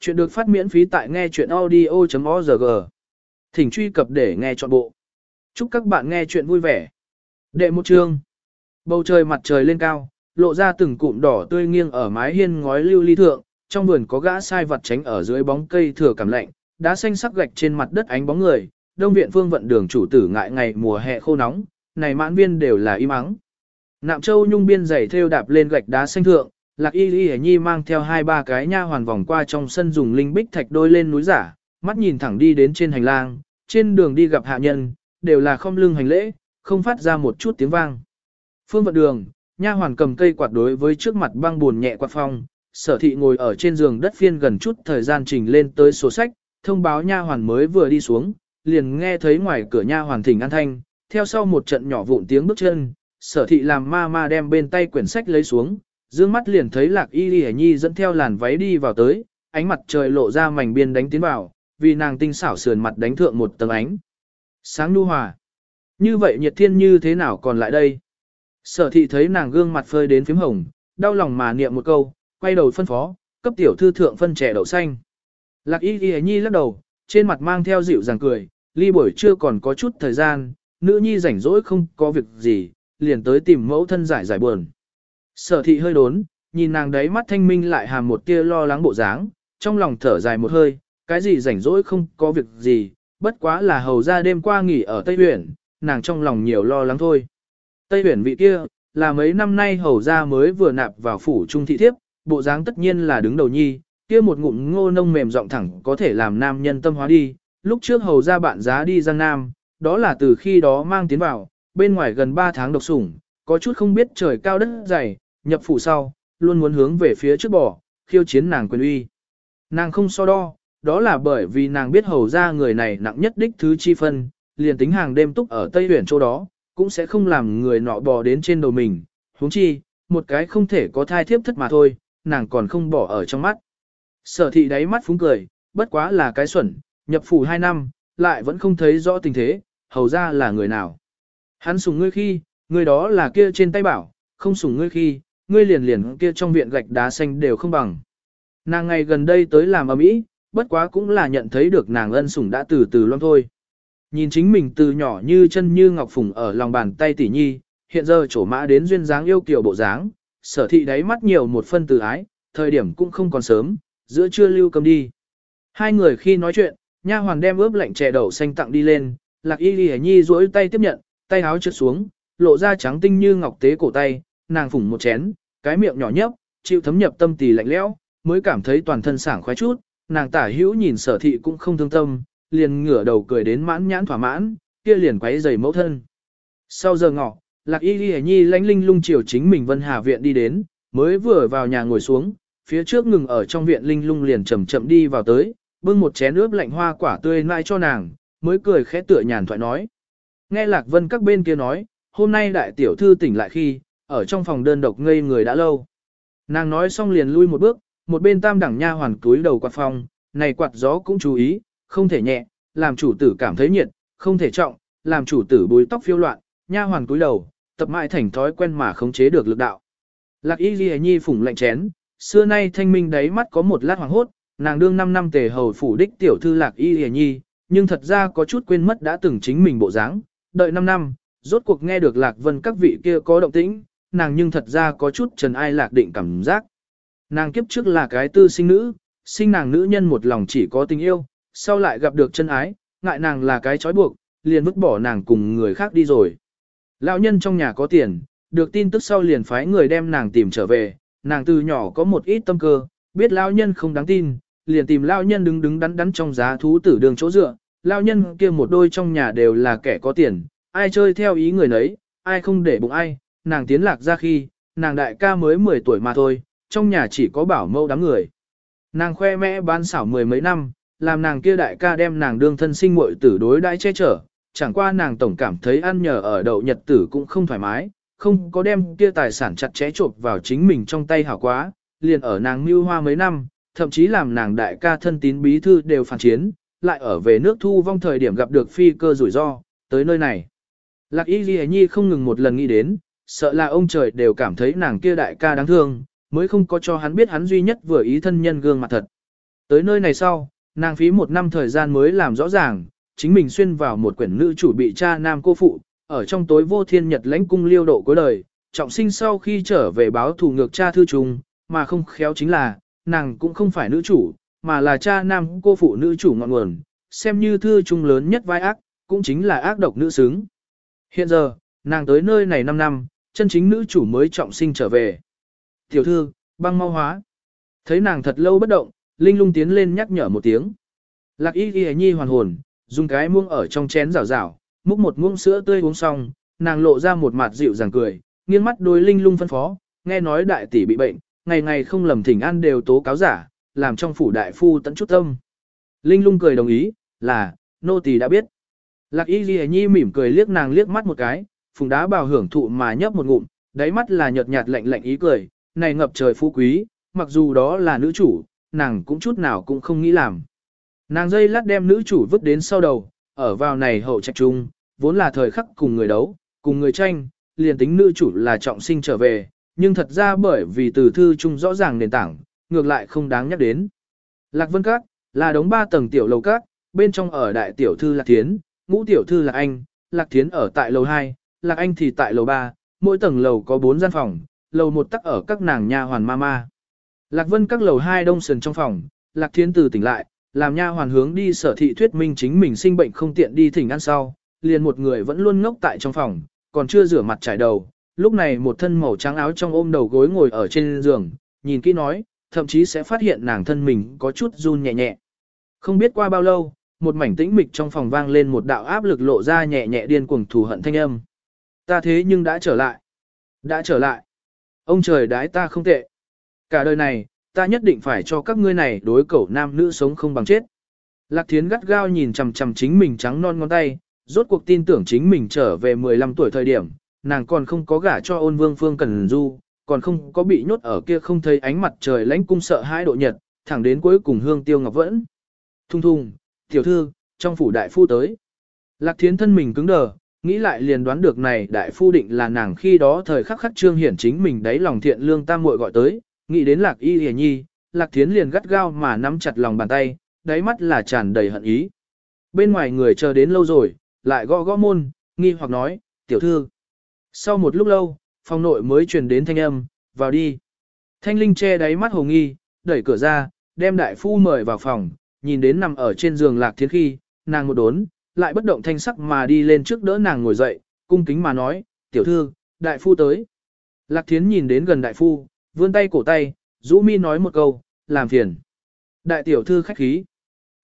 Chuyện được phát miễn phí tại nghe chuyện audio.org. Thỉnh truy cập để nghe trọn bộ. Chúc các bạn nghe chuyện vui vẻ. Đệ một chương. Bầu trời mặt trời lên cao, lộ ra từng cụm đỏ tươi nghiêng ở mái hiên ngói lưu ly thượng, trong vườn có gã sai vật tránh ở dưới bóng cây thừa cảm lạnh, đá xanh sắc gạch trên mặt đất ánh bóng người, đông viện phương vận đường chủ tử ngại ngày mùa hè khô nóng, này mãn viên đều là im ắng. Nạm châu nhung biên giày theo đạp lên gạch đá xanh thượng, Lạc Y Y Nhi mang theo hai ba cái nha hoàn vòng qua trong sân dùng linh bích thạch đôi lên núi giả, mắt nhìn thẳng đi đến trên hành lang, trên đường đi gặp hạ nhân, đều là không lưng hành lễ, không phát ra một chút tiếng vang. Phương vận đường, nha hoàn cầm cây quạt đối với trước mặt băng buồn nhẹ quạt phong, sở thị ngồi ở trên giường đất phiên gần chút thời gian trình lên tới sổ sách, thông báo nha hoàn mới vừa đi xuống, liền nghe thấy ngoài cửa nha hoàn thỉnh an thanh, theo sau một trận nhỏ vụn tiếng bước chân, sở thị làm ma ma đem bên tay quyển sách lấy xuống, dương mắt liền thấy lạc y lìa nhi dẫn theo làn váy đi vào tới, ánh mặt trời lộ ra mảnh biên đánh tiến vào, vì nàng tinh xảo sườn mặt đánh thượng một tầng ánh. Sáng nu hòa. Như vậy nhiệt thiên như thế nào còn lại đây? Sở thị thấy nàng gương mặt phơi đến phím hồng, đau lòng mà niệm một câu, quay đầu phân phó, cấp tiểu thư thượng phân trẻ đậu xanh. Lạc y ghi nhi lắc đầu, trên mặt mang theo dịu dàng cười, ly buổi trưa còn có chút thời gian, nữ nhi rảnh rỗi không có việc gì, liền tới tìm mẫu thân giải giải buồn. Sở thị hơi đốn, nhìn nàng đấy mắt thanh minh lại hàm một tia lo lắng bộ dáng, trong lòng thở dài một hơi, cái gì rảnh rỗi không có việc gì, bất quá là hầu ra đêm qua nghỉ ở Tây Huyển, nàng trong lòng nhiều lo lắng thôi. Tây Huyển vị kia, là mấy năm nay hầu ra mới vừa nạp vào phủ trung thị thiếp, bộ dáng tất nhiên là đứng đầu nhi, kia một ngụm ngô nông mềm giọng thẳng có thể làm nam nhân tâm hóa đi, lúc trước hầu ra bạn giá đi Giang Nam, đó là từ khi đó mang tiến vào, bên ngoài gần 3 tháng độc sủng, có chút không biết trời cao đất dày, nhập phủ sau, luôn muốn hướng về phía trước bỏ, khiêu chiến nàng quyền uy. Nàng không so đo, đó là bởi vì nàng biết hầu ra người này nặng nhất đích thứ chi phân, liền tính hàng đêm túc ở Tây Huyền chỗ đó, cũng sẽ không làm người nọ bò đến trên đầu mình, huống chi, một cái không thể có thai thiếp thất mà thôi, nàng còn không bỏ ở trong mắt. Sở thị đáy mắt phúng cười, bất quá là cái xuẩn, nhập phủ hai năm, lại vẫn không thấy rõ tình thế, hầu ra là người nào. Hắn sùng ngươi khi, người đó là kia trên tay bảo, không sùng ngươi khi, ngươi liền liền kia trong viện gạch đá xanh đều không bằng. Nàng ngày gần đây tới làm ở mỹ, bất quá cũng là nhận thấy được nàng ân sủng đã từ từ loan thôi. Nhìn chính mình từ nhỏ như chân như ngọc phùng ở lòng bàn tay tỷ nhi, hiện giờ trổ mã đến duyên dáng yêu kiều bộ dáng, sở thị đáy mắt nhiều một phân từ ái, thời điểm cũng không còn sớm, giữa trưa lưu cầm đi. Hai người khi nói chuyện, nha hoàng đem ướp lạnh chè đậu xanh tặng đi lên, lạc y lì nhi duỗi tay tiếp nhận, tay háo trượt xuống, lộ ra trắng tinh như ngọc tế cổ tay, nàng phủng một chén, cái miệng nhỏ nhấp, chịu thấm nhập tâm tỳ lạnh lẽo, mới cảm thấy toàn thân sảng khoái chút, nàng tả hữu nhìn sở thị cũng không thương tâm, liền ngửa đầu cười đến mãn nhãn thỏa mãn, kia liền quấy giày mẫu thân. Sau giờ ngọ, lạc y ghi nhi lánh linh lung chiều chính mình vân hà viện đi đến, mới vừa vào nhà ngồi xuống, phía trước ngừng ở trong viện linh lung liền chậm chậm đi vào tới, bưng một chén ướp lạnh hoa quả tươi nai cho nàng, mới cười khẽ tựa nhàn thoại nói. Nghe lạc vân các bên kia nói, hôm nay đại tiểu thư tỉnh lại khi, ở trong phòng đơn độc ngây người đã lâu. Nàng nói xong liền lui một bước, một bên tam đẳng nha hoàn túi đầu quạt phòng, này quạt gió cũng chú ý, không thể nhẹ, làm chủ tử cảm thấy nhiệt, không thể trọng, làm chủ tử bùi tóc phiêu loạn, nha hoàn túi đầu, tập mãi thành thói quen mà khống chế được lực đạo. Lạc y ghi nhi phủng lạnh chén, xưa nay thanh minh đáy mắt có một lát hoàng hốt, nàng đương 5 năm tề hầu phủ đích tiểu thư lạc y ghi nhi, nhưng thật ra có chút quên mất đã từng chính mình bộ dáng, đợi 5 năm, rốt cuộc nghe được lạc vân các vị kia có động tĩnh, nàng nhưng thật ra có chút trần ai lạc định cảm giác. Nàng kiếp trước là cái tư sinh nữ, sinh nàng nữ nhân một lòng chỉ có tình yêu, sau lại gặp được chân ái, ngại nàng là cái trói buộc, liền vứt bỏ nàng cùng người khác đi rồi. Lão nhân trong nhà có tiền, được tin tức sau liền phái người đem nàng tìm trở về, nàng từ nhỏ có một ít tâm cơ, biết lão nhân không đáng tin, liền tìm lão nhân đứng đứng đắn đắn trong giá thú tử đường chỗ dựa, lão nhân kia một đôi trong nhà đều là kẻ có tiền, ai chơi theo ý người nấy, ai không để bụng ai, nàng tiến lạc ra khi, nàng đại ca mới 10 tuổi mà thôi, trong nhà chỉ có bảo mẫu đám người. Nàng khoe mẽ bán xảo mười mấy năm, làm nàng kia đại ca đem nàng đương thân sinh muội tử đối đãi che chở, chẳng qua nàng tổng cảm thấy ăn nhờ ở đậu nhật tử cũng không thoải mái, không có đem kia tài sản chặt chẽ chộp vào chính mình trong tay hảo quá, liền ở nàng mưu hoa mấy năm, thậm chí làm nàng đại ca thân tín bí thư đều phản chiến, lại ở về nước thu vong thời điểm gặp được phi cơ rủi ro, tới nơi này. Lạc Y Ghi Nhi không ngừng một lần nghĩ đến, sợ là ông trời đều cảm thấy nàng kia đại ca đáng thương, mới không có cho hắn biết hắn duy nhất vừa ý thân nhân gương mặt thật. Tới nơi này sau, nàng phí một năm thời gian mới làm rõ ràng, chính mình xuyên vào một quyển nữ chủ bị cha nam cô phụ, ở trong tối vô thiên nhật lãnh cung liêu độ cuối đời, trọng sinh sau khi trở về báo thù ngược cha thư trùng, mà không khéo chính là, nàng cũng không phải nữ chủ, mà là cha nam cô phụ nữ chủ ngọn nguồn, xem như thư trung lớn nhất vai ác, cũng chính là ác độc nữ xứng. Hiện giờ, nàng tới nơi này 5 năm, chân chính nữ chủ mới trọng sinh trở về. Tiểu thư, băng mau hóa. Thấy nàng thật lâu bất động, Linh lung tiến lên nhắc nhở một tiếng. Lạc y ghi nhi hoàn hồn, dùng cái muông ở trong chén rào rào, múc một muông sữa tươi uống xong, nàng lộ ra một mặt dịu dàng cười, nghiêng mắt đối Linh lung phân phó, nghe nói đại tỷ bị bệnh, ngày ngày không lầm thỉnh ăn đều tố cáo giả, làm trong phủ đại phu tận chút tâm. Linh lung cười đồng ý, là, nô tỳ đã biết. Lạc y ghi nhi mỉm cười liếc nàng liếc mắt một cái, phùng đá bào hưởng thụ mà nhấp một ngụm, đáy mắt là nhợt nhạt lạnh lạnh ý cười, này ngập trời phú quý, mặc dù đó là nữ chủ, nàng cũng chút nào cũng không nghĩ làm. Nàng dây lát đem nữ chủ vứt đến sau đầu, ở vào này hậu trạch trung, vốn là thời khắc cùng người đấu, cùng người tranh, liền tính nữ chủ là trọng sinh trở về, nhưng thật ra bởi vì từ thư trung rõ ràng nền tảng, ngược lại không đáng nhắc đến. Lạc Vân Các, là đống ba tầng tiểu lầu các, bên trong ở đại tiểu thư Lạc Thiến, ngũ tiểu thư Lạc Anh, Lạc Thiến ở tại lầu 2, Lạc Anh thì tại lầu 3, mỗi tầng lầu có 4 gian phòng, lầu một tắc ở các nàng nha hoàn mama. Lạc Vân các lầu 2 đông sườn trong phòng, Lạc Thiên từ tỉnh lại, làm nha hoàn hướng đi sở thị thuyết minh chính mình sinh bệnh không tiện đi thỉnh ăn sau, liền một người vẫn luôn ngốc tại trong phòng, còn chưa rửa mặt trải đầu, lúc này một thân màu trắng áo trong ôm đầu gối ngồi ở trên giường, nhìn kỹ nói, thậm chí sẽ phát hiện nàng thân mình có chút run nhẹ nhẹ. Không biết qua bao lâu, một mảnh tĩnh mịch trong phòng vang lên một đạo áp lực lộ ra nhẹ nhẹ điên cuồng thù hận thanh âm. Ta thế nhưng đã trở lại. Đã trở lại. Ông trời đái ta không tệ. Cả đời này, ta nhất định phải cho các ngươi này đối cẩu nam nữ sống không bằng chết. Lạc Thiến gắt gao nhìn chằm chằm chính mình trắng non ngón tay, rốt cuộc tin tưởng chính mình trở về 15 tuổi thời điểm, nàng còn không có gả cho ôn vương phương cần du, còn không có bị nhốt ở kia không thấy ánh mặt trời lãnh cung sợ hãi độ nhật, thẳng đến cuối cùng hương tiêu ngọc vẫn. Thung thung, tiểu thư, trong phủ đại phu tới. Lạc thiến thân mình cứng đờ, nghĩ lại liền đoán được này đại phu định là nàng khi đó thời khắc khắc trương hiển chính mình đáy lòng thiện lương tam muội gọi tới, nghĩ đến lạc y hề nhi, lạc thiến liền gắt gao mà nắm chặt lòng bàn tay, đáy mắt là tràn đầy hận ý. Bên ngoài người chờ đến lâu rồi, lại gõ gõ môn, nghi hoặc nói, tiểu thư. Sau một lúc lâu, phòng nội mới truyền đến thanh âm, vào đi. Thanh linh che đáy mắt hồ nghi, đẩy cửa ra, đem đại phu mời vào phòng, nhìn đến nằm ở trên giường lạc thiến khi, nàng một đốn, lại bất động thanh sắc mà đi lên trước đỡ nàng ngồi dậy, cung kính mà nói, tiểu thư, đại phu tới. Lạc thiến nhìn đến gần đại phu, vươn tay cổ tay, rũ mi nói một câu, làm phiền. Đại tiểu thư khách khí.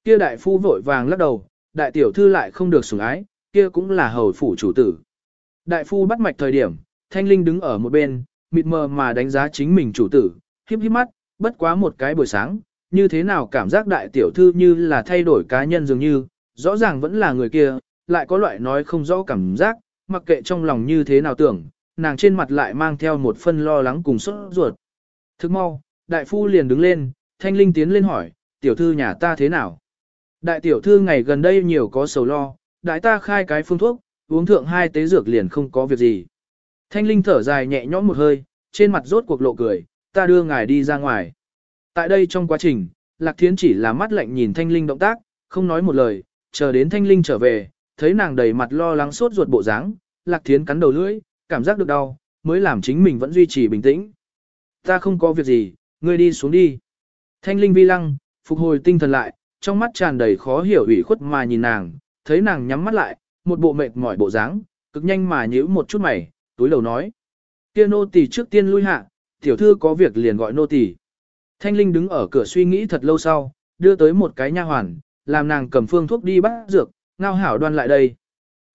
Kia đại phu vội vàng lắc đầu, đại tiểu thư lại không được sủng ái, kia cũng là hầu phủ chủ tử. Đại phu bắt mạch thời điểm, thanh linh đứng ở một bên, mịt mờ mà đánh giá chính mình chủ tử, hiếp hiếp mắt, bất quá một cái buổi sáng, như thế nào cảm giác đại tiểu thư như là thay đổi cá nhân dường như, rõ ràng vẫn là người kia, lại có loại nói không rõ cảm giác, mặc kệ trong lòng như thế nào tưởng, nàng trên mặt lại mang theo một phân lo lắng cùng sốt ruột. Thức mau, đại phu liền đứng lên, thanh linh tiến lên hỏi, tiểu thư nhà ta thế nào? Đại tiểu thư ngày gần đây nhiều có sầu lo, đại ta khai cái phương thuốc, uống thượng hai tế dược liền không có việc gì. Thanh linh thở dài nhẹ nhõm một hơi, trên mặt rốt cuộc lộ cười, ta đưa ngài đi ra ngoài. Tại đây trong quá trình, Lạc Thiến chỉ là mắt lạnh nhìn Thanh Linh động tác, không nói một lời, chờ đến Thanh Linh trở về, thấy nàng đầy mặt lo lắng sốt ruột bộ dáng, Lạc Thiến cắn đầu lưỡi, cảm giác được đau, mới làm chính mình vẫn duy trì bình tĩnh. Ta không có việc gì, ngươi đi xuống đi. Thanh Linh vi lăng, phục hồi tinh thần lại, trong mắt tràn đầy khó hiểu ủy khuất mà nhìn nàng, thấy nàng nhắm mắt lại, một bộ mệt mỏi bộ dáng, cực nhanh mà nhíu một chút mày, túi đầu nói. Kia nô tỳ trước tiên lui hạ, tiểu thư có việc liền gọi nô tỳ. Thanh Linh đứng ở cửa suy nghĩ thật lâu sau, đưa tới một cái nha hoàn, làm nàng cầm phương thuốc đi bắt dược, ngao hảo đoan lại đây.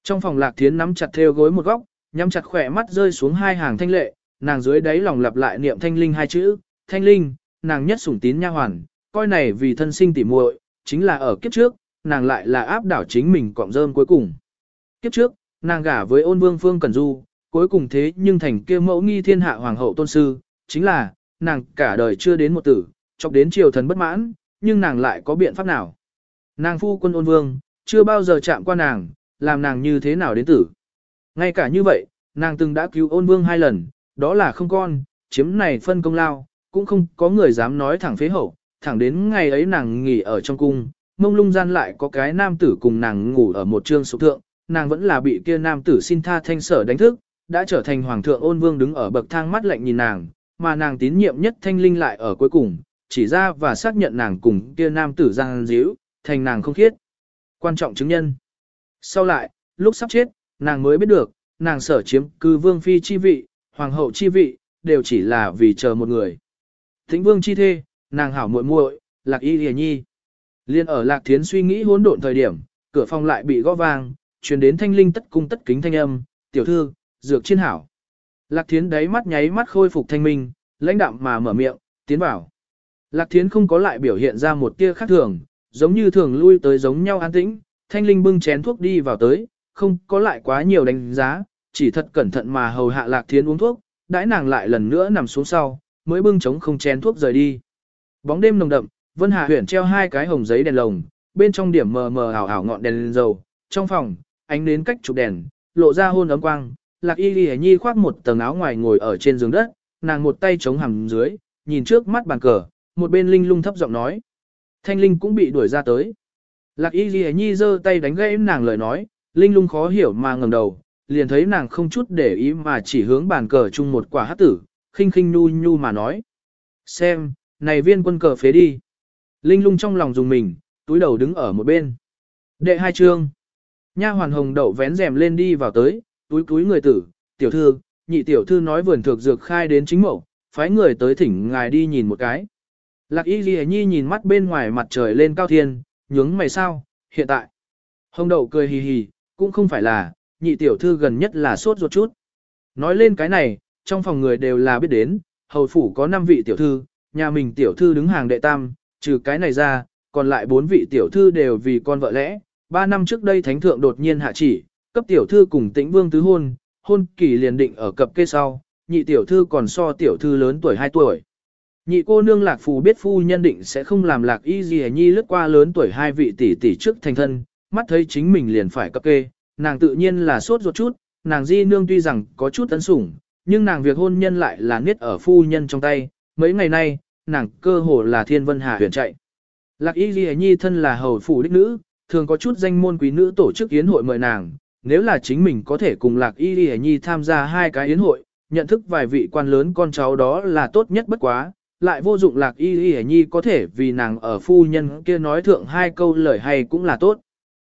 Trong phòng lạc thiến nắm chặt theo gối một góc, nhắm chặt khỏe mắt rơi xuống hai hàng thanh lệ, nàng dưới đáy lòng lặp lại niệm thanh linh hai chữ, thanh linh, nàng nhất sủng tín nha hoàn, coi này vì thân sinh tỉ muội, chính là ở kiếp trước, nàng lại là áp đảo chính mình cọng rơm cuối cùng. Kiếp trước, nàng gả với ôn vương phương Cần Du, cuối cùng thế nhưng thành kia mẫu nghi thiên hạ hoàng hậu tôn sư, chính là, nàng cả đời chưa đến một tử, chọc đến triều thần bất mãn, nhưng nàng lại có biện pháp nào. Nàng phu quân ôn vương, chưa bao giờ chạm qua nàng, làm nàng như thế nào đến tử. Ngay cả như vậy, nàng từng đã cứu ôn vương hai lần, đó là không con, chiếm này phân công lao, cũng không có người dám nói thẳng phế hậu, thẳng đến ngày ấy nàng nghỉ ở trong cung, mông lung gian lại có cái nam tử cùng nàng ngủ ở một trương sụp thượng, nàng vẫn là bị kia nam tử xin tha thanh sở đánh thức, đã trở thành hoàng thượng ôn vương đứng ở bậc thang mắt lạnh nhìn nàng, mà nàng tín nhiệm nhất thanh linh lại ở cuối cùng, chỉ ra và xác nhận nàng cùng kia nam tử giang díu, thành nàng không khiết. Quan trọng chứng nhân. Sau lại, lúc sắp chết, nàng mới biết được, nàng sở chiếm cư vương phi chi vị, hoàng hậu chi vị, đều chỉ là vì chờ một người. Thịnh vương chi thê, nàng hảo muội muội, lạc y hề nhi. Liên ở lạc thiến suy nghĩ hỗn độn thời điểm, cửa phòng lại bị gõ vang, truyền đến thanh linh tất cung tất kính thanh âm, tiểu thư, dược chiên hảo. Lạc thiến đáy mắt nháy mắt khôi phục thanh minh, lãnh đạm mà mở miệng, tiến vào. Lạc thiến không có lại biểu hiện ra một tia khác thường, giống như thường lui tới giống nhau an tĩnh, thanh linh bưng chén thuốc đi vào tới, không có lại quá nhiều đánh giá, chỉ thật cẩn thận mà hầu hạ lạc thiến uống thuốc, đãi nàng lại lần nữa nằm xuống sau, mới bưng trống không chén thuốc rời đi. Bóng đêm nồng đậm, Vân Hà huyện treo hai cái hồng giấy đèn lồng, bên trong điểm mờ mờ ảo ảo ngọn đèn lên dầu, trong phòng, ánh đến cách chụp đèn, lộ ra hôn ấm quang, Lạc Y Lì Nhi khoác một tầng áo ngoài ngồi ở trên giường đất, nàng một tay chống hằng dưới, nhìn trước mắt bàn cờ, một bên linh lung thấp giọng nói. Thanh linh cũng bị đuổi ra tới. Lạc Y Ghi Nhi giơ tay đánh gãy nàng lời nói, linh lung khó hiểu mà ngẩng đầu, liền thấy nàng không chút để ý mà chỉ hướng bàn cờ chung một quả hát tử, khinh khinh nu nhu mà nói. Xem, này viên quân cờ phế đi. Linh lung trong lòng dùng mình, túi đầu đứng ở một bên. Đệ hai chương. Nha hoàn hồng đậu vén rèm lên đi vào tới, túi túi người tử, tiểu thư, nhị tiểu thư nói vườn thực dược khai đến chính mẫu, phái người tới thỉnh ngài đi nhìn một cái. Lạc y ghi nhi nhìn mắt bên ngoài mặt trời lên cao thiên, nhướng mày sao, hiện tại. Hồng đậu cười hì hì, cũng không phải là, nhị tiểu thư gần nhất là sốt ruột chút. Nói lên cái này, trong phòng người đều là biết đến, hầu phủ có 5 vị tiểu thư, nhà mình tiểu thư đứng hàng đệ tam, trừ cái này ra, còn lại 4 vị tiểu thư đều vì con vợ lẽ. 3 năm trước đây thánh thượng đột nhiên hạ chỉ, cấp tiểu thư cùng tĩnh vương tứ hôn, hôn kỳ liền định ở cập kê sau, nhị tiểu thư còn so tiểu thư lớn tuổi 2 tuổi. Nhị cô nương lạc phù biết phu nhân định sẽ không làm lạc y gì nhi lướt qua lớn tuổi hai vị tỷ tỷ trước thành thân, mắt thấy chính mình liền phải cập kê, nàng tự nhiên là sốt ruột chút, nàng di nương tuy rằng có chút tấn sủng, nhưng nàng việc hôn nhân lại là niết ở phu nhân trong tay, mấy ngày nay, nàng cơ hồ là thiên vân hà huyền chạy. Lạc y gì nhi thân là hầu phủ đích nữ, thường có chút danh môn quý nữ tổ chức yến hội mời nàng, nếu là chính mình có thể cùng lạc y ghi nhi tham gia hai cái yến hội, nhận thức vài vị quan lớn con cháu đó là tốt nhất bất quá, lại vô dụng lạc y ghi nhi có thể vì nàng ở phu nhân kia nói thượng hai câu lời hay cũng là tốt.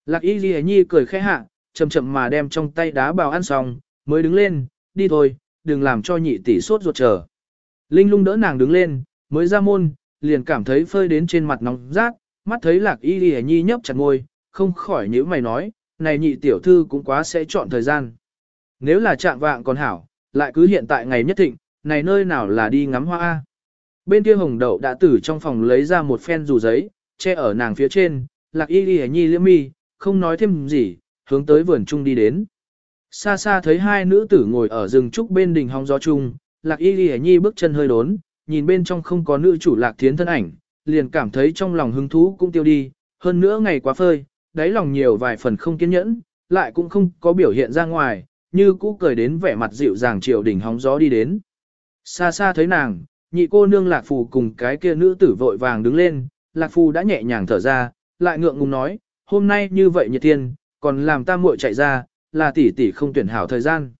Lạc y ghi nhi cười khẽ hạ, chậm chậm mà đem trong tay đá bào ăn xong, mới đứng lên, đi thôi, đừng làm cho nhị tỷ sốt ruột chờ. Linh lung đỡ nàng đứng lên, mới ra môn, liền cảm thấy phơi đến trên mặt nóng rát, mắt thấy lạc y đi nhi nhấp chặt ngôi, không khỏi nhíu mày nói, này nhị tiểu thư cũng quá sẽ chọn thời gian. Nếu là trạng vạng còn hảo, lại cứ hiện tại ngày nhất thịnh, này nơi nào là đi ngắm hoa. Bên kia hồng đậu đã từ trong phòng lấy ra một phen dù giấy, che ở nàng phía trên, lạc y y nhi liễm mi, không nói thêm gì, hướng tới vườn trung đi đến. Xa xa thấy hai nữ tử ngồi ở rừng trúc bên đình hóng gió chung, lạc y ghi nhi bước chân hơi đốn, nhìn bên trong không có nữ chủ lạc thiến thân ảnh, liền cảm thấy trong lòng hứng thú cũng tiêu đi, hơn nữa ngày quá phơi, đáy lòng nhiều vài phần không kiên nhẫn, lại cũng không có biểu hiện ra ngoài, như cũ cười đến vẻ mặt dịu dàng chiều đỉnh hóng gió đi đến. Xa xa thấy nàng, nhị cô nương lạc phù cùng cái kia nữ tử vội vàng đứng lên, lạc phù đã nhẹ nhàng thở ra, lại ngượng ngùng nói, hôm nay như vậy nhiệt thiên, còn làm ta muội chạy ra, là tỷ tỷ không tuyển hảo thời gian.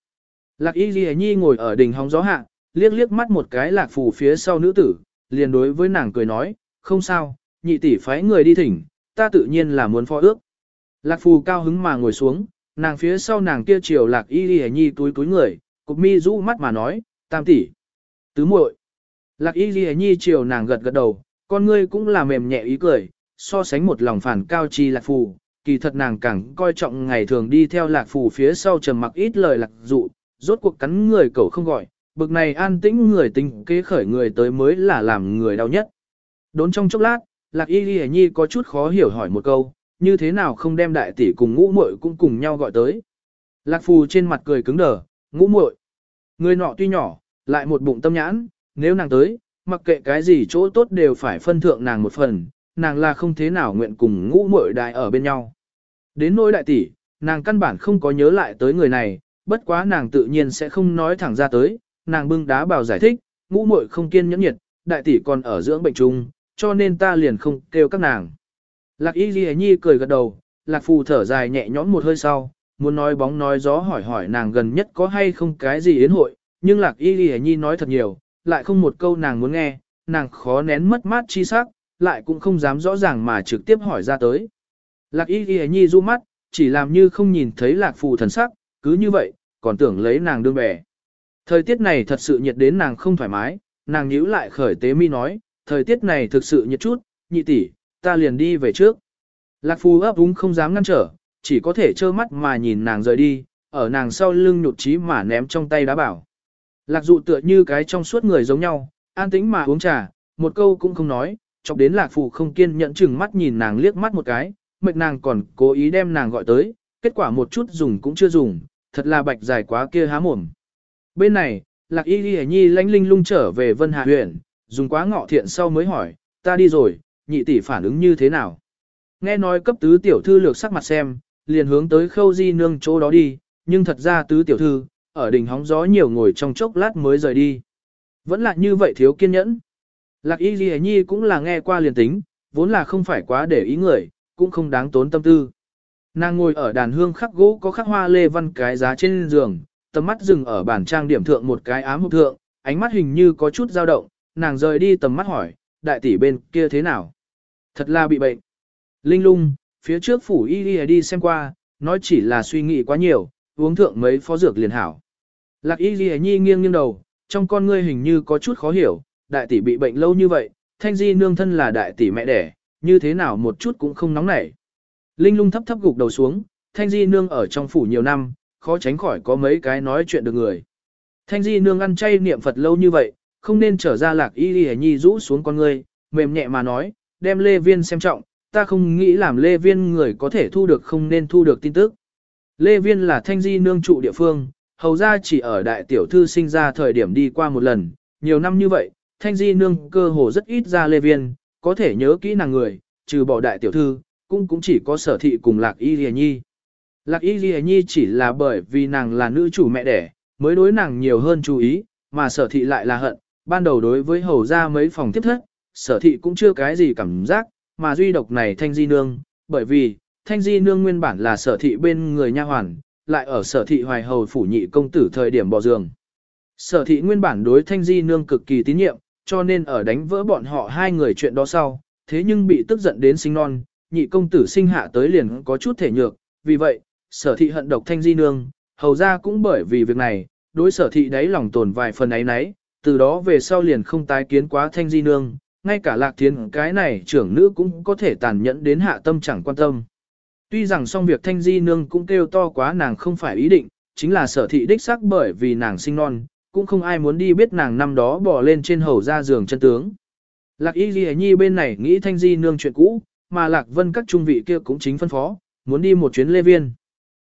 Lạc y ghi nhi ngồi ở đỉnh hóng gió hạ, liếc liếc mắt một cái lạc phù phía sau nữ tử, liền đối với nàng cười nói, không sao, nhị tỷ phái người đi thỉnh, ta tự nhiên là muốn phó ước. Lạc phù cao hứng mà ngồi xuống, nàng phía sau nàng kia chiều lạc y ghi nhi túi túi người, cục mi rũ mắt mà nói, tam tỷ, tứ muội. Lạc y ghi nhi chiều nàng gật gật đầu, con ngươi cũng là mềm nhẹ ý cười, so sánh một lòng phản cao chi lạc phù, kỳ thật nàng càng coi trọng ngày thường đi theo lạc phù phía sau trầm mặc ít lời lạc dụ, rốt cuộc cắn người cậu không gọi, bực này an tĩnh người tính kế khởi người tới mới là làm người đau nhất. Đốn trong chốc lát, lạc y ghi nhi có chút khó hiểu hỏi một câu, như thế nào không đem đại tỷ cùng ngũ muội cũng cùng nhau gọi tới. Lạc phù trên mặt cười cứng đờ, ngũ muội, người nọ tuy nhỏ, lại một bụng tâm nhãn, nếu nàng tới, mặc kệ cái gì chỗ tốt đều phải phân thượng nàng một phần, nàng là không thế nào nguyện cùng ngũ muội đại ở bên nhau. Đến nỗi đại tỷ, nàng căn bản không có nhớ lại tới người này, bất quá nàng tự nhiên sẽ không nói thẳng ra tới, nàng bưng đá bào giải thích, ngũ muội không kiên nhẫn nhiệt, đại tỷ còn ở dưỡng bệnh chung, cho nên ta liền không kêu các nàng. Lạc y ghi nhi cười gật đầu, lạc phù thở dài nhẹ nhõm một hơi sau, muốn nói bóng nói gió hỏi hỏi nàng gần nhất có hay không cái gì yến hội, nhưng lạc y ghi nhi nói thật nhiều, lại không một câu nàng muốn nghe, nàng khó nén mất mát chi sắc, lại cũng không dám rõ ràng mà trực tiếp hỏi ra tới. Lạc y ghi nhi du mắt, chỉ làm như không nhìn thấy lạc phù thần sắc, cứ như vậy, còn tưởng lấy nàng đương bè. Thời tiết này thật sự nhiệt đến nàng không thoải mái, nàng nhíu lại khởi tế mi nói, thời tiết này thực sự nhiệt chút, nhị tỷ, ta liền đi về trước. Lạc phù ấp úng không dám ngăn trở, chỉ có thể trơ mắt mà nhìn nàng rời đi, ở nàng sau lưng nhụt chí mà ném trong tay đá bảo. Lạc dụ tựa như cái trong suốt người giống nhau, an tĩnh mà uống trà, một câu cũng không nói, chọc đến lạc Phụ không kiên nhẫn chừng mắt nhìn nàng liếc mắt một cái, mệt nàng còn cố ý đem nàng gọi tới, kết quả một chút dùng cũng chưa dùng, thật là bạch dài quá kia há mồm. Bên này, lạc y ghi nhi lánh linh lung trở về vân hạ huyện, dùng quá ngọ thiện sau mới hỏi, ta đi rồi, nhị tỷ phản ứng như thế nào? Nghe nói cấp tứ tiểu thư lược sắc mặt xem, liền hướng tới khâu di nương chỗ đó đi, nhưng thật ra tứ tiểu thư, ở đỉnh hóng gió nhiều ngồi trong chốc lát mới rời đi. Vẫn là như vậy thiếu kiên nhẫn. Lạc y ghi nhi cũng là nghe qua liền tính, vốn là không phải quá để ý người, cũng không đáng tốn tâm tư. Nàng ngồi ở đàn hương khắc gỗ có khắc hoa lê văn cái giá trên giường, tầm mắt dừng ở bản trang điểm thượng một cái ám hộp thượng, ánh mắt hình như có chút dao động, nàng rời đi tầm mắt hỏi, đại tỷ bên kia thế nào? Thật là bị bệnh. Linh lung, phía trước phủ y đi, đi xem qua, nói chỉ là suy nghĩ quá nhiều, uống thượng mấy phó dược liền hảo. Lạc y ghi nhi nghiêng nghiêng đầu, trong con ngươi hình như có chút khó hiểu, đại tỷ bị bệnh lâu như vậy, thanh di nương thân là đại tỷ mẹ đẻ, như thế nào một chút cũng không nóng nảy. Linh lung thấp thấp gục đầu xuống, thanh di nương ở trong phủ nhiều năm, khó tránh khỏi có mấy cái nói chuyện được người. Thanh di nương ăn chay niệm Phật lâu như vậy, không nên trở ra lạc y ghi nhi rũ xuống con ngươi, mềm nhẹ mà nói, đem lê viên xem trọng, ta không nghĩ làm lê viên người có thể thu được không nên thu được tin tức. Lê viên là thanh di nương trụ địa phương, hầu ra chỉ ở đại tiểu thư sinh ra thời điểm đi qua một lần, nhiều năm như vậy, thanh di nương cơ hồ rất ít ra lê viên, có thể nhớ kỹ nàng người, trừ bỏ đại tiểu thư, cũng cũng chỉ có sở thị cùng lạc y lìa nhi. Lạc y lìa nhi chỉ là bởi vì nàng là nữ chủ mẹ đẻ, mới đối nàng nhiều hơn chú ý, mà sở thị lại là hận, ban đầu đối với hầu ra mấy phòng tiếp thất, sở thị cũng chưa cái gì cảm giác, mà duy độc này thanh di nương, bởi vì, thanh di nương nguyên bản là sở thị bên người nha hoàn, lại ở sở thị hoài hầu phủ nhị công tử thời điểm bỏ giường. Sở thị nguyên bản đối thanh di nương cực kỳ tín nhiệm, cho nên ở đánh vỡ bọn họ hai người chuyện đó sau, thế nhưng bị tức giận đến sinh non, nhị công tử sinh hạ tới liền có chút thể nhược, vì vậy, sở thị hận độc thanh di nương, hầu ra cũng bởi vì việc này, đối sở thị đáy lòng tồn vài phần ấy nấy, từ đó về sau liền không tái kiến quá thanh di nương, ngay cả lạc thiên cái này trưởng nữ cũng có thể tàn nhẫn đến hạ tâm chẳng quan tâm. Tuy rằng xong việc thanh di nương cũng kêu to quá nàng không phải ý định, chính là sở thị đích xác bởi vì nàng sinh non, cũng không ai muốn đi biết nàng năm đó bỏ lên trên hầu ra giường chân tướng. Lạc y ghi nhi bên này nghĩ thanh di nương chuyện cũ, mà lạc vân các trung vị kia cũng chính phân phó, muốn đi một chuyến lê viên.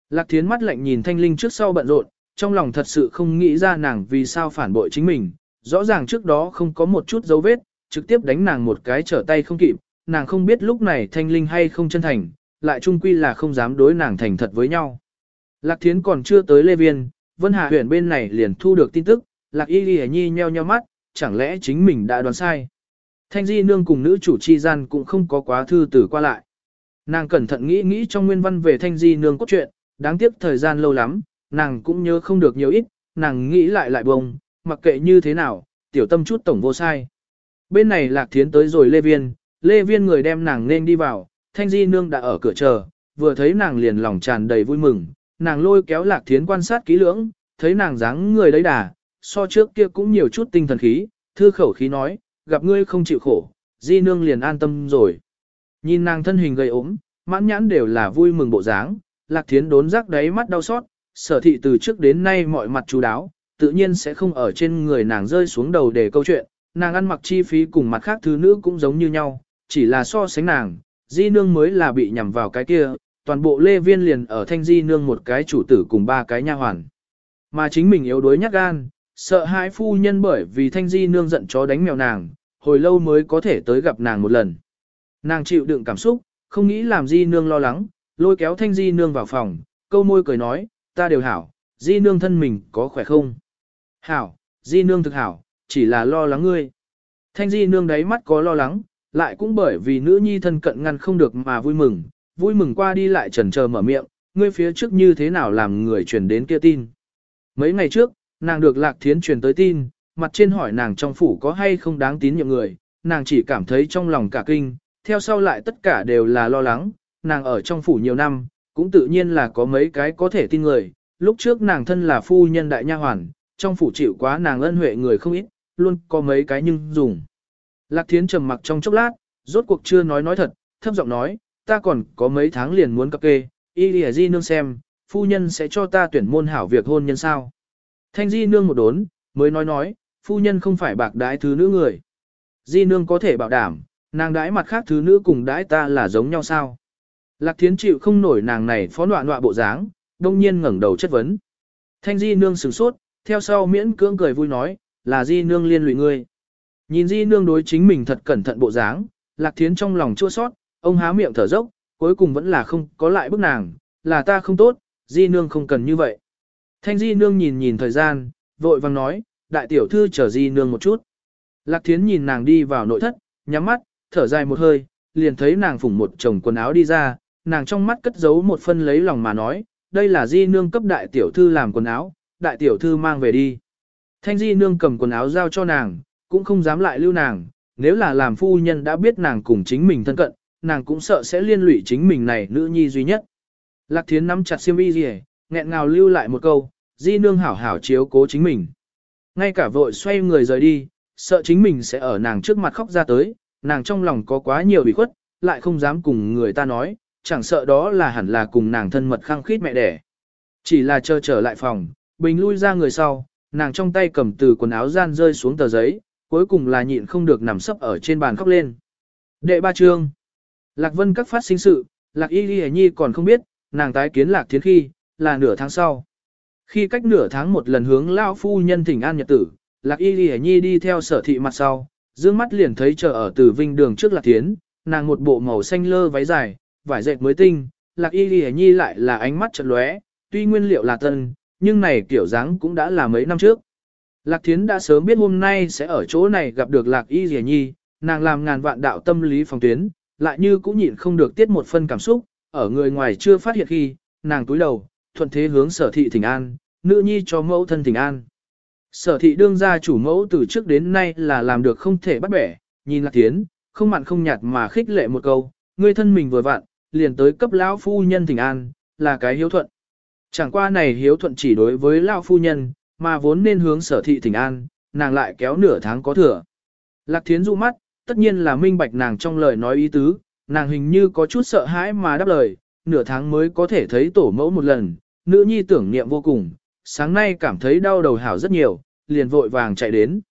Lạc thiến mắt lạnh nhìn thanh linh trước sau bận rộn, trong lòng thật sự không nghĩ ra nàng vì sao phản bội chính mình, rõ ràng trước đó không có một chút dấu vết, trực tiếp đánh nàng một cái trở tay không kịp, nàng không biết lúc này thanh linh hay không chân thành, lại trung quy là không dám đối nàng thành thật với nhau. Lạc thiến còn chưa tới lê viên, vân hà huyện bên này liền thu được tin tức, lạc y ghi nhi nheo nheo mắt, chẳng lẽ chính mình đã đoán sai. Thanh di nương cùng nữ chủ chi gian cũng không có quá thư tử qua lại. Nàng cẩn thận nghĩ nghĩ trong nguyên văn về thanh di nương cốt truyện, đáng tiếc thời gian lâu lắm, nàng cũng nhớ không được nhiều ít, nàng nghĩ lại lại bông, mặc kệ như thế nào, tiểu tâm chút tổng vô sai. Bên này lạc thiến tới rồi lê viên, lê viên người đem nàng nên đi vào, thanh di nương đã ở cửa chờ, vừa thấy nàng liền lòng tràn đầy vui mừng, nàng lôi kéo lạc thiến quan sát kỹ lưỡng, thấy nàng dáng người đấy đà, so trước kia cũng nhiều chút tinh thần khí, thư khẩu khí nói, gặp ngươi không chịu khổ, di nương liền an tâm rồi. Nhìn nàng thân hình gầy ốm, mãn nhãn đều là vui mừng bộ dáng, lạc thiến đốn rắc đáy mắt đau xót, sở thị từ trước đến nay mọi mặt chú đáo, tự nhiên sẽ không ở trên người nàng rơi xuống đầu để câu chuyện, nàng ăn mặc chi phí cùng mặt khác thứ nữ cũng giống như nhau, chỉ là so sánh nàng, di nương mới là bị nhằm vào cái kia, toàn bộ lê viên liền ở thanh di nương một cái chủ tử cùng ba cái nha hoàn. Mà chính mình yếu đuối nhát gan, sợ hãi phu nhân bởi vì thanh di nương giận chó đánh mèo nàng, hồi lâu mới có thể tới gặp nàng một lần. Nàng chịu đựng cảm xúc, không nghĩ làm di nương lo lắng, lôi kéo thanh di nương vào phòng, câu môi cười nói, ta đều hảo, di nương thân mình có khỏe không? Hảo, di nương thực hảo, chỉ là lo lắng ngươi. Thanh di nương đáy mắt có lo lắng, lại cũng bởi vì nữ nhi thân cận ngăn không được mà vui mừng, vui mừng qua đi lại chần chờ mở miệng, ngươi phía trước như thế nào làm người truyền đến kia tin. Mấy ngày trước, nàng được Lạc Thiến truyền tới tin, mặt trên hỏi nàng trong phủ có hay không đáng tín nhiệm người, nàng chỉ cảm thấy trong lòng cả kinh, theo sau lại tất cả đều là lo lắng, nàng ở trong phủ nhiều năm, cũng tự nhiên là có mấy cái có thể tin người, lúc trước nàng thân là phu nhân đại nha hoàn, trong phủ chịu quá nàng ân huệ người không ít, luôn có mấy cái nhưng dùng. Lạc Thiến trầm mặc trong chốc lát, rốt cuộc chưa nói nói thật, thấp giọng nói, ta còn có mấy tháng liền muốn cập kê, y lìa di nương xem, phu nhân sẽ cho ta tuyển môn hảo việc hôn nhân sao. Thanh di nương một đốn, mới nói nói, phu nhân không phải bạc đái thứ nữ người. Di nương có thể bảo đảm, nàng đái mặt khác thứ nữ cùng đái ta là giống nhau sao. Lạc thiến chịu không nổi nàng này phó nọa nọa bộ dáng, đông nhiên ngẩng đầu chất vấn. Thanh di nương sửng sốt, theo sau miễn cưỡng cười vui nói, là di nương liên lụy ngươi. Nhìn di nương đối chính mình thật cẩn thận bộ dáng, lạc thiến trong lòng chua sót, ông há miệng thở dốc, cuối cùng vẫn là không có lại bức nàng, là ta không tốt, di nương không cần như vậy. Thanh di nương nhìn nhìn thời gian, vội vàng nói, đại tiểu thư chờ di nương một chút. Lạc thiến nhìn nàng đi vào nội thất, nhắm mắt, thở dài một hơi, liền thấy nàng phủng một chồng quần áo đi ra, nàng trong mắt cất giấu một phân lấy lòng mà nói, đây là di nương cấp đại tiểu thư làm quần áo, đại tiểu thư mang về đi. Thanh di nương cầm quần áo giao cho nàng, cũng không dám lại lưu nàng, nếu là làm phu nhân đã biết nàng cùng chính mình thân cận, nàng cũng sợ sẽ liên lụy chính mình này nữ nhi duy nhất. Lạc thiến nắm chặt xiêm y gì, nghẹn ngào lưu lại một câu, di nương hảo hảo chiếu cố chính mình. Ngay cả vội xoay người rời đi, sợ chính mình sẽ ở nàng trước mặt khóc ra tới, nàng trong lòng có quá nhiều bị khuất, lại không dám cùng người ta nói, chẳng sợ đó là hẳn là cùng nàng thân mật khăng khít mẹ đẻ. Chỉ là chờ trở lại phòng, bình lui ra người sau, nàng trong tay cầm từ quần áo gian rơi xuống tờ giấy, cuối cùng là nhịn không được nằm sấp ở trên bàn khóc lên. Đệ ba chương. Lạc Vân các phát sinh sự, Lạc Y Ghi Nhi còn không biết, nàng tái kiến Lạc Thiến khi, là nửa tháng sau. Khi cách nửa tháng một lần hướng Lao Phu Nhân thỉnh an nhật tử, Lạc Y Ghi Nhi đi theo sở thị mặt sau, dương mắt liền thấy chờ ở từ vinh đường trước Lạc Thiến, nàng một bộ màu xanh lơ váy dài, vải dệt mới tinh, Lạc Y Ghi Nhi lại là ánh mắt chợt lóe, tuy nguyên liệu là tân, nhưng này kiểu dáng cũng đã là mấy năm trước. Lạc Thiến đã sớm biết hôm nay sẽ ở chỗ này gặp được Lạc Y Dì Nhi, nàng làm ngàn vạn đạo tâm lý phòng tuyến, lại như cũng nhịn không được tiết một phân cảm xúc, ở người ngoài chưa phát hiện khi, nàng túi đầu, thuận thế hướng sở thị thỉnh an, nữ nhi cho mẫu thân thỉnh an. Sở thị đương gia chủ mẫu từ trước đến nay là làm được không thể bắt bẻ, nhìn lạc Thiến không mặn không nhạt mà khích lệ một câu, người thân mình vừa vặn, liền tới cấp lão phu nhân thỉnh an, là cái hiếu thuận. Chẳng qua này hiếu thuận chỉ đối với lão phu nhân, mà vốn nên hướng sở thị thỉnh an, nàng lại kéo nửa tháng có thừa. Lạc thiến dụ mắt, tất nhiên là minh bạch nàng trong lời nói ý tứ, nàng hình như có chút sợ hãi mà đáp lời, nửa tháng mới có thể thấy tổ mẫu một lần, nữ nhi tưởng niệm vô cùng, sáng nay cảm thấy đau đầu hảo rất nhiều, liền vội vàng chạy đến.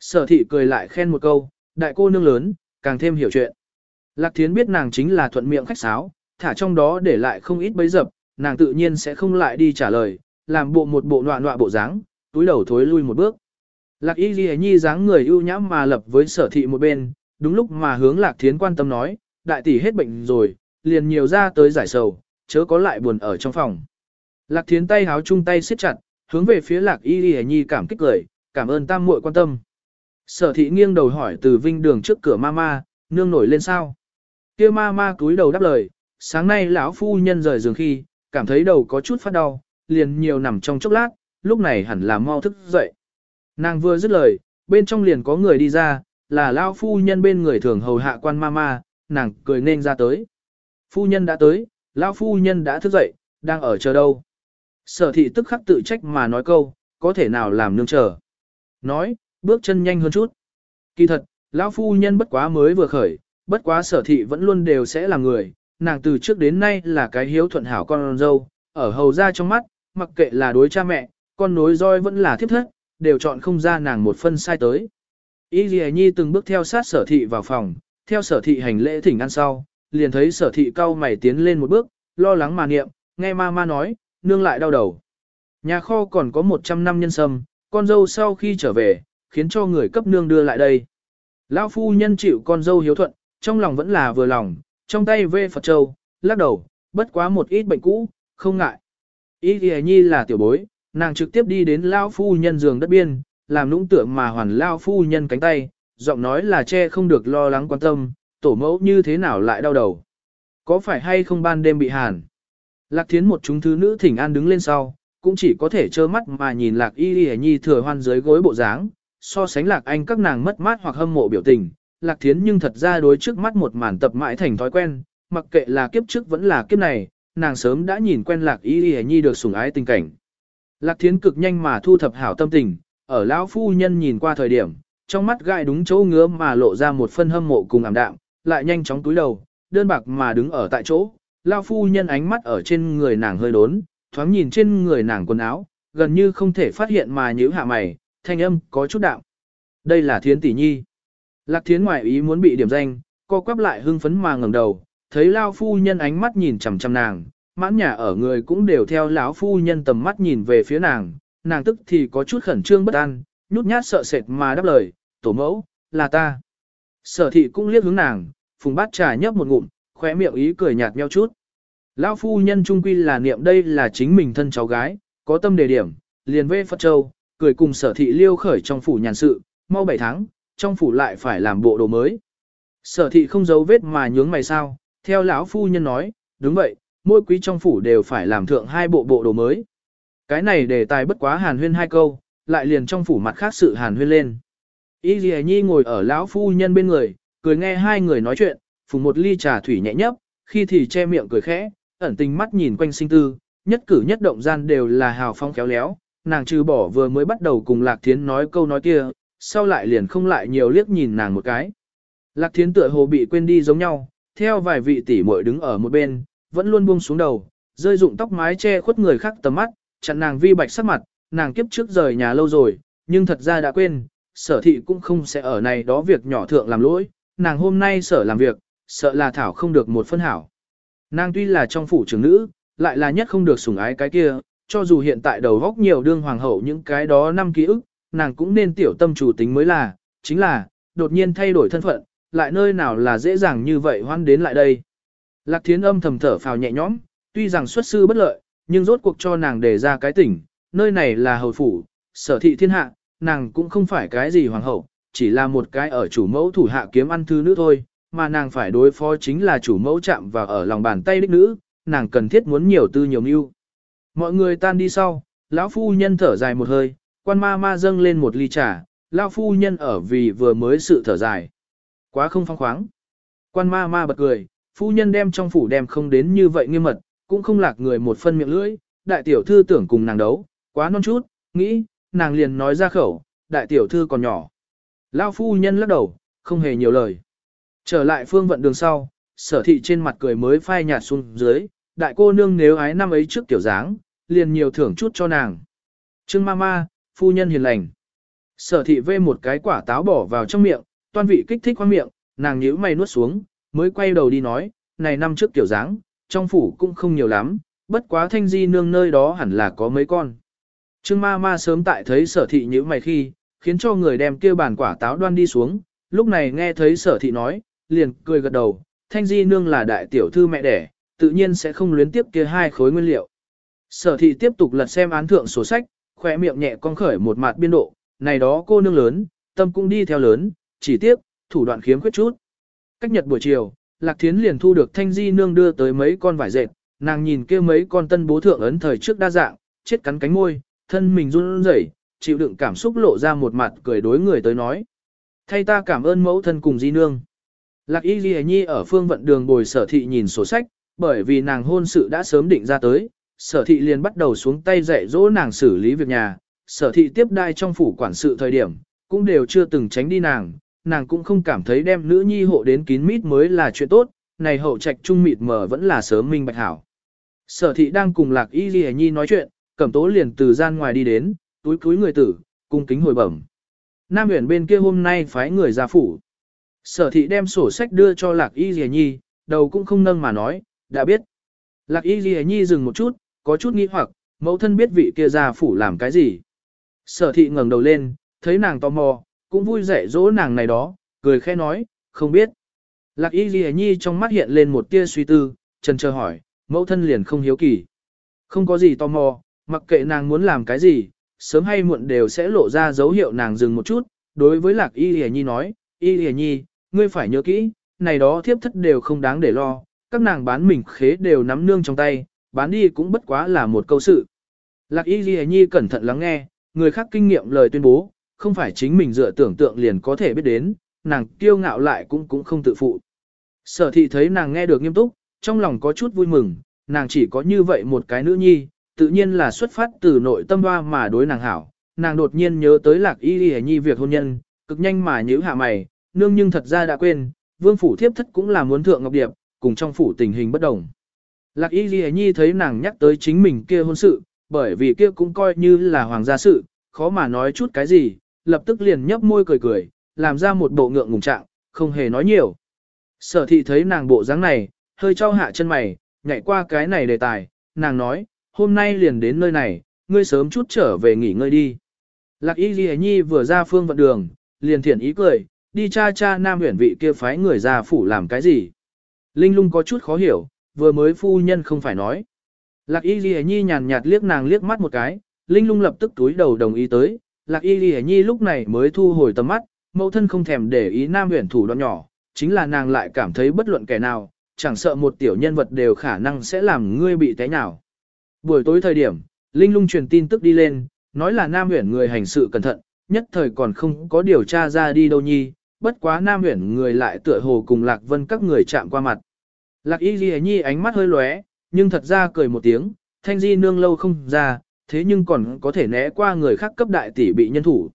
Sở thị cười lại khen một câu, đại cô nương lớn, càng thêm hiểu chuyện. Lạc thiến biết nàng chính là thuận miệng khách sáo, thả trong đó để lại không ít bấy dập, nàng tự nhiên sẽ không lại đi trả lời, làm bộ một bộ nọa nọa bộ dáng, túi đầu thối lui một bước. Lạc y ghi nhi dáng người ưu nhãm mà lập với sở thị một bên, đúng lúc mà hướng lạc thiến quan tâm nói, đại tỷ hết bệnh rồi, liền nhiều ra tới giải sầu, chớ có lại buồn ở trong phòng. Lạc thiến tay háo chung tay siết chặt, hướng về phía lạc y ghi nhi cảm kích cười, cảm ơn tam muội quan tâm. Sở thị nghiêng đầu hỏi từ vinh đường trước cửa mama, nương nổi lên sao? Kia mama cúi đầu đáp lời, sáng nay lão phu nhân rời giường khi, cảm thấy đầu có chút phát đau, liền nhiều nằm trong chốc lát, lúc này hẳn là mau thức dậy. Nàng vừa dứt lời, bên trong liền có người đi ra, là lao phu nhân bên người thường hầu hạ quan mama, nàng cười nên ra tới. Phu nhân đã tới, lao phu nhân đã thức dậy, đang ở chờ đâu. Sở thị tức khắc tự trách mà nói câu, có thể nào làm nương chờ. Nói, bước chân nhanh hơn chút. Kỳ thật, lão phu nhân bất quá mới vừa khởi, bất quá sở thị vẫn luôn đều sẽ là người, nàng từ trước đến nay là cái hiếu thuận hảo con dâu, ở hầu ra trong mắt, mặc kệ là đối cha mẹ, con nối roi vẫn là thiếp thất, đều chọn không ra nàng một phân sai tới. Y Ghi Nhi từng bước theo sát sở thị vào phòng, theo sở thị hành lễ thỉnh ăn sau, liền thấy sở thị cau mày tiến lên một bước, lo lắng mà niệm, nghe ma ma nói, nương lại đau đầu. Nhà kho còn có 100 năm nhân sâm, con dâu sau khi trở về, khiến cho người cấp nương đưa lại đây. Lão phu nhân chịu con dâu hiếu thuận, trong lòng vẫn là vừa lòng, trong tay vê Phật Châu, lắc đầu, bất quá một ít bệnh cũ, không ngại. Y Ghi Nhi là tiểu bối, nàng trực tiếp đi đến Lao phu nhân giường đất biên, làm nũng tựa mà hoàn Lao phu nhân cánh tay, giọng nói là che không được lo lắng quan tâm, tổ mẫu như thế nào lại đau đầu. Có phải hay không ban đêm bị hàn? Lạc thiến một chúng thứ nữ thỉnh an đứng lên sau, cũng chỉ có thể trơ mắt mà nhìn lạc y y nhi thừa hoan dưới gối bộ dáng, so sánh lạc anh các nàng mất mát hoặc hâm mộ biểu tình, lạc thiến nhưng thật ra đối trước mắt một màn tập mãi thành thói quen, mặc kệ là kiếp trước vẫn là kiếp này, nàng sớm đã nhìn quen lạc y y nhi được sủng ái tình cảnh. Lạc thiến cực nhanh mà thu thập hảo tâm tình, ở lão phu nhân nhìn qua thời điểm, trong mắt gai đúng chỗ ngứa mà lộ ra một phân hâm mộ cùng ảm đạm, lại nhanh chóng túi đầu, đơn bạc mà đứng ở tại chỗ, lão phu nhân ánh mắt ở trên người nàng hơi đốn, thoáng nhìn trên người nàng quần áo, gần như không thể phát hiện mà nhíu hạ mày, thanh âm có chút đạm. Đây là thiến tỷ nhi. Lạc thiến ngoại ý muốn bị điểm danh, co quắp lại hưng phấn mà ngẩng đầu, thấy lao phu nhân ánh mắt nhìn chằm chằm nàng, mãn nhà ở người cũng đều theo lão phu nhân tầm mắt nhìn về phía nàng, nàng tức thì có chút khẩn trương bất an, nhút nhát sợ sệt mà đáp lời, tổ mẫu, là ta. Sở thị cũng liếc hướng nàng, phùng bát trà nhấp một ngụm, khóe miệng ý cười nhạt nheo chút. Lão phu nhân trung quy là niệm đây là chính mình thân cháu gái, có tâm đề điểm, liền về Phật Châu, cười cùng sở thị liêu khởi trong phủ nhàn sự, mau 7 tháng, trong phủ lại phải làm bộ đồ mới. Sở thị không giấu vết mà nhướng mày sao, theo lão phu nhân nói, đúng vậy, mỗi quý trong phủ đều phải làm thượng hai bộ bộ đồ mới. Cái này đề tài bất quá hàn huyên hai câu, lại liền trong phủ mặt khác sự hàn huyên lên. Y Dì Nhi ngồi ở lão phu nhân bên người, cười nghe hai người nói chuyện, phùng một ly trà thủy nhẹ nhấp, khi thì che miệng cười khẽ, ẩn tình mắt nhìn quanh sinh tư, nhất cử nhất động gian đều là hào phong khéo léo, nàng trừ bỏ vừa mới bắt đầu cùng Lạc Thiến nói câu nói kia, sau lại liền không lại nhiều liếc nhìn nàng một cái. Lạc Thiến tựa hồ bị quên đi giống nhau, theo vài vị tỷ muội đứng ở một bên, vẫn luôn buông xuống đầu, rơi dụng tóc mái che khuất người khác tầm mắt, chặn nàng vi bạch sắc mặt, nàng kiếp trước rời nhà lâu rồi, nhưng thật ra đã quên, sở thị cũng không sẽ ở này đó việc nhỏ thượng làm lỗi, nàng hôm nay sở làm việc, sợ là thảo không được một phân hảo. Nàng tuy là trong phủ trưởng nữ, lại là nhất không được sủng ái cái kia, cho dù hiện tại đầu góc nhiều đương hoàng hậu những cái đó năm ký ức, nàng cũng nên tiểu tâm chủ tính mới là, chính là, đột nhiên thay đổi thân phận, lại nơi nào là dễ dàng như vậy hoan đến lại đây. Lạc thiến âm thầm thở phào nhẹ nhõm, tuy rằng xuất sư bất lợi, nhưng rốt cuộc cho nàng đề ra cái tỉnh, nơi này là hầu phủ, sở thị thiên hạ, nàng cũng không phải cái gì hoàng hậu, chỉ là một cái ở chủ mẫu thủ hạ kiếm ăn thư nữ thôi, mà nàng phải đối phó chính là chủ mẫu chạm vào ở lòng bàn tay đích nữ, nàng cần thiết muốn nhiều tư nhiều mưu. Mọi người tan đi sau, lão phu nhân thở dài một hơi, quan ma ma dâng lên một ly trà, lão phu nhân ở vì vừa mới sự thở dài. Quá không phong khoáng. Quan ma ma bật cười, phu nhân đem trong phủ đem không đến như vậy nghiêm mật, cũng không lạc người một phân miệng lưỡi, đại tiểu thư tưởng cùng nàng đấu, quá non chút, nghĩ, nàng liền nói ra khẩu, đại tiểu thư còn nhỏ. Lão phu nhân lắc đầu, không hề nhiều lời. Trở lại phương vận đường sau, sở thị trên mặt cười mới phai nhạt xuống dưới, đại cô nương nếu ái năm ấy trước tiểu dáng, liền nhiều thưởng chút cho nàng. Trương ma ma, phu nhân hiền lành. Sở thị vê một cái quả táo bỏ vào trong miệng, toan vị kích thích khoang miệng, nàng nhíu mày nuốt xuống, mới quay đầu đi nói, này năm trước tiểu dáng, trong phủ cũng không nhiều lắm, bất quá thanh di nương nơi đó hẳn là có mấy con. Trương ma ma sớm tại thấy sở thị nhíu mày khi, khiến cho người đem kia bàn quả táo đoan đi xuống, lúc này nghe thấy sở thị nói, liền cười gật đầu, thanh di nương là đại tiểu thư mẹ đẻ, tự nhiên sẽ không luyến tiếp kia hai khối nguyên liệu. Sở thị tiếp tục lật xem án thượng sổ sách, khỏe miệng nhẹ con khởi một mặt biên độ, này đó cô nương lớn, tâm cũng đi theo lớn, chỉ tiếc, thủ đoạn khiếm khuyết chút. Cách nhật buổi chiều, Lạc Thiến liền thu được thanh di nương đưa tới mấy con vải dệt, nàng nhìn kia mấy con tân bố thượng ấn thời trước đa dạng, chết cắn cánh môi, thân mình run rẩy, chịu đựng cảm xúc lộ ra một mặt cười đối người tới nói. Thay ta cảm ơn mẫu thân cùng di nương. Lạc Y Ghi Nhi ở phương vận đường bồi sở thị nhìn sổ sách, bởi vì nàng hôn sự đã sớm định ra tới, sở thị liền bắt đầu xuống tay dạy dỗ nàng xử lý việc nhà, sở thị tiếp đai trong phủ quản sự thời điểm, cũng đều chưa từng tránh đi nàng, nàng cũng không cảm thấy đem nữ nhi hộ đến kín mít mới là chuyện tốt, này hậu trạch trung mịt mờ vẫn là sớm minh bạch hảo. Sở thị đang cùng lạc y ghi nhi nói chuyện, cẩm tố liền từ gian ngoài đi đến, túi túi người tử, cung kính hồi bẩm. Nam huyện bên kia hôm nay phái người ra phủ. Sở thị đem sổ sách đưa cho lạc y ghi nhi, đầu cũng không nâng mà nói, đã biết. Lạc y ghi nhi dừng một chút, có chút nghi hoặc, mẫu thân biết vị kia ra phủ làm cái gì. Sở thị ngẩng đầu lên, thấy nàng tò mò, cũng vui dạy dỗ nàng này đó, cười khẽ nói, không biết. Lạc y ghi nhi trong mắt hiện lên một tia suy tư, trần chờ hỏi, mẫu thân liền không hiếu kỳ. Không có gì tò mò, mặc kệ nàng muốn làm cái gì, sớm hay muộn đều sẽ lộ ra dấu hiệu nàng dừng một chút. Đối với lạc y ghi nhi nói, y ghi nhi, ngươi phải nhớ kỹ, này đó thiếp thất đều không đáng để lo, các nàng bán mình khế đều nắm nương trong tay, bán đi cũng bất quá là một câu sự. Lạc y ghi nhi cẩn thận lắng nghe, người khác kinh nghiệm lời tuyên bố, không phải chính mình dựa tưởng tượng liền có thể biết đến, nàng kiêu ngạo lại cũng cũng không tự phụ. Sở thị thấy nàng nghe được nghiêm túc, trong lòng có chút vui mừng, nàng chỉ có như vậy một cái nữ nhi, tự nhiên là xuất phát từ nội tâm hoa mà đối nàng hảo. Nàng đột nhiên nhớ tới lạc y y nhi việc hôn nhân, cực nhanh mà nhữ hạ mày, nương nhưng thật ra đã quên, vương phủ thiếp thất cũng là muốn thượng ngọc điệp, cùng trong phủ tình hình bất đồng. Lạc y y nhi thấy nàng nhắc tới chính mình kia hôn sự, bởi vì kia cũng coi như là hoàng gia sự, khó mà nói chút cái gì, lập tức liền nhấp môi cười cười, làm ra một bộ ngượng ngùng trạng, không hề nói nhiều. Sở thị thấy nàng bộ dáng này, hơi trao hạ chân mày, nhảy qua cái này đề tài, nàng nói, hôm nay liền đến nơi này, ngươi sớm chút trở về nghỉ ngơi đi. Lạc y ghi nhi vừa ra phương vận đường, liền thiện ý cười, đi cha cha nam huyển vị kia phái người ra phủ làm cái gì. Linh lung có chút khó hiểu, vừa mới phu nhân không phải nói. Lạc y ghi nhi nhàn nhạt liếc nàng liếc mắt một cái, Linh lung lập tức túi đầu đồng ý tới, Lạc y ghi nhi lúc này mới thu hồi tầm mắt, mẫu thân không thèm để ý nam Huyền thủ đoạn nhỏ, chính là nàng lại cảm thấy bất luận kẻ nào, chẳng sợ một tiểu nhân vật đều khả năng sẽ làm ngươi bị té nhào. Buổi tối thời điểm, Linh lung truyền tin tức đi lên, nói là Nam Huyền người hành sự cẩn thận, nhất thời còn không có điều tra ra đi đâu nhi, bất quá Nam Huyền người lại tựa hồ cùng Lạc Vân các người chạm qua mặt. Lạc Y Ghi Nhi ánh mắt hơi lóe, nhưng thật ra cười một tiếng, thanh di nương lâu không ra, thế nhưng còn có thể né qua người khác cấp đại tỷ bị nhân thủ.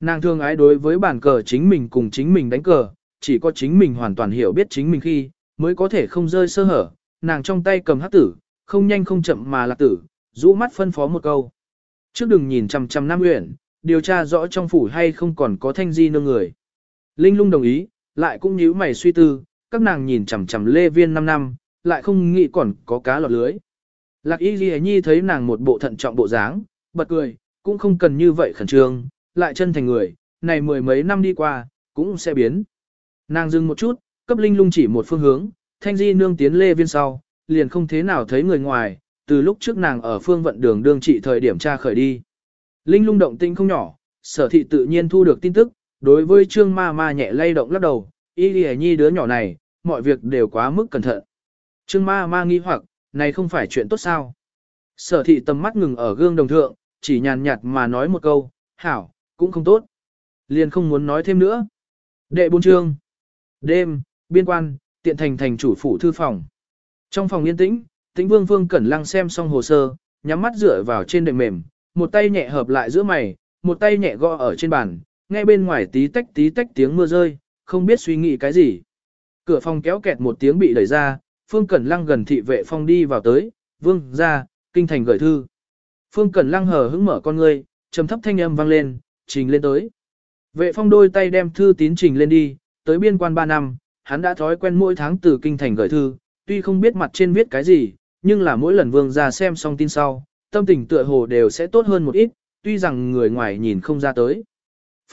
Nàng thương ái đối với bàn cờ chính mình cùng chính mình đánh cờ, chỉ có chính mình hoàn toàn hiểu biết chính mình khi, mới có thể không rơi sơ hở, nàng trong tay cầm hắc tử, không nhanh không chậm mà lạc tử, rũ mắt phân phó một câu. Trước đừng nhìn chằm chằm Nam Uyển, điều tra rõ trong phủ hay không còn có thanh di nương người. Linh lung đồng ý, lại cũng nhíu mày suy tư, các nàng nhìn chằm chằm lê viên 5 năm, lại không nghĩ còn có cá lọt lưới. Lạc y ghi nhi thấy nàng một bộ thận trọng bộ dáng, bật cười, cũng không cần như vậy khẩn trương, lại chân thành người, này mười mấy năm đi qua, cũng sẽ biến. Nàng dừng một chút, cấp linh lung chỉ một phương hướng, thanh di nương tiến lê viên sau, liền không thế nào thấy người ngoài, từ lúc trước nàng ở phương vận đường đương trị thời điểm tra khởi đi. Linh lung động tinh không nhỏ, sở thị tự nhiên thu được tin tức, đối với trương ma ma nhẹ lay động lắc đầu, y lì nhi đứa nhỏ này, mọi việc đều quá mức cẩn thận. Trương ma ma nghi hoặc, này không phải chuyện tốt sao. Sở thị tầm mắt ngừng ở gương đồng thượng, chỉ nhàn nhạt mà nói một câu, hảo, cũng không tốt. Liền không muốn nói thêm nữa. Đệ bốn chương. Đêm, biên quan, tiện thành thành chủ phủ thư phòng. Trong phòng yên tĩnh, tĩnh vương vương cẩn lăng xem xong hồ sơ, nhắm mắt dựa vào trên đệm mềm, một tay nhẹ hợp lại giữa mày, một tay nhẹ gõ ở trên bàn, nghe bên ngoài tí tách tí tách tiếng mưa rơi, không biết suy nghĩ cái gì. Cửa phòng kéo kẹt một tiếng bị đẩy ra, Phương Cẩn Lăng gần thị vệ phong đi vào tới, vương ra, kinh thành gửi thư. Phương Cẩn Lăng hờ hững mở con ngươi, trầm thấp thanh âm vang lên, trình lên tới. Vệ phong đôi tay đem thư tín trình lên đi, tới biên quan 3 năm, hắn đã thói quen mỗi tháng từ kinh thành gửi thư, tuy không biết mặt trên viết cái gì, nhưng là mỗi lần vương ra xem xong tin sau, tâm tình tựa hồ đều sẽ tốt hơn một ít, tuy rằng người ngoài nhìn không ra tới.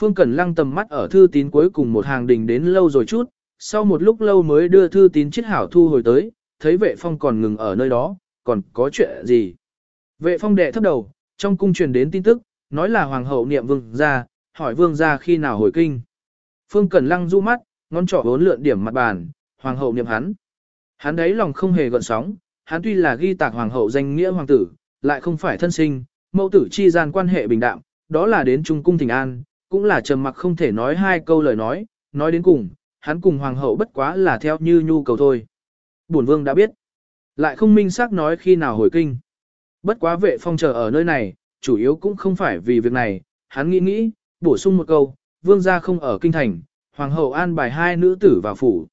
Phương Cẩn Lăng tầm mắt ở thư tín cuối cùng một hàng đình đến lâu rồi chút, sau một lúc lâu mới đưa thư tín chiết hảo thu hồi tới, thấy vệ phong còn ngừng ở nơi đó, còn có chuyện gì. Vệ phong đệ thấp đầu, trong cung truyền đến tin tức, nói là hoàng hậu niệm vương ra, hỏi vương ra khi nào hồi kinh. Phương Cẩn Lăng du mắt, ngón trỏ bốn lượn điểm mặt bàn, hoàng hậu niệm hắn. Hắn đấy lòng không hề gợn sóng, hắn tuy là ghi tạc hoàng hậu danh nghĩa hoàng tử, lại không phải thân sinh, mẫu tử chi gian quan hệ bình đạm, đó là đến trung cung thỉnh an, cũng là trầm mặc không thể nói hai câu lời nói, nói đến cùng, hắn cùng hoàng hậu bất quá là theo như nhu cầu thôi. Bổn vương đã biết, lại không minh xác nói khi nào hồi kinh. Bất quá vệ phong chờ ở nơi này, chủ yếu cũng không phải vì việc này, hắn nghĩ nghĩ, bổ sung một câu, vương gia không ở kinh thành, hoàng hậu an bài hai nữ tử vào phủ.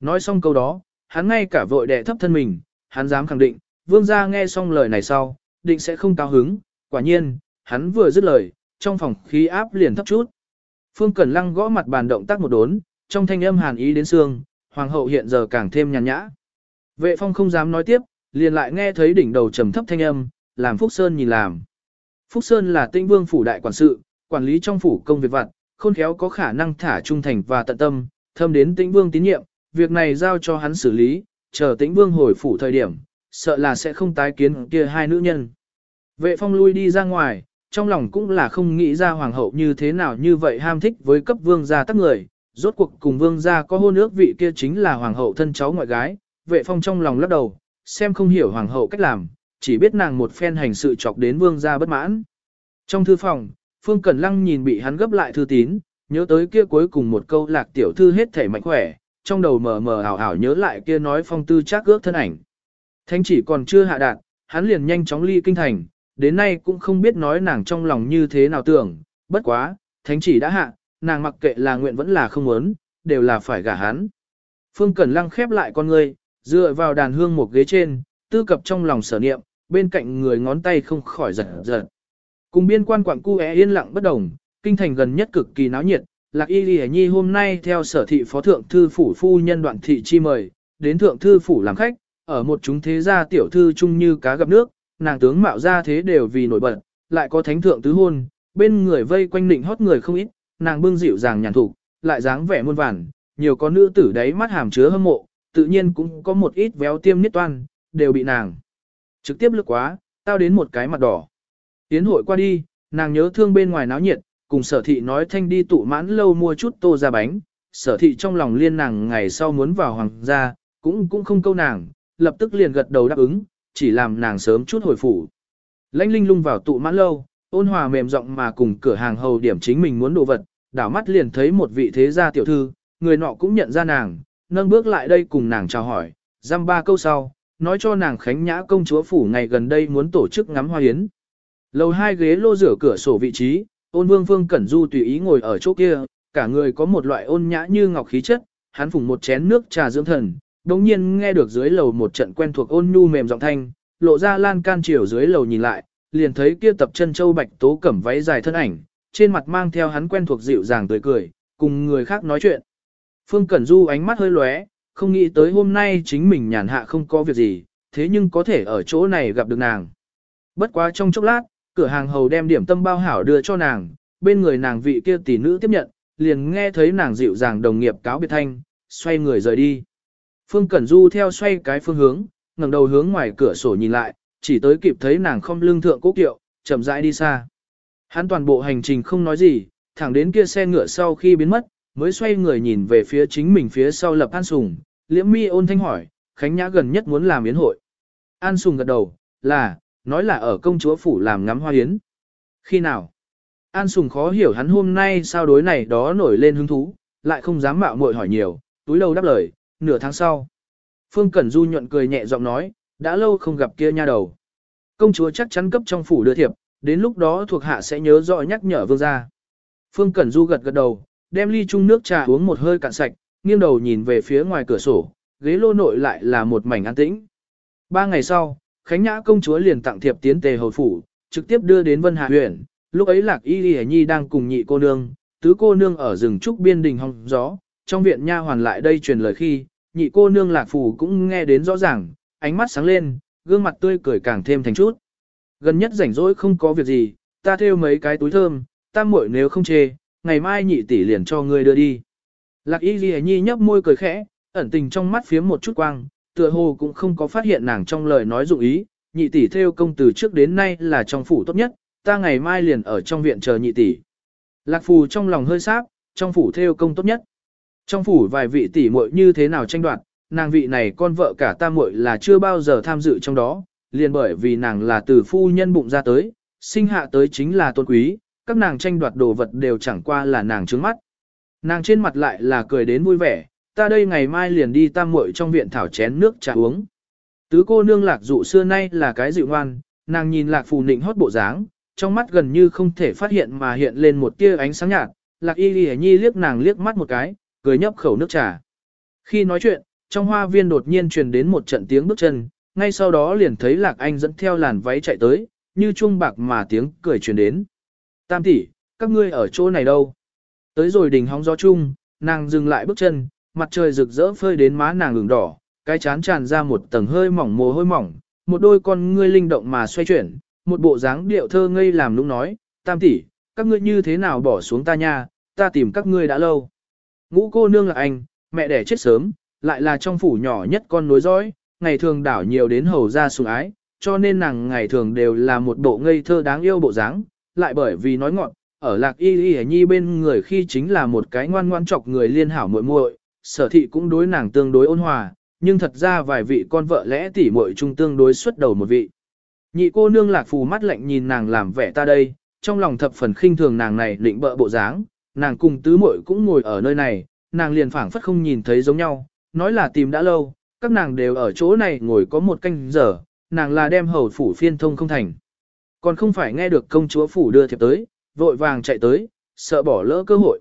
Nói xong câu đó, hắn ngay cả vội đè thấp thân mình, hắn dám khẳng định, vương gia nghe xong lời này sau, định sẽ không cao hứng, quả nhiên, hắn vừa dứt lời, trong phòng khí áp liền thấp chút. Phương Cẩn Lăng gõ mặt bàn động tác một đốn, trong thanh âm hàn ý đến xương, hoàng hậu hiện giờ càng thêm nhàn nhã. Vệ phong không dám nói tiếp, liền lại nghe thấy đỉnh đầu trầm thấp thanh âm, làm Phúc Sơn nhìn làm. Phúc Sơn là tinh vương phủ đại quản sự, quản lý trong phủ công việc vặt, khôn khéo có khả năng thả trung thành và tận tâm, thâm đến tĩnh vương tín nhiệm, việc này giao cho hắn xử lý, chờ tĩnh vương hồi phủ thời điểm, sợ là sẽ không tái kiến kia hai nữ nhân. Vệ phong lui đi ra ngoài, trong lòng cũng là không nghĩ ra hoàng hậu như thế nào như vậy ham thích với cấp vương gia tắc người, rốt cuộc cùng vương gia có hôn ước vị kia chính là hoàng hậu thân cháu ngoại gái, vệ phong trong lòng lắc đầu, xem không hiểu hoàng hậu cách làm, chỉ biết nàng một phen hành sự chọc đến vương gia bất mãn. Trong thư phòng, Phương Cẩn Lăng nhìn bị hắn gấp lại thư tín, nhớ tới kia cuối cùng một câu lạc tiểu thư hết thể mạnh khỏe, trong đầu mờ mờ ảo ảo nhớ lại kia nói phong tư chắc ước thân ảnh. Thánh chỉ còn chưa hạ đạt, hắn liền nhanh chóng ly kinh thành, đến nay cũng không biết nói nàng trong lòng như thế nào tưởng, bất quá, thánh chỉ đã hạ, nàng mặc kệ là nguyện vẫn là không muốn, đều là phải gả hắn. Phương Cẩn Lăng khép lại con người, dựa vào đàn hương một ghế trên, tư cập trong lòng sở niệm, bên cạnh người ngón tay không khỏi giật giật. Cùng biên quan quảng cu é yên lặng bất đồng, kinh thành gần nhất cực kỳ náo nhiệt, Lạc Y Lì Nhi hôm nay theo sở thị phó thượng thư phủ phu nhân đoạn thị chi mời, đến thượng thư phủ làm khách, ở một chúng thế gia tiểu thư chung như cá gặp nước, nàng tướng mạo ra thế đều vì nổi bật, lại có thánh thượng tứ hôn, bên người vây quanh nịnh hót người không ít, nàng bưng dịu dàng nhàn thục, lại dáng vẻ muôn vàn, nhiều có nữ tử đấy mắt hàm chứa hâm mộ, tự nhiên cũng có một ít véo tiêm niết toan, đều bị nàng trực tiếp lướt quá, tao đến một cái mặt đỏ. Tiến hội qua đi, nàng nhớ thương bên ngoài náo nhiệt, cùng sở thị nói thanh đi tụ mãn lâu mua chút tô ra bánh, sở thị trong lòng liên nàng ngày sau muốn vào hoàng gia, cũng cũng không câu nàng, lập tức liền gật đầu đáp ứng, chỉ làm nàng sớm chút hồi phủ. Lãnh linh lung vào tụ mãn lâu, ôn hòa mềm giọng mà cùng cửa hàng hầu điểm chính mình muốn đồ vật, đảo mắt liền thấy một vị thế gia tiểu thư, người nọ cũng nhận ra nàng, nâng bước lại đây cùng nàng chào hỏi, giam ba câu sau, nói cho nàng khánh nhã công chúa phủ ngày gần đây muốn tổ chức ngắm hoa hiến. Lầu hai ghế lô rửa cửa sổ vị trí, ôn vương vương cẩn du tùy ý ngồi ở chỗ kia, cả người có một loại ôn nhã như ngọc khí chất, hắn phùng một chén nước trà dưỡng thần, đồng nhiên nghe được dưới lầu một trận quen thuộc ôn nhu mềm giọng thanh, lộ ra lan can chiều dưới lầu nhìn lại, liền thấy kia tập chân châu bạch tố cẩm váy dài thân ảnh, trên mặt mang theo hắn quen thuộc dịu dàng tươi cười, cùng người khác nói chuyện. Phương Cẩn Du ánh mắt hơi lóe, không nghĩ tới hôm nay chính mình nhàn hạ không có việc gì, thế nhưng có thể ở chỗ này gặp được nàng. Bất quá trong chốc lát, cửa hàng hầu đem điểm tâm bao hảo đưa cho nàng, bên người nàng vị kia tỷ nữ tiếp nhận, liền nghe thấy nàng dịu dàng đồng nghiệp cáo biệt thanh, xoay người rời đi. Phương Cẩn Du theo xoay cái phương hướng, ngẩng đầu hướng ngoài cửa sổ nhìn lại, chỉ tới kịp thấy nàng không lưng thượng cố kiệu, chậm rãi đi xa. Hắn toàn bộ hành trình không nói gì, thẳng đến kia xe ngựa sau khi biến mất, mới xoay người nhìn về phía chính mình phía sau lập An Sùng, liễm mi ôn thanh hỏi, Khánh Nhã gần nhất muốn làm yến hội. An Sùng gật đầu, là, nói là ở công chúa phủ làm ngắm hoa yến. Khi nào? An Sùng khó hiểu hắn hôm nay sao đối này đó nổi lên hứng thú, lại không dám mạo muội hỏi nhiều, túi lâu đáp lời, nửa tháng sau. Phương Cẩn Du nhuận cười nhẹ giọng nói, đã lâu không gặp kia nha đầu. Công chúa chắc chắn cấp trong phủ đưa thiệp, đến lúc đó thuộc hạ sẽ nhớ rõ nhắc nhở vương gia. Phương Cẩn Du gật gật đầu, đem ly chung nước trà uống một hơi cạn sạch, nghiêng đầu nhìn về phía ngoài cửa sổ, ghế lô nội lại là một mảnh an tĩnh. Ba ngày sau, Khánh Nhã công chúa liền tặng thiệp tiến tề hầu phủ, trực tiếp đưa đến Vân Hà huyện, lúc ấy Lạc Y Lì Nhi đang cùng nhị cô nương, tứ cô nương ở rừng trúc biên đình hong gió, trong viện nha hoàn lại đây truyền lời khi, nhị cô nương Lạc Phủ cũng nghe đến rõ ràng, ánh mắt sáng lên, gương mặt tươi cười càng thêm thành chút. Gần nhất rảnh rỗi không có việc gì, ta theo mấy cái túi thơm, tam muội nếu không chê, ngày mai nhị tỷ liền cho ngươi đưa đi. Lạc y ghi nhi nhấp môi cười khẽ, ẩn tình trong mắt phía một chút quang, tựa hồ cũng không có phát hiện nàng trong lời nói dụng ý, nhị tỷ theo công từ trước đến nay là trong phủ tốt nhất, ta ngày mai liền ở trong viện chờ nhị tỷ. Lạc phù trong lòng hơi sáp, trong phủ theo công tốt nhất. Trong phủ vài vị tỷ muội như thế nào tranh đoạt, nàng vị này con vợ cả ta muội là chưa bao giờ tham dự trong đó, liền bởi vì nàng là từ phu nhân bụng ra tới, sinh hạ tới chính là tôn quý, các nàng tranh đoạt đồ vật đều chẳng qua là nàng trướng mắt. Nàng trên mặt lại là cười đến vui vẻ, ta đây ngày mai liền đi tam muội trong viện thảo chén nước trà uống. Tứ cô nương lạc dụ xưa nay là cái dịu ngoan, nàng nhìn lạc phù nịnh hót bộ dáng, trong mắt gần như không thể phát hiện mà hiện lên một tia ánh sáng nhạt, lạc y ghi nhi liếc nàng liếc mắt một cái, cười nhấp khẩu nước trà. Khi nói chuyện, trong hoa viên đột nhiên truyền đến một trận tiếng bước chân, ngay sau đó liền thấy lạc anh dẫn theo làn váy chạy tới, như chuông bạc mà tiếng cười truyền đến. Tam tỷ, các ngươi ở chỗ này đâu? Tới rồi đỉnh hóng gió chung, nàng dừng lại bước chân, mặt trời rực rỡ phơi đến má nàng ửng đỏ, cái chán tràn ra một tầng hơi mỏng mồ hôi mỏng, một đôi con ngươi linh động mà xoay chuyển, một bộ dáng điệu thơ ngây làm lúc nói, tam tỷ, các ngươi như thế nào bỏ xuống ta nha, ta tìm các ngươi đã lâu. Ngũ cô nương là anh, mẹ đẻ chết sớm, lại là trong phủ nhỏ nhất con nối dõi, ngày thường đảo nhiều đến hầu ra sủng ái, cho nên nàng ngày thường đều là một bộ ngây thơ đáng yêu bộ dáng, lại bởi vì nói ngọn, ở lạc y y nhi bên người khi chính là một cái ngoan ngoan chọc người liên hảo muội muội, sở thị cũng đối nàng tương đối ôn hòa, nhưng thật ra vài vị con vợ lẽ tỉ muội chung tương đối xuất đầu một vị. Nhị cô nương lạc phù mắt lạnh nhìn nàng làm vẻ ta đây, trong lòng thập phần khinh thường nàng này định bợ bộ dáng, nàng cùng tứ muội cũng ngồi ở nơi này, nàng liền phảng phất không nhìn thấy giống nhau, nói là tìm đã lâu, các nàng đều ở chỗ này ngồi có một canh giờ, nàng là đem hầu phủ phiên thông không thành. Còn không phải nghe được công chúa phủ đưa thiệp tới, vội vàng chạy tới, sợ bỏ lỡ cơ hội.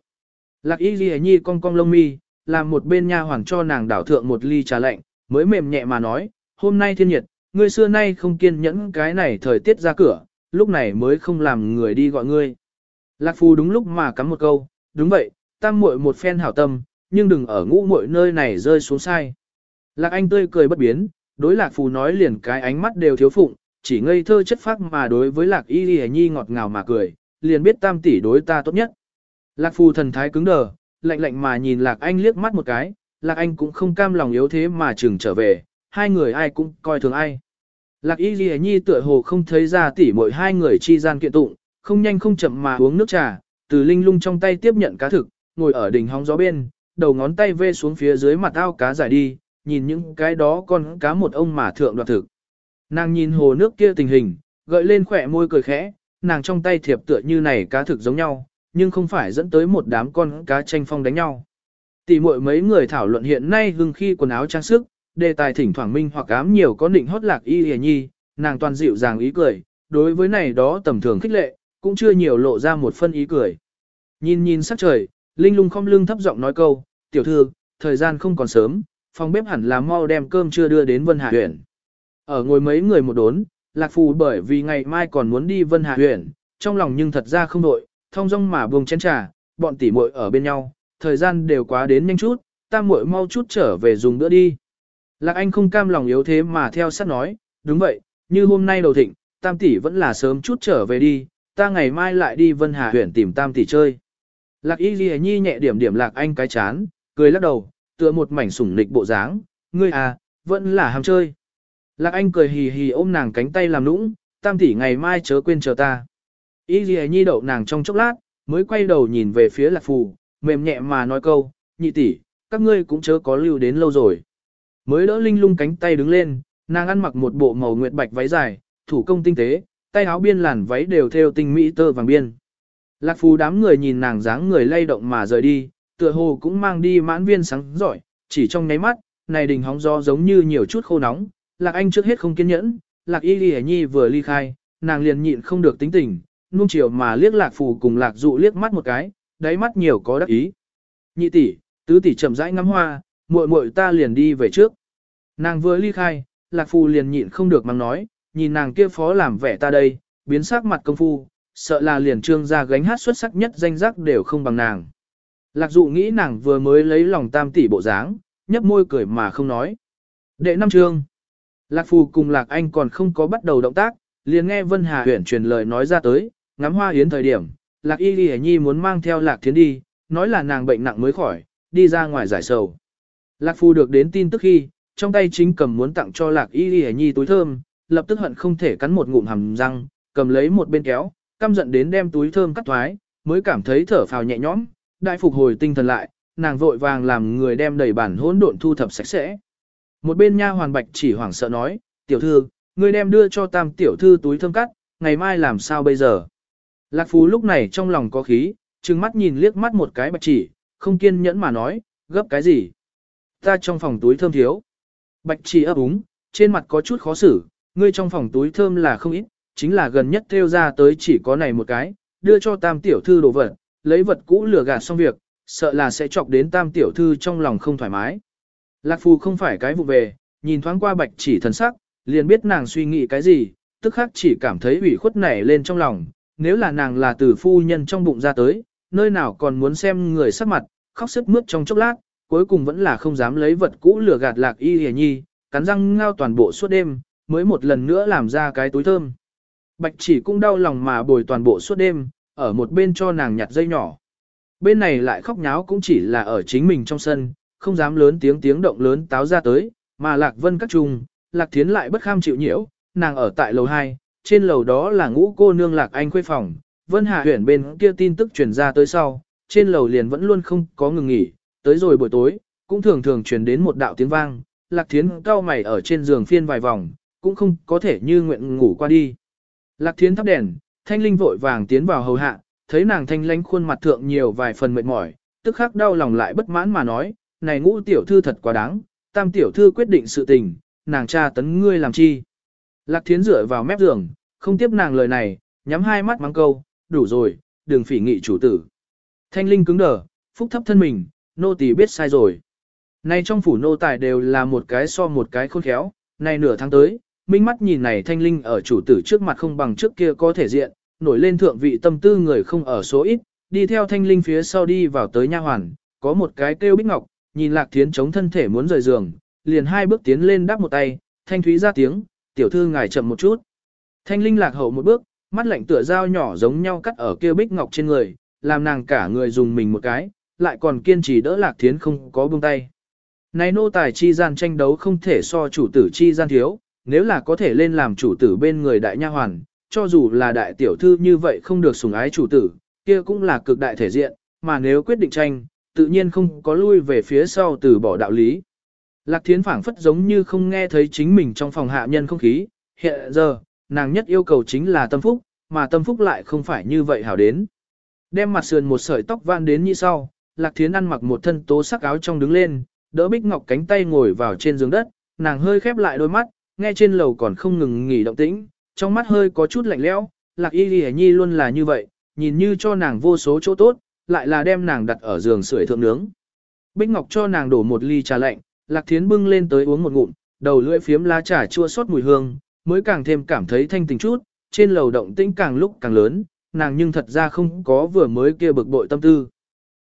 Lạc y ghi nhi cong cong lông mi, làm một bên nha hoàng cho nàng đảo thượng một ly trà lạnh, mới mềm nhẹ mà nói, hôm nay thiên nhiệt, ngươi xưa nay không kiên nhẫn cái này thời tiết ra cửa, lúc này mới không làm người đi gọi ngươi. Lạc Phu đúng lúc mà cắm một câu, đúng vậy, tam muội một phen hảo tâm, nhưng đừng ở ngũ muội nơi này rơi xuống sai. Lạc Anh tươi cười bất biến, đối Lạc Phù nói liền cái ánh mắt đều thiếu phụng, chỉ ngây thơ chất phác mà đối với Lạc Y Lì Nhi ngọt ngào mà cười, liền biết tam tỷ đối ta tốt nhất. Lạc Phù thần thái cứng đờ, lạnh lạnh mà nhìn Lạc Anh liếc mắt một cái, Lạc Anh cũng không cam lòng yếu thế mà chừng trở về, hai người ai cũng coi thường ai. Lạc Y Lì Nhi tựa hồ không thấy ra tỷ mỗi hai người chi gian kiện tụng, không nhanh không chậm mà uống nước trà, từ linh lung trong tay tiếp nhận cá thực, ngồi ở đỉnh hóng gió bên, đầu ngón tay vê xuống phía dưới mặt ao cá giải đi, nhìn những cái đó con cá một ông mà thượng đoạt thực. Nàng nhìn hồ nước kia tình hình, gợi lên khỏe môi cười khẽ, nàng trong tay thiệp tựa như này cá thực giống nhau, nhưng không phải dẫn tới một đám con cá tranh phong đánh nhau. Tỷ muội mấy người thảo luận hiện nay hưng khi quần áo trang sức, đề tài thỉnh thoảng minh hoặc ám nhiều có định hót lạc y hề nhi, nàng toàn dịu dàng ý cười, đối với này đó tầm thường khích lệ, cũng chưa nhiều lộ ra một phân ý cười. Nhìn nhìn sắc trời, Linh lung không lưng thấp giọng nói câu, tiểu thư, thời gian không còn sớm, phòng bếp hẳn là mau đem cơm chưa đưa đến Vân Hà huyện. Ở ngồi mấy người một đốn, Lạc Phù bởi vì ngày mai còn muốn đi Vân Hà huyện, trong lòng nhưng thật ra không đội, thông dong mà buông chén trà, bọn tỉ muội ở bên nhau, thời gian đều quá đến nhanh chút, tam muội mau chút trở về dùng bữa đi. Lạc Anh không cam lòng yếu thế mà theo sát nói, đúng vậy, như hôm nay đầu thịnh, tam tỷ vẫn là sớm chút trở về đi, ta ngày mai lại đi Vân Hà huyện tìm tam tỷ chơi. Lạc Y Ghi Nhi nhẹ điểm điểm Lạc Anh cái chán, cười lắc đầu, tựa một mảnh sủng nịch bộ dáng, ngươi à, vẫn là ham chơi. Lạc Anh cười hì hì ôm nàng cánh tay làm nũng, tam tỷ ngày mai chớ quên chờ ta. Y Ghi Nhi đậu nàng trong chốc lát, mới quay đầu nhìn về phía Lạc Phù, mềm nhẹ mà nói câu, nhị tỷ, các ngươi cũng chớ có lưu đến lâu rồi. Mới đỡ linh lung cánh tay đứng lên, nàng ăn mặc một bộ màu nguyệt bạch váy dài, thủ công tinh tế, tay áo biên làn váy đều theo tinh mỹ tơ vàng biên. Lạc phù đám người nhìn nàng dáng người lay động mà rời đi, tựa hồ cũng mang đi mãn viên sáng giỏi, chỉ trong nháy mắt, này đình hóng gió giống như nhiều chút khô nóng. Lạc anh trước hết không kiên nhẫn, lạc y Lệ nhi vừa ly khai, nàng liền nhịn không được tính tình, nung chiều mà liếc lạc phù cùng lạc dụ liếc mắt một cái, đáy mắt nhiều có đắc ý. Nhị tỷ, tứ tỷ chậm rãi ngắm hoa, muội muội ta liền đi về trước. Nàng vừa ly khai, lạc phù liền nhịn không được mắng nói, nhìn nàng kia phó làm vẻ ta đây, biến sắc mặt công phu, sợ là liền trương ra gánh hát xuất sắc nhất danh giác đều không bằng nàng. Lạc dụ nghĩ nàng vừa mới lấy lòng tam tỷ bộ dáng, nhấp môi cười mà không nói. Đệ năm trương. Lạc phù cùng lạc anh còn không có bắt đầu động tác, liền nghe Vân Hà huyển truyền lời nói ra tới, ngắm hoa yến thời điểm, lạc y ghi nhi muốn mang theo lạc thiến đi, nói là nàng bệnh nặng mới khỏi, đi ra ngoài giải sầu. Lạc phù được đến tin tức khi, trong tay chính cầm muốn tặng cho lạc y ghi nhi túi thơm, lập tức hận không thể cắn một ngụm hàm răng, cầm lấy một bên kéo, căm giận đến đem túi thơm cắt thoái, mới cảm thấy thở phào nhẹ nhõm, đại phục hồi tinh thần lại, nàng vội vàng làm người đem đầy bản hỗn độn thu thập sạch sẽ. Một bên nha hoàn bạch chỉ hoảng sợ nói, tiểu thư, người đem đưa cho tam tiểu thư túi thơm cắt, ngày mai làm sao bây giờ? Lạc Phú lúc này trong lòng có khí, trừng mắt nhìn liếc mắt một cái bạch chỉ, không kiên nhẫn mà nói, gấp cái gì? Ta trong phòng túi thơm thiếu. Bạch chỉ ấp úng, trên mặt có chút khó xử, ngươi trong phòng túi thơm là không ít, chính là gần nhất theo ra tới chỉ có này một cái, đưa cho tam tiểu thư đồ vật, lấy vật cũ lừa gạt xong việc, sợ là sẽ chọc đến tam tiểu thư trong lòng không thoải mái. Lạc phù không phải cái vụ về, nhìn thoáng qua bạch chỉ thần sắc, liền biết nàng suy nghĩ cái gì, tức khắc chỉ cảm thấy ủy khuất nảy lên trong lòng, nếu là nàng là từ phu nhân trong bụng ra tới, nơi nào còn muốn xem người sắc mặt, khóc sức mướt trong chốc lát, cuối cùng vẫn là không dám lấy vật cũ lừa gạt lạc y hề nhi, cắn răng ngao toàn bộ suốt đêm, mới một lần nữa làm ra cái túi thơm. Bạch chỉ cũng đau lòng mà bồi toàn bộ suốt đêm, ở một bên cho nàng nhặt dây nhỏ. Bên này lại khóc nháo cũng chỉ là ở chính mình trong sân, không dám lớn tiếng tiếng động lớn táo ra tới, mà Lạc Vân các trùng, Lạc Thiến lại bất kham chịu nhiễu, nàng ở tại lầu 2, trên lầu đó là ngũ cô nương Lạc Anh khuê phòng, Vân Hà huyện bên kia tin tức truyền ra tới sau, trên lầu liền vẫn luôn không có ngừng nghỉ, tới rồi buổi tối, cũng thường thường truyền đến một đạo tiếng vang, Lạc Thiến cao mày ở trên giường phiên vài vòng, cũng không có thể như nguyện ngủ qua đi. Lạc Thiến thắp đèn, Thanh Linh vội vàng tiến vào hầu hạ, thấy nàng thanh lãnh khuôn mặt thượng nhiều vài phần mệt mỏi, tức khắc đau lòng lại bất mãn mà nói, này ngũ tiểu thư thật quá đáng, tam tiểu thư quyết định sự tình, nàng cha tấn ngươi làm chi. Lạc Thiến dựa vào mép giường, không tiếp nàng lời này, nhắm hai mắt mắng câu, đủ rồi, đừng phỉ nghị chủ tử. Thanh Linh cứng đờ, phúc thấp thân mình, nô tỳ biết sai rồi. Nay trong phủ nô tài đều là một cái so một cái khôn khéo, nay nửa tháng tới, minh mắt nhìn này Thanh Linh ở chủ tử trước mặt không bằng trước kia có thể diện, nổi lên thượng vị tâm tư người không ở số ít, đi theo Thanh Linh phía sau đi vào tới nha hoàn, có một cái kêu bích ngọc, nhìn Lạc Thiến chống thân thể muốn rời giường, liền hai bước tiến lên đáp một tay, Thanh Thúy ra tiếng, tiểu thư ngài chậm một chút. Thanh Linh lạc hậu một bước, mắt lạnh tựa dao nhỏ giống nhau cắt ở kia bích ngọc trên người, làm nàng cả người dùng mình một cái, lại còn kiên trì đỡ lạc thiến không có buông tay. Này nô tài chi gian tranh đấu không thể so chủ tử chi gian thiếu, nếu là có thể lên làm chủ tử bên người đại nha hoàn, cho dù là đại tiểu thư như vậy không được sủng ái chủ tử, kia cũng là cực đại thể diện, mà nếu quyết định tranh, tự nhiên không có lui về phía sau từ bỏ đạo lý. Lạc thiến phảng phất giống như không nghe thấy chính mình trong phòng hạ nhân không khí, hiện giờ, nàng nhất yêu cầu chính là tâm phúc, mà tâm phúc lại không phải như vậy hảo đến. Đem mặt sườn một sợi tóc van đến như sau, Lạc Thiến ăn mặc một thân tố sắc áo trong đứng lên, đỡ Bích Ngọc cánh tay ngồi vào trên giường đất, nàng hơi khép lại đôi mắt, nghe trên lầu còn không ngừng nghỉ động tĩnh, trong mắt hơi có chút lạnh lẽo. Lạc Y ghi Nhi luôn là như vậy, nhìn như cho nàng vô số chỗ tốt, lại là đem nàng đặt ở giường sưởi thượng nướng. Bích Ngọc cho nàng đổ một ly trà lạnh, Lạc Thiến bưng lên tới uống một ngụm, đầu lưỡi phiếm lá trà chua xót mùi hương, mới càng thêm cảm thấy thanh tình chút, trên lầu động tĩnh càng lúc càng lớn, nàng nhưng thật ra không có vừa mới kia bực bội tâm tư.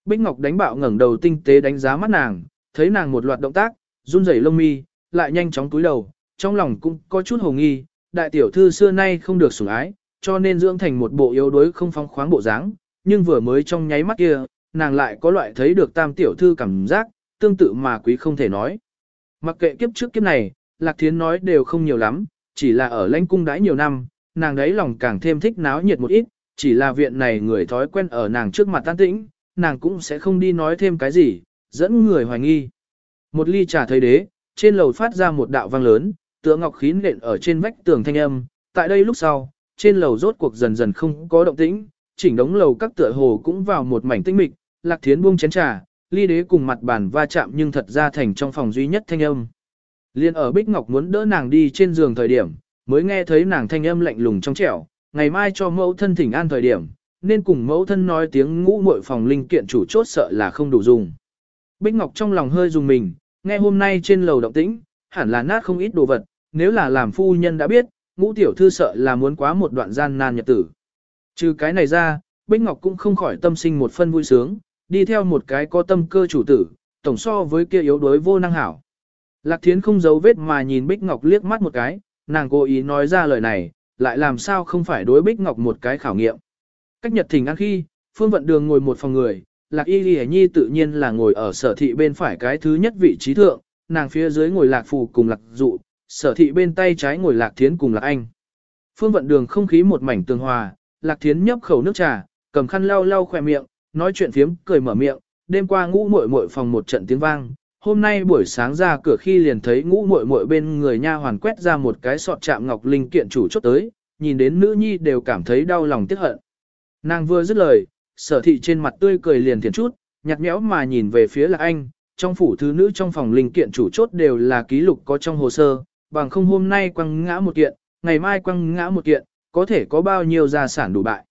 Bích Ngọc đánh bạo ngẩng đầu tinh tế đánh giá mắt nàng, thấy nàng một loạt động tác, run rẩy lông mi, lại nhanh chóng cúi đầu, trong lòng cũng có chút hồ nghi, đại tiểu thư xưa nay không được sủng ái, cho nên dưỡng thành một bộ yếu đuối không phong khoáng bộ dáng, nhưng vừa mới trong nháy mắt kia, nàng lại có loại thấy được tam tiểu thư cảm giác, tương tự mà quý không thể nói. Mặc kệ kiếp trước kiếp này, Lạc Thiến nói đều không nhiều lắm, chỉ là ở lãnh cung đãi nhiều năm, nàng đấy lòng càng thêm thích náo nhiệt một ít, chỉ là viện này người thói quen ở nàng trước mặt tan tĩnh, nàng cũng sẽ không đi nói thêm cái gì, dẫn người hoài nghi. Một ly trà thấy đế, trên lầu phát ra một đạo vang lớn, tựa ngọc khí nện ở trên vách tường thanh âm, tại đây lúc sau, trên lầu rốt cuộc dần dần không có động tĩnh, chỉnh đống lầu các tựa hồ cũng vào một mảnh tĩnh mịch, lạc thiến buông chén trà, ly đế cùng mặt bàn va chạm nhưng thật ra thành trong phòng duy nhất thanh âm. Liên ở Bích Ngọc muốn đỡ nàng đi trên giường thời điểm, mới nghe thấy nàng thanh âm lạnh lùng trong trẻo, ngày mai cho mẫu thân thỉnh an thời điểm, nên cùng mẫu thân nói tiếng ngũ muội phòng linh kiện chủ chốt sợ là không đủ dùng. Bích Ngọc trong lòng hơi dùng mình, nghe hôm nay trên lầu động tĩnh, hẳn là nát không ít đồ vật, nếu là làm phu nhân đã biết, ngũ tiểu thư sợ là muốn quá một đoạn gian nan nhật tử. Trừ cái này ra, Bích Ngọc cũng không khỏi tâm sinh một phân vui sướng, đi theo một cái có tâm cơ chủ tử, tổng so với kia yếu đuối vô năng hảo. Lạc Thiến không giấu vết mà nhìn Bích Ngọc liếc mắt một cái, nàng cố ý nói ra lời này, lại làm sao không phải đối Bích Ngọc một cái khảo nghiệm. Cách nhật thỉnh ăn khi, Phương Vận Đường ngồi một phòng người, Lạc Y Ghi Nhi tự nhiên là ngồi ở sở thị bên phải cái thứ nhất vị trí thượng, nàng phía dưới ngồi Lạc Phù cùng Lạc Dụ, sở thị bên tay trái ngồi Lạc Thiến cùng Lạc Anh. Phương Vận Đường không khí một mảnh tường hòa, Lạc Thiến nhấp khẩu nước trà, cầm khăn lau lau khỏe miệng, nói chuyện phiếm, cười mở miệng, đêm qua ngũ muội muội phòng một trận tiếng vang, hôm nay buổi sáng ra cửa khi liền thấy ngũ muội muội bên người nha hoàn quét ra một cái sọt chạm ngọc linh kiện chủ chốt tới, nhìn đến nữ nhi đều cảm thấy đau lòng tiếc hận. Nàng vừa dứt lời, sở thị trên mặt tươi cười liền thiền chút, nhạt nhẽo mà nhìn về phía là anh, trong phủ thứ nữ trong phòng linh kiện chủ chốt đều là ký lục có trong hồ sơ, bằng không hôm nay quăng ngã một kiện, ngày mai quăng ngã một kiện, có thể có bao nhiêu gia sản đủ bại.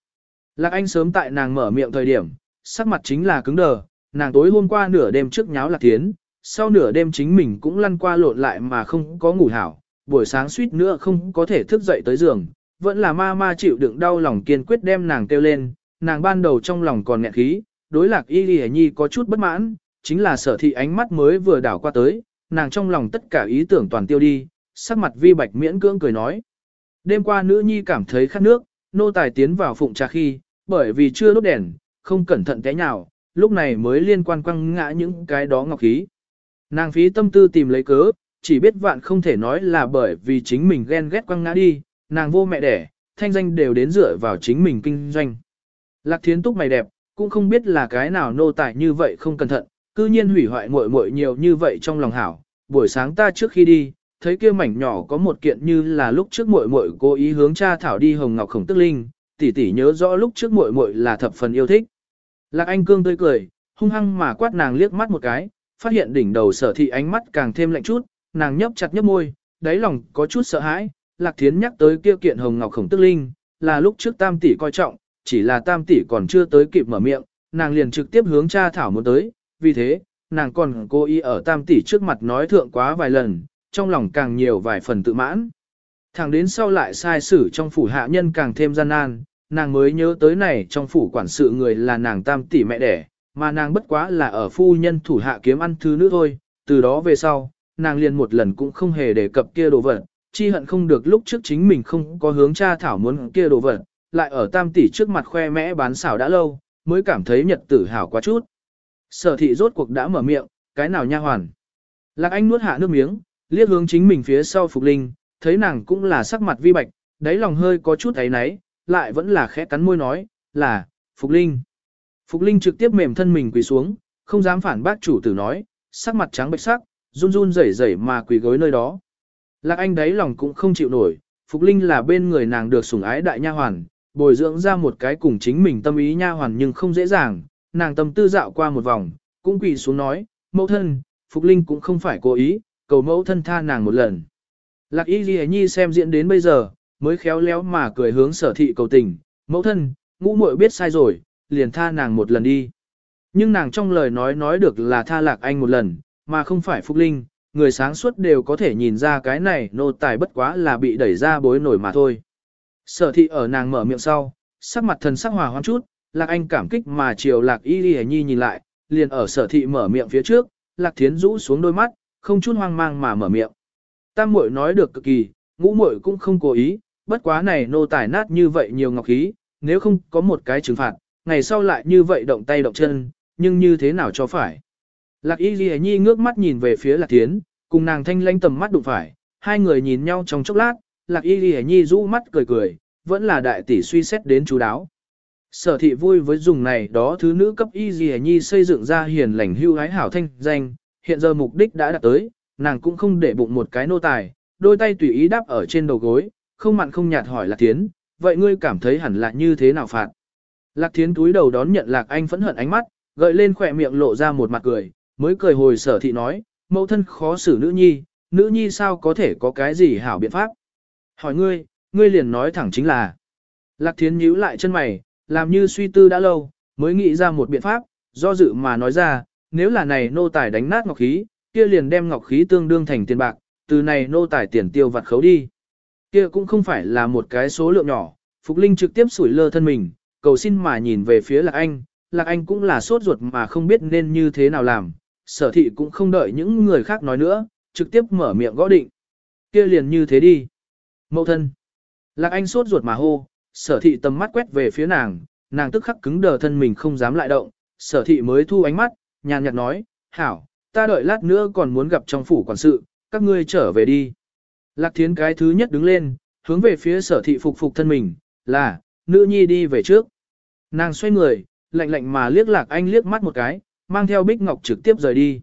Lạc Anh sớm tại nàng mở miệng thời điểm, sắc mặt chính là cứng đờ, nàng tối hôm qua nửa đêm trước nháo Lạc Thiến, sau nửa đêm chính mình cũng lăn qua lộn lại mà không có ngủ hảo, buổi sáng suýt nữa không có thể thức dậy tới giường, vẫn là ma ma chịu đựng đau lòng kiên quyết đem nàng kêu lên, nàng ban đầu trong lòng còn nghẹn khí, đối lạc y lì nhi có chút bất mãn, chính là sở thị ánh mắt mới vừa đảo qua tới, nàng trong lòng tất cả ý tưởng toàn tiêu đi, sắc mặt vi bạch miễn cưỡng cười nói. Đêm qua nữ nhi cảm thấy khát nước, nô tài tiến vào phụng trà khi, bởi vì chưa đốt đèn, không cẩn thận té nhào, lúc này mới liên quan quăng ngã những cái đó ngọc khí. Nàng phí tâm tư tìm lấy cớ, chỉ biết vạn không thể nói là bởi vì chính mình ghen ghét quăng ngã đi, nàng vô mẹ đẻ, thanh danh đều đến dựa vào chính mình kinh doanh. Lạc thiến túc mày đẹp, cũng không biết là cái nào nô tài như vậy không cẩn thận, cư nhiên hủy hoại muội muội nhiều như vậy trong lòng hảo. Buổi sáng ta trước khi đi, thấy kia mảnh nhỏ có một kiện như là lúc trước muội muội cố ý hướng cha thảo đi hồng ngọc khổng tức linh, tỷ tỷ nhớ rõ lúc trước muội muội là thập phần yêu thích. Lạc Anh cương tươi cười, hung hăng mà quát nàng liếc mắt một cái, phát hiện đỉnh đầu sở thị ánh mắt càng thêm lạnh chút, nàng nhấp chặt nhấp môi, đáy lòng có chút sợ hãi, Lạc Thiến nhắc tới kia kiện hồng ngọc khổng tức linh, là lúc trước tam tỷ coi trọng, chỉ là tam tỷ còn chưa tới kịp mở miệng, nàng liền trực tiếp hướng cha thảo muốn tới, vì thế, nàng còn cố ý ở tam tỷ trước mặt nói thượng quá vài lần, trong lòng càng nhiều vài phần tự mãn. Thẳng đến sau lại sai sử trong phủ hạ nhân càng thêm gian nan, nàng mới nhớ tới này trong phủ quản sự người là nàng tam tỷ mẹ đẻ, mà nàng bất quá là ở phu nhân thủ hạ kiếm ăn thứ nữ thôi, từ đó về sau, nàng liền một lần cũng không hề đề cập kia đồ vật, chi hận không được lúc trước chính mình không có hướng cha thảo muốn kia đồ vật, lại ở tam tỷ trước mặt khoe mẽ bán xảo đã lâu, mới cảm thấy nhật tử hảo quá chút. Sở thị rốt cuộc đã mở miệng, cái nào nha hoàn. Lạc Anh nuốt hạ nước miếng, liếc hướng chính mình phía sau Phục Linh, thấy nàng cũng là sắc mặt vi bạch, đáy lòng hơi có chút ấy náy, lại vẫn là khẽ cắn môi nói, là, Phục Linh. Phục Linh trực tiếp mềm thân mình quỳ xuống, không dám phản bác chủ tử nói, sắc mặt trắng bệch sắc, run run rẩy rẩy mà quỳ gối nơi đó. Lạc Anh đáy lòng cũng không chịu nổi, Phục Linh là bên người nàng được sủng ái đại nha hoàn, bồi dưỡng ra một cái cùng chính mình tâm ý nha hoàn nhưng không dễ dàng, nàng tâm tư dạo qua một vòng, cũng quỳ xuống nói, mẫu thân, Phục Linh cũng không phải cố ý, cầu mẫu thân tha nàng một lần. Lạc Y Ghi Nhi xem diễn đến bây giờ, mới khéo léo mà cười hướng sở thị cầu tình, mẫu thân, ngũ muội biết sai rồi, liền tha nàng một lần đi. Nhưng nàng trong lời nói nói được là tha lạc anh một lần, mà không phải phúc Linh, người sáng suốt đều có thể nhìn ra cái này nô tài bất quá là bị đẩy ra bối nổi mà thôi. Sở thị ở nàng mở miệng sau, sắc mặt thần sắc hòa hoãn chút, lạc anh cảm kích mà chiều lạc y ghi nhi nhìn lại, liền ở sở thị mở miệng phía trước, lạc thiến rũ xuống đôi mắt, không chút hoang mang mà mở miệng. Tam muội nói được cực kỳ, ngũ muội cũng không cố ý, bất quá này nô tài nát như vậy nhiều ngọc khí, nếu không có một cái trừng phạt, ngày sau lại như vậy động tay động chân, nhưng như thế nào cho phải. Lạc y ghi nhi ngước mắt nhìn về phía lạc thiến, cùng nàng thanh lanh tầm mắt đụng phải, hai người nhìn nhau trong chốc lát, lạc y ghi nhi rũ mắt cười cười, vẫn là đại tỷ suy xét đến chú đáo. Sở thị vui với dùng này đó thứ nữ cấp y ghi nhi xây dựng ra hiền lành hưu hái hảo thanh danh, hiện giờ mục đích đã đạt tới, nàng cũng không để bụng một cái nô tài, đôi tay tùy ý đáp ở trên đầu gối, không mặn không nhạt hỏi lạc thiến, vậy ngươi cảm thấy hẳn là như thế nào phạt? Lạc thiến túi đầu đón nhận lạc anh phẫn hận ánh mắt, gợi lên khỏe miệng lộ ra một mặt cười, mới cười hồi sở thị nói, mẫu thân khó xử nữ nhi, nữ nhi sao có thể có cái gì hảo biện pháp. Hỏi ngươi, ngươi liền nói thẳng chính là. Lạc thiến nhíu lại chân mày, làm như suy tư đã lâu, mới nghĩ ra một biện pháp, do dự mà nói ra, nếu là này nô tài đánh nát ngọc khí, kia liền đem ngọc khí tương đương thành tiền bạc, từ này nô tài tiền tiêu vặt khấu đi. Kia cũng không phải là một cái số lượng nhỏ, Phục Linh trực tiếp sủi lơ thân mình, cầu xin mà nhìn về phía Lạc Anh, Lạc Anh cũng là sốt ruột mà không biết nên như thế nào làm, sở thị cũng không đợi những người khác nói nữa, trực tiếp mở miệng gõ định. kia liền như thế đi. Mậu thân. Lạc Anh sốt ruột mà hô, sở thị tầm mắt quét về phía nàng, nàng tức khắc cứng đờ thân mình không dám lại động, sở thị mới thu ánh mắt, nhàn nhạt nói, hảo, ta đợi lát nữa còn muốn gặp trong phủ quản sự, các ngươi trở về đi. Lạc thiến cái thứ nhất đứng lên, hướng về phía sở thị phục phục thân mình, là, nữ nhi đi về trước. Nàng xoay người, lạnh lạnh mà liếc lạc anh liếc mắt một cái, mang theo Bích Ngọc trực tiếp rời đi.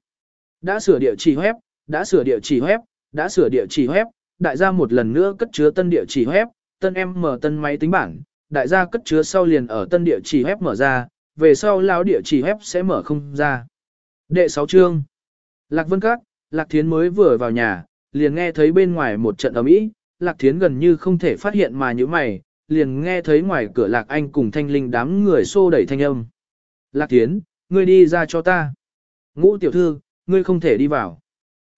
Đã sửa địa chỉ web, đã sửa địa chỉ web, đã sửa địa chỉ web, đại gia một lần nữa cất chứa tân địa chỉ web, tân em mở tân máy tính bảng, đại gia cất chứa sau liền ở tân địa chỉ web mở ra, về sau lão địa chỉ web sẽ mở không ra. Đệ 6 chương. Lạc Vân Các, Lạc Thiến mới vừa vào nhà, liền nghe thấy bên ngoài một trận ầm ĩ, Lạc Thiến gần như không thể phát hiện mà như mày, liền nghe thấy ngoài cửa Lạc Anh cùng Thanh Linh đám người xô đẩy thanh âm. Lạc Thiến, ngươi đi ra cho ta. Ngũ tiểu thư, ngươi không thể đi vào.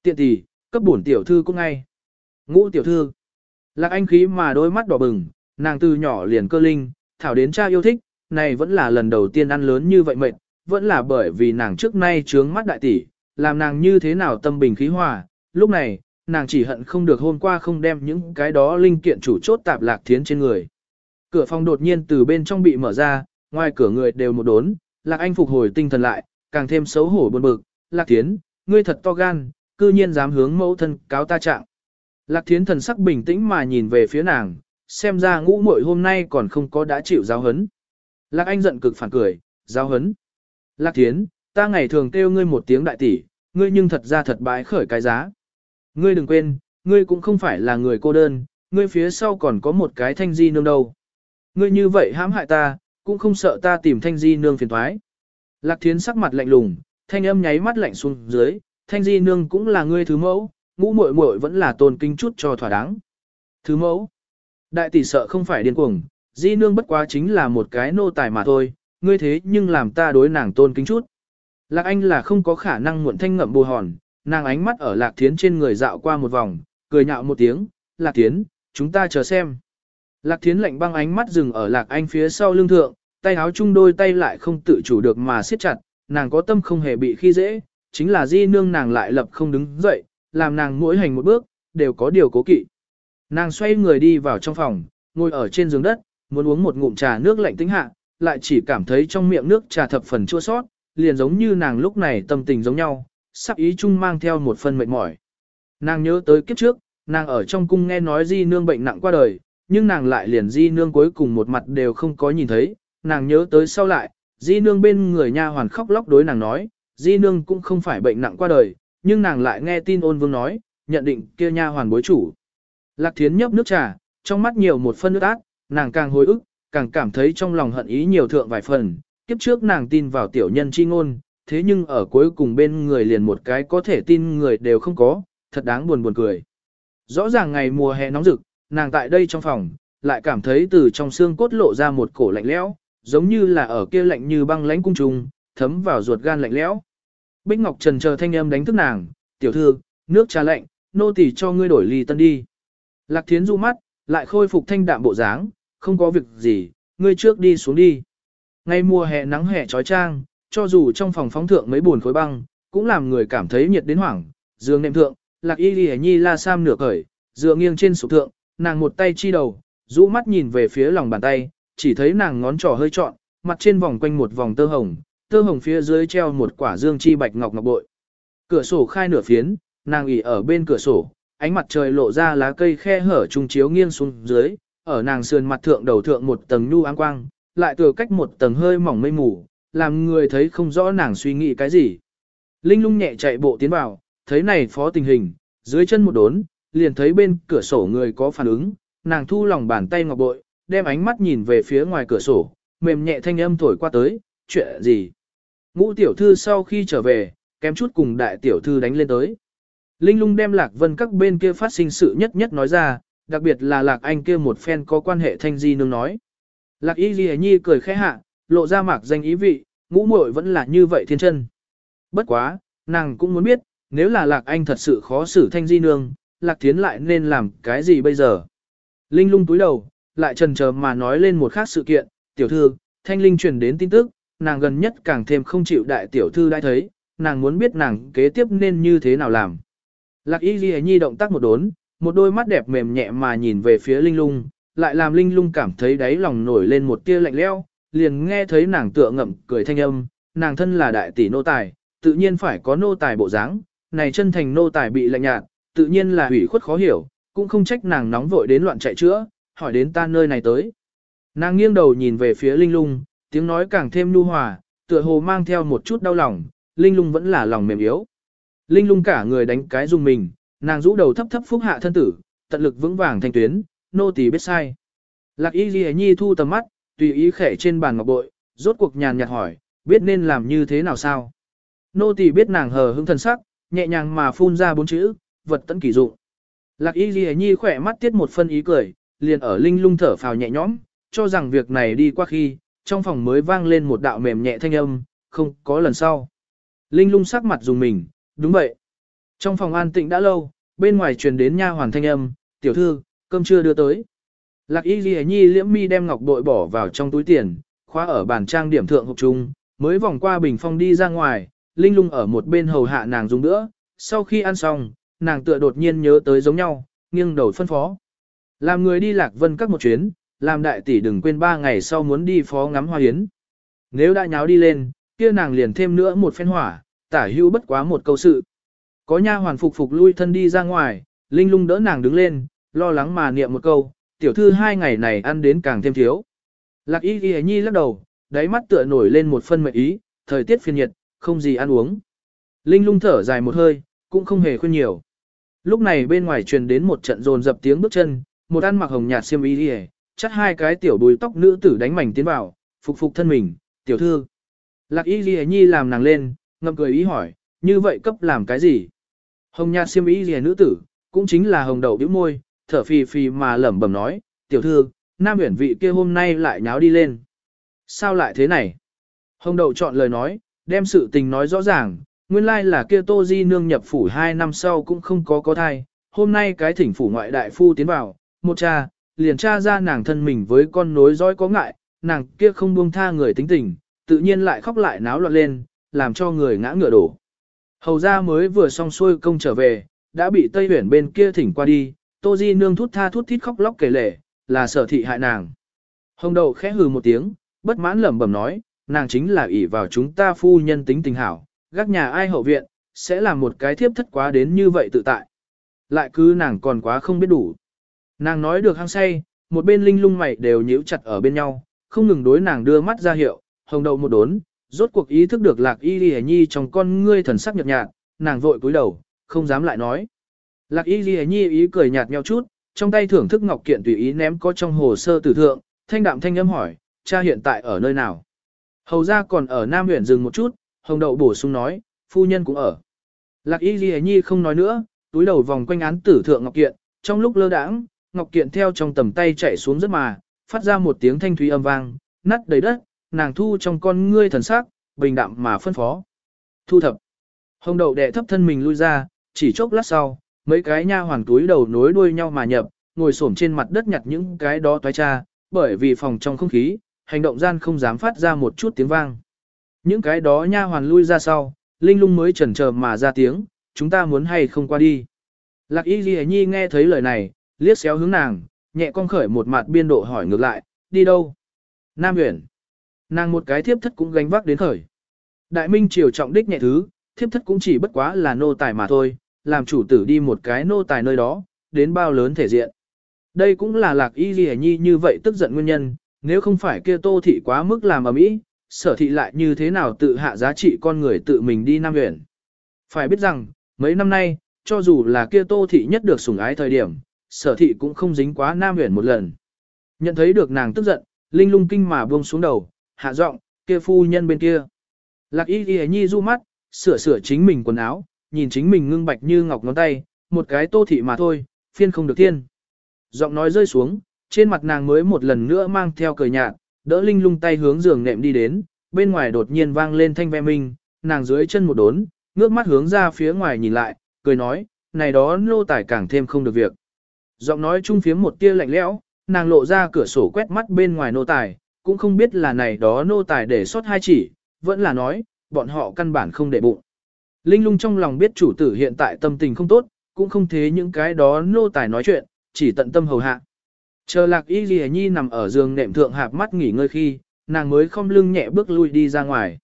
Tiện tỷ, cấp bổn tiểu thư cũng ngay. Ngũ tiểu thư. Lạc anh khí mà đôi mắt đỏ bừng, nàng từ nhỏ liền cơ linh, thảo đến cha yêu thích, này vẫn là lần đầu tiên ăn lớn như vậy mệt, vẫn là bởi vì nàng trước nay trướng mắt đại tỷ, làm nàng như thế nào tâm bình khí hòa. Lúc này, nàng chỉ hận không được hôm qua không đem những cái đó linh kiện chủ chốt tạp lạc thiến trên người. Cửa phòng đột nhiên từ bên trong bị mở ra, ngoài cửa người đều một đốn, Lạc Anh phục hồi tinh thần lại, càng thêm xấu hổ buồn bực, Lạc Thiến, ngươi thật to gan, cư nhiên dám hướng mẫu thân cáo ta trạng. Lạc Thiến thần sắc bình tĩnh mà nhìn về phía nàng, xem ra ngũ muội hôm nay còn không có đã chịu giáo hấn. Lạc Anh giận cực phản cười, giao hấn. Lạc Thiến, ta ngày thường kêu ngươi một tiếng đại tỷ, ngươi nhưng thật ra thật bái khởi cái giá. Ngươi đừng quên, ngươi cũng không phải là người cô đơn, ngươi phía sau còn có một cái thanh di nương đâu. Ngươi như vậy hãm hại ta, cũng không sợ ta tìm thanh di nương phiền thoái. Lạc Thiến sắc mặt lạnh lùng, thanh âm nháy mắt lạnh xuống dưới, thanh di nương cũng là ngươi thứ mẫu, ngũ muội muội vẫn là tôn kinh chút cho thỏa đáng. Thứ mẫu, đại tỷ sợ không phải điên cuồng, di nương bất quá chính là một cái nô tài mà thôi, ngươi thế nhưng làm ta đối nàng tôn kính chút. Lạc Anh là không có khả năng muộn thanh ngậm bù hòn, nàng ánh mắt ở Lạc Thiến trên người dạo qua một vòng, cười nhạo một tiếng, Lạc Thiến, chúng ta chờ xem. Lạc Thiến lạnh băng ánh mắt dừng ở Lạc Anh phía sau lưng thượng, tay áo chung đôi tay lại không tự chủ được mà siết chặt, nàng có tâm không hề bị khi dễ, chính là di nương nàng lại lập không đứng dậy, làm nàng mỗi hành một bước, đều có điều cố kỵ. Nàng xoay người đi vào trong phòng, ngồi ở trên giường đất, muốn uống một ngụm trà nước lạnh tĩnh hạ, lại chỉ cảm thấy trong miệng nước trà thập phần chua sót, liền giống như nàng lúc này tâm tình giống nhau, sắc ý chung mang theo một phần mệt mỏi. Nàng nhớ tới kiếp trước, nàng ở trong cung nghe nói di nương bệnh nặng qua đời, nhưng nàng lại liền di nương cuối cùng một mặt đều không có nhìn thấy, nàng nhớ tới sau lại, di nương bên người nha hoàn khóc lóc đối nàng nói, di nương cũng không phải bệnh nặng qua đời, nhưng nàng lại nghe tin ôn vương nói, nhận định kia nha hoàn bối chủ. Lạc thiến nhấp nước trà, trong mắt nhiều một phân nước ác, nàng càng hối ức, càng cảm thấy trong lòng hận ý nhiều thượng vài phần, kiếp trước nàng tin vào tiểu nhân chi ngôn, thế nhưng ở cuối cùng bên người liền một cái có thể tin người đều không có, thật đáng buồn buồn cười. Rõ ràng ngày mùa hè nóng rực, nàng tại đây trong phòng, lại cảm thấy từ trong xương cốt lộ ra một cổ lạnh lẽo, giống như là ở kia lạnh như băng lãnh cung trùng, thấm vào ruột gan lạnh lẽo. Bích Ngọc Trần chờ thanh âm đánh thức nàng, tiểu thư, nước trà lạnh, nô tỳ cho ngươi đổi ly tân đi. Lạc Thiến du mắt, lại khôi phục thanh đạm bộ dáng, không có việc gì, ngươi trước đi xuống đi. Ngay mùa hè nắng hè trói trang, cho dù trong phòng phóng thượng mấy buồn khối băng, cũng làm người cảm thấy nhiệt đến hoảng. Dương nệm thượng, lạc y ghi nhi la sam nửa cởi, dựa nghiêng trên sụp thượng, nàng một tay chi đầu, rũ mắt nhìn về phía lòng bàn tay, chỉ thấy nàng ngón trỏ hơi trọn, mặt trên vòng quanh một vòng tơ hồng, tơ hồng phía dưới treo một quả dương chi bạch ngọc ngọc bội. Cửa sổ khai nửa phiến, nàng ỉ ở bên cửa sổ, ánh mặt trời lộ ra lá cây khe hở trung chiếu nghiêng xuống dưới, ở nàng sườn mặt thượng đầu thượng một tầng nhu áng quang, lại từ cách một tầng hơi mỏng mây mù, làm người thấy không rõ nàng suy nghĩ cái gì. Linh lung nhẹ chạy bộ tiến vào, thấy này phó tình hình, dưới chân một đốn, liền thấy bên cửa sổ người có phản ứng, nàng thu lòng bàn tay ngọc bội, đem ánh mắt nhìn về phía ngoài cửa sổ, mềm nhẹ thanh âm thổi qua tới, chuyện gì. Ngũ tiểu thư sau khi trở về, kém chút cùng đại tiểu thư đánh lên tới. Linh lung đem lạc vân các bên kia phát sinh sự nhất nhất nói ra, đặc biệt là lạc anh kia một phen có quan hệ thanh di nương nói. Lạc y ghi nhi cười khẽ hạ, lộ ra mạc danh ý vị, ngũ muội vẫn là như vậy thiên chân. Bất quá, nàng cũng muốn biết, nếu là lạc anh thật sự khó xử thanh di nương, lạc thiến lại nên làm cái gì bây giờ. Linh lung túi đầu, lại trần chờ mà nói lên một khác sự kiện, tiểu thư, thanh linh truyền đến tin tức, nàng gần nhất càng thêm không chịu đại tiểu thư đã thấy, nàng muốn biết nàng kế tiếp nên như thế nào làm. Lạc y ghi nhi động tác một đốn, một đôi mắt đẹp mềm nhẹ mà nhìn về phía linh lung, lại làm linh lung cảm thấy đáy lòng nổi lên một tia lạnh lẽo, liền nghe thấy nàng tựa ngậm cười thanh âm, nàng thân là đại tỷ nô tài, tự nhiên phải có nô tài bộ dáng, này chân thành nô tài bị lạnh nhạt, tự nhiên là hủy khuất khó hiểu, cũng không trách nàng nóng vội đến loạn chạy chữa, hỏi đến ta nơi này tới. Nàng nghiêng đầu nhìn về phía linh lung, tiếng nói càng thêm nhu hòa, tựa hồ mang theo một chút đau lòng, linh lung vẫn là lòng mềm yếu. Linh lung cả người đánh cái dùng mình, nàng rũ đầu thấp thấp phúc hạ thân tử, tận lực vững vàng thanh tuyến, nô tỳ biết sai. Lạc y ghi nhi thu tầm mắt, tùy ý khẽ trên bàn ngọc bội, rốt cuộc nhàn nhạt hỏi, biết nên làm như thế nào sao? Nô tỳ biết nàng hờ hững thần sắc, nhẹ nhàng mà phun ra bốn chữ, vật tận kỳ dụng. Lạc y ghi nhi khỏe mắt tiết một phân ý cười, liền ở linh lung thở phào nhẹ nhõm, cho rằng việc này đi qua khi, trong phòng mới vang lên một đạo mềm nhẹ thanh âm, không có lần sau. Linh lung sắc mặt dùng mình, đúng vậy. Trong phòng an tịnh đã lâu, bên ngoài truyền đến nha hoàn thanh âm, tiểu thư, cơm chưa đưa tới. Lạc y ghi nhi liễm mi đem ngọc bội bỏ vào trong túi tiền, khóa ở bàn trang điểm thượng hộp trung, mới vòng qua bình phong đi ra ngoài, linh lung ở một bên hầu hạ nàng dùng nữa, sau khi ăn xong, nàng tựa đột nhiên nhớ tới giống nhau, nghiêng đầu phân phó. Làm người đi lạc vân các một chuyến, làm đại tỷ đừng quên ba ngày sau muốn đi phó ngắm hoa hiến. Nếu đã nháo đi lên, kia nàng liền thêm nữa một phen hỏa, tả hữu bất quá một câu sự. Có nha hoàn phục phục lui thân đi ra ngoài, linh lung đỡ nàng đứng lên, lo lắng mà niệm một câu, tiểu thư hai ngày này ăn đến càng thêm thiếu. Lạc y ghi nhi lắc đầu, đáy mắt tựa nổi lên một phân mệnh ý, thời tiết phiền nhiệt, không gì ăn uống. Linh lung thở dài một hơi, cũng không hề khuyên nhiều. Lúc này bên ngoài truyền đến một trận rồn dập tiếng bước chân, một ăn mặc hồng nhạt xiêm y đi chắt hai cái tiểu đuôi tóc nữ tử đánh mảnh tiến vào, phục phục thân mình, tiểu thư. Lạc y ghi nhi làm nàng lên, ngậm cười ý hỏi, như vậy cấp làm cái gì? Hồng nhạt siêm ý gì nữ tử, cũng chính là hồng đầu bĩu môi, thở phì phì mà lẩm bẩm nói, tiểu thư, nam huyển vị kia hôm nay lại nháo đi lên. Sao lại thế này? Hồng đậu chọn lời nói, đem sự tình nói rõ ràng, nguyên lai là kia tô di nương nhập phủ hai năm sau cũng không có có thai, hôm nay cái thỉnh phủ ngoại đại phu tiến vào, một cha, liền tra ra nàng thân mình với con nối dõi có ngại, nàng kia không buông tha người tính tình, tự nhiên lại khóc lại náo loạn lên, làm cho người ngã ngựa đổ. Hầu ra mới vừa xong xuôi công trở về, đã bị Tây Huyển bên kia thỉnh qua đi, Tô Di nương thút tha thút thít khóc lóc kể lể, là sở thị hại nàng. Hồng đầu khẽ hừ một tiếng, bất mãn lẩm bẩm nói, nàng chính là ỷ vào chúng ta phu nhân tính tình hảo, gác nhà ai hậu viện, sẽ làm một cái thiếp thất quá đến như vậy tự tại. Lại cứ nàng còn quá không biết đủ. Nàng nói được hăng say, một bên linh lung mày đều nhíu chặt ở bên nhau, không ngừng đối nàng đưa mắt ra hiệu, hồng đầu một đốn, rốt cuộc ý thức được lạc y lìa nhi trong con ngươi thần sắc nhợt nhạt, nàng vội cúi đầu, không dám lại nói. Lạc y lìa nhi ý cười nhạt nhau chút, trong tay thưởng thức ngọc kiện tùy ý ném có trong hồ sơ tử thượng, thanh đạm thanh âm hỏi, cha hiện tại ở nơi nào? Hầu ra còn ở Nam huyện dừng một chút, hồng đậu bổ sung nói, phu nhân cũng ở. Lạc y lìa nhi không nói nữa, túi đầu vòng quanh án tử thượng ngọc kiện, trong lúc lơ đãng, ngọc kiện theo trong tầm tay chạy xuống rất mà, phát ra một tiếng thanh thúy âm vang, nát đầy đất, nàng thu trong con ngươi thần sắc, bình đạm mà phân phó. Thu thập. Hồng đậu đệ thấp thân mình lui ra, chỉ chốc lát sau, mấy cái nha hoàng túi đầu nối đuôi nhau mà nhập, ngồi xổm trên mặt đất nhặt những cái đó toái cha, bởi vì phòng trong không khí, hành động gian không dám phát ra một chút tiếng vang. Những cái đó nha hoàn lui ra sau, Linh lung mới chần chờ mà ra tiếng, chúng ta muốn hay không qua đi. Lạc y ghi nhi nghe thấy lời này, liếc xéo hướng nàng, nhẹ con khởi một mặt biên độ hỏi ngược lại, đi đâu? Nam huyện. Nàng một cái thiếp thất cũng gánh vác đến khởi. Đại minh triều trọng đích nhẹ thứ, thiếp thất cũng chỉ bất quá là nô tài mà thôi, làm chủ tử đi một cái nô tài nơi đó, đến bao lớn thể diện. Đây cũng là lạc y ghi nhi như vậy tức giận nguyên nhân, nếu không phải kia tô thị quá mức làm ở mỹ, sở thị lại như thế nào tự hạ giá trị con người tự mình đi Nam huyện. Phải biết rằng, mấy năm nay, cho dù là kia tô thị nhất được sủng ái thời điểm, sở thị cũng không dính quá Nam huyện một lần. Nhận thấy được nàng tức giận, Linh lung kinh mà buông xuống đầu, hạ giọng, kia phu nhân bên kia. Lạc y ghi nhi du mắt, sửa sửa chính mình quần áo, nhìn chính mình ngưng bạch như ngọc ngón tay, một cái tô thị mà thôi, phiên không được thiên. Giọng nói rơi xuống, trên mặt nàng mới một lần nữa mang theo cười nhạt, đỡ Linh lung tay hướng giường nệm đi đến, bên ngoài đột nhiên vang lên thanh ve minh, nàng dưới chân một đốn, ngước mắt hướng ra phía ngoài nhìn lại, cười nói, này đó nô tài càng thêm không được việc. Giọng nói trung phiếm một tia lạnh lẽo, nàng lộ ra cửa sổ quét mắt bên ngoài nô tài, cũng không biết là này đó nô tài để sót hai chỉ, vẫn là nói, bọn họ căn bản không để bụng. Linh lung trong lòng biết chủ tử hiện tại tâm tình không tốt, cũng không thế những cái đó nô tài nói chuyện, chỉ tận tâm hầu hạ. Chờ lạc y ghi nhi nằm ở giường nệm thượng hạp mắt nghỉ ngơi khi, nàng mới không lưng nhẹ bước lui đi ra ngoài.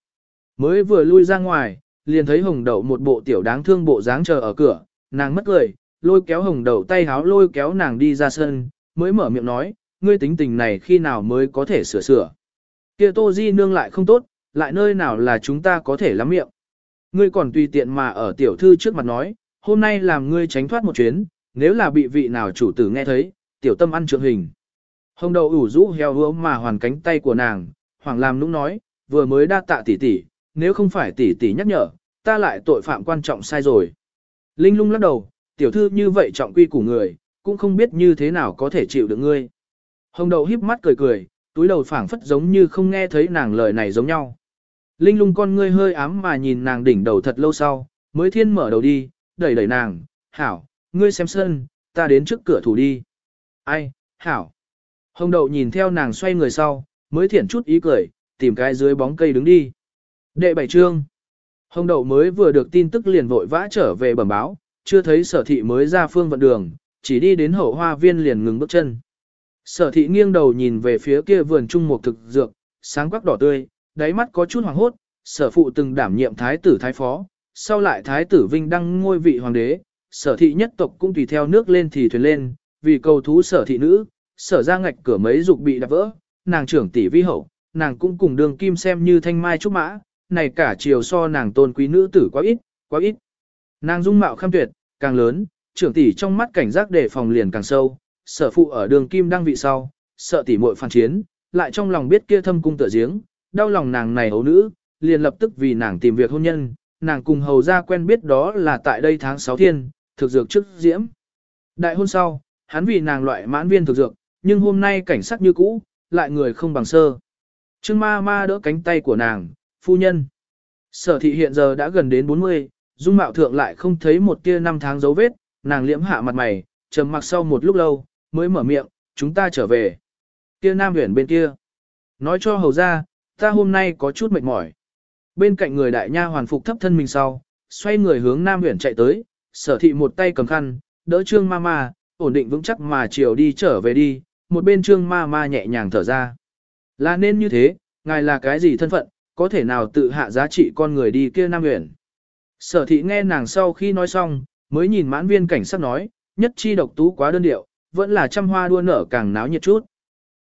Mới vừa lui ra ngoài, liền thấy hồng đậu một bộ tiểu đáng thương bộ dáng chờ ở cửa, nàng mất cười, lôi kéo hồng đậu tay háo lôi kéo nàng đi ra sân, mới mở miệng nói, ngươi tính tình này khi nào mới có thể sửa sửa. Kia tô di nương lại không tốt, lại nơi nào là chúng ta có thể lắm miệng. Ngươi còn tùy tiện mà ở tiểu thư trước mặt nói, hôm nay làm ngươi tránh thoát một chuyến, nếu là bị vị nào chủ tử nghe thấy, tiểu tâm ăn trượng hình. Hồng đầu ủ rũ heo hứa mà hoàn cánh tay của nàng, hoàng làm nũng nói, vừa mới đa tạ tỷ tỷ, nếu không phải tỷ tỷ nhắc nhở, ta lại tội phạm quan trọng sai rồi. Linh lung lắc đầu, tiểu thư như vậy trọng quy của người, cũng không biết như thế nào có thể chịu được ngươi. Hồng đầu híp mắt cười cười, túi đầu phảng phất giống như không nghe thấy nàng lời này giống nhau. Linh lung con ngươi hơi ám mà nhìn nàng đỉnh đầu thật lâu sau, mới thiên mở đầu đi, đẩy đẩy nàng, hảo, ngươi xem sân, ta đến trước cửa thủ đi. Ai, hảo. Hồng đậu nhìn theo nàng xoay người sau, mới thiển chút ý cười, tìm cái dưới bóng cây đứng đi. Đệ bảy trương. Hồng đậu mới vừa được tin tức liền vội vã trở về bẩm báo, chưa thấy sở thị mới ra phương vận đường, chỉ đi đến hậu hoa viên liền ngừng bước chân. Sở thị nghiêng đầu nhìn về phía kia vườn trung mục thực dược, sáng quắc đỏ tươi, đáy mắt có chút hoàng hốt, sở phụ từng đảm nhiệm thái tử thái phó, sau lại thái tử vinh đăng ngôi vị hoàng đế, sở thị nhất tộc cũng tùy theo nước lên thì thuyền lên, vì cầu thú sở thị nữ, sở ra ngạch cửa mấy dục bị đập vỡ, nàng trưởng tỷ vi hậu, nàng cũng cùng đường kim xem như thanh mai trúc mã, này cả chiều so nàng tôn quý nữ tử quá ít, quá ít. Nàng dung mạo kham tuyệt, càng lớn, trưởng tỷ trong mắt cảnh giác đề phòng liền càng sâu, sở phụ ở đường kim đăng vị sau, sợ tỷ muội phản chiến, lại trong lòng biết kia thâm cung tựa giếng, đau lòng nàng này ấu nữ, liền lập tức vì nàng tìm việc hôn nhân, nàng cùng hầu ra quen biết đó là tại đây tháng 6 thiên, thực dược trước diễm. Đại hôn sau, hắn vì nàng loại mãn viên thực dược, nhưng hôm nay cảnh sắc như cũ, lại người không bằng sơ. Trương ma ma đỡ cánh tay của nàng, phu nhân. Sở thị hiện giờ đã gần đến 40, dung mạo thượng lại không thấy một tia năm tháng dấu vết, nàng liễm hạ mặt mày, trầm mặc sau một lúc lâu, mới mở miệng, chúng ta trở về. Kia nam huyền bên kia. Nói cho hầu ra, ta hôm nay có chút mệt mỏi. Bên cạnh người đại nha hoàn phục thấp thân mình sau, xoay người hướng nam huyền chạy tới, sở thị một tay cầm khăn, đỡ trương ma ma, ổn định vững chắc mà chiều đi trở về đi, một bên trương ma ma nhẹ nhàng thở ra. Là nên như thế, ngài là cái gì thân phận, có thể nào tự hạ giá trị con người đi kia nam huyền Sở thị nghe nàng sau khi nói xong, mới nhìn mãn viên cảnh sát nói, nhất chi độc tú quá đơn điệu, vẫn là trăm hoa đua nở càng náo nhiệt chút.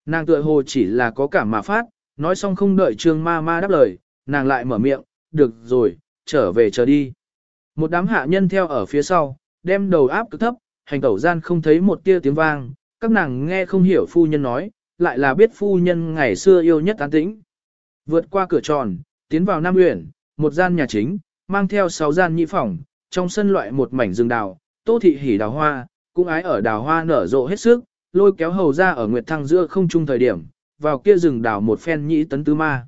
Nàng tựa hồ chỉ là có cảm mà phát, nói xong không đợi trương ma ma đáp lời, nàng lại mở miệng, được rồi, trở về chờ đi. Một đám hạ nhân theo ở phía sau, đem đầu áp cực thấp, hành tẩu gian không thấy một tia tiếng vang, các nàng nghe không hiểu phu nhân nói, lại là biết phu nhân ngày xưa yêu nhất tán tĩnh. Vượt qua cửa tròn, tiến vào Nam Uyển, một gian nhà chính, mang theo sáu gian nhị phòng, trong sân loại một mảnh rừng đào, tô thị hỉ đào hoa, cũng ái ở đào hoa nở rộ hết sức, lôi kéo hầu ra ở nguyệt thăng giữa không trung thời điểm, vào kia rừng đào một phen nhĩ tấn tứ ma.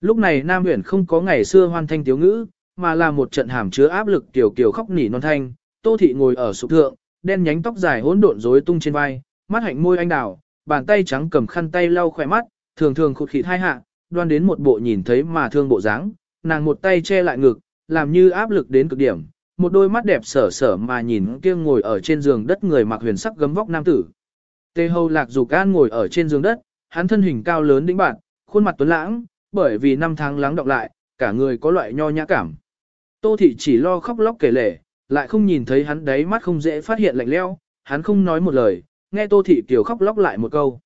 Lúc này Nam Uyển không có ngày xưa hoan thanh tiếu ngữ, mà là một trận hàm chứa áp lực tiểu kiều khóc nỉ non thanh, Tô thị ngồi ở sụp thượng, đen nhánh tóc dài hỗn độn rối tung trên vai, mắt hạnh môi anh đào, bàn tay trắng cầm khăn tay lau khỏe mắt, thường thường khụt khịt hai hạ, đoan đến một bộ nhìn thấy mà thương bộ dáng, nàng một tay che lại ngực, làm như áp lực đến cực điểm, một đôi mắt đẹp sở sở mà nhìn kia ngồi ở trên giường đất người mặc huyền sắc gấm vóc nam tử. Tê Hầu Lạc Dục An ngồi ở trên giường đất, hắn thân hình cao lớn đĩnh bạn, khuôn mặt tuấn lãng, bởi vì năm tháng lắng đọng lại, cả người có loại nho nhã cảm. Tô thị chỉ lo khóc lóc kể lể, lại không nhìn thấy hắn đáy mắt không dễ phát hiện lạnh leo, hắn không nói một lời, nghe Tô thị kiều khóc lóc lại một câu.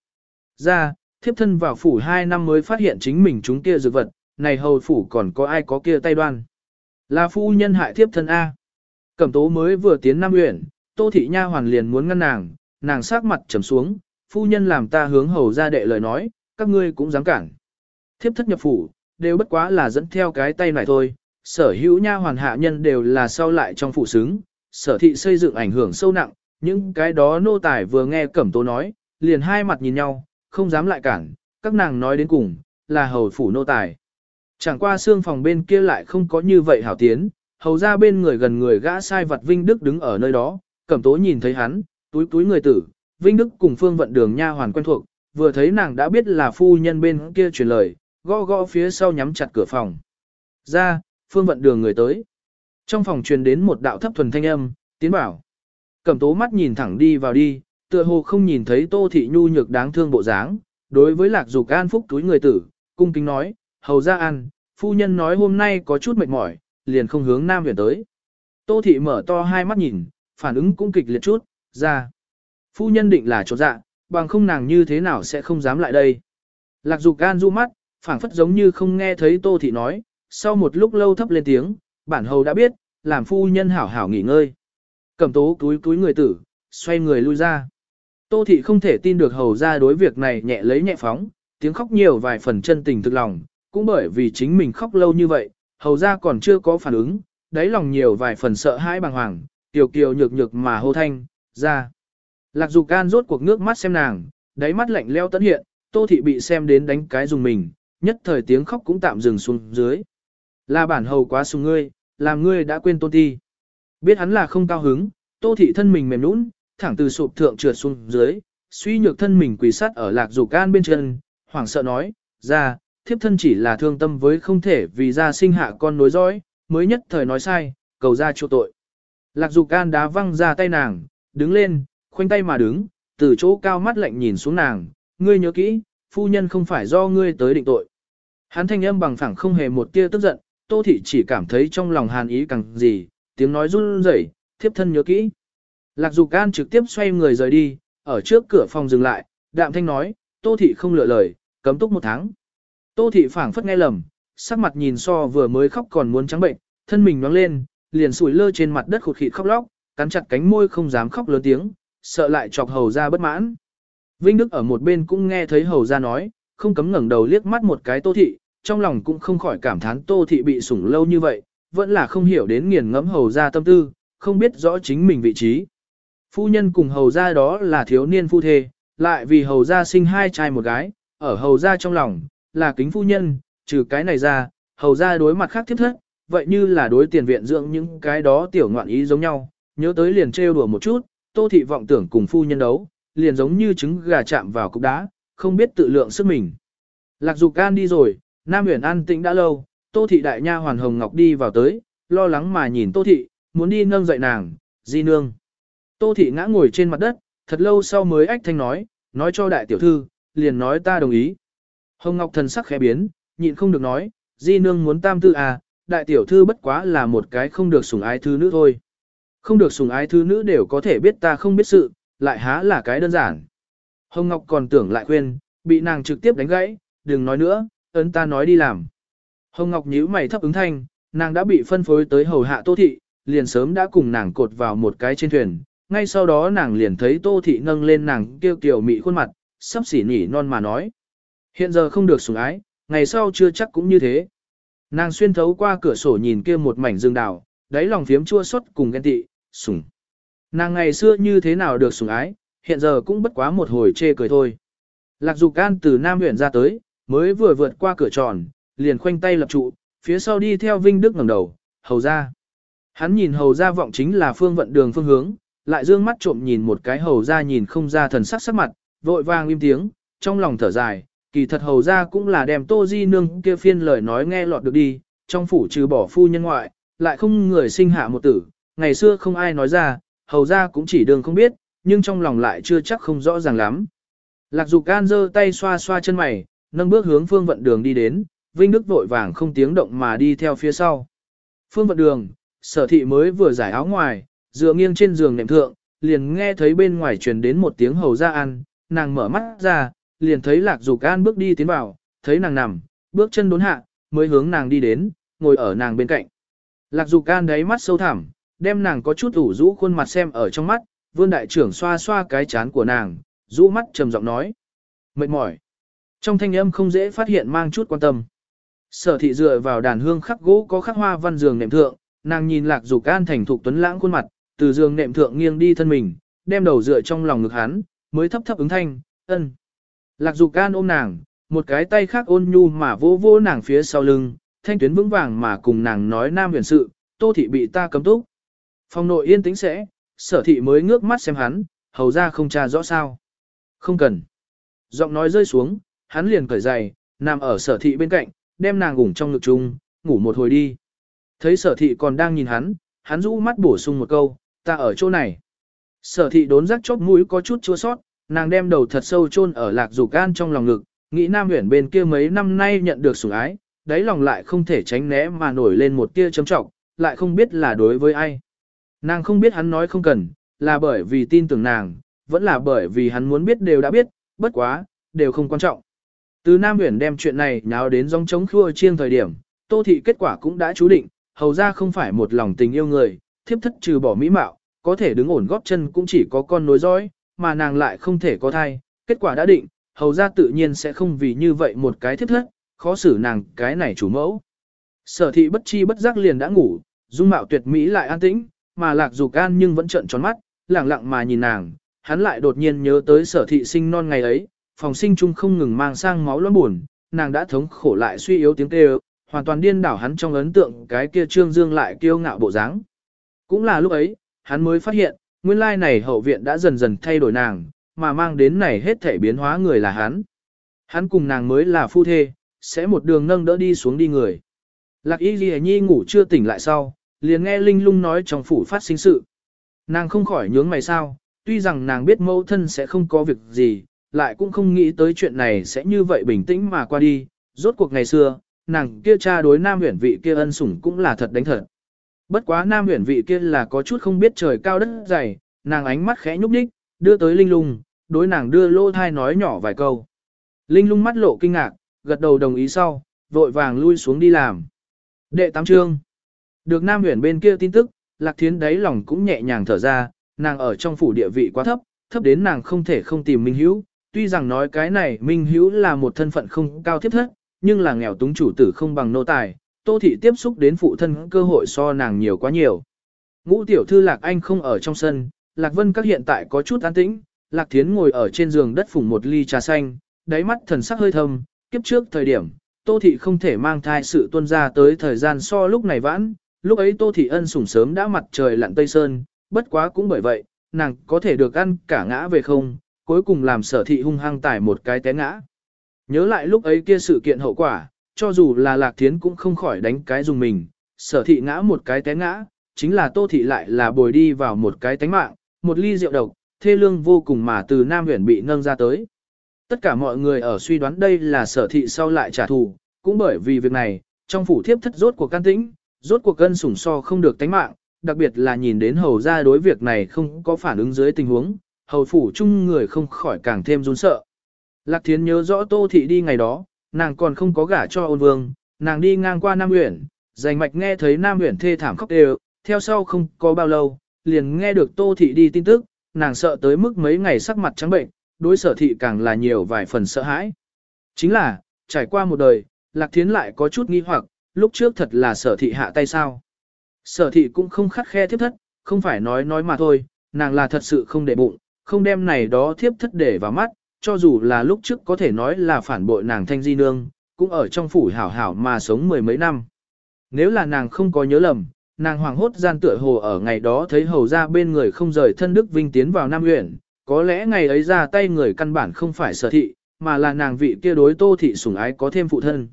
Ra, thiếp thân vào phủ hai năm mới phát hiện chính mình chúng kia dược vật, này hầu phủ còn có ai có kia tay đoan. Là phu nhân hại thiếp thân A. Cẩm tố mới vừa tiến Nam Uyển, Tô thị nha hoàn liền muốn ngăn nàng, nàng sát mặt trầm xuống, phu nhân làm ta hướng hầu ra đệ lời nói, các ngươi cũng dám cản. Thiếp thất nhập phủ, đều bất quá là dẫn theo cái tay này thôi, sở hữu nha hoàn hạ nhân đều là sau lại trong phủ xứng, sở thị xây dựng ảnh hưởng sâu nặng, những cái đó nô tài vừa nghe cẩm tố nói, liền hai mặt nhìn nhau, không dám lại cản, các nàng nói đến cùng, là hầu phủ nô tài. Chẳng qua xương phòng bên kia lại không có như vậy hảo tiến, hầu ra bên người gần người gã sai vật Vinh Đức đứng ở nơi đó, cẩm tố nhìn thấy hắn, túi túi người tử, Vinh Đức cùng phương vận đường nha hoàn quen thuộc, vừa thấy nàng đã biết là phu nhân bên kia truyền lời, gõ gõ phía sau nhắm chặt cửa phòng. Ra, phương vận đường người tới. Trong phòng truyền đến một đạo thấp thuần thanh âm, tiến bảo. Cẩm tố mắt nhìn thẳng đi vào đi, tựa hồ không nhìn thấy tô thị nhu nhược đáng thương bộ dáng. Đối với lạc dục an phúc túi người tử, cung kính nói, hầu ra an, phu nhân nói hôm nay có chút mệt mỏi, liền không hướng nam viện tới. Tô thị mở to hai mắt nhìn, phản ứng cũng kịch liệt chút, ra. Phu nhân định là chỗ dạ, bằng không nàng như thế nào sẽ không dám lại đây. Lạc dục gan du mắt, phảng phất giống như không nghe thấy tô thị nói, sau một lúc lâu thấp lên tiếng, bản hầu đã biết, làm phu nhân hảo hảo nghỉ ngơi. Cẩm tố túi túi người tử, xoay người lui ra. Tô thị không thể tin được hầu ra đối việc này nhẹ lấy nhẹ phóng, tiếng khóc nhiều vài phần chân tình thực lòng, cũng bởi vì chính mình khóc lâu như vậy, hầu ra còn chưa có phản ứng, đáy lòng nhiều vài phần sợ hãi bàng hoàng, tiểu kiều nhược nhược mà hô thanh, ra. Lạc dục can rốt cuộc nước mắt xem nàng, đáy mắt lạnh leo tận hiện, tô thị bị xem đến đánh cái dùng mình, nhất thời tiếng khóc cũng tạm dừng xuống dưới. Là bản hầu quá sùng ngươi, làm ngươi đã quên tôn ti. Biết hắn là không cao hứng, tô thị thân mình mềm nũng, thẳng từ sụp thượng trượt xuống dưới, suy nhược thân mình quỳ sát ở lạc dục can bên chân, hoảng sợ nói, ra, thiếp thân chỉ là thương tâm với không thể vì ra sinh hạ con nối dõi, mới nhất thời nói sai, cầu ra chỗ tội. Lạc dục can đá văng ra tay nàng, đứng lên, khoanh tay mà đứng, từ chỗ cao mắt lạnh nhìn xuống nàng, ngươi nhớ kỹ, phu nhân không phải do ngươi tới định tội. Hắn thanh âm bằng phẳng không hề một tia tức giận, Tô Thị chỉ cảm thấy trong lòng hàn ý càng gì, tiếng nói run rẩy, thiếp thân nhớ kỹ. Lạc Dục Can trực tiếp xoay người rời đi, ở trước cửa phòng dừng lại, đạm thanh nói, Tô Thị không lựa lời, cấm túc một tháng. Tô thị phảng phất nghe lầm, sắc mặt nhìn so vừa mới khóc còn muốn trắng bệnh, thân mình nhoáng lên, liền sủi lơ trên mặt đất khụt khịt khóc lóc, cắn chặt cánh môi không dám khóc lớn tiếng, sợ lại chọc hầu ra bất mãn. Vinh Đức ở một bên cũng nghe thấy hầu ra nói, không cấm ngẩng đầu liếc mắt một cái tô thị, trong lòng cũng không khỏi cảm thán tô thị bị sủng lâu như vậy, vẫn là không hiểu đến nghiền ngẫm hầu ra tâm tư, không biết rõ chính mình vị trí. Phu nhân cùng hầu ra đó là thiếu niên phu thê, lại vì hầu ra sinh hai trai một gái, ở hầu ra trong lòng, là kính phu nhân, trừ cái này ra, hầu ra đối mặt khác tiếp thất, vậy như là đối tiền viện dưỡng những cái đó tiểu ngoạn ý giống nhau, nhớ tới liền trêu đùa một chút, tô thị vọng tưởng cùng phu nhân đấu, liền giống như trứng gà chạm vào cục đá, không biết tự lượng sức mình. Lạc dục can đi rồi, Nam Huyền an tĩnh đã lâu, tô thị đại nha hoàn hồng ngọc đi vào tới, lo lắng mà nhìn tô thị, muốn đi nâng dậy nàng, di nương. Tô thị ngã ngồi trên mặt đất, thật lâu sau mới ách thanh nói, nói cho đại tiểu thư, liền nói ta đồng ý. Hồng Ngọc thần sắc khẽ biến, nhịn không được nói, di nương muốn tam tư à, đại tiểu thư bất quá là một cái không được sủng ái thư nữ thôi. Không được sủng ái thư nữ đều có thể biết ta không biết sự, lại há là cái đơn giản. Hồng Ngọc còn tưởng lại khuyên, bị nàng trực tiếp đánh gãy, đừng nói nữa, ấn ta nói đi làm. Hồng Ngọc nhíu mày thấp ứng thanh, nàng đã bị phân phối tới hầu hạ tô thị, liền sớm đã cùng nàng cột vào một cái trên thuyền, ngay sau đó nàng liền thấy tô thị nâng lên nàng kêu kiểu mị khuôn mặt, sắp xỉ nỉ non mà nói. Hiện giờ không được sủng ái, ngày sau chưa chắc cũng như thế. Nàng xuyên thấu qua cửa sổ nhìn kia một mảnh rừng đào, đáy lòng phiếm chua xót cùng ghen tị, sủng. Nàng ngày xưa như thế nào được sủng ái, hiện giờ cũng bất quá một hồi chê cười thôi. Lạc Dục Can từ Nam huyện ra tới, mới vừa vượt qua cửa tròn, liền khoanh tay lập trụ, phía sau đi theo Vinh Đức ngẩng đầu, hầu ra. Hắn nhìn hầu ra vọng chính là phương vận đường phương hướng, lại dương mắt trộm nhìn một cái hầu ra nhìn không ra thần sắc sắc mặt, vội vàng im tiếng, trong lòng thở dài, kỳ thật hầu ra cũng là đem tô di nương kia phiên lời nói nghe lọt được đi, trong phủ trừ bỏ phu nhân ngoại, lại không người sinh hạ một tử, ngày xưa không ai nói ra, hầu ra cũng chỉ đường không biết, nhưng trong lòng lại chưa chắc không rõ ràng lắm. Lạc dục can giơ tay xoa xoa chân mày, nâng bước hướng phương vận đường đi đến, Vinh Đức vội vàng không tiếng động mà đi theo phía sau. Phương vận đường, sở thị mới vừa giải áo ngoài, dựa nghiêng trên giường nệm thượng, liền nghe thấy bên ngoài truyền đến một tiếng hầu ra ăn, nàng mở mắt ra, liền thấy lạc dục an bước đi tiến vào, thấy nàng nằm, bước chân đốn hạ, mới hướng nàng đi đến, ngồi ở nàng bên cạnh. Lạc dục an đáy mắt sâu thẳm, đem nàng có chút ủ rũ khuôn mặt xem ở trong mắt, vương đại trưởng xoa xoa cái chán của nàng, rũ mắt trầm giọng nói. Mệt mỏi. Trong thanh âm không dễ phát hiện mang chút quan tâm. Sở thị dựa vào đàn hương khắc gỗ có khắc hoa văn giường nệm thượng, nàng nhìn lạc dục an thành thục tuấn lãng khuôn mặt, từ giường nệm thượng nghiêng đi thân mình, đem đầu dựa trong lòng ngực hắn, mới thấp thấp ứng thanh, ân. Lạc dục can ôm nàng, một cái tay khác ôn nhu mà vỗ vỗ nàng phía sau lưng, thanh tuyến vững vàng mà cùng nàng nói nam huyền sự, tô thị bị ta cấm túc. Phòng nội yên tĩnh sẽ, sở thị mới ngước mắt xem hắn, hầu ra không tra rõ sao. Không cần. Giọng nói rơi xuống, hắn liền cởi giày, nằm ở sở thị bên cạnh, đem nàng gủng trong ngực chung, ngủ một hồi đi. Thấy sở thị còn đang nhìn hắn, hắn rũ mắt bổ sung một câu, ta ở chỗ này. Sở thị đốn rắc chóp mũi có chút chua sót, nàng đem đầu thật sâu chôn ở lạc dục gan trong lòng ngực, nghĩ nam Uyển bên kia mấy năm nay nhận được sủng ái, đáy lòng lại không thể tránh né mà nổi lên một tia chấm trọng, lại không biết là đối với ai. Nàng không biết hắn nói không cần, là bởi vì tin tưởng nàng, vẫn là bởi vì hắn muốn biết đều đã biết, bất quá, đều không quan trọng. Từ Nam Huyền đem chuyện này nháo đến giống chống khua chiêng thời điểm, Tô Thị kết quả cũng đã chú định, hầu ra không phải một lòng tình yêu người, thiếp thất trừ bỏ mỹ mạo, có thể đứng ổn góp chân cũng chỉ có con nối dõi, mà nàng lại không thể có thai, kết quả đã định, hầu ra tự nhiên sẽ không vì như vậy một cái thiết thất, khó xử nàng cái này chủ mẫu. Sở thị bất chi bất giác liền đã ngủ, dung mạo tuyệt mỹ lại an tĩnh, mà lạc dục an nhưng vẫn trợn tròn mắt, lẳng lặng mà nhìn nàng, hắn lại đột nhiên nhớ tới sở thị sinh non ngày ấy, phòng sinh chung không ngừng mang sang máu loãng buồn, nàng đã thống khổ lại suy yếu tiếng kêu, hoàn toàn điên đảo hắn trong ấn tượng cái kia trương dương lại kiêu ngạo bộ dáng. Cũng là lúc ấy, hắn mới phát hiện, nguyên lai này hậu viện đã dần dần thay đổi nàng, mà mang đến này hết thể biến hóa người là hắn. Hắn cùng nàng mới là phu thê, sẽ một đường nâng đỡ đi xuống đi người. Lạc y ghi nhi ngủ chưa tỉnh lại sau, liền nghe Linh lung nói trong phủ phát sinh sự. Nàng không khỏi nhướng mày sao, tuy rằng nàng biết mẫu thân sẽ không có việc gì, lại cũng không nghĩ tới chuyện này sẽ như vậy bình tĩnh mà qua đi. Rốt cuộc ngày xưa, nàng kia cha đối nam huyển vị kia ân sủng cũng là thật đánh thật. Bất quá nam huyển vị kia là có chút không biết trời cao đất dày, nàng ánh mắt khẽ nhúc nhích, đưa tới linh lung, đối nàng đưa lô thai nói nhỏ vài câu. Linh lung mắt lộ kinh ngạc, gật đầu đồng ý sau, vội vàng lui xuống đi làm. Đệ tám chương. Được Nam Huyền bên kia tin tức, Lạc Thiến đáy lòng cũng nhẹ nhàng thở ra, nàng ở trong phủ địa vị quá thấp, thấp đến nàng không thể không tìm Minh Hữu, tuy rằng nói cái này Minh Hữu là một thân phận không cao thiết thất, nhưng là nghèo túng chủ tử không bằng nô tài, Tô thị tiếp xúc đến phụ thân cơ hội so nàng nhiều quá nhiều. Ngũ tiểu thư Lạc Anh không ở trong sân, Lạc Vân các hiện tại có chút an tĩnh, Lạc Thiến ngồi ở trên giường đất phủng một ly trà xanh, đáy mắt thần sắc hơi thâm, kiếp trước thời điểm, Tô thị không thể mang thai sự tuân ra tới thời gian so lúc này vãn, lúc ấy Tô thị ân sủng sớm đã mặt trời lặn tây sơn, bất quá cũng bởi vậy, nàng có thể được ăn cả ngã về không, cuối cùng làm sở thị hung hăng tải một cái té ngã. Nhớ lại lúc ấy kia sự kiện hậu quả, cho dù là lạc thiến cũng không khỏi đánh cái dùng mình, sở thị ngã một cái té ngã, chính là tô thị lại là bồi đi vào một cái tánh mạng, một ly rượu độc, thê lương vô cùng mà từ Nam huyện bị nâng ra tới. Tất cả mọi người ở suy đoán đây là sở thị sau lại trả thù, cũng bởi vì việc này, trong phủ thiếp thất rốt của can tĩnh, rốt cuộc cân sủng so không được tánh mạng, đặc biệt là nhìn đến hầu ra đối việc này không có phản ứng dưới tình huống, hầu phủ chung người không khỏi càng thêm run sợ. Lạc Thiến nhớ rõ Tô Thị đi ngày đó, nàng còn không có gả cho ôn vương, nàng đi ngang qua Nam Uyển, dành mạch nghe thấy Nam Uyển thê thảm khóc đều, theo sau không có bao lâu, liền nghe được Tô Thị đi tin tức, nàng sợ tới mức mấy ngày sắc mặt trắng bệnh, đối sở thị càng là nhiều vài phần sợ hãi. Chính là, trải qua một đời, Lạc Thiến lại có chút nghi hoặc, lúc trước thật là sở thị hạ tay sao. Sở thị cũng không khắt khe thiếp thất, không phải nói nói mà thôi, nàng là thật sự không để bụng, không đem này đó thiếp thất để vào mắt, cho dù là lúc trước có thể nói là phản bội nàng thanh di nương, cũng ở trong phủ hảo hảo mà sống mười mấy năm. Nếu là nàng không có nhớ lầm, nàng hoàng hốt gian tựa hồ ở ngày đó thấy hầu ra bên người không rời thân Đức Vinh tiến vào Nam huyện, có lẽ ngày ấy ra tay người căn bản không phải sở thị, mà là nàng vị kia đối tô thị sủng ái có thêm phụ thân.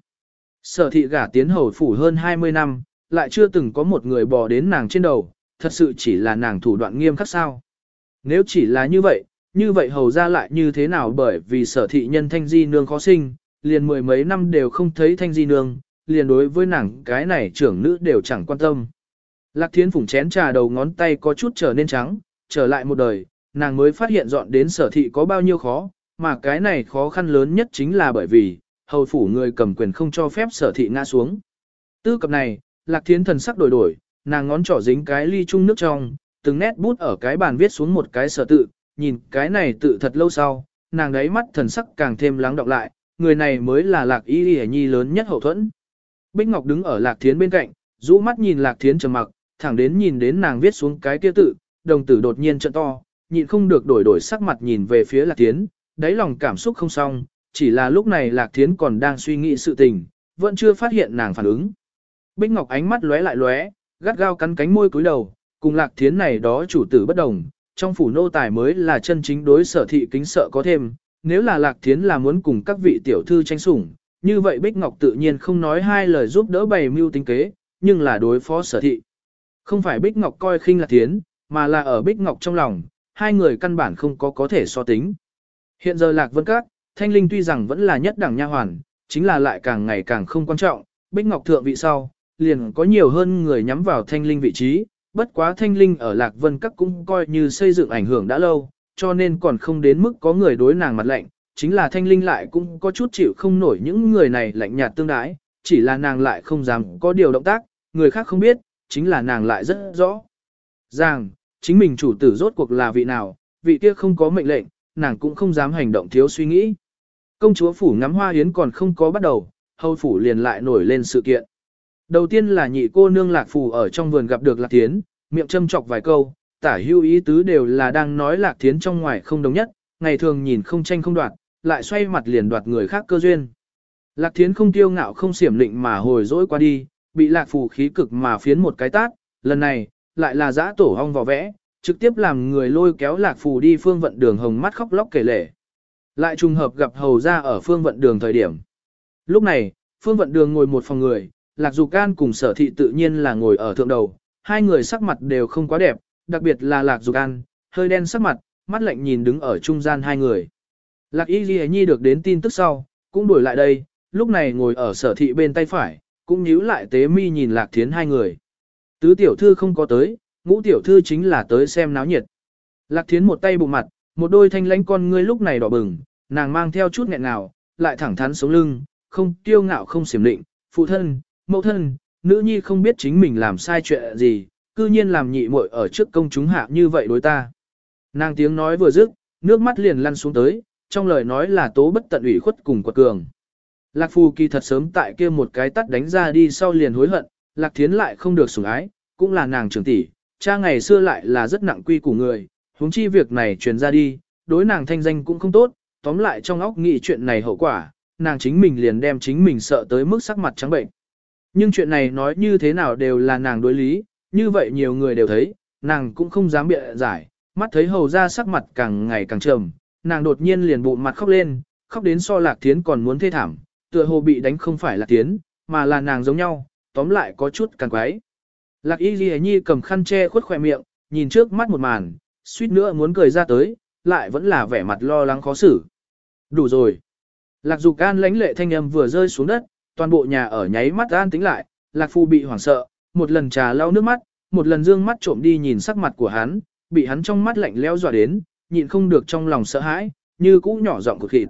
Sở thị gả tiến hầu phủ hơn 20 năm, lại chưa từng có một người bò đến nàng trên đầu, thật sự chỉ là nàng thủ đoạn nghiêm khắc sao. Nếu chỉ là như vậy, như vậy hầu ra lại như thế nào bởi vì sở thị nhân thanh di nương khó sinh, liền mười mấy năm đều không thấy thanh di nương, liền đối với nàng cái này trưởng nữ đều chẳng quan tâm. Lạc thiến phủng chén trà đầu ngón tay có chút trở nên trắng, trở lại một đời, nàng mới phát hiện dọn đến sở thị có bao nhiêu khó, mà cái này khó khăn lớn nhất chính là bởi vì, hầu phủ người cầm quyền không cho phép sở thị ngã xuống. Tư cập này, lạc thiến thần sắc đổi đổi, nàng ngón trỏ dính cái ly chung nước trong, từng nét bút ở cái bàn viết xuống một cái sở tự, nhìn cái này tự thật lâu sau, nàng đáy mắt thần sắc càng thêm lắng đọng lại, người này mới là lạc y y nhi lớn nhất hậu thuẫn. Bích Ngọc đứng ở lạc thiến bên cạnh, rũ mắt nhìn lạc thiến trầm mặc, thẳng đến nhìn đến nàng viết xuống cái kia tự, đồng tử đột nhiên trận to, nhịn không được đổi đổi sắc mặt nhìn về phía lạc thiến, đáy lòng cảm xúc không xong, chỉ là lúc này lạc thiến còn đang suy nghĩ sự tình, vẫn chưa phát hiện nàng phản ứng. Bích Ngọc ánh mắt lóe lại lóe, gắt gao cắn cánh môi cúi đầu, cùng lạc thiến này đó chủ tử bất đồng, trong phủ nô tài mới là chân chính đối sở thị kính sợ có thêm, nếu là lạc thiến là muốn cùng các vị tiểu thư tranh sủng, như vậy Bích Ngọc tự nhiên không nói hai lời giúp đỡ bày mưu tính kế, nhưng là đối phó sở thị. Không phải Bích Ngọc coi khinh lạc thiến, mà là ở Bích Ngọc trong lòng, hai người căn bản không có có thể so tính. Hiện giờ lạc vân các, thanh linh tuy rằng vẫn là nhất đẳng nha hoàn, chính là lại càng ngày càng không quan trọng, Bích Ngọc thượng vị sau, liền có nhiều hơn người nhắm vào thanh linh vị trí, bất quá thanh linh ở Lạc Vân Các cũng coi như xây dựng ảnh hưởng đã lâu, cho nên còn không đến mức có người đối nàng mặt lạnh, chính là thanh linh lại cũng có chút chịu không nổi những người này lạnh nhạt tương đái, chỉ là nàng lại không dám có điều động tác, người khác không biết, chính là nàng lại rất rõ. Rằng, chính mình chủ tử rốt cuộc là vị nào, vị kia không có mệnh lệnh, nàng cũng không dám hành động thiếu suy nghĩ. Công chúa phủ ngắm hoa yến còn không có bắt đầu, hầu phủ liền lại nổi lên sự kiện. Đầu tiên là nhị cô nương lạc phù ở trong vườn gặp được lạc thiến, miệng châm chọc vài câu, tả hưu ý tứ đều là đang nói lạc thiến trong ngoài không đồng nhất, ngày thường nhìn không tranh không đoạt, lại xoay mặt liền đoạt người khác cơ duyên. Lạc thiến không tiêu ngạo không xiểm lịnh mà hồi dỗi qua đi, bị lạc phù khí cực mà phiến một cái tát, lần này, lại là giã tổ hong vò vẽ, trực tiếp làm người lôi kéo lạc phù đi phương vận đường hồng mắt khóc lóc kể lể. Lại trùng hợp gặp hầu ra ở phương vận đường thời điểm. Lúc này, phương vận đường ngồi một phòng người, Lạc Dục Can cùng sở thị tự nhiên là ngồi ở thượng đầu, hai người sắc mặt đều không quá đẹp, đặc biệt là Lạc Dục Can, hơi đen sắc mặt, mắt lạnh nhìn đứng ở trung gian hai người. Lạc Y Ghi Nhi được đến tin tức sau, cũng đuổi lại đây, lúc này ngồi ở sở thị bên tay phải, cũng nhíu lại tế mi nhìn Lạc Thiến hai người. Tứ tiểu thư không có tới, ngũ tiểu thư chính là tới xem náo nhiệt. Lạc Thiến một tay bụng mặt, một đôi thanh lãnh con ngươi lúc này đỏ bừng, nàng mang theo chút nghẹn nào, lại thẳng thắn sống lưng, không kiêu ngạo không xiểm định, phụ thân, mẫu thân, nữ nhi không biết chính mình làm sai chuyện gì, cư nhiên làm nhị muội ở trước công chúng hạ như vậy đối ta. Nàng tiếng nói vừa dứt, nước mắt liền lăn xuống tới, trong lời nói là tố bất tận ủy khuất cùng quật cường. Lạc Phù kỳ thật sớm tại kia một cái tắt đánh ra đi sau liền hối hận, Lạc Thiến lại không được sủng ái, cũng là nàng trưởng tỷ, cha ngày xưa lại là rất nặng quy của người, huống chi việc này truyền ra đi, đối nàng thanh danh cũng không tốt, tóm lại trong óc nghĩ chuyện này hậu quả, nàng chính mình liền đem chính mình sợ tới mức sắc mặt trắng bệnh. Nhưng chuyện này nói như thế nào đều là nàng đối lý, như vậy nhiều người đều thấy, nàng cũng không dám bịa giải, mắt thấy hầu ra sắc mặt càng ngày càng trầm, nàng đột nhiên liền bụng mặt khóc lên, khóc đến so lạc thiến còn muốn thê thảm, tựa hồ bị đánh không phải là tiến, mà là nàng giống nhau, tóm lại có chút càng quái. Lạc y ghi nhi cầm khăn che khuất khỏe miệng, nhìn trước mắt một màn, suýt nữa muốn cười ra tới, lại vẫn là vẻ mặt lo lắng khó xử. Đủ rồi. Lạc dục can lãnh lệ thanh âm vừa rơi xuống đất, toàn bộ nhà ở nháy mắt an tính lại, lạc phu bị hoảng sợ, một lần trà lau nước mắt, một lần dương mắt trộm đi nhìn sắc mặt của hắn, bị hắn trong mắt lạnh lẽo dọa đến, nhịn không được trong lòng sợ hãi, như cũ nhỏ giọng cực khịt.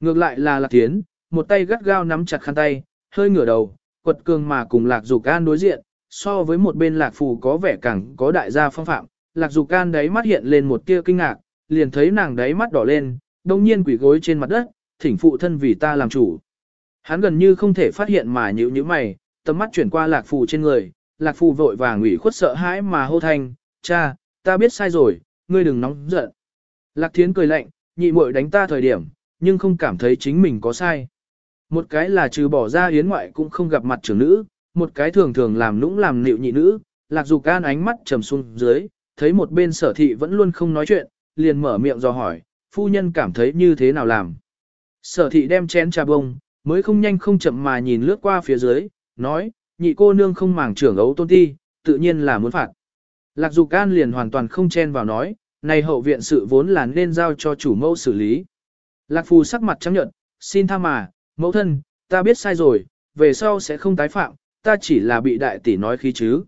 Ngược lại là lạc tiến, một tay gắt gao nắm chặt khăn tay, hơi ngửa đầu, quật cường mà cùng lạc dục can đối diện, so với một bên lạc phù có vẻ càng có đại gia phong phạm, lạc dục can đấy mắt hiện lên một tia kinh ngạc, liền thấy nàng đấy mắt đỏ lên, đồng nhiên quỷ gối trên mặt đất, thỉnh phụ thân vì ta làm chủ. Hắn gần như không thể phát hiện mà nhữ nhíu mày, tầm mắt chuyển qua lạc phù trên người, lạc phù vội vàng ủy khuất sợ hãi mà hô thanh, cha, ta biết sai rồi, ngươi đừng nóng giận. Lạc thiến cười lạnh, nhị muội đánh ta thời điểm, nhưng không cảm thấy chính mình có sai. Một cái là trừ bỏ ra yến ngoại cũng không gặp mặt trưởng nữ, một cái thường thường làm nũng làm nịu nhị nữ, lạc dục can ánh mắt trầm xuống dưới, thấy một bên sở thị vẫn luôn không nói chuyện, liền mở miệng do hỏi, phu nhân cảm thấy như thế nào làm. Sở thị đem chén trà bông, mới không nhanh không chậm mà nhìn lướt qua phía dưới, nói, nhị cô nương không màng trưởng ấu tôn ti, tự nhiên là muốn phạt. Lạc dục can liền hoàn toàn không chen vào nói, này hậu viện sự vốn là nên giao cho chủ mẫu xử lý. Lạc phù sắc mặt trắng nhận, xin tha mà, mẫu thân, ta biết sai rồi, về sau sẽ không tái phạm, ta chỉ là bị đại tỷ nói khí chứ.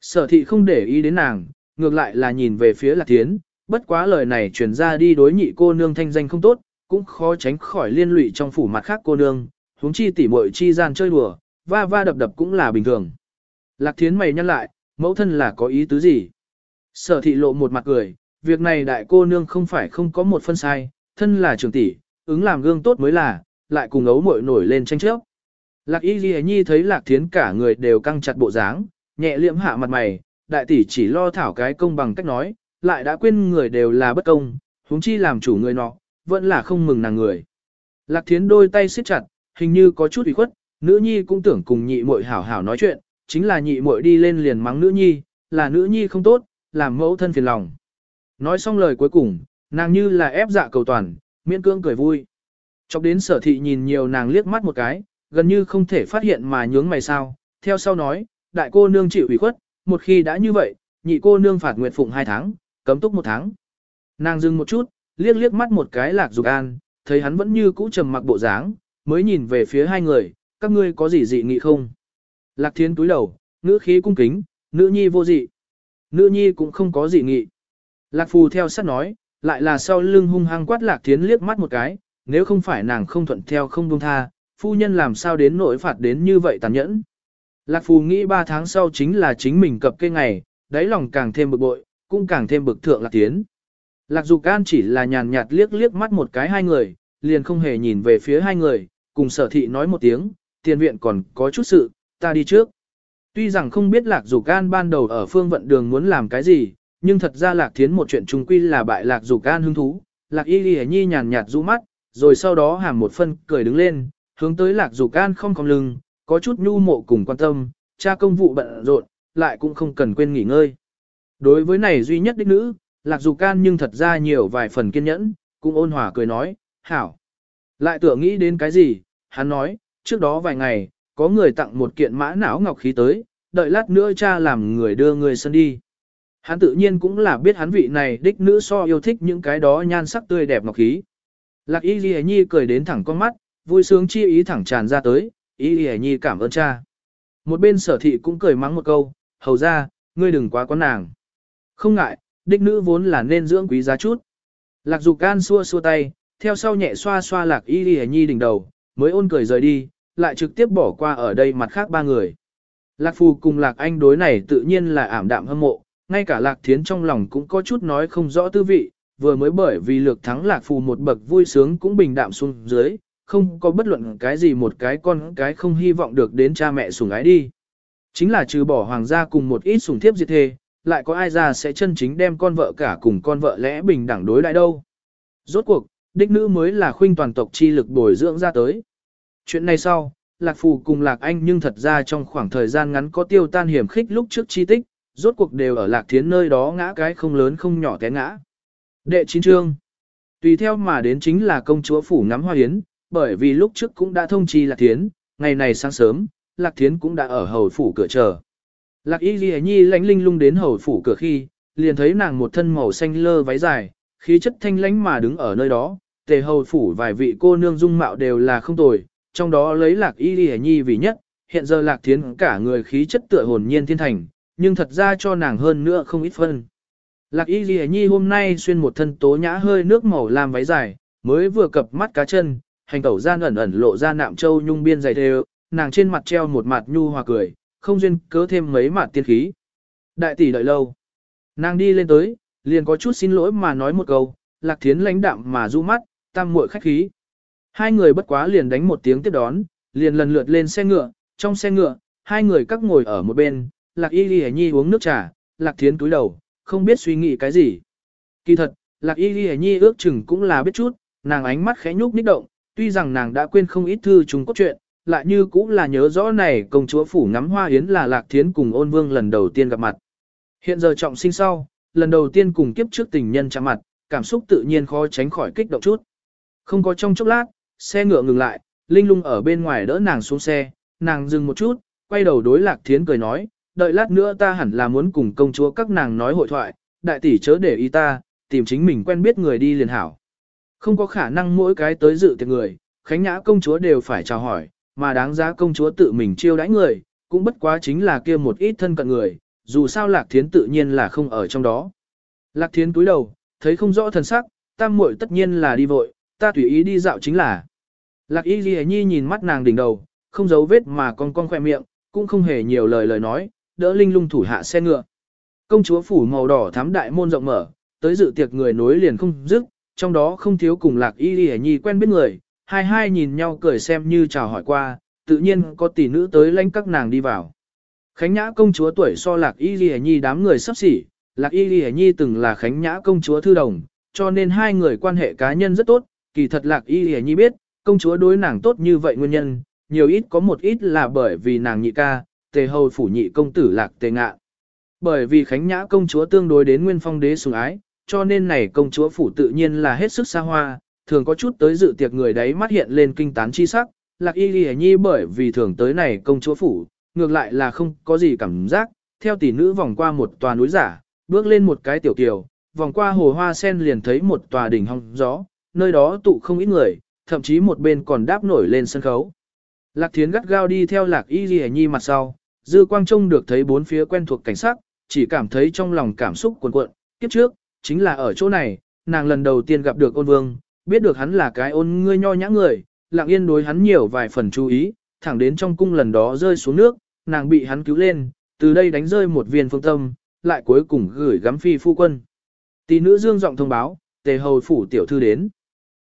Sở thị không để ý đến nàng, ngược lại là nhìn về phía lạc thiến, bất quá lời này truyền ra đi đối nhị cô nương thanh danh không tốt, cũng khó tránh khỏi liên lụy trong phủ mặt khác cô nương, huống chi tỉ muội chi gian chơi đùa, va va đập đập cũng là bình thường. Lạc thiến mày nhăn lại, mẫu thân là có ý tứ gì? Sở thị lộ một mặt cười, việc này đại cô nương không phải không có một phân sai, thân là trưởng tỷ, ứng làm gương tốt mới là, lại cùng ấu muội nổi lên tranh chấp. Lạc y ghi nhi thấy lạc thiến cả người đều căng chặt bộ dáng, nhẹ liệm hạ mặt mày, đại tỷ chỉ lo thảo cái công bằng cách nói, lại đã quên người đều là bất công, huống chi làm chủ người nọ, vẫn là không mừng nàng người. Lạc thiến đôi tay siết chặt, hình như có chút ủy khuất, nữ nhi cũng tưởng cùng nhị muội hảo hảo nói chuyện, chính là nhị muội đi lên liền mắng nữ nhi, là nữ nhi không tốt, làm mẫu thân phiền lòng. Nói xong lời cuối cùng, nàng như là ép dạ cầu toàn, miễn cưỡng cười vui. Chọc đến sở thị nhìn nhiều nàng liếc mắt một cái, gần như không thể phát hiện mà nhướng mày sao, theo sau nói, đại cô nương chịu ủy khuất, một khi đã như vậy, nhị cô nương phạt nguyệt phụng hai tháng, cấm túc một tháng. Nàng dừng một chút, liếc liếc mắt một cái lạc dục an, thấy hắn vẫn như cũ trầm mặc bộ dáng, mới nhìn về phía hai người, các ngươi có gì dị nghị không? Lạc thiên túi đầu, ngữ khí cung kính, nữ nhi vô dị. Nữ nhi cũng không có dị nghị. Lạc phù theo sát nói, lại là sau lưng hung hăng quát lạc thiến liếc mắt một cái, nếu không phải nàng không thuận theo không buông tha, phu nhân làm sao đến nỗi phạt đến như vậy tàn nhẫn. Lạc phù nghĩ ba tháng sau chính là chính mình cập cây ngày, đáy lòng càng thêm bực bội, cũng càng thêm bực thượng lạc tiến. Lạc dục an chỉ là nhàn nhạt liếc liếc mắt một cái hai người, liền không hề nhìn về phía hai người, cùng sở thị nói một tiếng, tiền viện còn có chút sự, ta đi trước. Tuy rằng không biết lạc dục an ban đầu ở phương vận đường muốn làm cái gì, nhưng thật ra lạc thiến một chuyện trung quy là bại lạc dục an hứng thú. Lạc y ghi nhi nhàn nhạt rũ mắt, rồi sau đó hàm một phân cười đứng lên, hướng tới lạc dục an không cong lưng, có chút nhu mộ cùng quan tâm, cha công vụ bận rộn, lại cũng không cần quên nghỉ ngơi. Đối với này duy nhất đích nữ, lạc dục can nhưng thật ra nhiều vài phần kiên nhẫn, cũng ôn hòa cười nói, hảo. Lại tưởng nghĩ đến cái gì, hắn nói, trước đó vài ngày, có người tặng một kiện mã não ngọc khí tới, đợi lát nữa cha làm người đưa người sân đi. Hắn tự nhiên cũng là biết hắn vị này đích nữ so yêu thích những cái đó nhan sắc tươi đẹp ngọc khí. Lạc y ghi nhi cười đến thẳng con mắt, vui sướng chi ý thẳng tràn ra tới, y ghi nhi cảm ơn cha. Một bên sở thị cũng cười mắng một câu, hầu ra, ngươi đừng quá quán nàng. Không ngại, đích nữ vốn là nên dưỡng quý giá chút. Lạc dục can xua xua tay, theo sau nhẹ xoa xoa lạc y ghi nhi đỉnh đầu, mới ôn cười rời đi, lại trực tiếp bỏ qua ở đây mặt khác ba người. Lạc Phù cùng Lạc Anh đối này tự nhiên là ảm đạm hâm mộ, ngay cả Lạc Thiến trong lòng cũng có chút nói không rõ tư vị, vừa mới bởi vì lược thắng Lạc Phù một bậc vui sướng cũng bình đạm xuống dưới, không có bất luận cái gì một cái con cái không hy vọng được đến cha mẹ sủng ái đi. Chính là trừ bỏ hoàng gia cùng một ít sủng thiếp diệt thề, lại có ai ra sẽ chân chính đem con vợ cả cùng con vợ lẽ bình đẳng đối lại đâu. Rốt cuộc, đích nữ mới là khuynh toàn tộc chi lực bồi dưỡng ra tới. Chuyện này sau, Lạc Phù cùng Lạc Anh nhưng thật ra trong khoảng thời gian ngắn có tiêu tan hiểm khích lúc trước chi tích, rốt cuộc đều ở Lạc Thiến nơi đó ngã cái không lớn không nhỏ té ngã. Đệ chín chương Tùy theo mà đến chính là công chúa phủ ngắm hoa yến, bởi vì lúc trước cũng đã thông chi Lạc Thiến, ngày này sáng sớm, Lạc Thiến cũng đã ở hầu phủ cửa chờ. Lạc Y Ghi Nhi lánh linh lung đến hầu phủ cửa khi, liền thấy nàng một thân màu xanh lơ váy dài, khí chất thanh lãnh mà đứng ở nơi đó, tề hầu phủ vài vị cô nương dung mạo đều là không tồi, trong đó lấy Lạc Y Ghi Nhi vì nhất, hiện giờ Lạc Thiến cả người khí chất tựa hồn nhiên thiên thành, nhưng thật ra cho nàng hơn nữa không ít phân. Lạc Y Ghi Nhi hôm nay xuyên một thân tố nhã hơi nước màu làm váy dài, mới vừa cập mắt cá chân, hành tẩu gian ẩn ẩn lộ ra nạm châu nhung biên dày đều, nàng trên mặt treo một mặt nhu hòa cười, không duyên cớ thêm mấy mạt tiên khí. Đại tỷ đợi lâu. Nàng đi lên tới, liền có chút xin lỗi mà nói một câu, lạc thiến lãnh đạm mà du mắt, tam muội khách khí. Hai người bất quá liền đánh một tiếng tiếp đón, liền lần lượt lên xe ngựa, trong xe ngựa, hai người các ngồi ở một bên, lạc y ghi nhi uống nước trà, lạc thiến túi đầu, không biết suy nghĩ cái gì. Kỳ thật, lạc y ghi nhi ước chừng cũng là biết chút, nàng ánh mắt khẽ nhúc nhích động, tuy rằng nàng đã quên không ít thư chúng cốt truyện, lại như cũng là nhớ rõ này công chúa phủ ngắm hoa yến là lạc thiến cùng ôn vương lần đầu tiên gặp mặt. Hiện giờ trọng sinh sau, lần đầu tiên cùng kiếp trước tình nhân chạm mặt, cảm xúc tự nhiên khó tránh khỏi kích động chút. Không có trong chốc lát, xe ngựa ngừng lại, Linh lung ở bên ngoài đỡ nàng xuống xe, nàng dừng một chút, quay đầu đối lạc thiến cười nói, đợi lát nữa ta hẳn là muốn cùng công chúa các nàng nói hội thoại, đại tỷ chớ để ý ta, tìm chính mình quen biết người đi liền hảo. Không có khả năng mỗi cái tới dự tiệc người, khánh nhã công chúa đều phải chào hỏi, mà đáng giá công chúa tự mình chiêu đãi người, cũng bất quá chính là kia một ít thân cận người, dù sao Lạc Thiến tự nhiên là không ở trong đó. Lạc Thiến túi đầu, thấy không rõ thần sắc, tam muội tất nhiên là đi vội, ta tùy ý đi dạo chính là. Lạc Y Ghi Nhi nhìn mắt nàng đỉnh đầu, không giấu vết mà con con khoe miệng, cũng không hề nhiều lời lời nói, đỡ Linh lung thủ hạ xe ngựa. Công chúa phủ màu đỏ thám đại môn rộng mở, tới dự tiệc người nối liền không dứt, trong đó không thiếu cùng Lạc Y Ghi Nhi quen biết người, hai hai nhìn nhau cười xem như chào hỏi qua, tự nhiên có tỷ nữ tới lãnh các nàng đi vào. Khánh Nhã công chúa tuổi so Lạc Y Ghi Nhi đám người sắp xỉ, Lạc Y Ghi Nhi từng là Khánh Nhã công chúa thư đồng, cho nên hai người quan hệ cá nhân rất tốt, kỳ thật Lạc Y Ghi Nhi biết, công chúa đối nàng tốt như vậy nguyên nhân, nhiều ít có một ít là bởi vì nàng nhị ca, tề hầu phủ nhị công tử Lạc tề ngạ. Bởi vì Khánh Nhã công chúa tương đối đến nguyên phong đế sủng ái, cho nên này công chúa phủ tự nhiên là hết sức xa hoa, thường có chút tới dự tiệc người đấy mắt hiện lên kinh tán chi sắc, lạc y ghi nhi bởi vì thường tới này công chúa phủ, ngược lại là không có gì cảm giác, theo tỷ nữ vòng qua một tòa núi giả, bước lên một cái tiểu kiều, vòng qua hồ hoa sen liền thấy một tòa đỉnh hong gió, nơi đó tụ không ít người, thậm chí một bên còn đáp nổi lên sân khấu. Lạc thiến gắt gao đi theo lạc y ghi nhi mặt sau, dư quang trông được thấy bốn phía quen thuộc cảnh sắc, chỉ cảm thấy trong lòng cảm xúc cuồn cuộn, kiếp trước, chính là ở chỗ này, nàng lần đầu tiên gặp được ôn vương, biết được hắn là cái ôn ngươi nho nhã người, lặng yên đối hắn nhiều vài phần chú ý, thẳng đến trong cung lần đó rơi xuống nước, nàng bị hắn cứu lên, từ đây đánh rơi một viên phương tâm, lại cuối cùng gửi gắm phi phu quân. Tỷ nữ dương giọng thông báo, tề hầu phủ tiểu thư đến.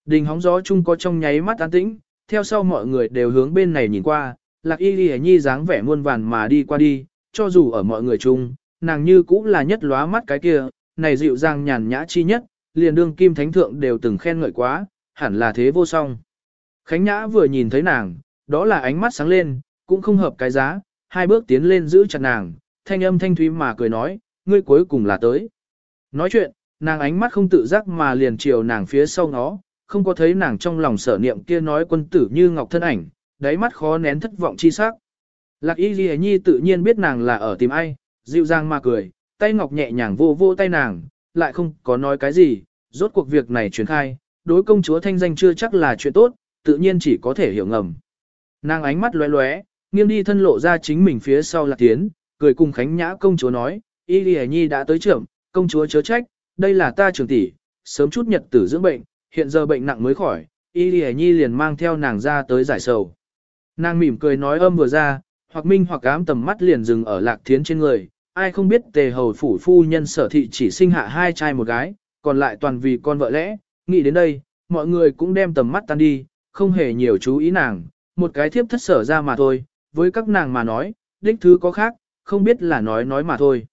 Đình hóng gió chung có trong nháy mắt an tĩnh, theo sau mọi người đều hướng bên này nhìn qua, lạc y ghi nhi dáng vẻ muôn vàn mà đi qua đi, cho dù ở mọi người chung, nàng như cũng là nhất lóa mắt cái kia, này dịu dàng nhàn nhã chi nhất, liền đương kim thánh thượng đều từng khen ngợi quá, hẳn là thế vô song. Khánh Nhã vừa nhìn thấy nàng, đó là ánh mắt sáng lên, cũng không hợp cái giá, hai bước tiến lên giữ chặt nàng, thanh âm thanh thúy mà cười nói, ngươi cuối cùng là tới. Nói chuyện, nàng ánh mắt không tự giác mà liền chiều nàng phía sau nó, không có thấy nàng trong lòng sở niệm kia nói quân tử như ngọc thân ảnh, đáy mắt khó nén thất vọng chi sắc. Lạc y ghi nhi tự nhiên biết nàng là ở tìm ai, dịu dàng mà cười, tay ngọc nhẹ nhàng vô vô tay nàng, lại không có nói cái gì, rốt cuộc việc này truyền khai, đối công chúa thanh danh chưa chắc là chuyện tốt, tự nhiên chỉ có thể hiểu ngầm. Nàng ánh mắt lóe lóe, nghiêng đi thân lộ ra chính mình phía sau là tiến, cười cùng Khánh Nhã công chúa nói, Y Lì Nhi đã tới trưởng, công chúa chớ trách, đây là ta trưởng tỷ, sớm chút nhật tử dưỡng bệnh, hiện giờ bệnh nặng mới khỏi, Y Lì Nhi liền mang theo nàng ra tới giải sầu. Nàng mỉm cười nói âm vừa ra, hoặc minh hoặc ám tầm mắt liền dừng ở lạc thiến trên người, ai không biết tề hầu phủ phu nhân sở thị chỉ sinh hạ hai trai một gái, còn lại toàn vì con vợ lẽ, nghĩ đến đây, mọi người cũng đem tầm mắt tan đi, không hề nhiều chú ý nàng, một cái thiếp thất sở ra mà thôi, với các nàng mà nói, đích thứ có khác, không biết là nói nói mà thôi.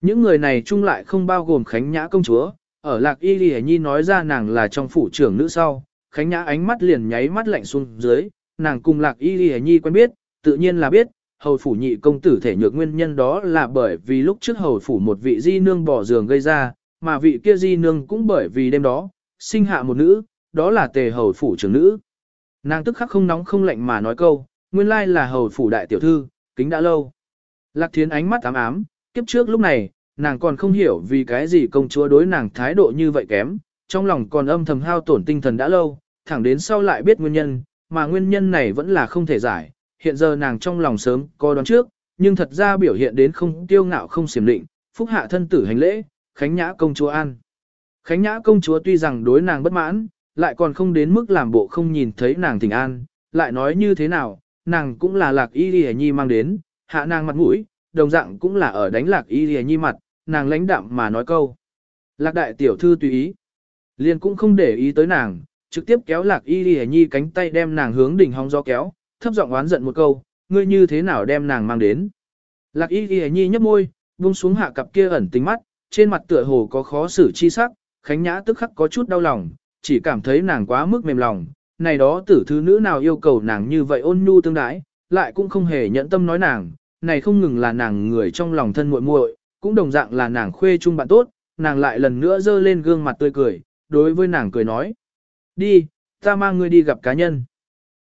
Những người này chung lại không bao gồm Khánh Nhã công chúa, ở Lạc Y Lì Nhi nói ra nàng là trong phủ trưởng nữ sau, Khánh Nhã ánh mắt liền nháy mắt lạnh xuống dưới, nàng cùng Lạc Y Lì Nhi quen biết, tự nhiên là biết, hầu phủ nhị công tử thể nhược nguyên nhân đó là bởi vì lúc trước hầu phủ một vị di nương bỏ giường gây ra, mà vị kia di nương cũng bởi vì đêm đó, sinh hạ một nữ, đó là tề hầu phủ trưởng nữ. Nàng tức khắc không nóng không lạnh mà nói câu, nguyên lai là hầu phủ đại tiểu thư, kính đã lâu. Lạc thiến ánh mắt ám ám, kiếp trước lúc này, nàng còn không hiểu vì cái gì công chúa đối nàng thái độ như vậy kém, trong lòng còn âm thầm hao tổn tinh thần đã lâu, thẳng đến sau lại biết nguyên nhân, mà nguyên nhân này vẫn là không thể giải, hiện giờ nàng trong lòng sớm có đoán trước, nhưng thật ra biểu hiện đến không tiêu ngạo không xiểm định, phúc hạ thân tử hành lễ, khánh nhã công chúa an. Khánh nhã công chúa tuy rằng đối nàng bất mãn, lại còn không đến mức làm bộ không nhìn thấy nàng tình an, lại nói như thế nào, nàng cũng là lạc y lìa nhi mang đến, hạ nàng mặt mũi, đồng dạng cũng là ở đánh lạc y lìa nhi mặt, nàng lãnh đạm mà nói câu. Lạc đại tiểu thư tùy ý, liền cũng không để ý tới nàng, trực tiếp kéo lạc y lìa nhi cánh tay đem nàng hướng đỉnh hóng gió kéo, thấp giọng oán giận một câu, ngươi như thế nào đem nàng mang đến. Lạc y lìa nhi nhấp môi, buông xuống hạ cặp kia ẩn tính mắt, trên mặt tựa hồ có khó xử chi sắc, khánh nhã tức khắc có chút đau lòng, chỉ cảm thấy nàng quá mức mềm lòng, này đó tử thứ nữ nào yêu cầu nàng như vậy ôn nhu tương đái, lại cũng không hề nhẫn tâm nói nàng, này không ngừng là nàng người trong lòng thân muội muội, cũng đồng dạng là nàng khuê chung bạn tốt, nàng lại lần nữa dơ lên gương mặt tươi cười, đối với nàng cười nói. Đi, ta mang ngươi đi gặp cá nhân.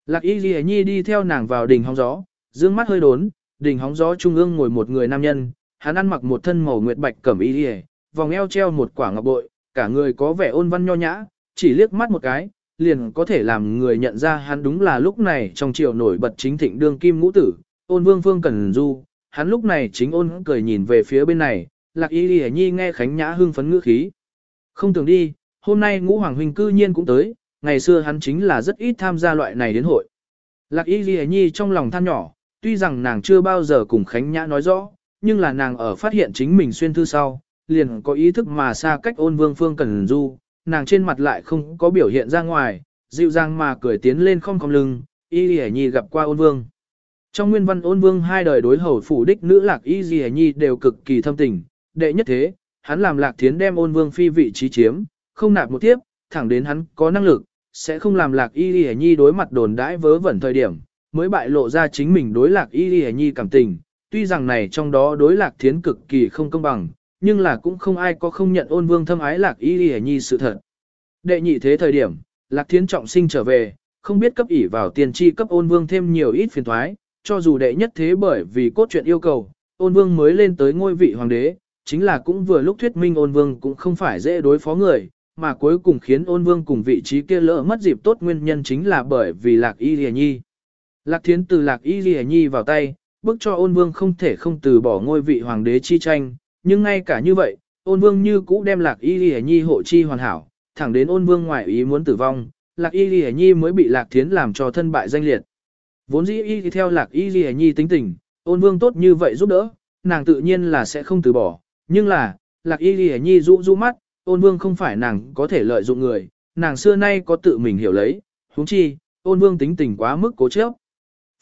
Lạc y ghi nhi đi theo nàng vào đỉnh hóng gió, dương mắt hơi đốn, đỉnh hóng gió trung ương ngồi một người nam nhân, hắn ăn mặc một thân màu nguyệt bạch cẩm y lìa, vòng eo treo một quả ngọc bội, cả người có vẻ ôn văn nho nhã, chỉ liếc mắt một cái, liền có thể làm người nhận ra hắn đúng là lúc này trong triều nổi bật chính thịnh đương kim ngũ tử, ôn vương phương cần du, hắn lúc này chính ôn cười nhìn về phía bên này, lạc y lìa nhi nghe khánh nhã hưng phấn ngữ khí. Không tưởng đi, hôm nay ngũ hoàng huynh cư nhiên cũng tới, ngày xưa hắn chính là rất ít tham gia loại này đến hội. Lạc y lìa nhi trong lòng than nhỏ, tuy rằng nàng chưa bao giờ cùng khánh nhã nói rõ, nhưng là nàng ở phát hiện chính mình xuyên thư sau, liền có ý thức mà xa cách ôn vương phương cần du, nàng trên mặt lại không có biểu hiện ra ngoài, dịu dàng mà cười tiến lên không cong lưng, y lìa nhi gặp qua ôn vương. Trong nguyên văn ôn vương hai đời đối hầu phủ đích nữ lạc y lìa nhi đều cực kỳ thâm tình, đệ nhất thế, hắn làm lạc thiến đem ôn vương phi vị trí chiếm, không nạp một tiếp, thẳng đến hắn có năng lực, sẽ không làm lạc y lìa nhi đối mặt đồn đãi vớ vẩn thời điểm, mới bại lộ ra chính mình đối lạc y lìa nhi cảm tình, tuy rằng này trong đó đối lạc thiến cực kỳ không công bằng, nhưng là cũng không ai có không nhận ôn vương thâm ái lạc y lìa nhi sự thật. Đệ nhị thế thời điểm, lạc thiến trọng sinh trở về, không biết cấp ỷ vào tiền tri cấp ôn vương thêm nhiều ít phiền thoái, cho dù đệ nhất thế bởi vì cốt truyện yêu cầu, ôn vương mới lên tới ngôi vị hoàng đế, chính là cũng vừa lúc thuyết minh ôn vương cũng không phải dễ đối phó người, mà cuối cùng khiến ôn vương cùng vị trí kia lỡ mất dịp tốt nguyên nhân chính là bởi vì lạc y lìa nhi. Lạc thiến từ lạc y lìa nhi vào tay, bức cho ôn vương không thể không từ bỏ ngôi vị hoàng đế chi tranh, nhưng ngay cả như vậy, ôn vương như cũ đem lạc y lìa nhi hộ chi hoàn hảo, thẳng đến ôn vương ngoại ý muốn tử vong, lạc y lìa nhi mới bị lạc thiến làm cho thân bại danh liệt. Vốn dĩ y theo lạc y lìa nhi tính tình, ôn vương tốt như vậy giúp đỡ, nàng tự nhiên là sẽ không từ bỏ, nhưng là, lạc y lìa nhi rũ rũ mắt, ôn vương không phải nàng có thể lợi dụng người, nàng xưa nay có tự mình hiểu lấy, huống chi, ôn vương tính tình quá mức cố chấp.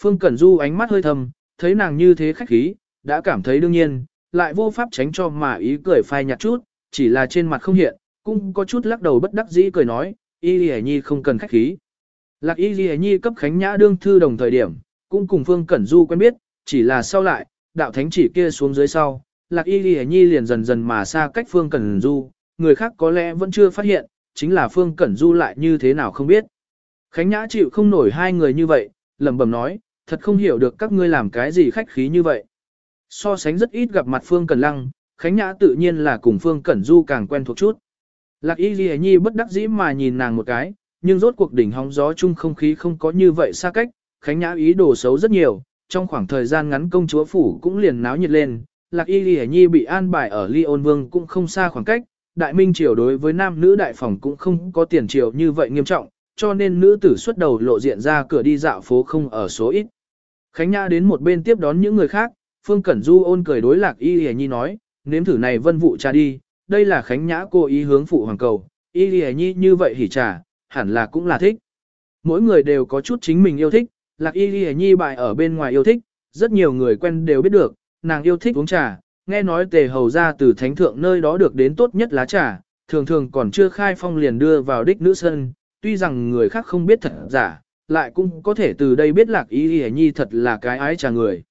Phương Cẩn Du ánh mắt hơi thầm, thấy nàng như thế khách khí, đã cảm thấy đương nhiên, lại vô pháp tránh cho mà ý cười phai nhạt chút, chỉ là trên mặt không hiện, cũng có chút lắc đầu bất đắc dĩ cười nói, y lì nhi không cần khách khí. Lạc y lì nhi cấp khánh nhã đương thư đồng thời điểm, cũng cùng Phương Cẩn Du quen biết, chỉ là sau lại, đạo thánh chỉ kia xuống dưới sau, lạc y lì nhi liền dần dần mà xa cách Phương Cẩn Du, người khác có lẽ vẫn chưa phát hiện, chính là Phương Cẩn Du lại như thế nào không biết. Khánh nhã chịu không nổi hai người như vậy, lẩm bẩm nói, thật không hiểu được các ngươi làm cái gì khách khí như vậy. So sánh rất ít gặp mặt Phương Cẩn Lăng, Khánh Nhã tự nhiên là cùng Phương Cẩn Du càng quen thuộc chút. Lạc Y Ghi Nhi bất đắc dĩ mà nhìn nàng một cái, nhưng rốt cuộc đỉnh hóng gió chung không khí không có như vậy xa cách, Khánh Nhã ý đồ xấu rất nhiều, trong khoảng thời gian ngắn công chúa phủ cũng liền náo nhiệt lên, Lạc Y Ghi Nhi bị an bài ở Ly Ôn Vương cũng không xa khoảng cách, Đại Minh Triều đối với nam nữ đại phòng cũng không có tiền triều như vậy nghiêm trọng, cho nên nữ tử xuất đầu lộ diện ra cửa đi dạo phố không ở số ít. Khánh Nhã đến một bên tiếp đón những người khác, Phương Cẩn Du ôn cười đối lạc y hề nhi nói, nếm thử này vân vụ trà đi, đây là Khánh Nhã cô ý hướng phụ hoàng cầu, y hề nhi như vậy hỉ trà, hẳn là cũng là thích. Mỗi người đều có chút chính mình yêu thích, lạc y hề nhi bại ở bên ngoài yêu thích, rất nhiều người quen đều biết được, nàng yêu thích uống trà, nghe nói tề hầu ra từ thánh thượng nơi đó được đến tốt nhất lá trà, thường thường còn chưa khai phong liền đưa vào đích nữ sân, tuy rằng người khác không biết thật giả, lại cũng có thể từ đây biết lạc y ghi nhi thật là cái ái trà người.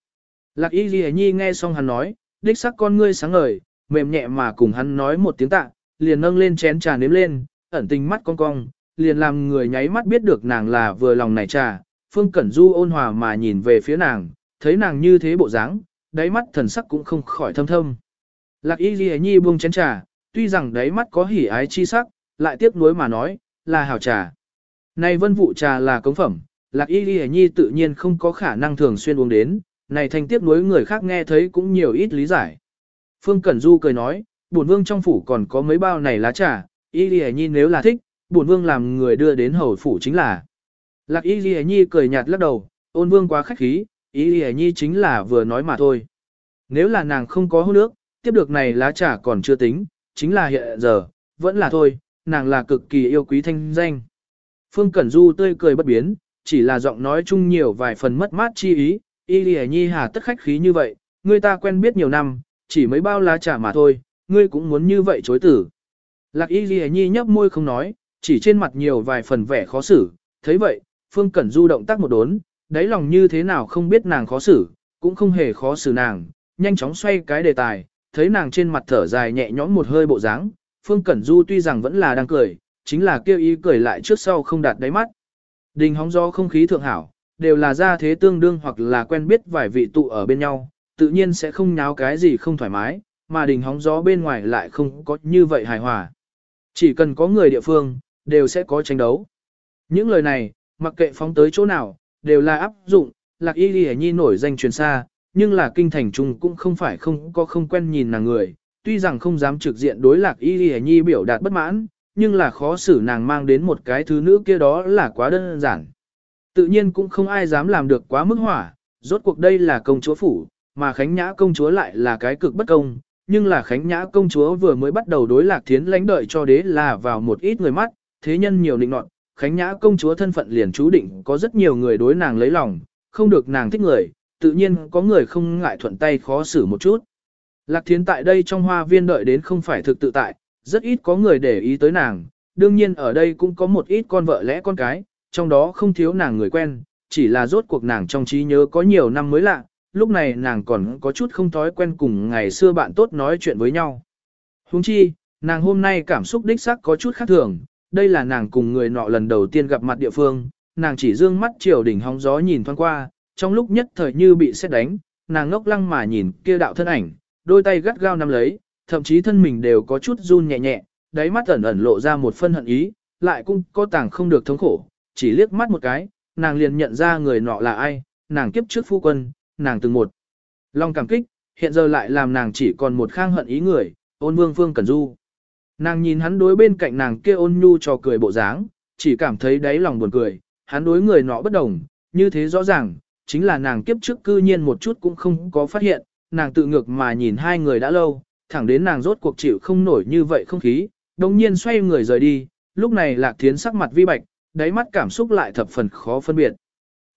Lạc y ghi nhi nghe xong hắn nói, đích sắc con ngươi sáng ngời, mềm nhẹ mà cùng hắn nói một tiếng tạ, liền nâng lên chén trà nếm lên, ẩn tình mắt cong cong, liền làm người nháy mắt biết được nàng là vừa lòng này trà, phương cẩn du ôn hòa mà nhìn về phía nàng, thấy nàng như thế bộ dáng, đáy mắt thần sắc cũng không khỏi thâm thâm. Lạc y ghi nhi buông chén trà, tuy rằng đáy mắt có hỉ ái chi sắc, lại tiếc nuối mà nói, là hảo trà. Này vân vụ trà là cống phẩm, lạc y ghi nhi tự nhiên không có khả năng thường xuyên uống đến, này thành tiếc nối người khác nghe thấy cũng nhiều ít lý giải. Phương Cẩn Du cười nói, bổn vương trong phủ còn có mấy bao này lá trà, y ghi nhi nếu là thích, bổn vương làm người đưa đến hầu phủ chính là. Lạc y ghi nhi cười nhạt lắc đầu, ôn vương quá khách khí, y ghi nhi chính là vừa nói mà thôi. Nếu là nàng không có hôn nước, tiếp được này lá trà còn chưa tính, chính là hiện giờ, vẫn là thôi, nàng là cực kỳ yêu quý thanh danh. Phương Cẩn Du tươi cười bất biến, chỉ là giọng nói chung nhiều vài phần mất mát chi ý, y lì nhi hà tất khách khí như vậy, người ta quen biết nhiều năm, chỉ mấy bao lá trà mà thôi, ngươi cũng muốn như vậy chối tử. Lạc y lì nhi nhấp môi không nói, chỉ trên mặt nhiều vài phần vẻ khó xử, thấy vậy, Phương Cẩn Du động tác một đốn, đáy lòng như thế nào không biết nàng khó xử, cũng không hề khó xử nàng, nhanh chóng xoay cái đề tài, thấy nàng trên mặt thở dài nhẹ nhõm một hơi bộ dáng, Phương Cẩn Du tuy rằng vẫn là đang cười, chính là kêu ý cười lại trước sau không đạt đáy mắt. Đình hóng gió không khí thượng hảo, đều là ra thế tương đương hoặc là quen biết vài vị tụ ở bên nhau, tự nhiên sẽ không nháo cái gì không thoải mái, mà đình hóng gió bên ngoài lại không có như vậy hài hòa. Chỉ cần có người địa phương, đều sẽ có tranh đấu. Những lời này, mặc kệ phóng tới chỗ nào, đều là áp dụng, lạc y ghi nhi nổi danh truyền xa, nhưng là kinh thành trung cũng không phải không có không quen nhìn nàng người, tuy rằng không dám trực diện đối lạc y ghi nhi biểu đạt bất mãn, nhưng là khó xử nàng mang đến một cái thứ nữ kia đó là quá đơn giản. Tự nhiên cũng không ai dám làm được quá mức hỏa, rốt cuộc đây là công chúa phủ, mà Khánh Nhã công chúa lại là cái cực bất công, nhưng là Khánh Nhã công chúa vừa mới bắt đầu đối lạc thiến lãnh đợi cho đế là vào một ít người mắt, thế nhân nhiều định nọt, Khánh Nhã công chúa thân phận liền chú định có rất nhiều người đối nàng lấy lòng, không được nàng thích người, tự nhiên có người không ngại thuận tay khó xử một chút. Lạc thiến tại đây trong hoa viên đợi đến không phải thực tự tại, rất ít có người để ý tới nàng, đương nhiên ở đây cũng có một ít con vợ lẽ con cái, trong đó không thiếu nàng người quen, chỉ là rốt cuộc nàng trong trí nhớ có nhiều năm mới lạ, lúc này nàng còn có chút không thói quen cùng ngày xưa bạn tốt nói chuyện với nhau. Huống chi, nàng hôm nay cảm xúc đích sắc có chút khác thường, đây là nàng cùng người nọ lần đầu tiên gặp mặt địa phương, nàng chỉ dương mắt chiều đỉnh hóng gió nhìn thoáng qua, trong lúc nhất thời như bị xét đánh, nàng ngốc lăng mà nhìn kia đạo thân ảnh, đôi tay gắt gao nắm lấy, thậm chí thân mình đều có chút run nhẹ nhẹ, đáy mắt ẩn ẩn lộ ra một phân hận ý, lại cũng có tàng không được thống khổ, chỉ liếc mắt một cái, nàng liền nhận ra người nọ là ai, nàng kiếp trước phu quân, nàng từng một. Long cảm kích, hiện giờ lại làm nàng chỉ còn một khang hận ý người, ôn vương phương cần du. Nàng nhìn hắn đối bên cạnh nàng kia ôn nhu cho cười bộ dáng, chỉ cảm thấy đáy lòng buồn cười, hắn đối người nọ bất đồng, như thế rõ ràng, chính là nàng kiếp trước cư nhiên một chút cũng không có phát hiện, nàng tự ngược mà nhìn hai người đã lâu, thẳng đến nàng rốt cuộc chịu không nổi như vậy không khí, đồng nhiên xoay người rời đi, lúc này lạc thiến sắc mặt vi bạch, đáy mắt cảm xúc lại thập phần khó phân biệt.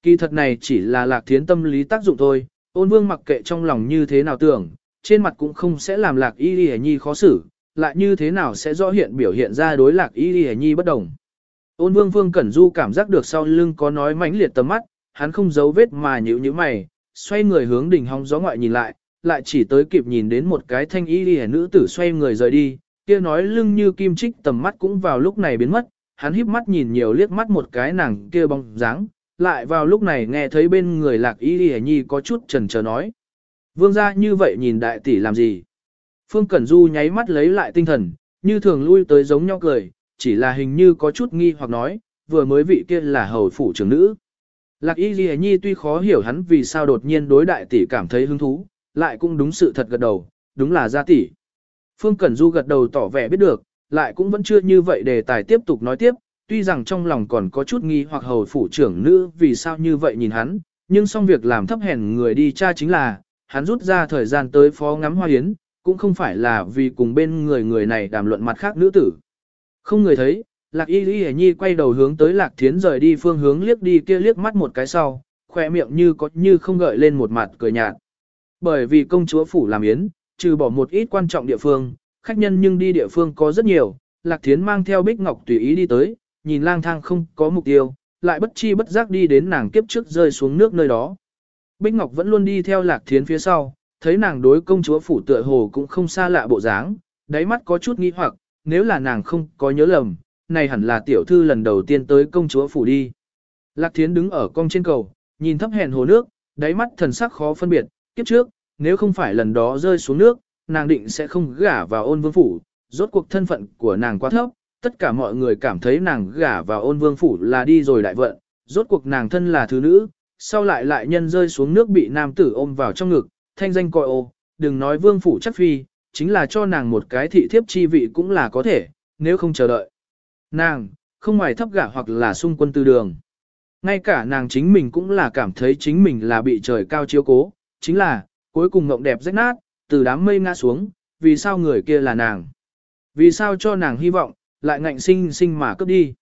Kỳ thật này chỉ là lạc thiến tâm lý tác dụng thôi, ôn vương mặc kệ trong lòng như thế nào tưởng, trên mặt cũng không sẽ làm lạc y y nhi khó xử, lại như thế nào sẽ rõ hiện biểu hiện ra đối lạc y y nhi bất đồng. Ôn vương vương cẩn du cảm giác được sau lưng có nói mãnh liệt tầm mắt, hắn không giấu vết mà nhữ như mày, xoay người hướng đỉnh hong gió ngoại nhìn lại, lại chỉ tới kịp nhìn đến một cái thanh y lìa nữ tử xoay người rời đi, kia nói lưng như kim trích tầm mắt cũng vào lúc này biến mất, hắn híp mắt nhìn nhiều liếc mắt một cái nàng kia bóng dáng, lại vào lúc này nghe thấy bên người lạc y lìa nhi có chút trần chờ nói. Vương gia như vậy nhìn đại tỷ làm gì? Phương Cẩn Du nháy mắt lấy lại tinh thần, như thường lui tới giống nhau cười, chỉ là hình như có chút nghi hoặc nói, vừa mới vị kia là hầu phủ trưởng nữ. Lạc y lìa nhi tuy khó hiểu hắn vì sao đột nhiên đối đại tỷ cảm thấy hứng thú, lại cũng đúng sự thật gật đầu, đúng là gia tỷ. Phương Cẩn Du gật đầu tỏ vẻ biết được, lại cũng vẫn chưa như vậy đề tài tiếp tục nói tiếp, tuy rằng trong lòng còn có chút nghi hoặc hầu phủ trưởng nữ vì sao như vậy nhìn hắn, nhưng xong việc làm thấp hèn người đi cha chính là, hắn rút ra thời gian tới phó ngắm hoa yến, cũng không phải là vì cùng bên người người này đàm luận mặt khác nữ tử. Không người thấy, lạc y y nhi quay đầu hướng tới lạc thiến rời đi phương hướng liếc đi kia liếc mắt một cái sau, khoe miệng như có như không gợi lên một mặt cười nhạt. Bởi vì công chúa phủ làm yến, trừ bỏ một ít quan trọng địa phương, khách nhân nhưng đi địa phương có rất nhiều, lạc thiến mang theo bích ngọc tùy ý đi tới, nhìn lang thang không có mục tiêu, lại bất chi bất giác đi đến nàng kiếp trước rơi xuống nước nơi đó. Bích Ngọc vẫn luôn đi theo lạc thiến phía sau, thấy nàng đối công chúa phủ tựa hồ cũng không xa lạ bộ dáng, đáy mắt có chút nghi hoặc, nếu là nàng không có nhớ lầm, này hẳn là tiểu thư lần đầu tiên tới công chúa phủ đi. Lạc thiến đứng ở cong trên cầu, nhìn thấp hèn hồ nước, đáy mắt thần sắc khó phân biệt, kiếp trước, nếu không phải lần đó rơi xuống nước, nàng định sẽ không gả vào ôn vương phủ, rốt cuộc thân phận của nàng quá thấp, tất cả mọi người cảm thấy nàng gả vào ôn vương phủ là đi rồi đại vận, rốt cuộc nàng thân là thứ nữ, sau lại lại nhân rơi xuống nước bị nam tử ôm vào trong ngực, thanh danh coi ô, đừng nói vương phủ chắc phi, chính là cho nàng một cái thị thiếp chi vị cũng là có thể, nếu không chờ đợi. Nàng, không ngoài thấp gả hoặc là xung quân tư đường. Ngay cả nàng chính mình cũng là cảm thấy chính mình là bị trời cao chiếu cố, chính là, cuối cùng ngộng đẹp rách nát, từ đám mây ngã xuống, vì sao người kia là nàng? Vì sao cho nàng hy vọng, lại ngạnh sinh sinh mà cướp đi?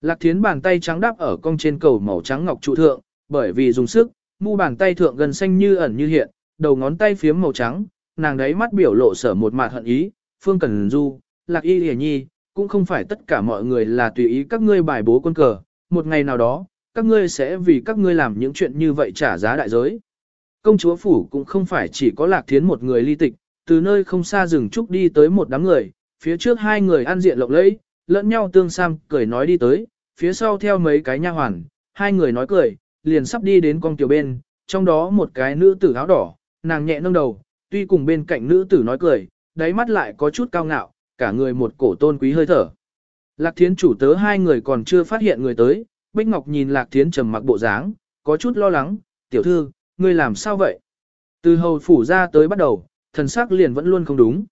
Lạc thiến bàn tay trắng đắp ở cong trên cầu màu trắng ngọc trụ thượng, bởi vì dùng sức, mu bàn tay thượng gần xanh như ẩn như hiện, đầu ngón tay phiếm màu trắng, nàng đấy mắt biểu lộ sở một mặt hận ý, phương cần du, lạc y hề nhi, cũng không phải tất cả mọi người là tùy ý các ngươi bài bố quân cờ, một ngày nào đó, các ngươi sẽ vì các ngươi làm những chuyện như vậy trả giá đại giới. Công chúa phủ cũng không phải chỉ có lạc thiến một người ly tịch, từ nơi không xa rừng trúc đi tới một đám người, phía trước hai người ăn diện lộng lẫy, lẫn nhau tương sam, cười nói đi tới, phía sau theo mấy cái nha hoàn, hai người nói cười, liền sắp đi đến con tiểu bên, trong đó một cái nữ tử áo đỏ, nàng nhẹ nâng đầu, tuy cùng bên cạnh nữ tử nói cười, đáy mắt lại có chút cao ngạo, cả người một cổ tôn quý hơi thở. Lạc thiến chủ tớ hai người còn chưa phát hiện người tới, Bích Ngọc nhìn Lạc thiến trầm mặc bộ dáng, có chút lo lắng, tiểu thư, ngươi làm sao vậy? Từ hầu phủ ra tới bắt đầu, thần sắc liền vẫn luôn không đúng.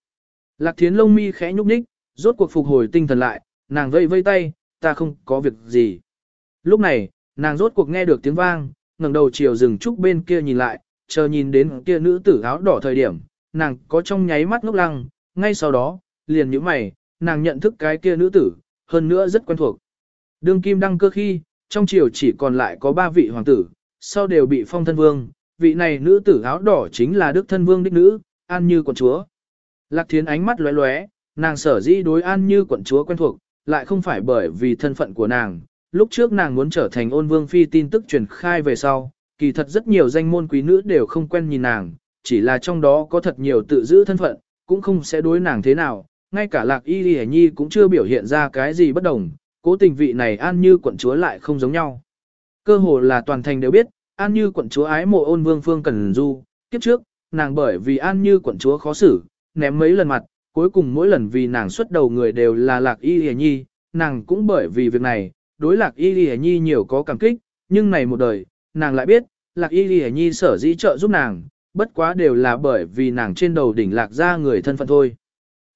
Lạc thiến lông mi khẽ nhúc nhích, rốt cuộc phục hồi tinh thần lại, nàng vây vây tay, ta không có việc gì. Lúc này, nàng rốt cuộc nghe được tiếng vang, ngẩng đầu chiều rừng trúc bên kia nhìn lại, chờ nhìn đến kia nữ tử áo đỏ thời điểm, nàng có trong nháy mắt ngốc lăng, ngay sau đó, liền nhíu mày, nàng nhận thức cái kia nữ tử, hơn nữa rất quen thuộc. Đương kim đăng cơ khi, trong triều chỉ còn lại có ba vị hoàng tử, sau đều bị phong thân vương, vị này nữ tử áo đỏ chính là đức thân vương đích nữ, an như quận chúa. Lạc thiến ánh mắt lóe lóe, nàng sở dĩ đối an như quận chúa quen thuộc, lại không phải bởi vì thân phận của nàng. Lúc trước nàng muốn trở thành ôn vương phi tin tức truyền khai về sau, kỳ thật rất nhiều danh môn quý nữ đều không quen nhìn nàng, chỉ là trong đó có thật nhiều tự giữ thân phận, cũng không sẽ đối nàng thế nào, ngay cả lạc y lì nhi cũng chưa biểu hiện ra cái gì bất đồng, cố tình vị này an như quận chúa lại không giống nhau. Cơ hồ là toàn thành đều biết, an như quận chúa ái mộ ôn vương phương cần du, kiếp trước, nàng bởi vì an như quận chúa khó xử, ném mấy lần mặt, cuối cùng mỗi lần vì nàng xuất đầu người đều là lạc y lì nhi, nàng cũng bởi vì việc này, đối lạc y lì nhi nhiều có cảm kích, nhưng này một đời, nàng lại biết, lạc y lì nhi sở dĩ trợ giúp nàng, bất quá đều là bởi vì nàng trên đầu đỉnh lạc ra người thân phận thôi.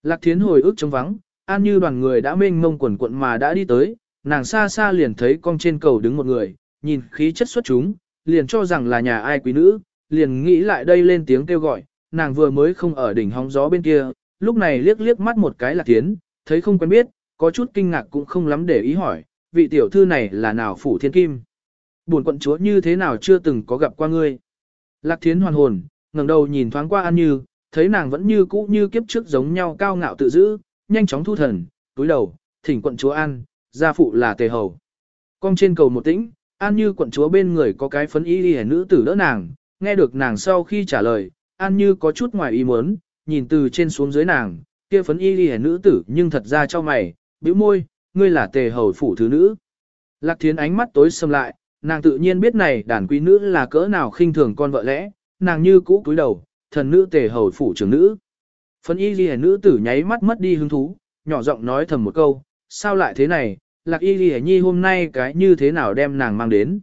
Lạc thiến hồi ức trống vắng, an như đoàn người đã mênh mông quần quận mà đã đi tới, nàng xa xa liền thấy cong trên cầu đứng một người, nhìn khí chất xuất chúng, liền cho rằng là nhà ai quý nữ, liền nghĩ lại đây lên tiếng kêu gọi, nàng vừa mới không ở đỉnh hóng gió bên kia, lúc này liếc liếc mắt một cái là tiến, thấy không quen biết, có chút kinh ngạc cũng không lắm để ý hỏi, vị tiểu thư này là nào phủ thiên kim. Buồn quận chúa như thế nào chưa từng có gặp qua ngươi. Lạc thiến hoàn hồn, ngẩng đầu nhìn thoáng qua An Như, thấy nàng vẫn như cũ như kiếp trước giống nhau cao ngạo tự giữ, nhanh chóng thu thần, túi đầu, thỉnh quận chúa An, gia phụ là tề hầu. Cong trên cầu một tĩnh, An Như quận chúa bên người có cái phấn y y nữ tử đỡ nàng, nghe được nàng sau khi trả lời, An Như có chút ngoài ý muốn, nhìn từ trên xuống dưới nàng, kia phấn y y nữ tử nhưng thật ra cho mày, bĩu môi, ngươi là tề hầu phủ thứ nữ. Lạc thiến ánh mắt tối sầm lại, nàng tự nhiên biết này đàn quý nữ là cỡ nào khinh thường con vợ lẽ, nàng như cũ cúi đầu, thần nữ tề hầu phủ trưởng nữ. Phấn y ghi nữ tử nháy mắt mất đi hứng thú, nhỏ giọng nói thầm một câu, sao lại thế này, lạc y ghi nhi hôm nay cái như thế nào đem nàng mang đến.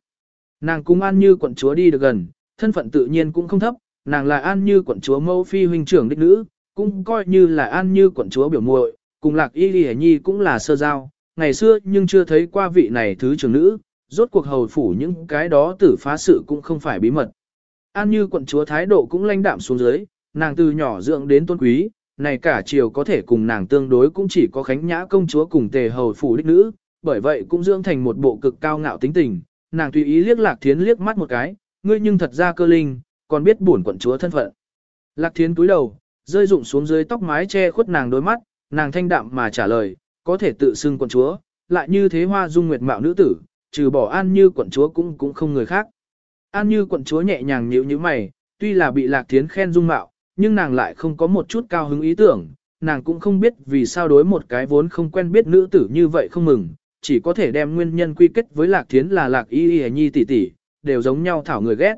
Nàng cũng an như quận chúa đi được gần, thân phận tự nhiên cũng không thấp, nàng là an như quận chúa mẫu phi huynh trưởng đích nữ, cũng coi như là an như quận chúa biểu muội, cùng lạc y ghi nhi cũng là sơ giao, ngày xưa nhưng chưa thấy qua vị này thứ trưởng nữ, rốt cuộc hầu phủ những cái đó tử phá sự cũng không phải bí mật. An như quận chúa thái độ cũng lãnh đạm xuống dưới, nàng từ nhỏ dưỡng đến tôn quý, này cả chiều có thể cùng nàng tương đối cũng chỉ có khánh nhã công chúa cùng tề hầu phủ đích nữ, bởi vậy cũng dưỡng thành một bộ cực cao ngạo tính tình, nàng tùy ý liếc lạc thiến liếc mắt một cái, ngươi nhưng thật ra cơ linh, còn biết buồn quận chúa thân phận. Lạc thiến túi đầu, rơi rụng xuống dưới tóc mái che khuất nàng đôi mắt, nàng thanh đạm mà trả lời, có thể tự xưng quận chúa, lại như thế hoa dung nguyệt mạo nữ tử, trừ bỏ an như quận chúa cũng cũng không người khác. An như quận chúa nhẹ nhàng nhíu nhíu mày, tuy là bị lạc thiến khen dung mạo, nhưng nàng lại không có một chút cao hứng ý tưởng, nàng cũng không biết vì sao đối một cái vốn không quen biết nữ tử như vậy không mừng, chỉ có thể đem nguyên nhân quy kết với lạc thiến là lạc y y nhi tỷ tỷ, đều giống nhau thảo người ghét.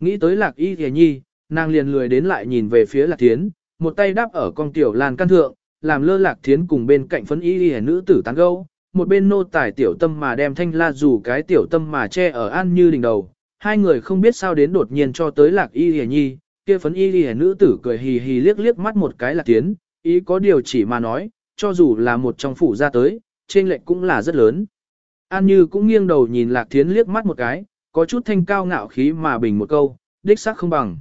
Nghĩ tới lạc y y nhi, nàng liền lười đến lại nhìn về phía lạc thiến, một tay đáp ở con tiểu lan căn thượng, làm lơ lạc thiến cùng bên cạnh phấn y y nữ tử tán gâu, một bên nô tài tiểu tâm mà đem thanh la dù cái tiểu tâm mà che ở an như đỉnh đầu, hai người không biết sao đến đột nhiên cho tới lạc y y nhi, kia phấn y y nữ tử cười hì hì liếc liếc mắt một cái lạc thiến, ý có điều chỉ mà nói, cho dù là một trong phủ ra tới, trên lệnh cũng là rất lớn. An Như cũng nghiêng đầu nhìn Lạc Thiến liếc mắt một cái, có chút thanh cao ngạo khí mà bình một câu, đích xác không bằng.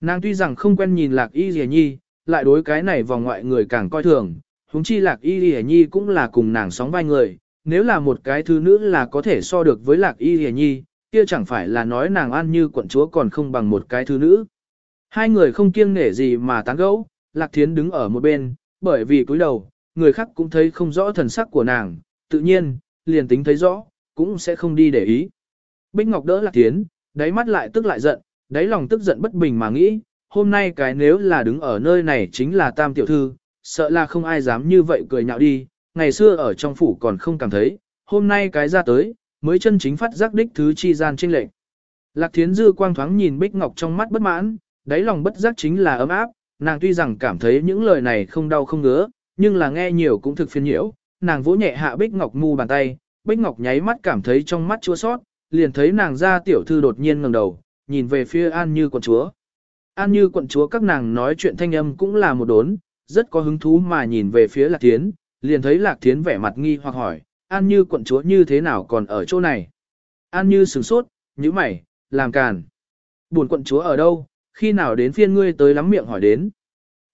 Nàng tuy rằng không quen nhìn Lạc Y Lìa Nhi, lại đối cái này vòng ngoại người càng coi thường, huống chi Lạc Y Lìa Nhi cũng là cùng nàng sóng vai người, nếu là một cái thứ nữ là có thể so được với Lạc Y Lìa Nhi, kia chẳng phải là nói nàng An Như quận chúa còn không bằng một cái thứ nữ. Hai người không kiêng nể gì mà tán gẫu, Lạc Thiến đứng ở một bên, bởi vì cúi đầu, người khác cũng thấy không rõ thần sắc của nàng, tự nhiên, liền tính thấy rõ, cũng sẽ không đi để ý. Bích Ngọc đỡ Lạc Thiến, đáy mắt lại tức lại giận, đáy lòng tức giận bất bình mà nghĩ, hôm nay cái nếu là đứng ở nơi này chính là tam tiểu thư, sợ là không ai dám như vậy cười nhạo đi, ngày xưa ở trong phủ còn không cảm thấy, hôm nay cái ra tới, mới chân chính phát giác đích thứ chi gian trinh lệnh. Lạc Thiến dư quang thoáng nhìn Bích Ngọc trong mắt bất mãn, đáy lòng bất giác chính là ấm áp, nàng tuy rằng cảm thấy những lời này không đau không ngứa, nhưng là nghe nhiều cũng thực phiền nhiễu, nàng vỗ nhẹ hạ Bích Ngọc mu bàn tay, Bích Ngọc nháy mắt cảm thấy trong mắt chua sót, liền thấy nàng ra tiểu thư đột nhiên ngẩng đầu, nhìn về phía An Như quận chúa. An Như quận chúa các nàng nói chuyện thanh âm cũng là một đốn, rất có hứng thú mà nhìn về phía Lạc Thiến, liền thấy Lạc Thiến vẻ mặt nghi hoặc hỏi, An Như quận chúa như thế nào còn ở chỗ này? An Như sửng sốt, nhíu mày, làm càn. Buồn quận chúa ở đâu, khi nào đến phiên ngươi tới lắm miệng hỏi đến?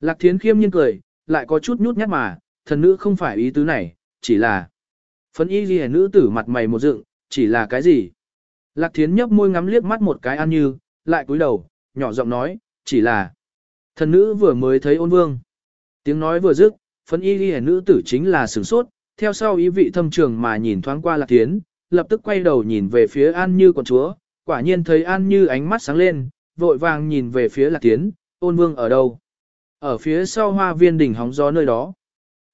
Lạc Thiến khiêm nhiên cười, lại có chút nhút nhát mà, thần nữ không phải ý tứ này, chỉ là phấn y ghi nữ tử mặt mày một dựng, chỉ là cái gì? Lạc thiến nhấp môi ngắm liếc mắt một cái an như, lại cúi đầu, nhỏ giọng nói, chỉ là thần nữ vừa mới thấy ôn vương. Tiếng nói vừa dứt, phấn y ghi nữ tử chính là sửng sốt, theo sau ý vị thâm trường mà nhìn thoáng qua lạc thiến, lập tức quay đầu nhìn về phía an như con chúa, quả nhiên thấy an như ánh mắt sáng lên, vội vàng nhìn về phía lạc thiến, ôn vương ở đâu? Ở phía sau hoa viên đỉnh hóng gió nơi đó.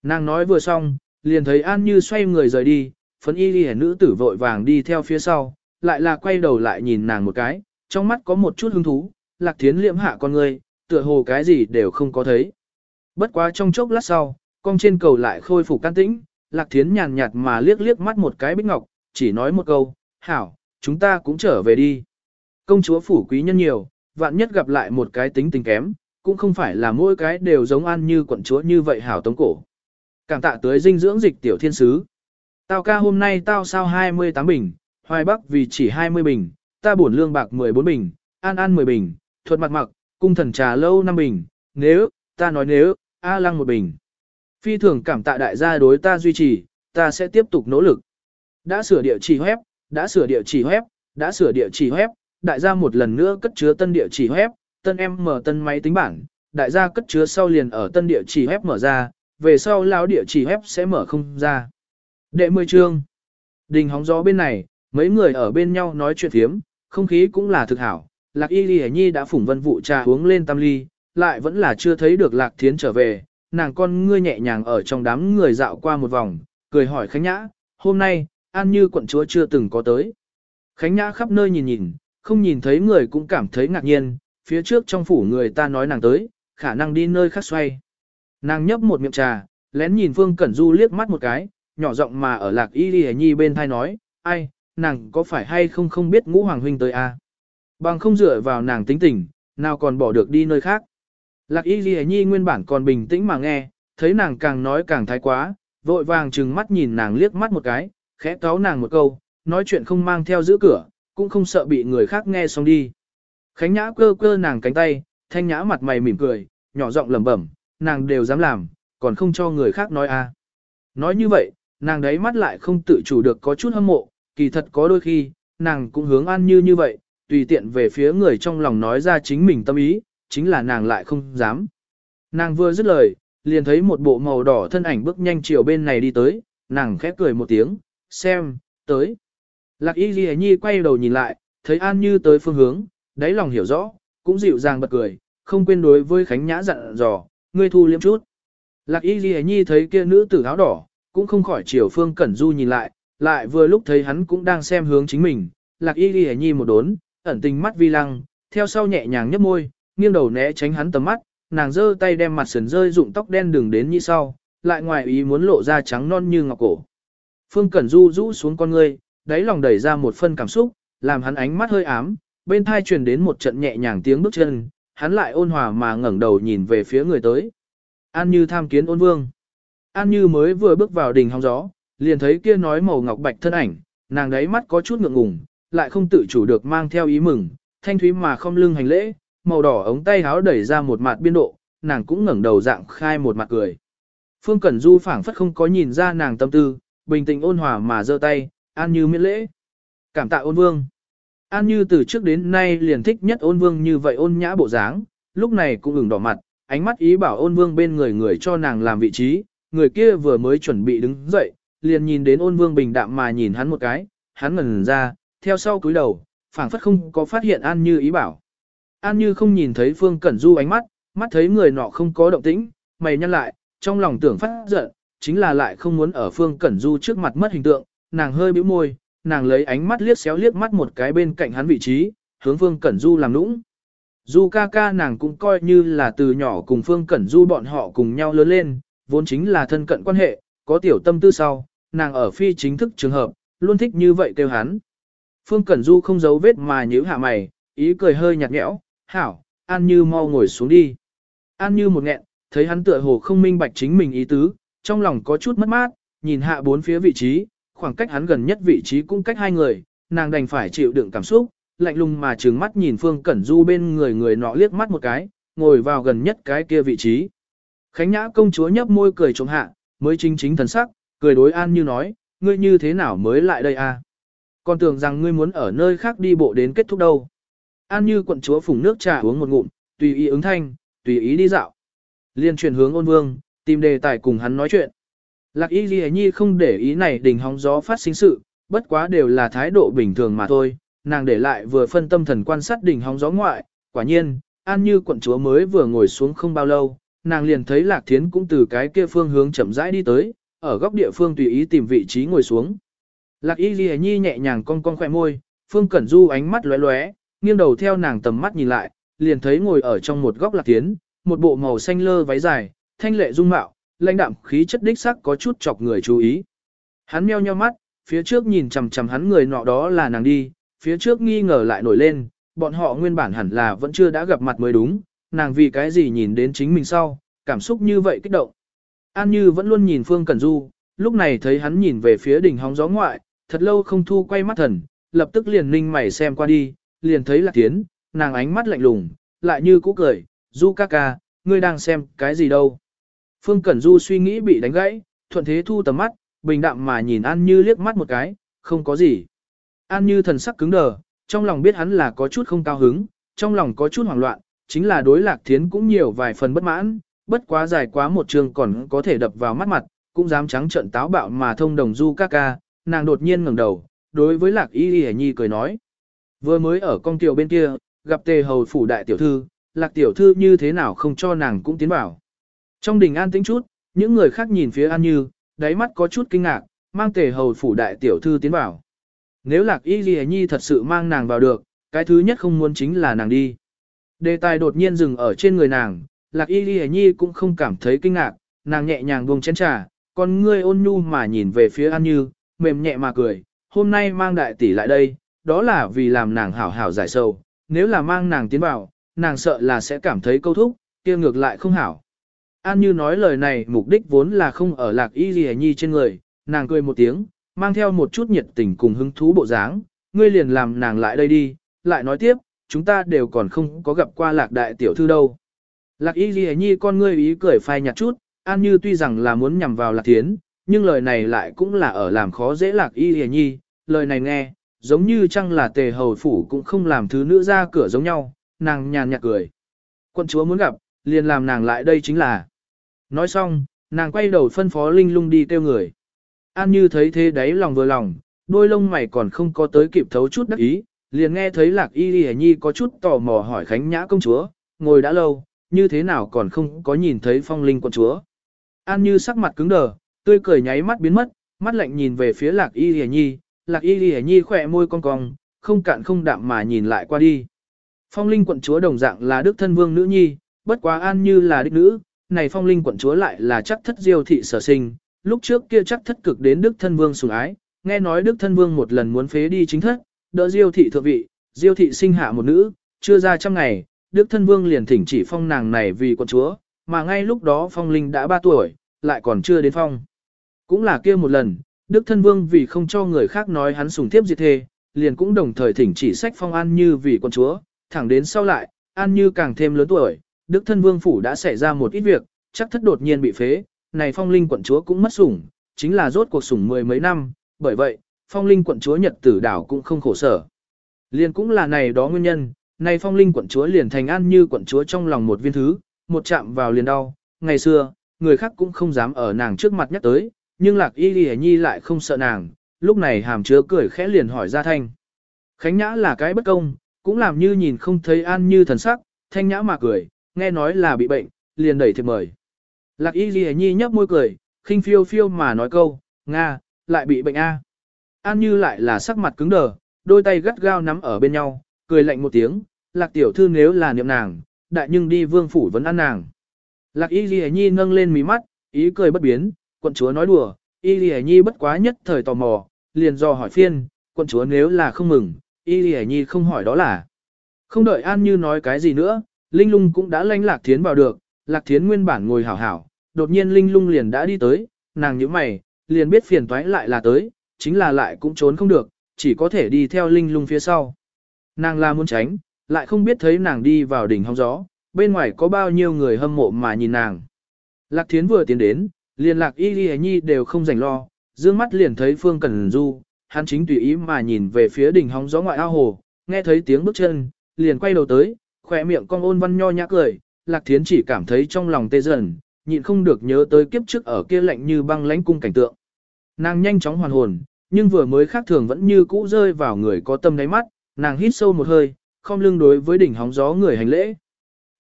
Nàng nói vừa xong, liền thấy An Như xoay người rời đi, phấn y đi nữ tử vội vàng đi theo phía sau, lại là quay đầu lại nhìn nàng một cái, trong mắt có một chút hứng thú, lạc thiến liễm hạ con người, tựa hồ cái gì đều không có thấy. Bất quá trong chốc lát sau, con trên cầu lại khôi phục can tĩnh, lạc thiến nhàn nhạt mà liếc liếc mắt một cái bích ngọc, chỉ nói một câu, hảo, chúng ta cũng trở về đi. Công chúa phủ quý nhân nhiều, vạn nhất gặp lại một cái tính tình kém, cũng không phải là mỗi cái đều giống ăn như quận chúa như vậy hảo tống cổ. Cảm tạ tới dinh dưỡng dịch tiểu thiên sứ. Tao ca hôm nay tao sao 28 bình, hoài bắc vì chỉ 20 bình, ta bổn lương bạc 14 bình, an an 10 bình, thuật mặt mặc, cung thần trà lâu 5 bình, nếu, ta nói nếu, A lăng một bình. Phi thường cảm tạ đại gia đối ta duy trì, ta sẽ tiếp tục nỗ lực. Đã sửa địa chỉ web, đã sửa địa chỉ web, đã sửa địa chỉ web, đại gia một lần nữa cất chứa tân địa chỉ web, tân em mở tân máy tính bảng, đại gia cất chứa sau liền ở tân địa chỉ web mở ra, về sau lão địa chỉ web sẽ mở không ra. Đệ 10 chương. Đình hóng gió bên này, mấy người ở bên nhau nói chuyện thiếm, không khí cũng là thực hảo. Lạc Y Lì Nhi đã phủng vân vụ trà uống lên tam ly, lại vẫn là chưa thấy được Lạc Thiến trở về. Nàng con ngươi nhẹ nhàng ở trong đám người dạo qua một vòng, cười hỏi Khánh Nhã, hôm nay, An Như quận chúa chưa từng có tới. Khánh Nhã khắp nơi nhìn nhìn, không nhìn thấy người cũng cảm thấy ngạc nhiên, phía trước trong phủ người ta nói nàng tới, khả năng đi nơi khác xoay. Nàng nhấp một miệng trà, lén nhìn Phương Cẩn Du liếc mắt một cái, nhỏ giọng mà ở lạc y đi nhi bên thai nói, ai, nàng có phải hay không không biết ngũ hoàng huynh tới a? À? Bằng không dựa vào nàng tính tình, nào còn bỏ được đi nơi khác. Lạc y đi nhi nguyên bản còn bình tĩnh mà nghe, thấy nàng càng nói càng thái quá, vội vàng trừng mắt nhìn nàng liếc mắt một cái, khẽ cáo nàng một câu, nói chuyện không mang theo giữ cửa, cũng không sợ bị người khác nghe xong đi. Khánh Nhã cơ cơ nàng cánh tay, thanh nhã mặt mày mỉm cười, nhỏ giọng lẩm bẩm, nàng đều dám làm, còn không cho người khác nói a. Nói như vậy, nàng đấy mắt lại không tự chủ được có chút hâm mộ, kỳ thật có đôi khi, nàng cũng hướng an như như vậy, tùy tiện về phía người trong lòng nói ra chính mình tâm ý, chính là nàng lại không dám. Nàng vừa dứt lời, liền thấy một bộ màu đỏ thân ảnh bước nhanh chiều bên này đi tới, nàng khép cười một tiếng, xem, tới. Lạc y ghi nhi quay đầu nhìn lại, thấy an như tới phương hướng, đáy lòng hiểu rõ, cũng dịu dàng bật cười, không quên đối với Khánh Nhã dặn dò, ngươi thu liếm chút. Lạc y ghi nhi thấy kia nữ tử áo đỏ, cũng không khỏi chiều phương cẩn du nhìn lại, lại vừa lúc thấy hắn cũng đang xem hướng chính mình, lạc y ghi nhi một đốn, ẩn tình mắt vi lăng, theo sau nhẹ nhàng nhấp môi, nghiêng đầu né tránh hắn tầm mắt, nàng giơ tay đem mặt sườn rơi dụng tóc đen đường đến như sau, lại ngoài ý muốn lộ ra trắng non như ngọc cổ. Phương Cẩn Du rũ xuống con ngươi, đáy lòng đẩy ra một phân cảm xúc, làm hắn ánh mắt hơi ám, bên thai truyền đến một trận nhẹ nhàng tiếng bước chân, hắn lại ôn hòa mà ngẩng đầu nhìn về phía người tới. An Như tham kiến ôn vương. An Như mới vừa bước vào đình hóng gió, liền thấy kia nói màu ngọc bạch thân ảnh, nàng đáy mắt có chút ngượng ngùng, lại không tự chủ được mang theo ý mừng, thanh thúy mà không lưng hành lễ, màu đỏ ống tay áo đẩy ra một mặt biên độ, nàng cũng ngẩng đầu dạng khai một mặt cười. Phương Cẩn Du phảng phất không có nhìn ra nàng tâm tư, bình tĩnh ôn hòa mà giơ tay, An Như miễn lễ. Cảm tạ ôn vương. An Như từ trước đến nay liền thích nhất ôn vương như vậy ôn nhã bộ dáng, lúc này cũng ửng đỏ mặt, ánh mắt ý bảo ôn vương bên người người cho nàng làm vị trí, người kia vừa mới chuẩn bị đứng dậy, liền nhìn đến ôn vương bình đạm mà nhìn hắn một cái, hắn ngẩn ra, theo sau cúi đầu, phảng phất không có phát hiện An Như ý bảo. An Như không nhìn thấy Phương Cẩn Du ánh mắt, mắt thấy người nọ không có động tĩnh, mày nhăn lại, trong lòng tưởng phát giận, chính là lại không muốn ở Phương Cẩn Du trước mặt mất hình tượng, nàng hơi bĩu môi, nàng lấy ánh mắt liếc xéo liếc mắt một cái bên cạnh hắn vị trí, hướng Phương Cẩn Du làm nũng. Du ca ca nàng cũng coi như là từ nhỏ cùng Phương Cẩn Du bọn họ cùng nhau lớn lên, vốn chính là thân cận quan hệ, có tiểu tâm tư sau, nàng ở phi chính thức trường hợp, luôn thích như vậy kêu hắn. Phương Cẩn Du không giấu vết mà nhíu hạ mày, ý cười hơi nhạt nhẽo, hảo, An Như mau ngồi xuống đi. An Như một nghẹn, thấy hắn tựa hồ không minh bạch chính mình ý tứ, trong lòng có chút mất mát, nhìn hạ bốn phía vị trí, khoảng cách hắn gần nhất vị trí cũng cách hai người, nàng đành phải chịu đựng cảm xúc, lạnh lùng mà trừng mắt nhìn Phương Cẩn Du bên người người nọ liếc mắt một cái, ngồi vào gần nhất cái kia vị trí. Khánh Nhã công chúa nhấp môi cười trộm hạ, mới chính chính thần sắc, cười đối An Như nói, ngươi như thế nào mới lại đây a? À? Còn tưởng rằng ngươi muốn ở nơi khác đi bộ đến kết thúc đâu. An Như quận chúa phùng nước trà uống một ngụm, tùy ý ứng thanh, tùy ý đi dạo. Liên chuyển hướng ôn vương, tìm đề tài cùng hắn nói chuyện. Lạc y ghi nhi không để ý này đỉnh hóng gió phát sinh sự, bất quá đều là thái độ bình thường mà thôi, nàng để lại vừa phân tâm thần quan sát đỉnh hóng gió ngoại, quả nhiên, an như quận chúa mới vừa ngồi xuống không bao lâu, nàng liền thấy lạc thiến cũng từ cái kia phương hướng chậm rãi đi tới, ở góc địa phương tùy ý tìm vị trí ngồi xuống. Lạc y ghi nhi nhẹ nhàng cong cong khỏe môi, phương cẩn du ánh mắt lóe lóe, nghiêng đầu theo nàng tầm mắt nhìn lại, liền thấy ngồi ở trong một góc lạc thiến, một bộ màu xanh lơ váy dài, thanh lệ dung mạo, lãnh đạm khí chất đích sắc có chút chọc người chú ý. Hắn meo nheo mắt, phía trước nhìn chằm chằm hắn người nọ đó là nàng đi, phía trước nghi ngờ lại nổi lên, bọn họ nguyên bản hẳn là vẫn chưa đã gặp mặt mới đúng, nàng vì cái gì nhìn đến chính mình sau, cảm xúc như vậy kích động. An Như vẫn luôn nhìn Phương Cẩn Du, lúc này thấy hắn nhìn về phía đỉnh hóng gió ngoại, thật lâu không thu quay mắt thần, lập tức liền ninh mày xem qua đi, liền thấy là tiến, nàng ánh mắt lạnh lùng, lại như cũ cười, Du ca ca, ngươi đang xem cái gì đâu. Phương Cẩn Du suy nghĩ bị đánh gãy, thuận thế thu tầm mắt, bình đạm mà nhìn An Như liếc mắt một cái, không có gì. An Như thần sắc cứng đờ, trong lòng biết hắn là có chút không cao hứng, trong lòng có chút hoảng loạn, chính là đối lạc thiến cũng nhiều vài phần bất mãn, bất quá dài quá một trường còn có thể đập vào mắt mặt, cũng dám trắng trận táo bạo mà thông đồng du ca ca, nàng đột nhiên ngẩng đầu, đối với lạc y y nhi cười nói. Vừa mới ở con kiều bên kia, gặp tề hầu phủ đại tiểu thư, lạc tiểu thư như thế nào không cho nàng cũng tiến vào. Trong đình an tĩnh chút, những người khác nhìn phía An Như, đáy mắt có chút kinh ngạc, mang tề hầu phủ đại tiểu thư tiến vào. Nếu lạc y ghi nhi thật sự mang nàng vào được, cái thứ nhất không muốn chính là nàng đi. Đề tài đột nhiên dừng ở trên người nàng, lạc y ghi nhi cũng không cảm thấy kinh ngạc, nàng nhẹ nhàng buông chén trà, còn ngươi ôn nhu mà nhìn về phía An Như, mềm nhẹ mà cười, hôm nay mang đại tỷ lại đây, đó là vì làm nàng hảo hảo giải sầu, nếu là mang nàng tiến vào, nàng sợ là sẽ cảm thấy câu thúc, kia ngược lại không hảo. An Như nói lời này mục đích vốn là không ở lạc y gì nhi trên người, nàng cười một tiếng, mang theo một chút nhiệt tình cùng hứng thú bộ dáng, ngươi liền làm nàng lại đây đi, lại nói tiếp, chúng ta đều còn không có gặp qua lạc đại tiểu thư đâu. Lạc y gì nhi con ngươi ý cười phai nhạt chút, An Như tuy rằng là muốn nhằm vào lạc thiến, nhưng lời này lại cũng là ở làm khó dễ lạc y gì nhi, lời này nghe, giống như chăng là tề hầu phủ cũng không làm thứ nữ ra cửa giống nhau, nàng nhàn nhạt cười. Quân chúa muốn gặp, liền làm nàng lại đây chính là. Nói xong, nàng quay đầu phân phó Linh lung đi kêu người. An như thấy thế đấy lòng vừa lòng, đôi lông mày còn không có tới kịp thấu chút đắc ý, liền nghe thấy lạc y y nhi có chút tò mò hỏi khánh nhã công chúa, ngồi đã lâu, như thế nào còn không có nhìn thấy phong linh quận chúa. An như sắc mặt cứng đờ, tươi cười nháy mắt biến mất, mắt lạnh nhìn về phía lạc y y nhi, lạc y y nhi khỏe môi cong cong, không cạn không đạm mà nhìn lại qua đi. Phong linh quận chúa đồng dạng là đức thân vương nữ nhi, bất quá an như là đích nữ, này phong linh quận chúa lại là chắc thất diêu thị sở sinh, lúc trước kia chắc thất cực đến đức thân vương sủng ái, nghe nói đức thân vương một lần muốn phế đi chính thất, đỡ diêu thị thượng vị, diêu thị sinh hạ một nữ, chưa ra trăm ngày, đức thân vương liền thỉnh chỉ phong nàng này vì quận chúa, mà ngay lúc đó phong linh đã ba tuổi, lại còn chưa đến phong. Cũng là kia một lần, đức thân vương vì không cho người khác nói hắn sủng tiếp diệt thê, liền cũng đồng thời thỉnh chỉ sách phong an như vì quận chúa, thẳng đến sau lại, an như càng thêm lớn tuổi, đức thân vương phủ đã xảy ra một ít việc, chắc thất đột nhiên bị phế, này phong linh quận chúa cũng mất sủng, chính là rốt cuộc sủng mười mấy năm, bởi vậy, phong linh quận chúa nhật tử đảo cũng không khổ sở. Liền cũng là này đó nguyên nhân, này phong linh quận chúa liền thành an như quận chúa trong lòng một viên thứ, một chạm vào liền đau, ngày xưa, người khác cũng không dám ở nàng trước mặt nhắc tới, nhưng lạc y lì nhi lại không sợ nàng, lúc này hàm chứa cười khẽ liền hỏi ra thanh. Khánh nhã là cái bất công, cũng làm như nhìn không thấy an như thần sắc, thanh nhã mà cười, nghe nói là bị bệnh, liền đẩy thiệp mời. Lạc y ghi nhi nhấp môi cười, khinh phiêu phiêu mà nói câu, Nga, lại bị bệnh A. An như lại là sắc mặt cứng đờ, đôi tay gắt gao nắm ở bên nhau, cười lạnh một tiếng, lạc tiểu thư nếu là niệm nàng, đại nhưng đi vương phủ vẫn ăn nàng. Lạc y ghi nhi nâng lên mí mắt, ý cười bất biến, quận chúa nói đùa, y ghi nhi bất quá nhất thời tò mò, liền do hỏi phiên, quận chúa nếu là không mừng, y ghi nhi không hỏi đó là. Không đợi An như nói cái gì nữa, Linh lung cũng đã lanh lạc thiến vào được, lạc thiến nguyên bản ngồi hảo hảo, đột nhiên linh lung liền đã đi tới, nàng nhíu mày, liền biết phiền toái lại là tới, chính là lại cũng trốn không được, chỉ có thể đi theo linh lung phía sau. Nàng là muốn tránh, lại không biết thấy nàng đi vào đỉnh hóng gió, bên ngoài có bao nhiêu người hâm mộ mà nhìn nàng. Lạc thiến vừa tiến đến, liền lạc y ghi nhi đều không rảnh lo, dương mắt liền thấy phương cần du, hắn chính tùy ý mà nhìn về phía đỉnh hóng gió ngoại ao hồ, nghe thấy tiếng bước chân, liền quay đầu tới, khỏe miệng con ôn văn nho nhã cười, lạc thiến chỉ cảm thấy trong lòng tê dần, nhịn không được nhớ tới kiếp trước ở kia lạnh như băng lãnh cung cảnh tượng. Nàng nhanh chóng hoàn hồn, nhưng vừa mới khác thường vẫn như cũ rơi vào người có tâm đáy mắt, nàng hít sâu một hơi, không lưng đối với đỉnh hóng gió người hành lễ.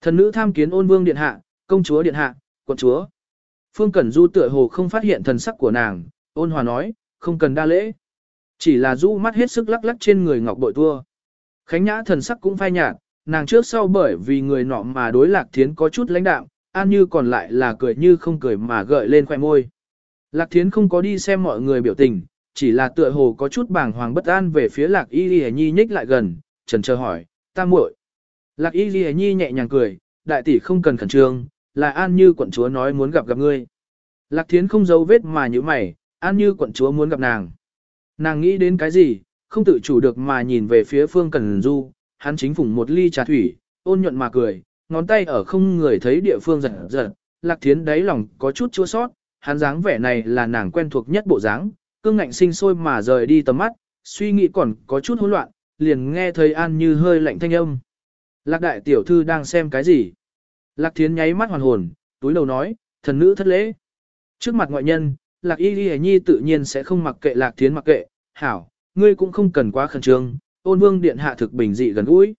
Thần nữ tham kiến ôn vương điện hạ, công chúa điện hạ, quận chúa. Phương Cẩn Du tựa hồ không phát hiện thần sắc của nàng, ôn hòa nói, không cần đa lễ. Chỉ là du mắt hết sức lắc lắc trên người ngọc bội tua. Khánh nhã thần sắc cũng phai nhạt, nàng trước sau bởi vì người nọ mà đối lạc thiến có chút lãnh đạm, an như còn lại là cười như không cười mà gợi lên khoẻ môi. Lạc thiến không có đi xem mọi người biểu tình, chỉ là tựa hồ có chút bàng hoàng bất an về phía lạc y ghi nhi nhích lại gần, trần chờ hỏi, ta muội. Lạc y ghi nhi nhẹ nhàng cười, đại tỷ không cần khẩn trương, là an như quận chúa nói muốn gặp gặp ngươi. Lạc thiến không giấu vết mà như mày, an như quận chúa muốn gặp nàng. Nàng nghĩ đến cái gì, không tự chủ được mà nhìn về phía phương cần du, hắn chính phủng một ly trà thủy, ôn nhuận mà cười, ngón tay ở không người thấy địa phương giật giật, lạc thiến đáy lòng có chút chua sót, hắn dáng vẻ này là nàng quen thuộc nhất bộ dáng, cương ngạnh sinh sôi mà rời đi tầm mắt, suy nghĩ còn có chút hỗn loạn, liền nghe thấy an như hơi lạnh thanh âm. Lạc đại tiểu thư đang xem cái gì? Lạc thiến nháy mắt hoàn hồn, túi đầu nói, thần nữ thất lễ. Trước mặt ngoại nhân, lạc y ghi nhi tự nhiên sẽ không mặc kệ lạc thiến mặc kệ, hảo, ngươi cũng không cần quá khẩn trương, ôn vương điện hạ thực bình dị gần gũi.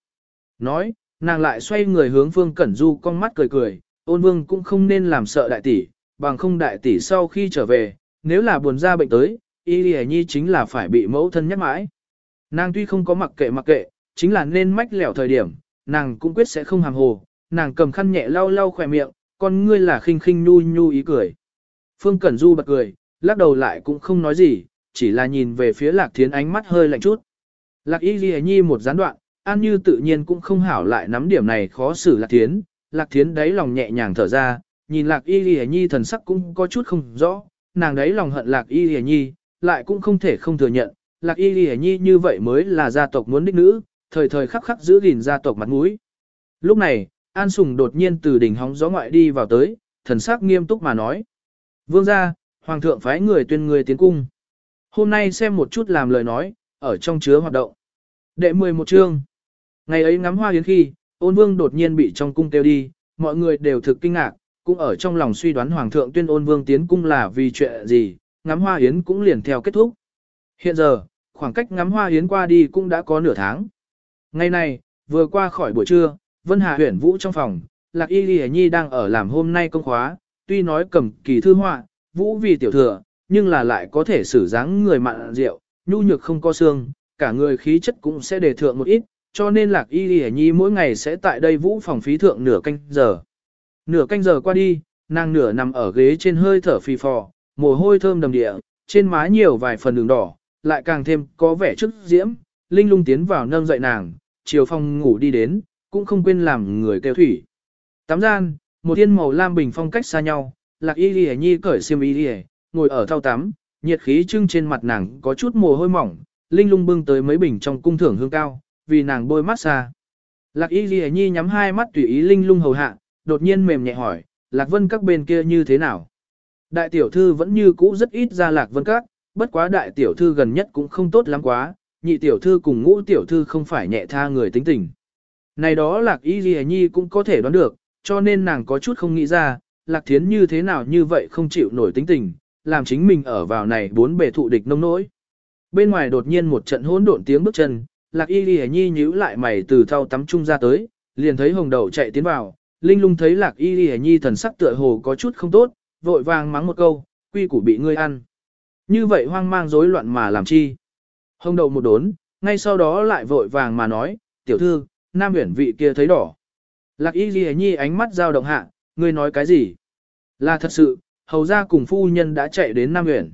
Nói, nàng lại xoay người hướng phương cẩn du con mắt cười cười, ôn vương cũng không nên làm sợ đại tỷ, bằng không đại tỷ sau khi trở về, nếu là buồn ra bệnh tới, y lì nhi chính là phải bị mẫu thân nhắc mãi. Nàng tuy không có mặc kệ mặc kệ, chính là nên mách lẻo thời điểm, nàng cũng quyết sẽ không hàm hồ, nàng cầm khăn nhẹ lau lau khỏe miệng, con ngươi là khinh khinh nhu nhu ý cười. Phương Cẩn Du bật cười, lắc đầu lại cũng không nói gì, chỉ là nhìn về phía lạc thiến ánh mắt hơi lạnh chút. Lạc y ghi nhi một gián đoạn, an như tự nhiên cũng không hảo lại nắm điểm này khó xử lạc thiến, lạc thiến đáy lòng nhẹ nhàng thở ra, nhìn lạc y ghi nhi thần sắc cũng có chút không rõ, nàng đấy lòng hận lạc y ghi nhi, lại cũng không thể không thừa nhận, lạc y ghi nhi như vậy mới là gia tộc muốn đích nữ, thời thời khắc khắc giữ gìn gia tộc mặt mũi. Lúc này, An Sùng đột nhiên từ đỉnh hóng gió ngoại đi vào tới, thần sắc nghiêm túc mà nói. Vương gia, Hoàng thượng phái người tuyên người tiến cung. Hôm nay xem một chút làm lời nói, ở trong chứa hoạt động. Đệ 11 chương. Ngày ấy ngắm hoa yến khi, ôn vương đột nhiên bị trong cung kêu đi, mọi người đều thực kinh ngạc, cũng ở trong lòng suy đoán hoàng thượng tuyên ôn vương tiến cung là vì chuyện gì, ngắm hoa yến cũng liền theo kết thúc. Hiện giờ, khoảng cách ngắm hoa yến qua đi cũng đã có nửa tháng. Ngày này, vừa qua khỏi buổi trưa, Vân Hà huyển vũ trong phòng, Lạc Y Lì Nhi đang ở làm hôm nay công khóa, tuy nói cầm kỳ thư họa, vũ vì tiểu thừa, nhưng là lại có thể xử dáng người mặn rượu, nhu nhược không có xương, cả người khí chất cũng sẽ đề thượng một ít, cho nên Lạc Y Lì Nhi mỗi ngày sẽ tại đây vũ phòng phí thượng nửa canh giờ. Nửa canh giờ qua đi, nàng nửa nằm ở ghế trên hơi thở phì phò, mồ hôi thơm đầm địa, trên má nhiều vài phần đường đỏ, lại càng thêm có vẻ trước diễm, linh lung tiến vào nâng dậy nàng, chiều phòng ngủ đi đến, cũng không quên làm người kêu thủy. Tắm gian, một thiên màu lam bình phong cách xa nhau, lạc y lìa nhi cởi xiêm y lìa, ngồi ở thau tắm, nhiệt khí trưng trên mặt nàng có chút mồ hôi mỏng, linh lung bưng tới mấy bình trong cung thưởng hương cao, vì nàng bôi mát xa. Lạc y Lệ nhi nhắm hai mắt tùy ý linh lung hầu hạ, đột nhiên mềm nhẹ hỏi, lạc vân các bên kia như thế nào? Đại tiểu thư vẫn như cũ rất ít ra lạc vân các, bất quá đại tiểu thư gần nhất cũng không tốt lắm quá, nhị tiểu thư cùng ngũ tiểu thư không phải nhẹ tha người tính tình. Này đó lạc y ghi nhi cũng có thể đoán được, cho nên nàng có chút không nghĩ ra, lạc thiến như thế nào như vậy không chịu nổi tính tình, làm chính mình ở vào này bốn bề thụ địch nông nỗi. Bên ngoài đột nhiên một trận hỗn độn tiếng bước chân, lạc y ghi nhi nhíu lại mày từ thau tắm trung ra tới, liền thấy hồng đầu chạy tiến vào, linh lung thấy lạc y ghi nhi thần sắc tựa hồ có chút không tốt, vội vàng mắng một câu, quy củ bị ngươi ăn. Như vậy hoang mang rối loạn mà làm chi? Hồng đầu một đốn, ngay sau đó lại vội vàng mà nói, tiểu thư, nam huyển vị kia thấy đỏ. Lạc y ghi nhi ánh mắt dao động hạ, ngươi nói cái gì? Là thật sự, hầu ra cùng phu nhân đã chạy đến nam huyển.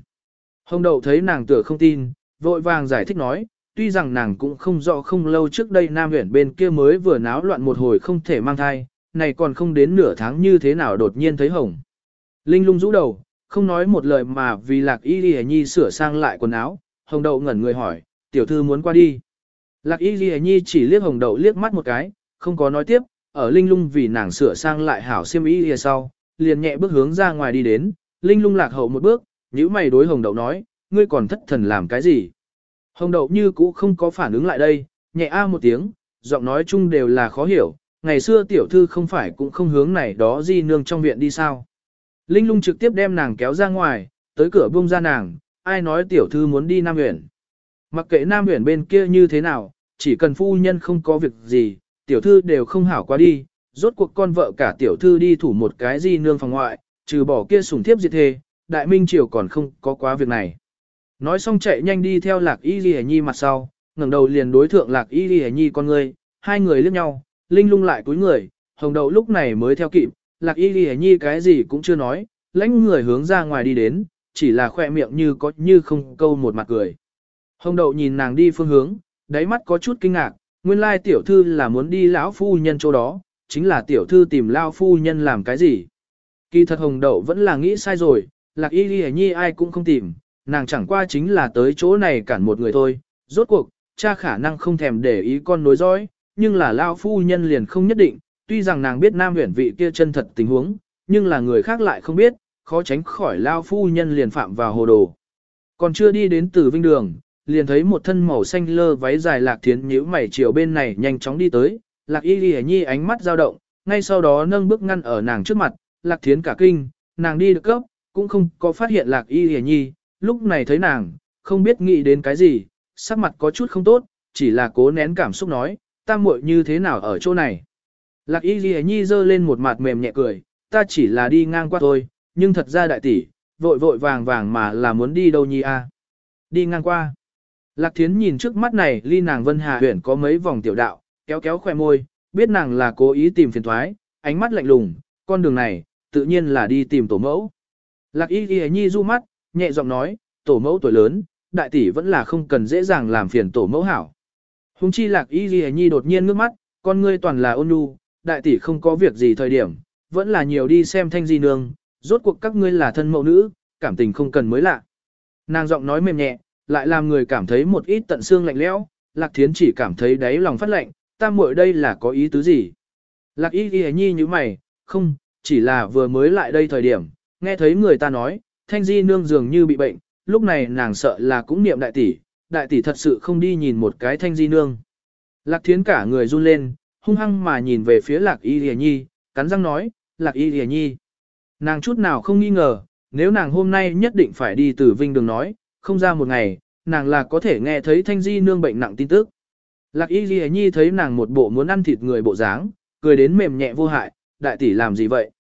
Hồng đậu thấy nàng tựa không tin, vội vàng giải thích nói, tuy rằng nàng cũng không rõ không lâu trước đây nam huyển bên kia mới vừa náo loạn một hồi không thể mang thai, này còn không đến nửa tháng như thế nào đột nhiên thấy hồng. Linh lung rũ đầu, không nói một lời mà vì lạc y ghi nhi sửa sang lại quần áo, hồng đậu ngẩn người hỏi, tiểu thư muốn qua đi. Lạc y ghi nhi chỉ liếc hồng đậu liếc mắt một cái, không có nói tiếp, ở linh lung vì nàng sửa sang lại hảo xiêm y ghi sau, liền nhẹ bước hướng ra ngoài đi đến, linh lung lạc hậu một bước, nhíu mày đối hồng đậu nói, ngươi còn thất thần làm cái gì. Hồng đậu như cũ không có phản ứng lại đây, nhẹ a một tiếng, giọng nói chung đều là khó hiểu, ngày xưa tiểu thư không phải cũng không hướng này đó di nương trong viện đi sao. Linh lung trực tiếp đem nàng kéo ra ngoài, tới cửa buông ra nàng, ai nói tiểu thư muốn đi Nam Huyền. Mặc kệ Nam Huyền bên kia như thế nào, chỉ cần phu nhân không có việc gì, tiểu thư đều không hảo qua đi, rốt cuộc con vợ cả tiểu thư đi thủ một cái gì nương phòng ngoại, trừ bỏ kia sủng thiếp diệt thề, đại minh triều còn không có quá việc này. Nói xong chạy nhanh đi theo lạc y ghi nhi mặt sau, ngẩng đầu liền đối thượng lạc y ghi nhi con người, hai người liếc nhau, linh lung lại cúi người, hồng đậu lúc này mới theo kịp, lạc y ghi nhi cái gì cũng chưa nói, lãnh người hướng ra ngoài đi đến, chỉ là khoe miệng như có như không câu một mặt cười. Hồng đậu nhìn nàng đi phương hướng, đáy mắt có chút kinh ngạc, nguyên lai tiểu thư là muốn đi lão phu nhân chỗ đó, chính là tiểu thư tìm lao phu nhân làm cái gì. Kỳ thật hồng đậu vẫn là nghĩ sai rồi, lạc y ghi nhi ai cũng không tìm, nàng chẳng qua chính là tới chỗ này cản một người thôi, rốt cuộc, cha khả năng không thèm để ý con nối dõi, nhưng là lao phu nhân liền không nhất định, tuy rằng nàng biết nam huyển vị kia chân thật tình huống, nhưng là người khác lại không biết, khó tránh khỏi lao phu nhân liền phạm vào hồ đồ. Còn chưa đi đến từ vinh đường, liền thấy một thân màu xanh lơ váy dài lạc thiến nhíu mày chiều bên này nhanh chóng đi tới, lạc y lìa nhi ánh mắt dao động, ngay sau đó nâng bước ngăn ở nàng trước mặt, lạc thiến cả kinh, nàng đi được cấp, cũng không có phát hiện lạc y lìa nhi, lúc này thấy nàng, không biết nghĩ đến cái gì, sắc mặt có chút không tốt, chỉ là cố nén cảm xúc nói, ta muội như thế nào ở chỗ này. Lạc y lìa nhi giơ lên một mặt mềm nhẹ cười, ta chỉ là đi ngang qua thôi, nhưng thật ra đại tỷ, vội vội vàng vàng mà là muốn đi đâu nhi a? Đi ngang qua. Lạc Thiến nhìn trước mắt này ly nàng Vân Hà huyện có mấy vòng tiểu đạo, kéo kéo khoe môi, biết nàng là cố ý tìm phiền thoái, ánh mắt lạnh lùng, con đường này, tự nhiên là đi tìm tổ mẫu. Lạc Y Ghi Nhi du mắt, nhẹ giọng nói, tổ mẫu tuổi lớn, đại tỷ vẫn là không cần dễ dàng làm phiền tổ mẫu hảo. Hùng chi Lạc Y Ghi Nhi đột nhiên ngước mắt, con ngươi toàn là ôn nhu, đại tỷ không có việc gì thời điểm, vẫn là nhiều đi xem thanh di nương, rốt cuộc các ngươi là thân mẫu nữ, cảm tình không cần mới lạ. Nàng giọng nói mềm nhẹ, lại làm người cảm thấy một ít tận xương lạnh lẽo, Lạc Thiến chỉ cảm thấy đáy lòng phát lạnh, ta muội đây là có ý tứ gì? Lạc Y Ghi Nhi như mày, không, chỉ là vừa mới lại đây thời điểm, nghe thấy người ta nói, thanh di nương dường như bị bệnh, lúc này nàng sợ là cũng niệm đại tỷ, đại tỷ thật sự không đi nhìn một cái thanh di nương. Lạc Thiến cả người run lên, hung hăng mà nhìn về phía Lạc Y Ghi Nhi, cắn răng nói, Lạc Y Ghi Nhi. Nàng chút nào không nghi ngờ, nếu nàng hôm nay nhất định phải đi từ Vinh Đường nói, không ra một ngày, nàng là có thể nghe thấy thanh di nương bệnh nặng tin tức. Lạc y ghi nhi thấy nàng một bộ muốn ăn thịt người bộ dáng, cười đến mềm nhẹ vô hại, đại tỷ làm gì vậy?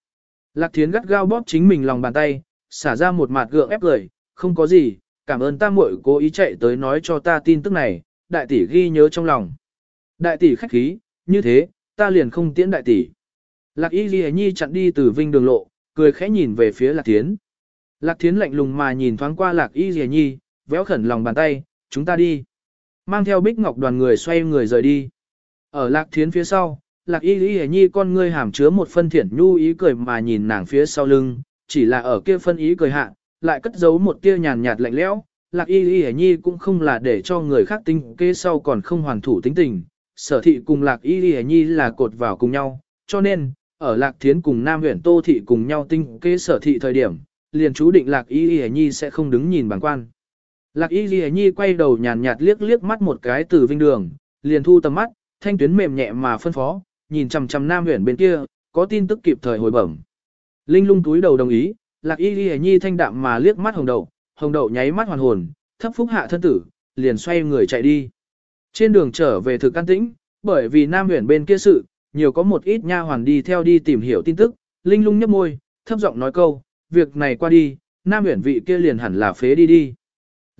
Lạc thiến gắt gao bóp chính mình lòng bàn tay, xả ra một mặt gượng ép cười, không có gì, cảm ơn ta muội cố ý chạy tới nói cho ta tin tức này, đại tỷ ghi nhớ trong lòng. Đại tỷ khách khí, như thế, ta liền không tiễn đại tỷ. Lạc y ghi nhi chặn đi từ vinh đường lộ, cười khẽ nhìn về phía lạc thiến. Lạc thiến lạnh lùng mà nhìn thoáng qua lạc y ghi nhi, véo khẩn lòng bàn tay, chúng ta đi. Mang theo bích ngọc đoàn người xoay người rời đi. Ở lạc thiến phía sau, lạc y y nhi con ngươi hàm chứa một phân thiện nhu ý cười mà nhìn nàng phía sau lưng, chỉ là ở kia phân ý cười hạ, lại cất giấu một tia nhàn nhạt lạnh lẽo. Lạc y y nhi cũng không là để cho người khác tính kế sau còn không hoàn thủ tính tình, sở thị cùng lạc y y nhi là cột vào cùng nhau, cho nên, ở lạc thiến cùng nam huyện tô thị cùng nhau tinh kế sở thị thời điểm, liền chú định lạc y y nhi sẽ không đứng nhìn bằng quan. Lạc y ghi nhi quay đầu nhàn nhạt liếc liếc mắt một cái từ vinh đường, liền thu tầm mắt, thanh tuyến mềm nhẹ mà phân phó, nhìn chằm chằm nam Huyền bên kia, có tin tức kịp thời hồi bẩm. Linh lung túi đầu đồng ý, lạc y ghi nhi thanh đạm mà liếc mắt hồng đậu, hồng đậu nháy mắt hoàn hồn, thấp phúc hạ thân tử, liền xoay người chạy đi. Trên đường trở về thực an tĩnh, bởi vì nam Huyền bên kia sự, nhiều có một ít nha hoàn đi theo đi tìm hiểu tin tức, linh lung nhấp môi, thấp giọng nói câu, việc này qua đi, nam Huyền vị kia liền hẳn là phế đi đi.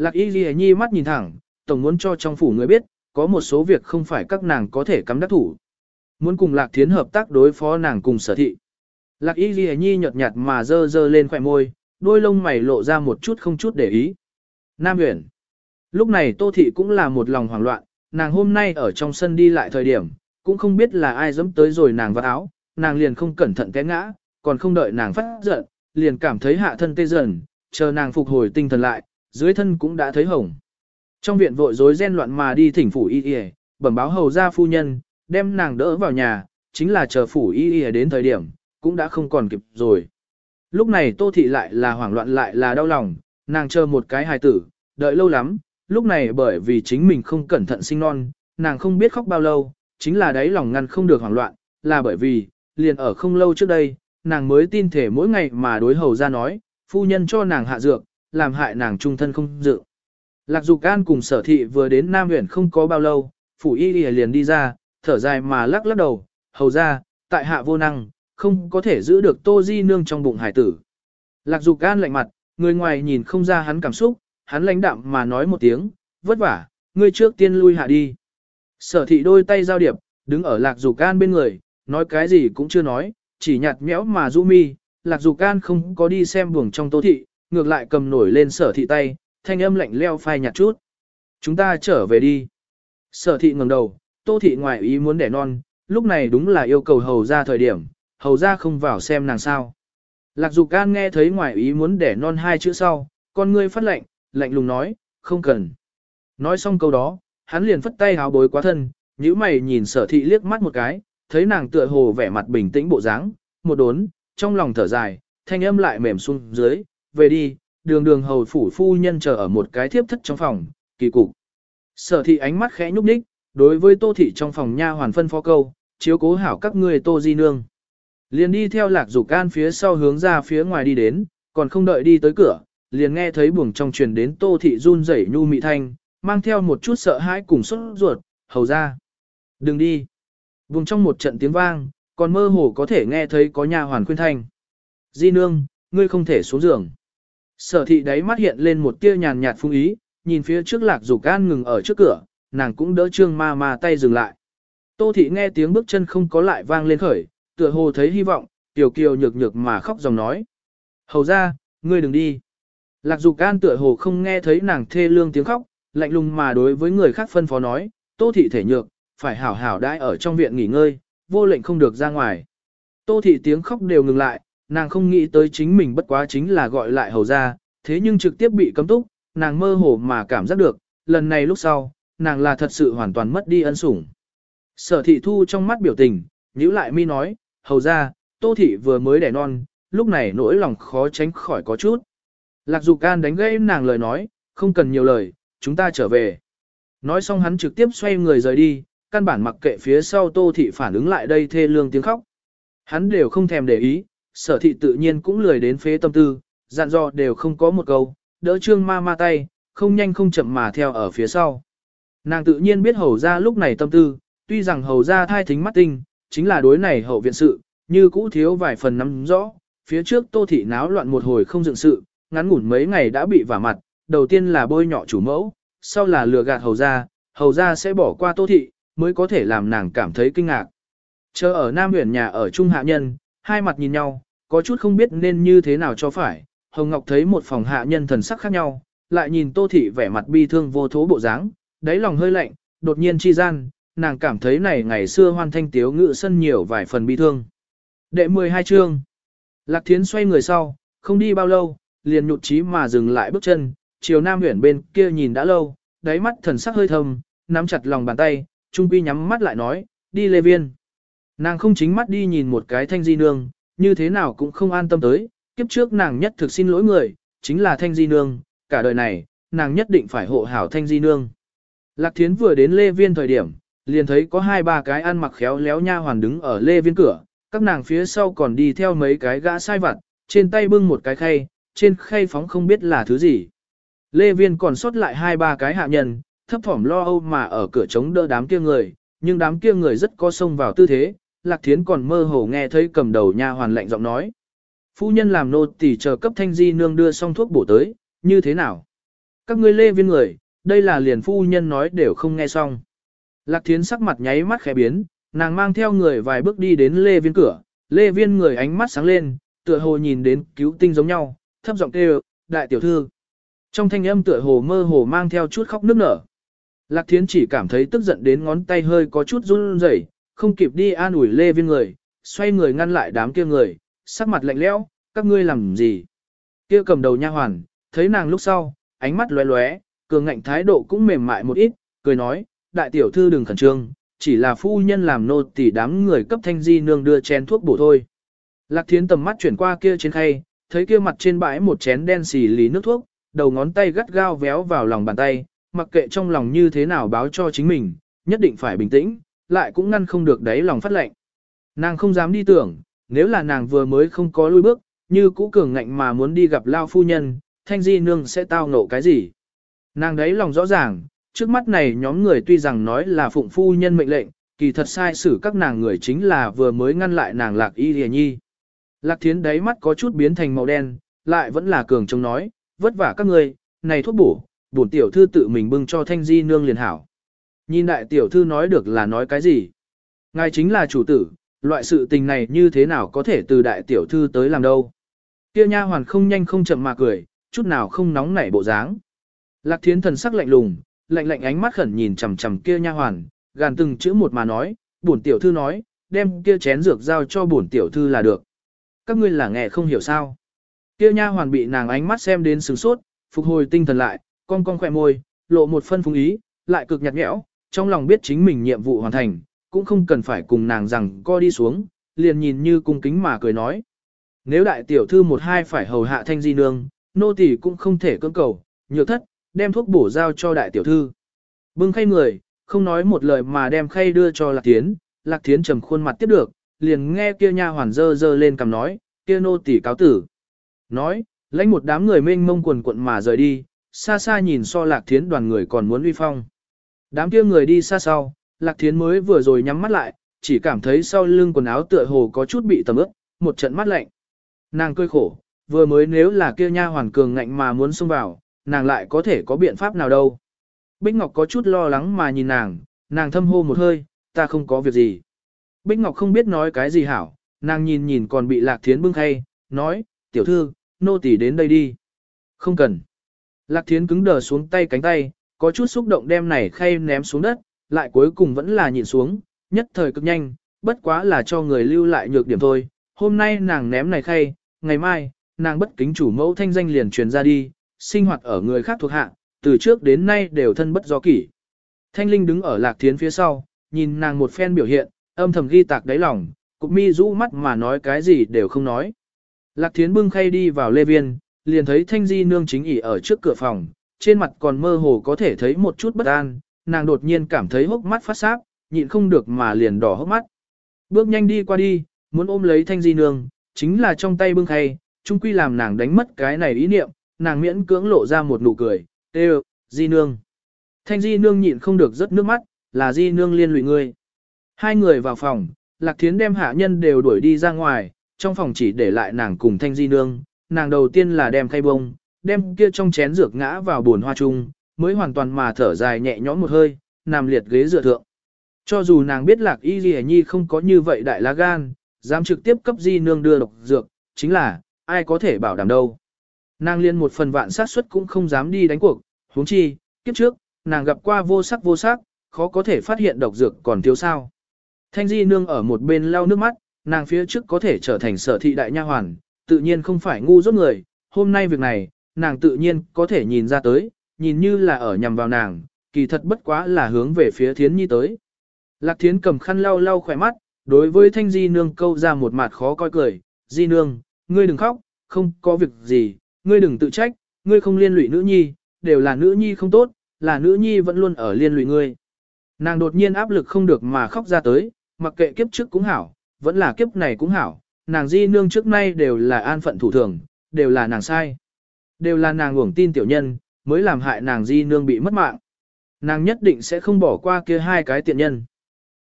Lạc y ghi nhi mắt nhìn thẳng, tổng muốn cho trong phủ người biết, có một số việc không phải các nàng có thể cắm đắc thủ. Muốn cùng lạc thiến hợp tác đối phó nàng cùng sở thị. Lạc y ghi nhi nhợt nhạt mà dơ dơ lên khỏe môi, đôi lông mày lộ ra một chút không chút để ý. Nam huyền. Lúc này tô thị cũng là một lòng hoảng loạn, nàng hôm nay ở trong sân đi lại thời điểm, cũng không biết là ai dẫm tới rồi nàng vào áo, nàng liền không cẩn thận té ngã, còn không đợi nàng phát giận, liền cảm thấy hạ thân tê dần, chờ nàng phục hồi tinh thần lại, dưới thân cũng đã thấy hồng. Trong viện vội rối ren loạn mà đi thỉnh phủ y y, bẩm báo hầu gia phu nhân, đem nàng đỡ vào nhà, chính là chờ phủ y y đến thời điểm, cũng đã không còn kịp rồi. Lúc này tô thị lại là hoảng loạn lại là đau lòng, nàng chờ một cái hài tử, đợi lâu lắm, lúc này bởi vì chính mình không cẩn thận sinh non, nàng không biết khóc bao lâu, chính là đấy lòng ngăn không được hoảng loạn, là bởi vì, liền ở không lâu trước đây, nàng mới tin thể mỗi ngày mà đối hầu ra nói, phu nhân cho nàng hạ dược, làm hại nàng trung thân không dự. Lạc Dục An cùng sở thị vừa đến Nam huyện không có bao lâu, phủ y liền đi ra, thở dài mà lắc lắc đầu, hầu ra, tại hạ vô năng, không có thể giữ được tô di nương trong bụng hải tử. Lạc Dục An lạnh mặt, người ngoài nhìn không ra hắn cảm xúc, hắn lãnh đạm mà nói một tiếng, vất vả, ngươi trước tiên lui hạ đi. Sở thị đôi tay giao điệp, đứng ở Lạc Dục An bên người, nói cái gì cũng chưa nói, chỉ nhạt nhẽo mà du mi, Lạc Dục An không có đi xem buồng trong tô thị, ngược lại cầm nổi lên sở thị tay, thanh âm lạnh leo phai nhạt chút. Chúng ta trở về đi. Sở thị ngẩng đầu, tô thị ngoài ý muốn đẻ non, lúc này đúng là yêu cầu hầu ra thời điểm, hầu ra không vào xem nàng sao. Lạc dục can nghe thấy ngoài ý muốn đẻ non hai chữ sau, con ngươi phát lạnh, lạnh lùng nói, không cần. Nói xong câu đó, hắn liền phất tay háo bối quá thân, nhíu mày nhìn sở thị liếc mắt một cái, thấy nàng tựa hồ vẻ mặt bình tĩnh bộ dáng, một đốn, trong lòng thở dài, thanh âm lại mềm xuống dưới, về đi, đường đường hầu phủ phu nhân chờ ở một cái thiếp thất trong phòng, kỳ cục. Sở thị ánh mắt khẽ nhúc nhích, đối với tô thị trong phòng nha hoàn phân phó câu, chiếu cố hảo các ngươi tô di nương. Liền đi theo lạc dục can phía sau hướng ra phía ngoài đi đến, còn không đợi đi tới cửa, liền nghe thấy buồng trong truyền đến tô thị run rẩy nhu mị thanh, mang theo một chút sợ hãi cùng sốt ruột, hầu ra. Đừng đi. Buồng trong một trận tiếng vang, còn mơ hồ có thể nghe thấy có nha hoàn khuyên thanh. Di nương, ngươi không thể xuống giường. Sở thị đáy mắt hiện lên một tia nhàn nhạt phung ý, nhìn phía trước lạc dục can ngừng ở trước cửa, nàng cũng đỡ trương ma ma tay dừng lại. Tô thị nghe tiếng bước chân không có lại vang lên khởi, tựa hồ thấy hy vọng, tiểu kiều nhược nhược mà khóc dòng nói. Hầu ra, ngươi đừng đi. Lạc dục can tựa hồ không nghe thấy nàng thê lương tiếng khóc, lạnh lùng mà đối với người khác phân phó nói, tô thị thể nhược, phải hảo hảo đãi ở trong viện nghỉ ngơi, vô lệnh không được ra ngoài. Tô thị tiếng khóc đều ngừng lại, nàng không nghĩ tới chính mình bất quá chính là gọi lại hầu ra, thế nhưng trực tiếp bị cấm túc, nàng mơ hồ mà cảm giác được, lần này lúc sau, nàng là thật sự hoàn toàn mất đi ân sủng. Sở thị thu trong mắt biểu tình, nhíu lại mi nói, hầu ra, tô thị vừa mới đẻ non, lúc này nỗi lòng khó tránh khỏi có chút. Lạc dục can đánh gây nàng lời nói, không cần nhiều lời, chúng ta trở về. Nói xong hắn trực tiếp xoay người rời đi, căn bản mặc kệ phía sau tô thị phản ứng lại đây thê lương tiếng khóc. Hắn đều không thèm để ý, sở thị tự nhiên cũng lười đến phế tâm tư, dặn dò đều không có một câu, đỡ trương ma ma tay, không nhanh không chậm mà theo ở phía sau. Nàng tự nhiên biết hầu ra lúc này tâm tư, tuy rằng hầu ra thai thính mắt tinh, chính là đối này hậu viện sự, như cũ thiếu vài phần nắm rõ, phía trước tô thị náo loạn một hồi không dựng sự, ngắn ngủn mấy ngày đã bị vả mặt, đầu tiên là bôi nhọ chủ mẫu, sau là lừa gạt hầu ra, hầu ra sẽ bỏ qua tô thị, mới có thể làm nàng cảm thấy kinh ngạc. Chờ ở Nam huyện nhà ở Trung Hạ Nhân, hai mặt nhìn nhau, có chút không biết nên như thế nào cho phải, Hồng Ngọc thấy một phòng hạ nhân thần sắc khác nhau, lại nhìn Tô Thị vẻ mặt bi thương vô thố bộ dáng, đáy lòng hơi lạnh, đột nhiên chi gian, nàng cảm thấy này ngày xưa hoan thanh tiếu ngự sân nhiều vài phần bi thương. Đệ 12 chương Lạc Thiến xoay người sau, không đi bao lâu, liền nhụt chí mà dừng lại bước chân, chiều Nam huyện bên kia nhìn đã lâu, đáy mắt thần sắc hơi thâm, nắm chặt lòng bàn tay, Trung Quy nhắm mắt lại nói, đi Lê Viên. Nàng không chính mắt đi nhìn một cái thanh di nương, như thế nào cũng không an tâm tới, kiếp trước nàng nhất thực xin lỗi người, chính là thanh di nương, cả đời này, nàng nhất định phải hộ hảo thanh di nương. Lạc Thiến vừa đến Lê Viên thời điểm, liền thấy có hai ba cái ăn mặc khéo léo nha hoàn đứng ở Lê Viên cửa, các nàng phía sau còn đi theo mấy cái gã sai vặt, trên tay bưng một cái khay, trên khay phóng không biết là thứ gì. Lê Viên còn sót lại hai ba cái hạ nhân, thấp thỏm lo âu mà ở cửa chống đỡ đám kia người, nhưng đám kia người rất có xông vào tư thế, Lạc Thiến còn mơ hồ nghe thấy cầm đầu nha hoàn lạnh giọng nói. Phu nhân làm nô tỳ chờ cấp thanh di nương đưa xong thuốc bổ tới, như thế nào? Các ngươi lê viên người, đây là liền phu nhân nói đều không nghe xong. Lạc Thiến sắc mặt nháy mắt khẽ biến, nàng mang theo người vài bước đi đến lê viên cửa, lê viên người ánh mắt sáng lên, tựa hồ nhìn đến cứu tinh giống nhau, thấp giọng kêu, đại tiểu thư. Trong thanh âm tựa hồ mơ hồ mang theo chút khóc nức nở. Lạc Thiến chỉ cảm thấy tức giận đến ngón tay hơi có chút run rẩy, không kịp đi an ủi lê viên người, xoay người ngăn lại đám kia người, sắc mặt lạnh lẽo, các ngươi làm gì? Kia cầm đầu nha hoàn, thấy nàng lúc sau, ánh mắt lóe lóe, cường ngạnh thái độ cũng mềm mại một ít, cười nói, đại tiểu thư đừng khẩn trương, chỉ là phu nhân làm nô tỳ đám người cấp thanh di nương đưa chén thuốc bổ thôi. Lạc thiến tầm mắt chuyển qua kia trên khay, thấy kia mặt trên bãi một chén đen xì lì nước thuốc, đầu ngón tay gắt gao véo vào lòng bàn tay, mặc kệ trong lòng như thế nào báo cho chính mình, nhất định phải bình tĩnh, lại cũng ngăn không được đáy lòng phát lệnh. Nàng không dám đi tưởng, nếu là nàng vừa mới không có lui bước, như cũ cường ngạnh mà muốn đi gặp lao phu nhân, thanh di nương sẽ tao nộ cái gì. Nàng đấy lòng rõ ràng, trước mắt này nhóm người tuy rằng nói là phụng phu nhân mệnh lệnh, kỳ thật sai xử các nàng người chính là vừa mới ngăn lại nàng lạc y lìa nhi. Lạc thiến đáy mắt có chút biến thành màu đen, lại vẫn là cường trông nói, vất vả các người, này thuốc bổ, bổn tiểu thư tự mình bưng cho thanh di nương liền hảo. Nhìn đại tiểu thư nói được là nói cái gì? Ngài chính là chủ tử, loại sự tình này như thế nào có thể từ đại tiểu thư tới làm đâu? Kia nha hoàn không nhanh không chậm mà cười, chút nào không nóng nảy bộ dáng. Lạc thiến thần sắc lạnh lùng, lạnh lạnh ánh mắt khẩn nhìn chằm chằm kia nha hoàn, gàn từng chữ một mà nói, bổn tiểu thư nói, đem kia chén dược giao cho bổn tiểu thư là được. Các ngươi là nghe không hiểu sao. Kia nha hoàn bị nàng ánh mắt xem đến sửng sốt, phục hồi tinh thần lại, cong cong khỏe môi, lộ một phân phúng ý, lại cực nhạt nhẽo, trong lòng biết chính mình nhiệm vụ hoàn thành, cũng không cần phải cùng nàng rằng co đi xuống, liền nhìn như cung kính mà cười nói. Nếu đại tiểu thư một hai phải hầu hạ thanh di nương, nô tỳ cũng không thể cưỡng cầu, nhược thất, đem thuốc bổ giao cho đại tiểu thư. Bưng khay người, không nói một lời mà đem khay đưa cho Lạc Thiến, Lạc Thiến trầm khuôn mặt tiếp được, liền nghe kia nha hoàn dơ dơ lên cầm nói, kia nô tỳ cáo tử. Nói, lãnh một đám người mênh mông quần quận mà rời đi, xa xa nhìn so Lạc Thiến đoàn người còn muốn uy phong. Đám kia người đi xa sau, Lạc Thiến mới vừa rồi nhắm mắt lại, chỉ cảm thấy sau lưng quần áo tựa hồ có chút bị tầm ướt, một trận mắt lạnh. Nàng cười khổ, vừa mới nếu là kia nha hoàn cường ngạnh mà muốn xông vào, nàng lại có thể có biện pháp nào đâu. Bích Ngọc có chút lo lắng mà nhìn nàng, nàng thâm hô một hơi, ta không có việc gì. Bích Ngọc không biết nói cái gì hảo, nàng nhìn nhìn còn bị Lạc Thiến bưng khay, nói, tiểu thư, nô tỳ đến đây đi. Không cần. Lạc Thiến cứng đờ xuống tay cánh tay, có chút xúc động đem này khay ném xuống đất, lại cuối cùng vẫn là nhịn xuống, nhất thời cực nhanh, bất quá là cho người lưu lại nhược điểm thôi, hôm nay nàng ném này khay, ngày mai, nàng bất kính chủ mẫu thanh danh liền truyền ra đi, sinh hoạt ở người khác thuộc hạ, từ trước đến nay đều thân bất do kỷ. Thanh Linh đứng ở lạc thiến phía sau, nhìn nàng một phen biểu hiện, âm thầm ghi tạc đáy lòng, cục mi rũ mắt mà nói cái gì đều không nói. Lạc thiến bưng khay đi vào lê viên, liền thấy thanh di nương chính ỉ ở trước cửa phòng, trên mặt còn mơ hồ có thể thấy một chút bất an, nàng đột nhiên cảm thấy hốc mắt phát sáp, nhịn không được mà liền đỏ hốc mắt. Bước nhanh đi qua đi, muốn ôm lấy thanh di nương, chính là trong tay bưng khay, chung quy làm nàng đánh mất cái này ý niệm, nàng miễn cưỡng lộ ra một nụ cười, tê di nương. Thanh di nương nhịn không được rớt nước mắt, là di nương liên lụy ngươi. Hai người vào phòng, lạc thiến đem hạ nhân đều đuổi đi ra ngoài, trong phòng chỉ để lại nàng cùng thanh di nương, nàng đầu tiên là đem khay bông, đem kia trong chén dược ngã vào buồn hoa chung, mới hoàn toàn mà thở dài nhẹ nhõm một hơi, nằm liệt ghế dựa thượng. Cho dù nàng biết lạc y ghi nhi không có như vậy đại lá gan, dám trực tiếp cấp di nương đưa độc dược, chính là, ai có thể bảo đảm đâu. Nàng liên một phần vạn sát suất cũng không dám đi đánh cuộc, huống chi, kiếp trước, nàng gặp qua vô sắc vô sắc, khó có thể phát hiện độc dược còn thiếu sao. Thanh di nương ở một bên lau nước mắt, nàng phía trước có thể trở thành sở thị đại nha hoàn, tự nhiên không phải ngu dốt người, hôm nay việc này, nàng tự nhiên có thể nhìn ra tới, nhìn như là ở nhằm vào nàng, kỳ thật bất quá là hướng về phía thiến nhi tới. Lạc thiến cầm khăn lau lau khỏe mắt, đối với thanh di nương câu ra một mặt khó coi cười, di nương, ngươi đừng khóc, không có việc gì, ngươi đừng tự trách, ngươi không liên lụy nữ nhi, đều là nữ nhi không tốt, là nữ nhi vẫn luôn ở liên lụy ngươi. Nàng đột nhiên áp lực không được mà khóc ra tới, mặc kệ kiếp trước cũng hảo, vẫn là kiếp này cũng hảo, nàng di nương trước nay đều là an phận thủ thường, đều là nàng sai. Đều là nàng uổng tin tiểu nhân, mới làm hại nàng di nương bị mất mạng. Nàng nhất định sẽ không bỏ qua kia hai cái tiện nhân.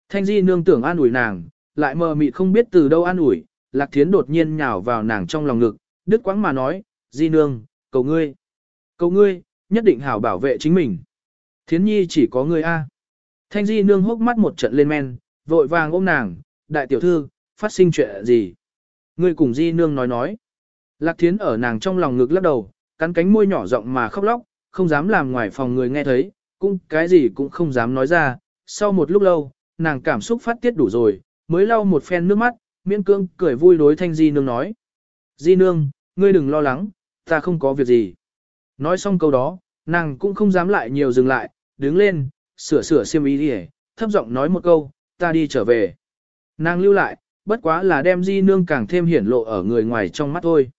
Thanh di nương tưởng an ủi nàng, lại mờ mịt không biết từ đâu an ủi, lạc thiến đột nhiên nhào vào nàng trong lòng ngực, đứt quãng mà nói, di nương, cầu ngươi. Cầu ngươi, nhất định hảo bảo vệ chính mình. Thiến nhi chỉ có ngươi A. Thanh di nương hốc mắt một trận lên men, vội vàng ôm nàng, đại tiểu thư, phát sinh chuyện gì? Ngươi cùng di nương nói nói. Lạc thiến ở nàng trong lòng ngực lắc đầu, cắn cánh môi nhỏ rộng mà khóc lóc, không dám làm ngoài phòng người nghe thấy, cũng cái gì cũng không dám nói ra. Sau một lúc lâu, nàng cảm xúc phát tiết đủ rồi, mới lau một phen nước mắt, miễn cương cười vui đối thanh di nương nói. Di nương, ngươi đừng lo lắng, ta không có việc gì. Nói xong câu đó, nàng cũng không dám lại nhiều dừng lại, đứng lên, sửa sửa xiêm ý đi thấp giọng nói một câu, ta đi trở về. Nàng lưu lại, bất quá là đem di nương càng thêm hiển lộ ở người ngoài trong mắt thôi.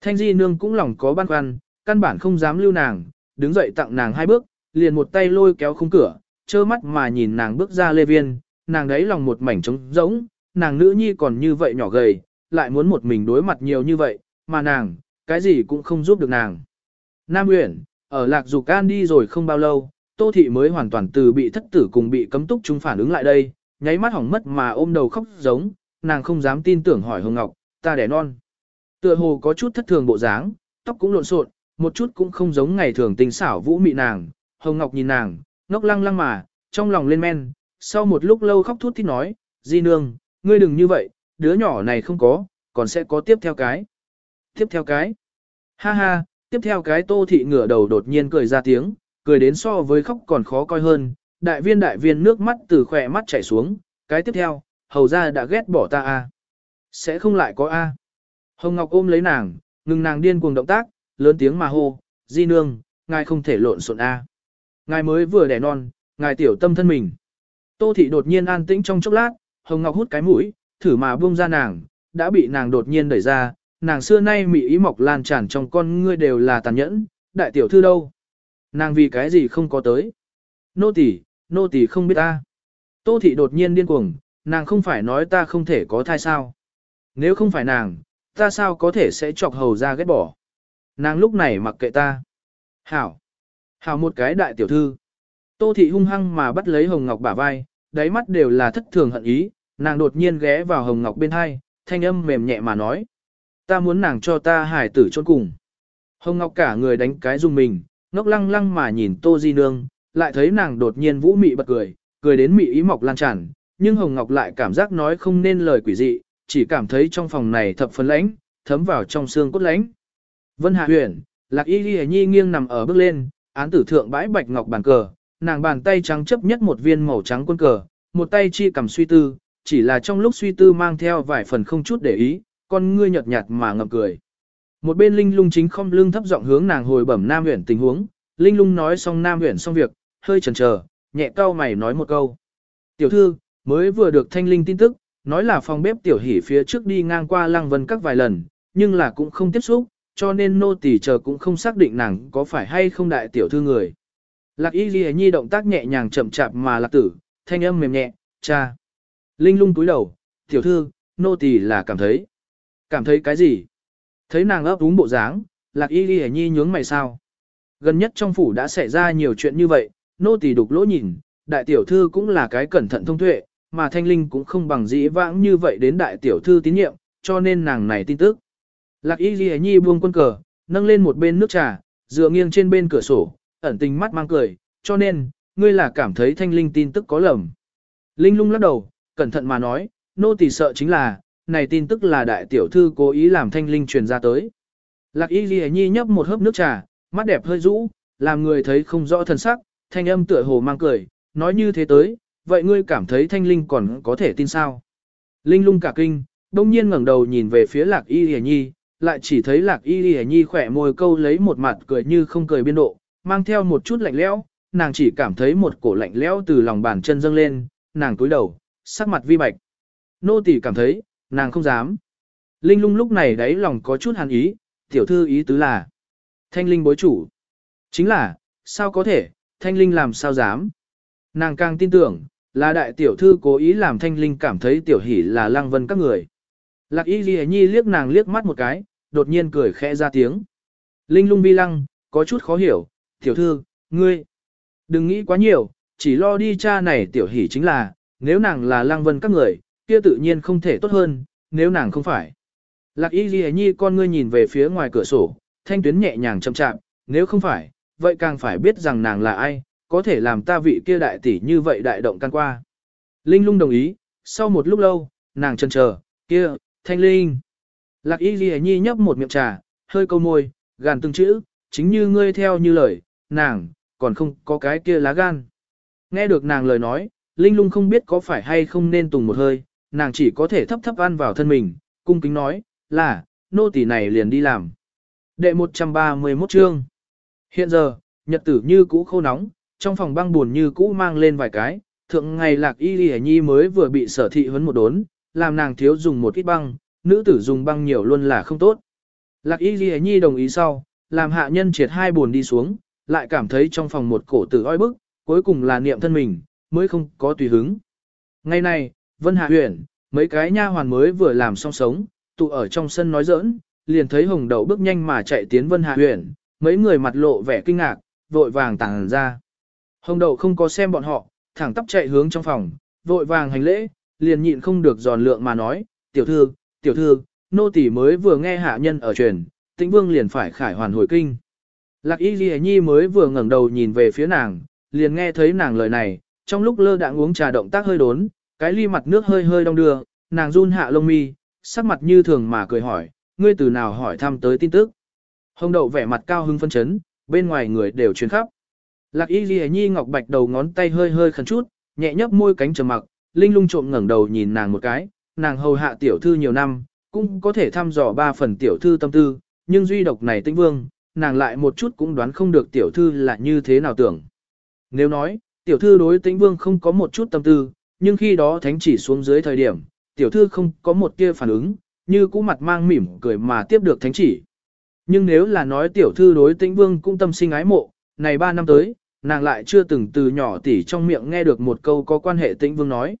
Thanh di nương cũng lòng có băn khoăn, căn bản không dám lưu nàng, đứng dậy tặng nàng hai bước, liền một tay lôi kéo khung cửa, trơ mắt mà nhìn nàng bước ra lê viên, nàng đấy lòng một mảnh trống rỗng, nàng nữ nhi còn như vậy nhỏ gầy, lại muốn một mình đối mặt nhiều như vậy, mà nàng, cái gì cũng không giúp được nàng. Nam Uyển, ở Lạc Dục Can đi rồi không bao lâu, Tô Thị mới hoàn toàn từ bị thất tử cùng bị cấm túc chúng phản ứng lại đây, nháy mắt hỏng mất mà ôm đầu khóc giống, nàng không dám tin tưởng hỏi Hồng Ngọc, ta đẻ non. Tựa hồ có chút thất thường bộ dáng, tóc cũng lộn xộn, một chút cũng không giống ngày thường tình xảo vũ mị nàng. Hồng Ngọc nhìn nàng, ngốc lăng lăng mà, trong lòng lên men, sau một lúc lâu khóc thút thít nói, Di nương, ngươi đừng như vậy, đứa nhỏ này không có, còn sẽ có tiếp theo cái. Tiếp theo cái. Ha ha, tiếp theo cái tô thị ngửa đầu đột nhiên cười ra tiếng, cười đến so với khóc còn khó coi hơn, đại viên đại viên nước mắt từ khỏe mắt chảy xuống, cái tiếp theo, hầu ra đã ghét bỏ ta a Sẽ không lại có a Hồng Ngọc ôm lấy nàng, ngừng nàng điên cuồng động tác, lớn tiếng mà hô, di nương, ngài không thể lộn xộn a Ngài mới vừa đẻ non, ngài tiểu tâm thân mình. Tô thị đột nhiên an tĩnh trong chốc lát, Hồng Ngọc hút cái mũi, thử mà buông ra nàng, đã bị nàng đột nhiên đẩy ra, nàng xưa nay mị ý mọc lan tràn trong con ngươi đều là tàn nhẫn, đại tiểu thư đâu? Nàng vì cái gì không có tới? Nô tỳ, nô tỳ không biết ta. Tô thị đột nhiên điên cuồng, nàng không phải nói ta không thể có thai sao? Nếu không phải nàng, ta sao có thể sẽ chọc hầu ra ghét bỏ? Nàng lúc này mặc kệ ta. Hảo. Hảo một cái đại tiểu thư. Tô thị hung hăng mà bắt lấy Hồng Ngọc bả vai, đáy mắt đều là thất thường hận ý, nàng đột nhiên ghé vào Hồng Ngọc bên hai, thanh âm mềm nhẹ mà nói. Ta muốn nàng cho ta hải tử chôn cùng. Hồng Ngọc cả người đánh cái dùng mình, ngốc lăng lăng mà nhìn Tô Di Nương, lại thấy nàng đột nhiên vũ mị bật cười, cười đến mị ý mọc lan tràn, nhưng Hồng Ngọc lại cảm giác nói không nên lời quỷ dị, chỉ cảm thấy trong phòng này thập phần lãnh, thấm vào trong xương cốt lãnh. Vân Hạ Huyền, Lạc Y Ghi Nhi nghiêng nằm ở bước lên, án tử thượng bãi bạch ngọc bàn cờ, nàng bàn tay trắng chấp nhất một viên màu trắng quân cờ, một tay chi cầm suy tư, chỉ là trong lúc suy tư mang theo vài phần không chút để ý, con ngươi nhợt nhạt mà ngậm cười. Một bên Linh Lung chính không lưng thấp giọng hướng nàng hồi bẩm Nam Huyền tình huống, Linh Lung nói xong Nam Huyền xong việc, hơi chần chờ, nhẹ cau mày nói một câu. "Tiểu thư, mới vừa được Thanh Linh tin tức, nói là phòng bếp tiểu hỉ phía trước đi ngang qua Lăng Vân các vài lần, nhưng là cũng không tiếp xúc, cho nên nô tỳ chờ cũng không xác định nàng có phải hay không đại tiểu thư người." Lạc Y Ghi Nhi động tác nhẹ nhàng chậm chạp mà lạc tử, thanh âm mềm nhẹ, "Cha." Linh Lung cúi đầu, "Tiểu thư, nô tỳ là cảm thấy." "Cảm thấy cái gì?" Thấy nàng ấp úng bộ dáng, lạc y ghi nhi nhướng mày sao. Gần nhất trong phủ đã xảy ra nhiều chuyện như vậy, nô tỳ đục lỗ nhìn, đại tiểu thư cũng là cái cẩn thận thông tuệ, mà thanh linh cũng không bằng dĩ vãng như vậy đến đại tiểu thư tín nhiệm, cho nên nàng này tin tức. Lạc y ghi nhi buông quân cờ, nâng lên một bên nước trà, dựa nghiêng trên bên cửa sổ, ẩn tình mắt mang cười, cho nên, ngươi là cảm thấy thanh linh tin tức có lầm. Linh lung lắc đầu, cẩn thận mà nói, nô tỳ sợ chính là, này tin tức là đại tiểu thư cố ý làm thanh linh truyền ra tới. Lạc y ghi nhi nhấp một hớp nước trà, mắt đẹp hơi rũ, làm người thấy không rõ thân sắc, thanh âm tựa hồ mang cười, nói như thế tới, vậy ngươi cảm thấy thanh linh còn có thể tin sao? Linh lung cả kinh, đông nhiên ngẩng đầu nhìn về phía lạc y hề nhi, lại chỉ thấy lạc y hề nhi khỏe môi câu lấy một mặt cười như không cười biên độ, mang theo một chút lạnh lẽo, nàng chỉ cảm thấy một cổ lạnh lẽo từ lòng bàn chân dâng lên, nàng cúi đầu, sắc mặt vi bạch. Nô tỳ cảm thấy, nàng không dám. Linh lung lúc này đáy lòng có chút hàn ý, tiểu thư ý tứ là. Thanh linh bối chủ. Chính là, sao có thể, thanh linh làm sao dám. Nàng càng tin tưởng, là đại tiểu thư cố ý làm thanh linh cảm thấy tiểu hỷ là lăng vân các người. Lạc y ghi nhi liếc nàng liếc mắt một cái, đột nhiên cười khẽ ra tiếng. Linh lung vi lăng, có chút khó hiểu, tiểu thư, ngươi. Đừng nghĩ quá nhiều, chỉ lo đi cha này tiểu hỷ chính là, nếu nàng là lăng vân các người, kia tự nhiên không thể tốt hơn, nếu nàng không phải. Lạc y ghi nhi con ngươi nhìn về phía ngoài cửa sổ, thanh tuyến nhẹ nhàng chậm chạm, nếu không phải, vậy càng phải biết rằng nàng là ai, có thể làm ta vị kia đại tỷ như vậy đại động can qua. Linh lung đồng ý, sau một lúc lâu, nàng chân chờ, kia, thanh linh. Lạc y ghi nhi nhấp một miệng trà, hơi câu môi, gàn từng chữ, chính như ngươi theo như lời, nàng, còn không có cái kia lá gan. Nghe được nàng lời nói, Linh lung không biết có phải hay không nên tùng một hơi, nàng chỉ có thể thấp thấp ăn vào thân mình, cung kính nói, là, nô tỳ này liền đi làm. Đệ 131 chương. Hiện giờ, nhật tử như cũ khô nóng, trong phòng băng buồn như cũ mang lên vài cái, thượng ngày lạc y lì nhi mới vừa bị sở thị huấn một đốn, làm nàng thiếu dùng một ít băng, nữ tử dùng băng nhiều luôn là không tốt. Lạc y lì nhi đồng ý sau, làm hạ nhân triệt hai buồn đi xuống, lại cảm thấy trong phòng một cổ tử oi bức, cuối cùng là niệm thân mình, mới không có tùy hứng. Ngày này, Vân Hạ Huyền, mấy cái nha hoàn mới vừa làm xong sống, tụ ở trong sân nói giỡn, liền thấy Hồng Đậu bước nhanh mà chạy tiến Vân Hạ Huyền, mấy người mặt lộ vẻ kinh ngạc, vội vàng tàng ra. Hồng Đậu không có xem bọn họ, thẳng tắp chạy hướng trong phòng, vội vàng hành lễ, liền nhịn không được giòn lượng mà nói, tiểu thư, tiểu thư, nô tỳ mới vừa nghe hạ nhân ở truyền, tĩnh vương liền phải khải hoàn hồi kinh. Lạc y ghi nhi mới vừa ngẩng đầu nhìn về phía nàng, liền nghe thấy nàng lời này, trong lúc lơ đạng uống trà động tác hơi đốn, cái ly mặt nước hơi hơi đong đưa, nàng run hạ lông mi, sắc mặt như thường mà cười hỏi, ngươi từ nào hỏi thăm tới tin tức. Hồng đậu vẻ mặt cao hưng phân chấn, bên ngoài người đều truyền khắp. Lạc y ghi nhi ngọc bạch đầu ngón tay hơi hơi khẩn chút, nhẹ nhấp môi cánh trầm mặc, linh lung trộm ngẩng đầu nhìn nàng một cái, nàng hầu hạ tiểu thư nhiều năm, cũng có thể thăm dò ba phần tiểu thư tâm tư, nhưng duy độc này tĩnh vương, nàng lại một chút cũng đoán không được tiểu thư là như thế nào tưởng. Nếu nói, tiểu thư đối tĩnh vương không có một chút tâm tư, nhưng khi đó thánh chỉ xuống dưới thời điểm, tiểu thư không có một kia phản ứng, như cũ mặt mang mỉm cười mà tiếp được thánh chỉ. Nhưng nếu là nói tiểu thư đối tĩnh vương cũng tâm sinh ái mộ, này ba năm tới, nàng lại chưa từng từ nhỏ tỉ trong miệng nghe được một câu có quan hệ tĩnh vương nói.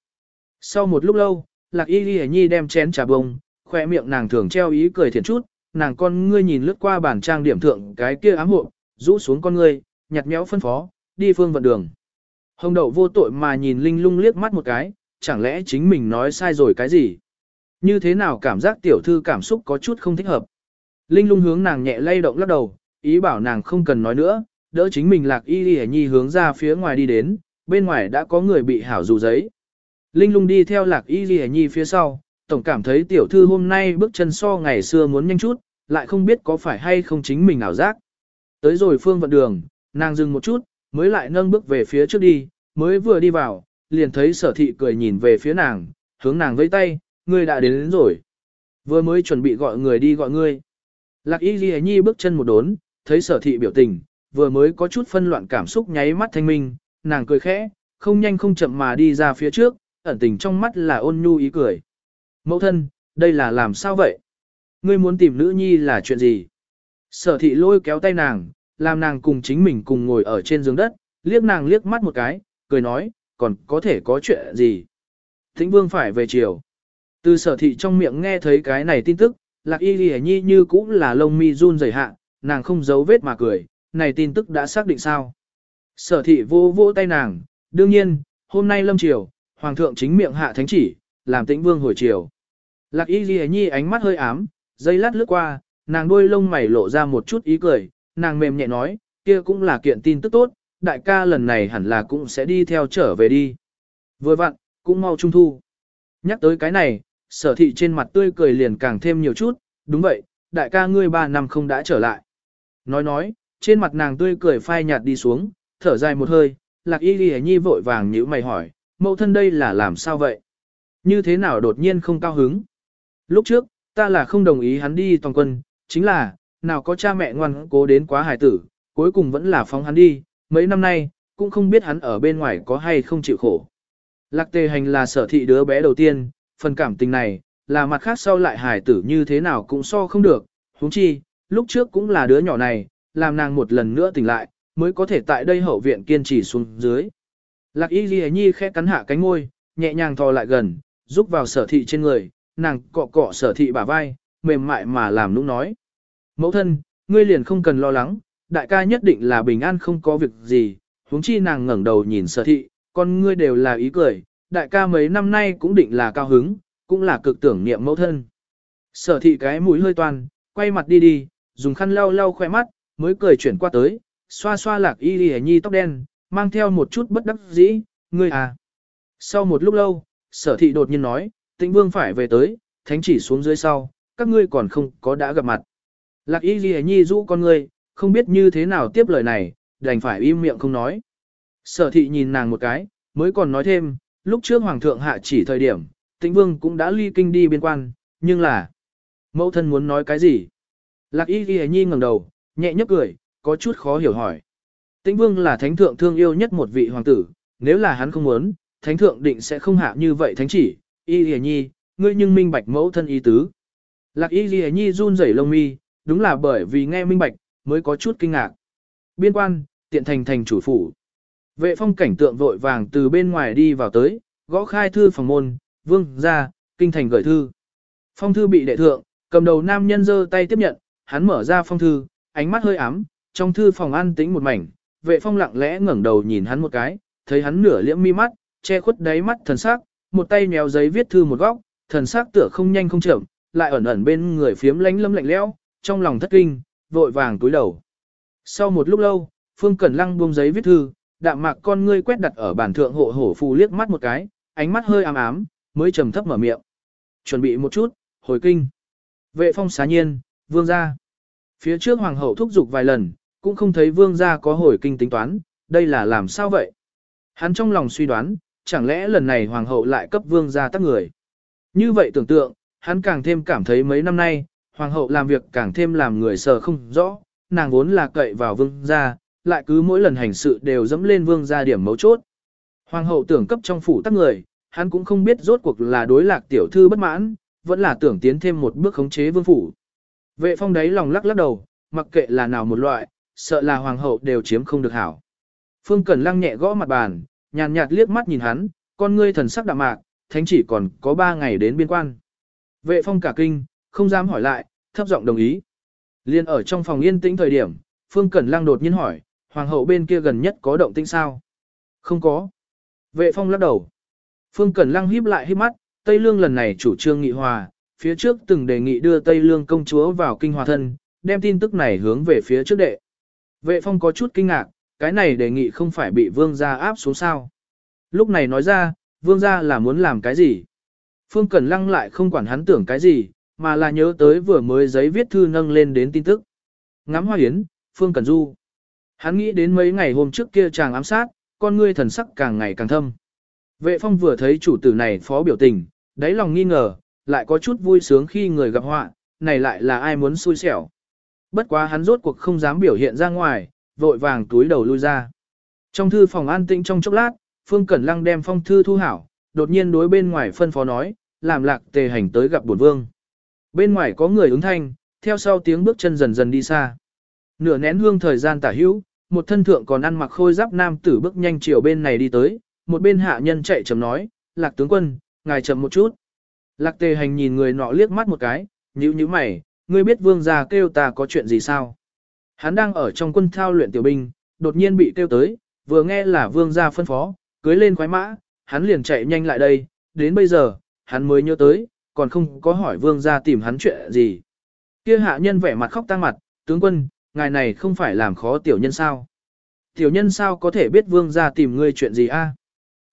Sau một lúc lâu, lạc y ghi nhi đem chén trà bông, khoe miệng nàng thường treo ý cười thiện chút, nàng con ngươi nhìn lướt qua bản trang điểm thượng cái kia ám hộ, rũ xuống con ngươi, nhặt méo phân phó, đi phương vận đường. Hồng đậu vô tội mà nhìn Linh lung liếc mắt một cái, chẳng lẽ chính mình nói sai rồi cái gì? Như thế nào cảm giác tiểu thư cảm xúc có chút không thích hợp? Linh lung hướng nàng nhẹ lay động lắc đầu, ý bảo nàng không cần nói nữa, đỡ chính mình lạc y y nhi hướng ra phía ngoài đi đến, bên ngoài đã có người bị hảo dù giấy. Linh lung đi theo lạc y y nhi phía sau, tổng cảm thấy tiểu thư hôm nay bước chân so ngày xưa muốn nhanh chút, lại không biết có phải hay không chính mình ảo giác. Tới rồi phương vận đường, nàng dừng một chút, mới lại nâng bước về phía trước đi, mới vừa đi vào, liền thấy sở thị cười nhìn về phía nàng, hướng nàng vẫy tay, ngươi đã đến, đến rồi. Vừa mới chuẩn bị gọi người đi gọi ngươi. Lạc y ghi nhi bước chân một đốn, thấy sở thị biểu tình, vừa mới có chút phân loạn cảm xúc nháy mắt thanh minh, nàng cười khẽ, không nhanh không chậm mà đi ra phía trước, ẩn tình trong mắt là ôn nhu ý cười. Mẫu thân, đây là làm sao vậy? Ngươi muốn tìm nữ nhi là chuyện gì? Sở thị lôi kéo tay nàng, làm nàng cùng chính mình cùng ngồi ở trên giường đất, liếc nàng liếc mắt một cái, cười nói, còn có thể có chuyện gì? Thính vương phải về chiều. Từ sở thị trong miệng nghe thấy cái này tin tức, lạc y ghi nhi như cũng là lông mi run rẩy hạ, nàng không giấu vết mà cười, này tin tức đã xác định sao. Sở thị vô vô tay nàng, đương nhiên, hôm nay lâm triều, hoàng thượng chính miệng hạ thánh chỉ, làm tĩnh vương hồi triều. Lạc y ghi nhi ánh mắt hơi ám, dây lát lướt qua, nàng đôi lông mày lộ ra một chút ý cười, nàng mềm nhẹ nói, kia cũng là kiện tin tức tốt, đại ca lần này hẳn là cũng sẽ đi theo trở về đi. Vừa vặn, cũng mau trung thu. Nhắc tới cái này, sở thị trên mặt tươi cười liền càng thêm nhiều chút, đúng vậy, đại ca ngươi ba năm không đã trở lại. Nói nói, trên mặt nàng tươi cười phai nhạt đi xuống, thở dài một hơi, lạc y ghi nhi vội vàng nhíu mày hỏi, mẫu thân đây là làm sao vậy? Như thế nào đột nhiên không cao hứng? Lúc trước, ta là không đồng ý hắn đi toàn quân, chính là, nào có cha mẹ ngoan cố đến quá hài tử, cuối cùng vẫn là phóng hắn đi, mấy năm nay, cũng không biết hắn ở bên ngoài có hay không chịu khổ. Lạc tề hành là sở thị đứa bé đầu tiên, phần cảm tình này, là mặt khác sau lại hài tử như thế nào cũng so không được, huống chi, lúc trước cũng là đứa nhỏ này, làm nàng một lần nữa tỉnh lại, mới có thể tại đây hậu viện kiên trì xuống dưới. Lạc y ghi nhi khẽ cắn hạ cánh môi, nhẹ nhàng thò lại gần, giúp vào sở thị trên người, nàng cọ cọ sở thị bả vai, mềm mại mà làm nũng nói. Mẫu thân, ngươi liền không cần lo lắng, đại ca nhất định là bình an không có việc gì, huống chi nàng ngẩng đầu nhìn sở thị, con ngươi đều là ý cười, đại ca mấy năm nay cũng định là cao hứng, cũng là cực tưởng niệm mẫu thân. Sở thị cái mũi hơi toàn, quay mặt đi đi, dùng khăn lau lau khoe mắt, mới cười chuyển qua tới, xoa xoa lạc y lìa nhi tóc đen, mang theo một chút bất đắc dĩ, ngươi à. Sau một lúc lâu, sở thị đột nhiên nói, tĩnh vương phải về tới, thánh chỉ xuống dưới sau, các ngươi còn không có đã gặp mặt. Lạc y lìa nhi rũ con ngươi, không biết như thế nào tiếp lời này, đành phải im miệng không nói. Sở thị nhìn nàng một cái, mới còn nói thêm, lúc trước hoàng thượng hạ chỉ thời điểm, tĩnh vương cũng đã ly kinh đi biên quan, nhưng là, mẫu thân muốn nói cái gì? Lạc y ghi nhi ngẩng đầu, nhẹ nhấp cười, có chút khó hiểu hỏi. Tĩnh vương là thánh thượng thương yêu nhất một vị hoàng tử, nếu là hắn không muốn, thánh thượng định sẽ không hạ như vậy thánh chỉ, y lìa nhi, ngươi nhưng minh bạch mẫu thân ý tứ. Lạc y lìa nhi run rẩy lông mi, đúng là bởi vì nghe minh bạch, mới có chút kinh ngạc. Biên quan, tiện thành thành chủ phủ. Vệ phong cảnh tượng vội vàng từ bên ngoài đi vào tới, gõ khai thư phòng môn, vương ra, kinh thành gửi thư. Phong thư bị đệ thượng, cầm đầu nam nhân giơ tay tiếp nhận, hắn mở ra phong thư, ánh mắt hơi ám, trong thư phòng an tĩnh một mảnh, vệ phong lặng lẽ ngẩng đầu nhìn hắn một cái, thấy hắn nửa liễm mi mắt, che khuất đáy mắt thần sắc, một tay méo giấy viết thư một góc, thần sắc tựa không nhanh không chậm, lại ẩn ẩn bên người phiếm lánh lâm lạnh lẽo, trong lòng thất kinh, vội vàng túi đầu. Sau một lúc lâu, Phương Cẩn Lăng buông giấy viết thư, đạm mạc con ngươi quét đặt ở bàn thượng hộ hổ phù liếc mắt một cái, ánh mắt hơi ám ám, mới trầm thấp mở miệng. Chuẩn bị một chút, hồi kinh. Vệ phong xá nhiên, vương gia. Phía trước hoàng hậu thúc giục vài lần, cũng không thấy vương gia có hồi kinh tính toán, đây là làm sao vậy? Hắn trong lòng suy đoán, chẳng lẽ lần này hoàng hậu lại cấp vương gia tắc người. Như vậy tưởng tượng, hắn càng thêm cảm thấy mấy năm nay, hoàng hậu làm việc càng thêm làm người sợ không rõ, nàng vốn là cậy vào vương gia, lại cứ mỗi lần hành sự đều dẫm lên vương gia điểm mấu chốt. Hoàng hậu tưởng cấp trong phủ tắc người, hắn cũng không biết rốt cuộc là đối lạc tiểu thư bất mãn, vẫn là tưởng tiến thêm một bước khống chế vương phủ. Vệ phong đấy lòng lắc lắc đầu, mặc kệ là nào một loại, sợ là hoàng hậu đều chiếm không được hảo. Phương Cẩn lăng nhẹ gõ mặt bàn, nhàn nhạt liếc mắt nhìn hắn, con ngươi thần sắc đạm mạc, thánh chỉ còn có ba ngày đến biên quan. Vệ phong cả kinh, không dám hỏi lại, thấp giọng đồng ý. Liên ở trong phòng yên tĩnh thời điểm, Phương Cẩn lăng đột nhiên hỏi, hoàng hậu bên kia gần nhất có động tĩnh sao? Không có. Vệ phong lắc đầu. Phương Cẩn Lăng híp lại híp mắt, Tây Lương lần này chủ trương nghị hòa, phía trước từng đề nghị đưa Tây Lương công chúa vào kinh hòa thân, đem tin tức này hướng về phía trước đệ. Vệ phong có chút kinh ngạc, cái này đề nghị không phải bị vương gia áp xuống sao. Lúc này nói ra, vương gia là muốn làm cái gì? Phương Cẩn Lăng lại không quản hắn tưởng cái gì, mà là nhớ tới vừa mới giấy viết thư nâng lên đến tin tức. Ngắm hoa yến, Phương Cẩn Du. Hắn nghĩ đến mấy ngày hôm trước kia chàng ám sát, con ngươi thần sắc càng ngày càng thâm. Vệ phong vừa thấy chủ tử này phó biểu tình, đáy lòng nghi ngờ, lại có chút vui sướng khi người gặp họa, này lại là ai muốn xui xẻo. Bất quá hắn rốt cuộc không dám biểu hiện ra ngoài, vội vàng túi đầu lui ra. Trong thư phòng an tĩnh trong chốc lát, Phương Cẩn Lăng đem phong thư thu hảo, đột nhiên đối bên ngoài phân phó nói, làm lạc tề hành tới gặp bổn vương. Bên ngoài có người ứng thanh, theo sau tiếng bước chân dần dần đi xa. Nửa nén hương thời gian tả hữu, một thân thượng còn ăn mặc khôi giáp nam tử bước nhanh chiều bên này đi tới, một bên hạ nhân chạy chậm nói, lạc tướng quân, ngài chậm một chút. Lạc tề hành nhìn người nọ liếc mắt một cái, nhíu nhíu mày, ngươi biết vương gia kêu ta có chuyện gì sao? Hắn đang ở trong quân thao luyện tiểu binh, đột nhiên bị kêu tới, vừa nghe là vương gia phân phó, cưới lên khoái mã, hắn liền chạy nhanh lại đây, đến bây giờ, hắn mới nhớ tới, còn không có hỏi vương gia tìm hắn chuyện gì. Kia hạ nhân vẻ mặt khóc tang mặt, tướng quân, ngài này không phải làm khó tiểu nhân sao? Tiểu nhân sao có thể biết vương gia tìm ngươi chuyện gì a?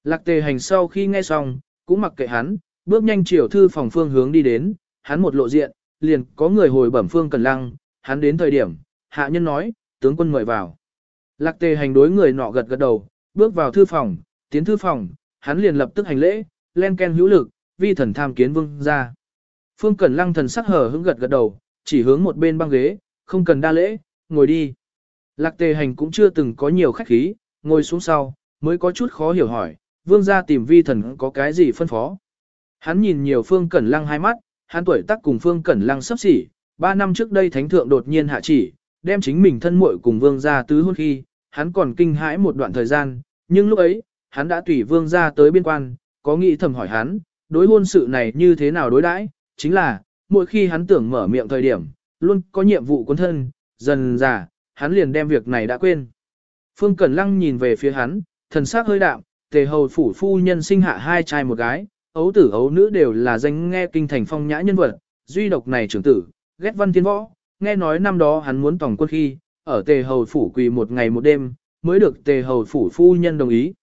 Lạc tề hành sau khi nghe xong, cũng mặc kệ hắn, bước nhanh chiều thư phòng phương hướng đi đến, hắn một lộ diện, liền có người hồi bẩm phương cần lăng, hắn đến thời điểm, hạ nhân nói, tướng quân mời vào. Lạc tề hành đối người nọ gật gật đầu, bước vào thư phòng, tiến thư phòng, hắn liền lập tức hành lễ, len ken hữu lực, vi thần tham kiến vương ra. Phương Cẩn Lăng thần sắc hở hững gật gật đầu, chỉ hướng một bên băng ghế, không cần đa lễ, ngồi đi. Lạc tề hành cũng chưa từng có nhiều khách khí, ngồi xuống sau, mới có chút khó hiểu hỏi, vương gia tìm vi thần có cái gì phân phó. Hắn nhìn nhiều Phương Cẩn Lăng hai mắt, hắn tuổi tác cùng Phương Cẩn Lăng sắp xỉ, ba năm trước đây thánh thượng đột nhiên hạ chỉ, đem chính mình thân muội cùng vương gia tứ hôn khi, hắn còn kinh hãi một đoạn thời gian, nhưng lúc ấy, hắn đã tùy vương gia tới biên quan, có nghĩ thầm hỏi hắn, đối hôn sự này như thế nào đối đãi, chính là, mỗi khi hắn tưởng mở miệng thời điểm, luôn có nhiệm vụ quân thân, dần già, hắn liền đem việc này đã quên. Phương Cẩn Lăng nhìn về phía hắn, thần sắc hơi đạm, tề hầu phủ phu nhân sinh hạ hai trai một gái, ấu tử ấu nữ đều là danh nghe kinh thành phong nhã nhân vật, duy độc này trưởng tử, ghét văn thiên võ, nghe nói năm đó hắn muốn tổng quân khi, ở tề hầu phủ quỳ một ngày một đêm, mới được tề hầu phủ phu nhân đồng ý.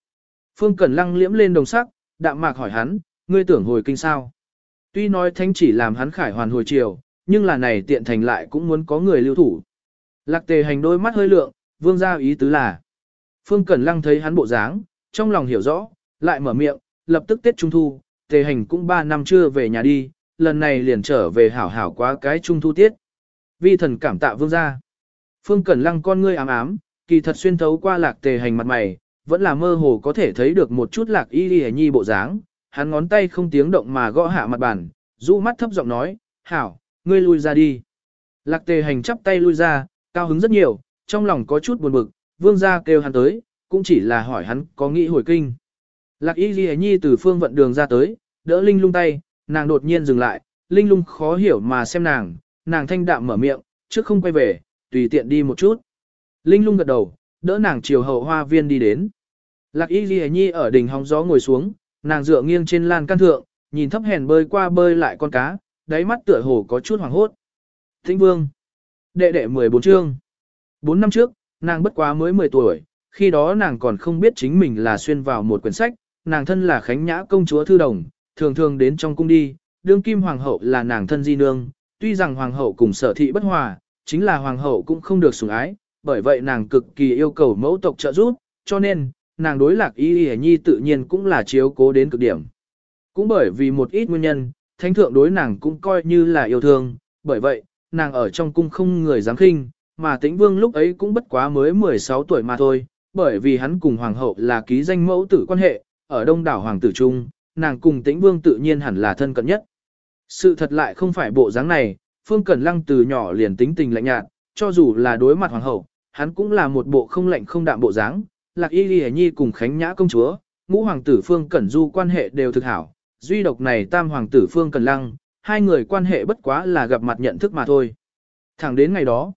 Phương Cẩn Lăng liễm lên đồng sắc, đạm mạc hỏi hắn, ngươi tưởng hồi kinh sao. Tuy nói thánh chỉ làm hắn khải hoàn hồi chiều, nhưng là này tiện thành lại cũng muốn có người lưu thủ. Lạc tề hành đôi mắt hơi lượng, vương gia ý tứ là. Phương Cẩn Lăng thấy hắn bộ dáng, trong lòng hiểu rõ, lại mở miệng, lập tức Tết Trung Thu, tề hành cũng 3 năm chưa về nhà đi, lần này liền trở về hảo hảo quá cái Trung Thu tiết. Vi thần cảm tạ vương gia. Phương Cẩn Lăng con ngươi ám ám, kỳ thật xuyên thấu qua lạc tề hành mặt mày, vẫn là mơ hồ có thể thấy được một chút lạc y y nhi bộ dáng. Hắn ngón tay không tiếng động mà gõ hạ mặt bàn, rũ mắt thấp giọng nói, hảo, ngươi lui ra đi. Lạc tề hành chắp tay lui ra, cao hứng rất nhiều, trong lòng có chút buồn bực, vương gia kêu hắn tới, cũng chỉ là hỏi hắn có nghĩ hồi kinh. Lạc y ghi nhi từ phương vận đường ra tới, đỡ Linh lung tay, nàng đột nhiên dừng lại, Linh lung khó hiểu mà xem nàng, nàng thanh đạm mở miệng, trước không quay về, tùy tiện đi một chút. Linh lung gật đầu, đỡ nàng chiều hậu hoa viên đi đến. Lạc y ghi nhi ở đỉnh hóng gió ngồi xuống, nàng dựa nghiêng trên lan can thượng, nhìn thấp hèn bơi qua bơi lại con cá, đáy mắt tựa hồ có chút hoảng hốt. Thính vương. Đệ đệ 14 chương. 4 năm trước, nàng bất quá mới 10 tuổi, khi đó nàng còn không biết chính mình là xuyên vào một quyển sách, nàng thân là Khánh Nhã công chúa thư đồng, thường thường đến trong cung đi, đương kim hoàng hậu là nàng thân di nương, tuy rằng hoàng hậu cùng sở thị bất hòa, chính là hoàng hậu cũng không được sủng ái, bởi vậy nàng cực kỳ yêu cầu mẫu tộc trợ giúp, cho nên, nàng đối lạc y y nhi tự nhiên cũng là chiếu cố đến cực điểm. Cũng bởi vì một ít nguyên nhân, thánh thượng đối nàng cũng coi như là yêu thương, bởi vậy, nàng ở trong cung không người dám khinh, mà tĩnh vương lúc ấy cũng bất quá mới 16 tuổi mà thôi, bởi vì hắn cùng hoàng hậu là ký danh mẫu tử quan hệ, ở đông đảo hoàng tử trung, nàng cùng tĩnh vương tự nhiên hẳn là thân cận nhất. Sự thật lại không phải bộ dáng này, Phương Cẩn Lăng từ nhỏ liền tính tình lạnh nhạt, cho dù là đối mặt hoàng hậu, hắn cũng là một bộ không lạnh không đạm bộ dáng. Lạc Y Lì Nhi cùng Khánh Nhã công chúa, ngũ hoàng tử Phương Cẩn Du quan hệ đều thực hảo, duy độc này tam hoàng tử Phương Cẩn Lăng, hai người quan hệ bất quá là gặp mặt nhận thức mà thôi. Thẳng đến ngày đó,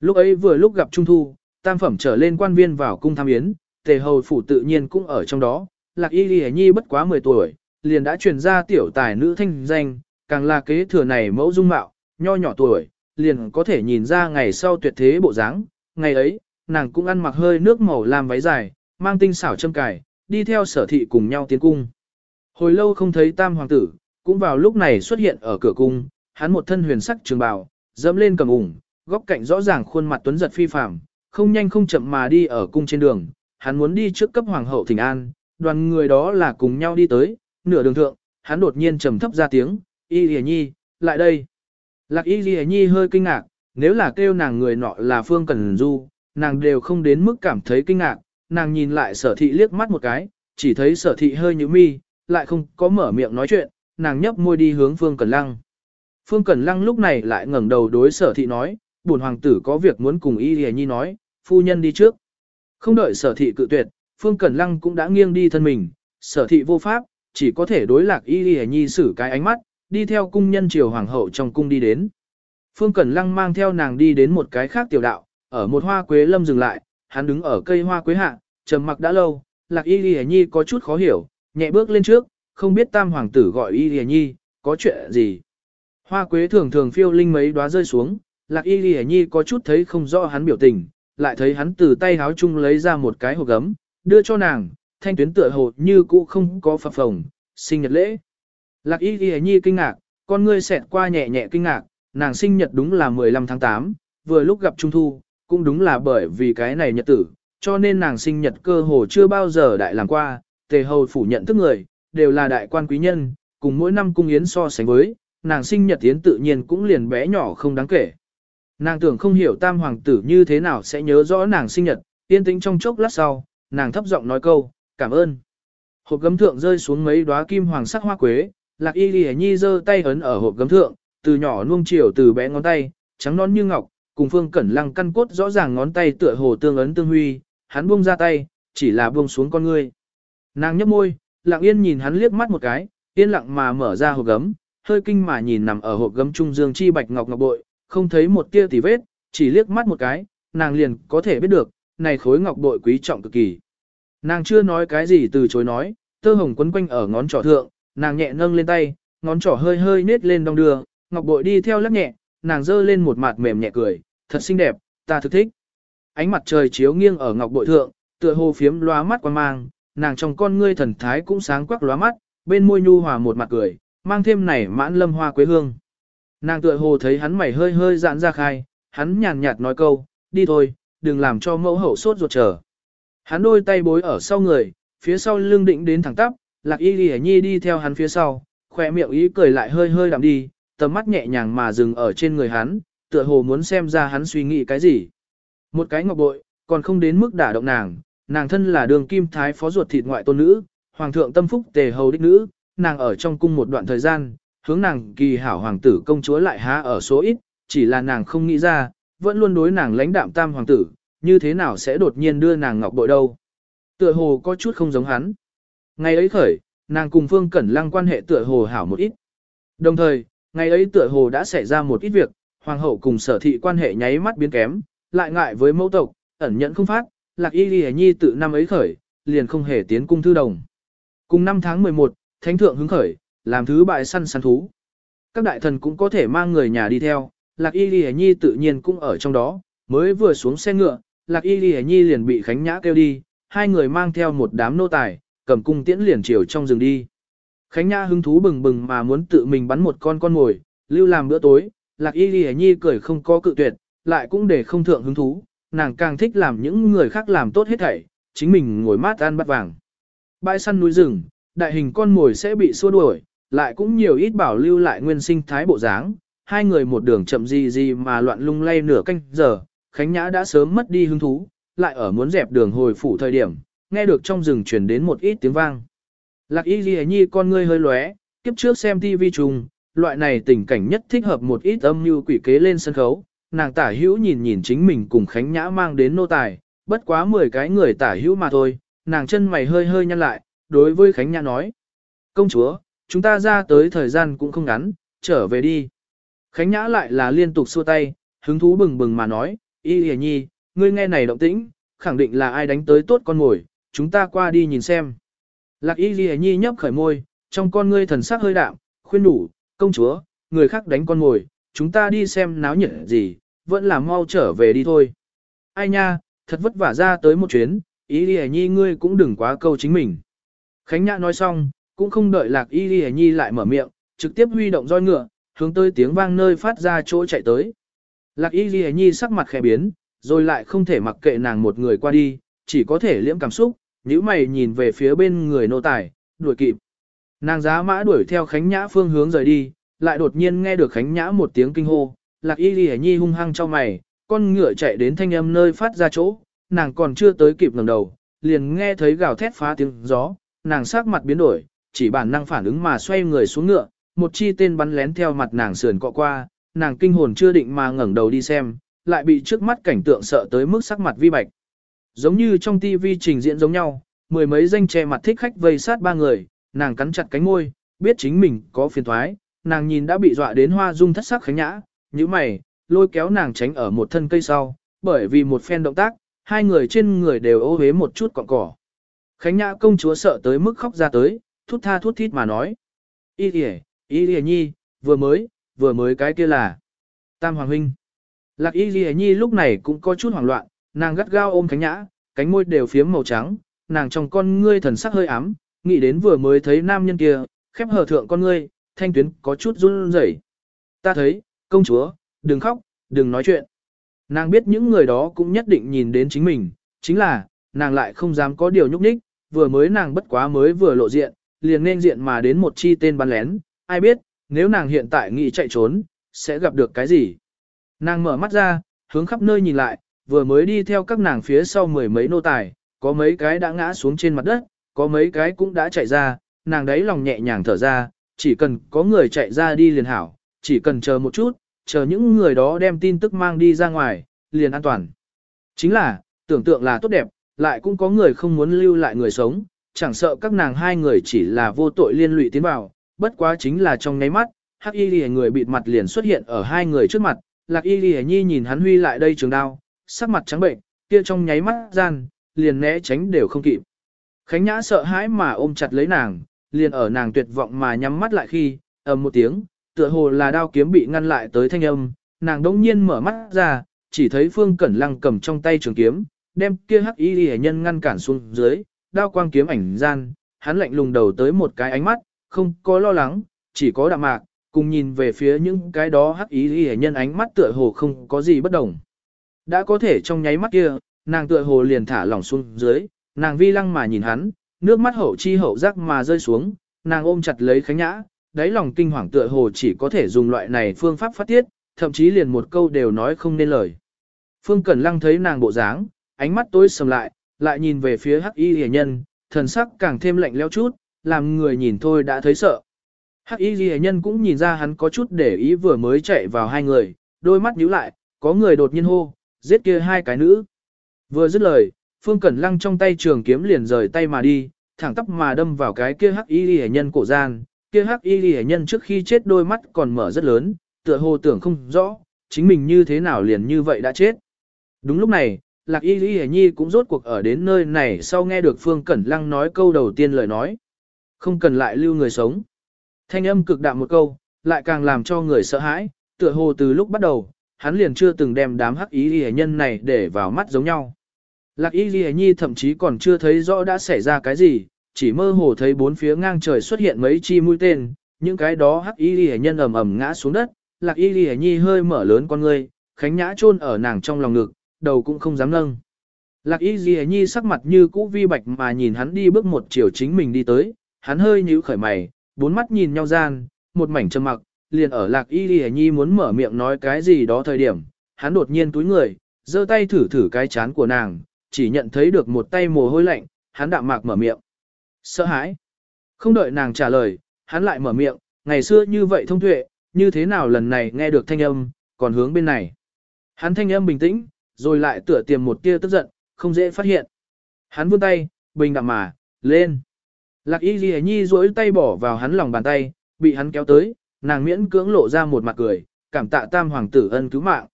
lúc ấy vừa lúc gặp Trung Thu, tam phẩm trở lên quan viên vào cung tham yến, tề hầu phủ tự nhiên cũng ở trong đó, Lạc Y Lì Nhi bất quá 10 tuổi, liền đã truyền ra tiểu tài nữ thanh danh, càng là kế thừa này mẫu dung mạo, nho nhỏ tuổi, liền có thể nhìn ra ngày sau tuyệt thế bộ dáng. Ngày ấy, nàng cũng ăn mặc hơi nước màu làm váy dài, mang tinh xảo châm cài, đi theo sở thị cùng nhau tiến cung. Hồi lâu không thấy tam hoàng tử, cũng vào lúc này xuất hiện ở cửa cung, hắn một thân huyền sắc trường bào, dẫm lên cầm ủng, góc cạnh rõ ràng khuôn mặt tuấn giật phi phàm, không nhanh không chậm mà đi ở cung trên đường, hắn muốn đi trước cấp hoàng hậu thỉnh an, đoàn người đó là cùng nhau đi tới, nửa đường thượng, hắn đột nhiên trầm thấp ra tiếng, y lìa nhi, lại đây. Lạc y lìa nhi hơi kinh ngạc, nếu là kêu nàng người nọ là Phương Cần Du, nàng đều không đến mức cảm thấy kinh ngạc, nàng nhìn lại sở thị liếc mắt một cái, chỉ thấy sở thị hơi như mi, lại không có mở miệng nói chuyện, nàng nhấp môi đi hướng Phương Cần Lăng. Phương Cẩn Lăng lúc này lại ngẩng đầu đối sở thị nói, bổn hoàng tử có việc muốn cùng y lìa nhi nói, phu nhân đi trước. Không đợi sở thị cự tuyệt, Phương Cẩn Lăng cũng đã nghiêng đi thân mình, sở thị vô pháp, chỉ có thể đối lạc y lìa nhi xử cái ánh mắt, đi theo cung nhân triều hoàng hậu trong cung đi đến. Phương Cẩn Lăng mang theo nàng đi đến một cái khác tiểu đạo, ở một hoa quế lâm dừng lại, hắn đứng ở cây hoa quế hạ, trầm mặc đã lâu, lạc y lìa nhi có chút khó hiểu, nhẹ bước lên trước, không biết tam hoàng tử gọi y lìa nhi, có chuyện gì. Hoa quế thường thường phiêu linh mấy đóa rơi xuống, lạc y lìa nhi có chút thấy không rõ hắn biểu tình, lại thấy hắn từ tay háo chung lấy ra một cái hộp gấm, đưa cho nàng, thanh tuyến tựa hồ như cũ không có phập phồng, sinh nhật lễ. Lạc y ghi nhi kinh ngạc, con ngươi xẹt qua nhẹ nhẹ kinh ngạc, nàng sinh nhật đúng là 15 tháng 8, vừa lúc gặp Trung Thu, cũng đúng là bởi vì cái này nhật tử, cho nên nàng sinh nhật cơ hồ chưa bao giờ đại làm qua, tề hầu phủ nhận thức người, đều là đại quan quý nhân, cùng mỗi năm cung yến so sánh với, nàng sinh nhật yến tự nhiên cũng liền bé nhỏ không đáng kể. Nàng tưởng không hiểu tam hoàng tử như thế nào sẽ nhớ rõ nàng sinh nhật, yên tĩnh trong chốc lát sau, nàng thấp giọng nói câu, cảm ơn. Hộp gấm thượng rơi xuống mấy đóa kim hoàng sắc hoa quế, lạc y lì nhi giơ tay ấn ở hộp gấm thượng, từ nhỏ nuông chiều từ bé ngón tay, trắng non như ngọc, cùng phương cẩn lăng căn cốt rõ ràng ngón tay tựa hồ tương ấn tương huy, hắn buông ra tay, chỉ là buông xuống con ngươi. Nàng nhấp môi, lặng yên nhìn hắn liếc mắt một cái, yên lặng mà mở ra hộp gấm, hơi kinh mà nhìn nằm ở hộp gấm trung dương chi bạch ngọc ngọc bội, không thấy một tia tì vết, chỉ liếc mắt một cái, nàng liền có thể biết được, này khối ngọc bội quý trọng cực kỳ. Nàng chưa nói cái gì từ chối nói, tơ hồng quấn quanh ở ngón trỏ thượng, nàng nhẹ nâng lên tay, ngón trỏ hơi hơi nết lên đong đưa, ngọc bội đi theo lắc nhẹ, nàng giơ lên một mặt mềm nhẹ cười, thật xinh đẹp, ta thực thích. Ánh mặt trời chiếu nghiêng ở ngọc bội thượng, tựa hồ phiếm lóa mắt quan mang, nàng trong con ngươi thần thái cũng sáng quắc lóa mắt, bên môi nhu hòa một mặt cười, mang thêm này mãn lâm hoa quế hương. Nàng tựa hồ thấy hắn mày hơi hơi giãn ra khai, hắn nhàn nhạt nói câu, đi thôi, đừng làm cho mẫu hậu sốt ruột chờ. Hắn đôi tay bối ở sau người, phía sau lưng định đến thẳng tắp, lạc y ghi nhi đi theo hắn phía sau, khỏe miệng ý cười lại hơi hơi đạm đi, tầm mắt nhẹ nhàng mà dừng ở trên người hắn, tựa hồ muốn xem ra hắn suy nghĩ cái gì. Một cái ngọc bội, còn không đến mức đả động nàng, nàng thân là đường kim thái phó ruột thịt ngoại tôn nữ, hoàng thượng tâm phúc tề hầu đích nữ, nàng ở trong cung một đoạn thời gian, hướng nàng kỳ hảo hoàng tử công chúa lại há ở số ít, chỉ là nàng không nghĩ ra, vẫn luôn đối nàng lãnh đạm tam hoàng tử, như thế nào sẽ đột nhiên đưa nàng ngọc bội đâu. Tựa hồ có chút không giống hắn. Ngày ấy khởi, nàng cùng Phương Cẩn Lăng quan hệ tựa hồ hảo một ít. Đồng thời, ngày ấy tựa hồ đã xảy ra một ít việc, hoàng hậu cùng sở thị quan hệ nháy mắt biến kém, lại ngại với mẫu tộc, ẩn nhận không phát, lạc y ghi nhi tự năm ấy khởi, liền không hề tiến cung thư đồng. Cùng năm tháng 11, thánh thượng hứng khởi, làm thứ bại săn săn thú. Các đại thần cũng có thể mang người nhà đi theo, lạc y Lệ nhi tự nhiên cũng ở trong đó, mới vừa xuống xe ngựa, lạc y Lệ nhi liền bị khánh nhã kêu đi, hai người mang theo một đám nô tài, cầm cung tiễn liền chiều trong rừng đi. Khánh Nhã hứng thú bừng bừng mà muốn tự mình bắn một con con mồi, lưu làm bữa tối, Lạc Y Lệ Nhi cười không có cự tuyệt, lại cũng để không thượng hứng thú, nàng càng thích làm những người khác làm tốt hết thảy, chính mình ngồi mát ăn bát vàng. Bãi săn núi rừng, đại hình con mồi sẽ bị xua đuổi, lại cũng nhiều ít bảo lưu lại nguyên sinh thái bộ dáng, hai người một đường chậm gì gì mà loạn lung lay nửa canh giờ, Khánh Nhã đã sớm mất đi hứng thú, lại ở muốn dẹp đường hồi phủ thời điểm, nghe được trong rừng truyền đến một ít tiếng vang. Lạc y ghi nhi con ngươi hơi lóe, kiếp trước xem TV trùng, loại này tình cảnh nhất thích hợp một ít âm như quỷ kế lên sân khấu, nàng tả hữu nhìn nhìn chính mình cùng Khánh Nhã mang đến nô tài, bất quá 10 cái người tả hữu mà thôi, nàng chân mày hơi hơi nhăn lại, đối với Khánh Nhã nói. Công chúa, chúng ta ra tới thời gian cũng không ngắn, trở về đi. Khánh Nhã lại là liên tục xua tay, hứng thú bừng bừng mà nói, y hề nhi, ngươi nghe này động tĩnh, khẳng định là ai đánh tới tốt con ngồi, chúng ta qua đi nhìn xem. Lạc y hề nhi nhấp khởi môi, trong con ngươi thần sắc hơi đạm, khuyên đủ, công chúa, người khác đánh con ngồi, chúng ta đi xem náo nhiệt gì, vẫn là mau trở về đi thôi. Ai nha, thật vất vả ra tới một chuyến, y ghi nhi ngươi cũng đừng quá câu chính mình. Khánh Nhã nói xong, cũng không đợi lạc y ghi nhi lại mở miệng, trực tiếp huy động roi ngựa, hướng tới tiếng vang nơi phát ra chỗ chạy tới. Lạc y ghi nhi sắc mặt khẽ biến, rồi lại không thể mặc kệ nàng một người qua đi, chỉ có thể liễm cảm xúc, nhíu mày nhìn về phía bên người nô tài, đuổi kịp. Nàng giá mã đuổi theo Khánh Nhã phương hướng rời đi, lại đột nhiên nghe được Khánh Nhã một tiếng kinh hô, Lạc Y Lì Nhi hung hăng cho mày, con ngựa chạy đến thanh âm nơi phát ra chỗ, nàng còn chưa tới kịp ngẩng đầu, liền nghe thấy gào thét phá tiếng gió, nàng sắc mặt biến đổi, chỉ bản năng phản ứng mà xoay người xuống ngựa, một chi tên bắn lén theo mặt nàng sườn cọ qua, nàng kinh hồn chưa định mà ngẩng đầu đi xem, lại bị trước mắt cảnh tượng sợ tới mức sắc mặt vi bạch. Giống như trong tivi trình diễn giống nhau, mười mấy danh che mặt thích khách vây sát ba người, nàng cắn chặt cánh môi, biết chính mình có phiền thoái, nàng nhìn đã bị dọa đến hoa dung thất sắc khánh nhã, như mày, lôi kéo nàng tránh ở một thân cây sau, bởi vì một phen động tác, hai người trên người đều ô hế một chút cọng cỏ. Khánh nhã công chúa sợ tới mức khóc ra tới, thút tha thút thít mà nói. ý kìa, y kìa nhi, vừa mới, vừa mới cái kia là. Tam Hoàng Huynh. Lạc y kìa nhi lúc này cũng có chút hoảng loạn, nàng gắt gao ôm cánh nhã, cánh môi đều phiếm màu trắng, nàng trong con ngươi thần sắc hơi ám, nghĩ đến vừa mới thấy nam nhân kia, khép hờ thượng con ngươi, thanh tuyến có chút run rẩy. Ta thấy, công chúa, đừng khóc, đừng nói chuyện. Nàng biết những người đó cũng nhất định nhìn đến chính mình, chính là, nàng lại không dám có điều nhúc nhích, vừa mới nàng bất quá mới vừa lộ diện, liền nên diện mà đến một chi tên bắn lén, ai biết, nếu nàng hiện tại nghĩ chạy trốn, sẽ gặp được cái gì. Nàng mở mắt ra, hướng khắp nơi nhìn lại, vừa mới đi theo các nàng phía sau mười mấy nô tài, có mấy cái đã ngã xuống trên mặt đất, có mấy cái cũng đã chạy ra, nàng đấy lòng nhẹ nhàng thở ra, chỉ cần có người chạy ra đi liền hảo, chỉ cần chờ một chút, chờ những người đó đem tin tức mang đi ra ngoài, liền an toàn. Chính là, tưởng tượng là tốt đẹp, lại cũng có người không muốn lưu lại người sống, chẳng sợ các nàng hai người chỉ là vô tội liên lụy tiến vào, bất quá chính là trong nháy mắt, hắc y lìa người bịt mặt liền xuất hiện ở hai người trước mặt, lạc y lìa nhi nhìn hắn huy lại đây trường đao, sắc mặt trắng bệnh, kia trong nháy mắt gian, liền né tránh đều không kịp. Khánh Nhã sợ hãi mà ôm chặt lấy nàng, liền ở nàng tuyệt vọng mà nhắm mắt lại khi, ầm một tiếng, tựa hồ là đao kiếm bị ngăn lại tới thanh âm, nàng đỗng nhiên mở mắt ra, chỉ thấy Phương Cẩn Lăng cầm trong tay trường kiếm, đem kia hắc y hệ nhân ngăn cản xuống dưới, đao quang kiếm ảnh gian, hắn lạnh lùng đầu tới một cái ánh mắt, không có lo lắng, chỉ có đạm mạc, cùng nhìn về phía những cái đó hắc y hệ nhân ánh mắt tựa hồ không có gì bất đồng. Đã có thể trong nháy mắt kia, nàng tựa hồ liền thả lỏng xuống dưới, nàng vi lăng mà nhìn hắn, nước mắt hậu chi hậu giác mà rơi xuống, nàng ôm chặt lấy Khánh Nhã, đáy lòng kinh hoàng tựa hồ chỉ có thể dùng loại này phương pháp phát tiết, thậm chí liền một câu đều nói không nên lời. Phương Cẩn Lăng thấy nàng bộ dáng, ánh mắt tối sầm lại, lại nhìn về phía Hắc Y Liễu Nhân, thần sắc càng thêm lạnh lẽo chút, làm người nhìn thôi đã thấy sợ. Hắc Y Lệ Nhân cũng nhìn ra hắn có chút để ý vừa mới chạy vào hai người, đôi mắt nhíu lại, có người đột nhiên hô, giết kia hai cái nữ. Vừa dứt lời, Phương Cẩn Lăng trong tay trường kiếm liền rời tay mà đi, thẳng tắp mà đâm vào cái kia hắc y Lệ nhân cổ gian, kia hắc y Lệ nhân trước khi chết đôi mắt còn mở rất lớn, tựa hồ tưởng không rõ, chính mình như thế nào liền như vậy đã chết. Đúng lúc này, Lạc Y Lý Nhi cũng rốt cuộc ở đến nơi này sau nghe được Phương Cẩn Lăng nói câu đầu tiên lời nói. Không cần lại lưu người sống. Thanh âm cực đạm một câu, lại càng làm cho người sợ hãi, tựa hồ từ lúc bắt đầu, hắn liền chưa từng đem đám hắc ý ghi nhân này để vào mắt giống nhau. Lạc y ghi nhi thậm chí còn chưa thấy rõ đã xảy ra cái gì, chỉ mơ hồ thấy bốn phía ngang trời xuất hiện mấy chi mũi tên, những cái đó hắc y ghi nhân ầm ầm ngã xuống đất, lạc y ghi nhi hơi mở lớn con ngươi, khánh nhã chôn ở nàng trong lòng ngực, đầu cũng không dám nâng. Lạc y ghi nhi sắc mặt như cũ vi bạch mà nhìn hắn đi bước một chiều chính mình đi tới, hắn hơi nhíu khởi mày, bốn mắt nhìn nhau gian, một mảnh trầm mặc, liền ở lạc y ghi nhi muốn mở miệng nói cái gì đó thời điểm, hắn đột nhiên túi người, giơ tay thử thử cái chán của nàng, chỉ nhận thấy được một tay mồ hôi lạnh, hắn đạm mạc mở miệng. Sợ hãi. Không đợi nàng trả lời, hắn lại mở miệng, ngày xưa như vậy thông tuệ, như thế nào lần này nghe được thanh âm, còn hướng bên này. Hắn thanh âm bình tĩnh, rồi lại tựa tiềm một tia tức giận, không dễ phát hiện. Hắn vươn tay, bình đạm mà, lên. Lạc y ghi nhi duỗi tay bỏ vào hắn lòng bàn tay, bị hắn kéo tới, nàng miễn cưỡng lộ ra một mặt cười, cảm tạ tam hoàng tử ân cứu mạng.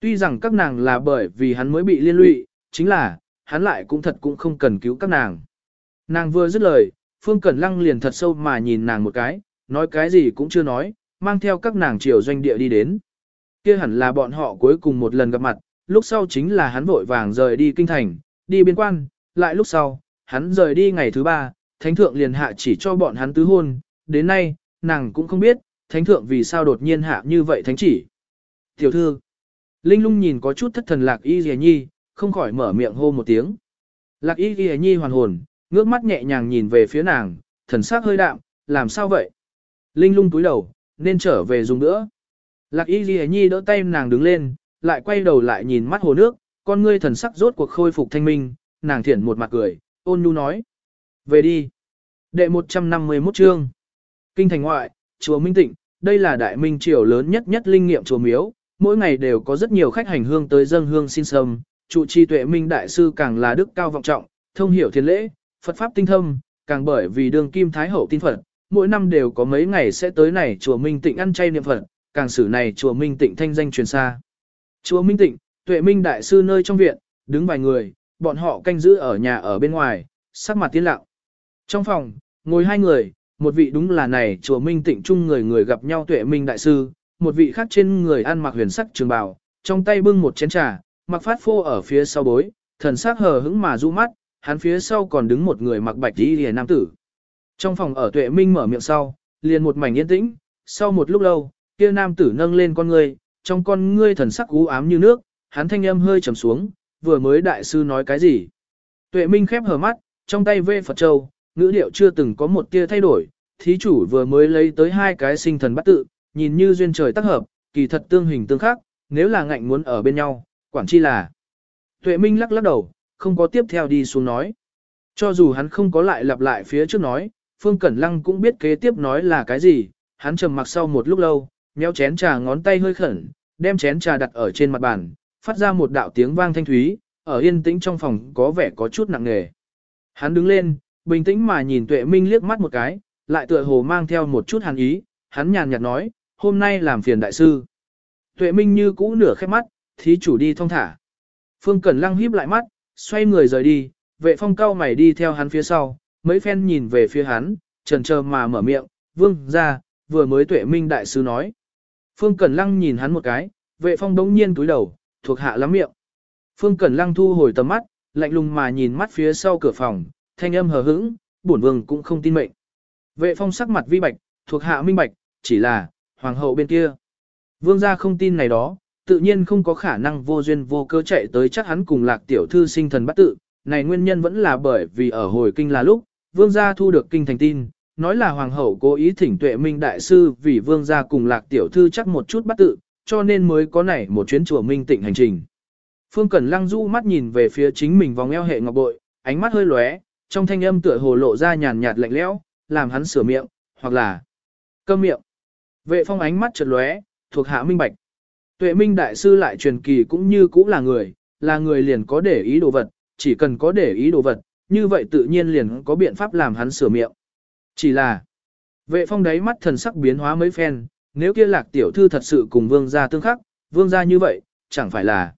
Tuy rằng các nàng là bởi vì hắn mới bị liên lụy, chính là, hắn lại cũng thật cũng không cần cứu các nàng. Nàng vừa dứt lời, Phương Cẩn Lăng liền thật sâu mà nhìn nàng một cái, nói cái gì cũng chưa nói, mang theo các nàng chiều doanh địa đi đến. kia hẳn là bọn họ cuối cùng một lần gặp mặt, lúc sau chính là hắn vội vàng rời đi kinh thành, đi biên quan, lại lúc sau, hắn rời đi ngày thứ ba, thánh thượng liền hạ chỉ cho bọn hắn tứ hôn, đến nay, nàng cũng không biết, thánh thượng vì sao đột nhiên hạ như vậy thánh chỉ. Tiểu thư, Linh lung nhìn có chút thất thần lạc y dì nhi, không khỏi mở miệng hô một tiếng. Lạc y ghi nhi hoàn hồn, ngước mắt nhẹ nhàng nhìn về phía nàng, thần sắc hơi đạm, làm sao vậy? Linh lung túi đầu, nên trở về dùng nữa. Lạc y ghi nhi đỡ tay nàng đứng lên, lại quay đầu lại nhìn mắt hồ nước, con ngươi thần sắc rốt cuộc khôi phục thanh minh, nàng thiển một mặt cười, ôn nhu nói. Về đi. Đệ 151 chương. Kinh thành ngoại, chùa Minh Tịnh, đây là đại minh triều lớn nhất nhất linh nghiệm chùa miếu, mỗi ngày đều có rất nhiều khách hành hương tới dâng hương xin sâm, trụ trì tuệ minh đại sư càng là đức cao vọng trọng, thông hiểu thiên lễ, Phật pháp tinh thâm, càng bởi vì đường kim thái hậu tin Phật, mỗi năm đều có mấy ngày sẽ tới này chùa Minh Tịnh ăn chay niệm Phật, càng sử này chùa Minh Tịnh thanh danh truyền xa. Chùa Minh Tịnh, tuệ minh đại sư nơi trong viện, đứng vài người, bọn họ canh giữ ở nhà ở bên ngoài, sắc mặt tiến lặng. Trong phòng, ngồi hai người, một vị đúng là này chùa Minh Tịnh trung người người gặp nhau tuệ minh đại sư, một vị khác trên người ăn mặc huyền sắc trường bào, trong tay bưng một chén trà, mặc phát phô ở phía sau bối, thần sắc hờ hững mà du mắt, hắn phía sau còn đứng một người mặc bạch y lìa nam tử. Trong phòng ở tuệ minh mở miệng sau, liền một mảnh yên tĩnh, sau một lúc lâu, kia nam tử nâng lên con ngươi, trong con ngươi thần sắc u ám như nước, hắn thanh âm hơi trầm xuống, vừa mới đại sư nói cái gì. Tuệ minh khép hờ mắt, trong tay vê Phật Châu, ngữ điệu chưa từng có một tia thay đổi, thí chủ vừa mới lấy tới hai cái sinh thần bắt tự, nhìn như duyên trời tác hợp, kỳ thật tương hình tương khắc, nếu là ngạnh muốn ở bên nhau, quản chi là. Tuệ Minh lắc lắc đầu, không có tiếp theo đi xuống nói. Cho dù hắn không có lại lặp lại phía trước nói, Phương Cẩn Lăng cũng biết kế tiếp nói là cái gì, hắn trầm mặc sau một lúc lâu, méo chén trà ngón tay hơi khẩn, đem chén trà đặt ở trên mặt bàn, phát ra một đạo tiếng vang thanh thúy, ở yên tĩnh trong phòng có vẻ có chút nặng nề. Hắn đứng lên, bình tĩnh mà nhìn Tuệ Minh liếc mắt một cái, lại tựa hồ mang theo một chút hàn ý, hắn nhàn nhạt nói, hôm nay làm phiền đại sư. Tuệ Minh như cũ nửa khép mắt, thí chủ đi thong thả. Phương Cẩn Lăng híp lại mắt, xoay người rời đi, vệ phong cao mày đi theo hắn phía sau, mấy phen nhìn về phía hắn, trần trờ mà mở miệng, vương ra, vừa mới Tuệ Minh đại sư nói. Phương Cẩn Lăng nhìn hắn một cái, vệ phong đống nhiên túi đầu, thuộc hạ lắm miệng. Phương Cẩn Lăng thu hồi tầm mắt, lạnh lùng mà nhìn mắt phía sau cửa phòng, thanh âm hờ hững, bổn vương cũng không tin mệnh. Vệ phong sắc mặt vi bạch, thuộc hạ minh bạch, chỉ là, hoàng hậu bên kia. Vương gia không tin này đó, tự nhiên không có khả năng vô duyên vô cơ chạy tới chắc hắn cùng lạc tiểu thư sinh thần bắt tự. Này nguyên nhân vẫn là bởi vì ở hồi kinh là lúc, vương gia thu được kinh thành tin, nói là hoàng hậu cố ý thỉnh tuệ minh đại sư vì vương gia cùng lạc tiểu thư chắc một chút bắt tự, cho nên mới có này một chuyến chùa minh tịnh hành trình. Phương Cẩn Lăng du mắt nhìn về phía chính mình vòng eo hệ ngọc bội, ánh mắt hơi lóe, trong thanh âm tựa hồ lộ ra nhàn nhạt lạnh lẽo, làm hắn sửa miệng, hoặc là câm miệng. Vệ phong ánh mắt chợt lóe, thuộc hạ minh bạch. Tuệ minh đại sư lại truyền kỳ cũng như cũng là người, là người liền có để ý đồ vật, chỉ cần có để ý đồ vật, như vậy tự nhiên liền có biện pháp làm hắn sửa miệng. Chỉ là, vệ phong đáy mắt thần sắc biến hóa mấy phen, nếu kia lạc tiểu thư thật sự cùng vương gia tương khắc, vương gia như vậy, chẳng phải là.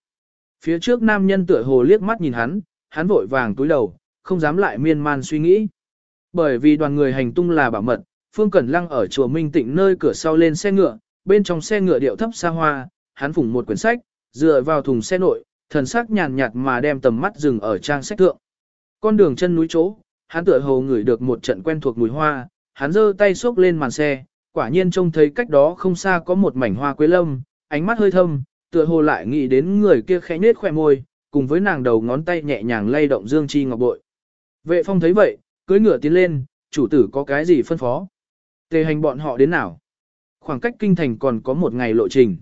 Phía trước nam nhân tựa hồ liếc mắt nhìn hắn, hắn vội vàng túi đầu, không dám lại miên man suy nghĩ. Bởi vì đoàn người hành tung là bảo mật, Phương Cẩn Lăng ở chùa Minh Tịnh nơi cửa sau lên xe ngựa, bên trong xe ngựa điệu thấp xa hoa, hắn phủng một quyển sách, dựa vào thùng xe nội, thần sắc nhàn nhạt mà đem tầm mắt dừng ở trang sách thượng. Con đường chân núi chỗ, hắn tựa hồ ngửi được một trận quen thuộc mùi hoa, hắn giơ tay xốc lên màn xe, quả nhiên trông thấy cách đó không xa có một mảnh hoa quế lâm, ánh mắt hơi thâm, tựa hồ lại nghĩ đến người kia khẽ nết khỏe môi, cùng với nàng đầu ngón tay nhẹ nhàng lay động dương chi ngọc bội. Vệ phong thấy vậy, cưỡi ngựa tiến lên, chủ tử có cái gì phân phó. Tề hành bọn họ đến nào? Khoảng cách kinh thành còn có một ngày lộ trình.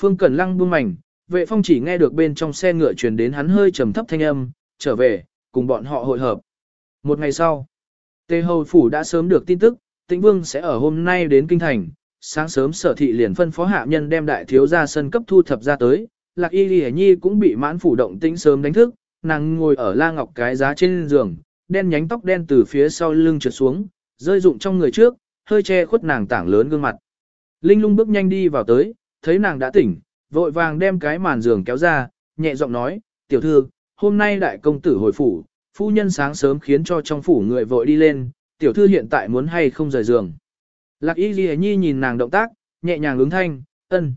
Phương Cẩn Lăng buông mảnh, vệ phong chỉ nghe được bên trong xe ngựa truyền đến hắn hơi trầm thấp thanh âm, trở về, cùng bọn họ hội hợp. Một ngày sau, Tề Hầu Phủ đã sớm được tin tức, Tĩnh Vương sẽ ở hôm nay đến kinh thành. Sáng sớm sở thị liền phân phó hạ nhân đem đại thiếu gia sân cấp thu thập ra tới, Lạc Y Lì Nhi cũng bị mãn phủ động tĩnh sớm đánh thức, nàng ngồi ở la ngọc cái giá trên giường, đen nhánh tóc đen từ phía sau lưng trượt xuống, rơi rụng trong người trước, hơi che khuất nàng tảng lớn gương mặt. Linh lung bước nhanh đi vào tới, thấy nàng đã tỉnh, vội vàng đem cái màn giường kéo ra, nhẹ giọng nói, tiểu thư, hôm nay đại công tử hồi phủ, phu nhân sáng sớm khiến cho trong phủ người vội đi lên, tiểu thư hiện tại muốn hay không rời giường. Lạc y ghi nhi nhìn nàng động tác, nhẹ nhàng ứng thanh, ân.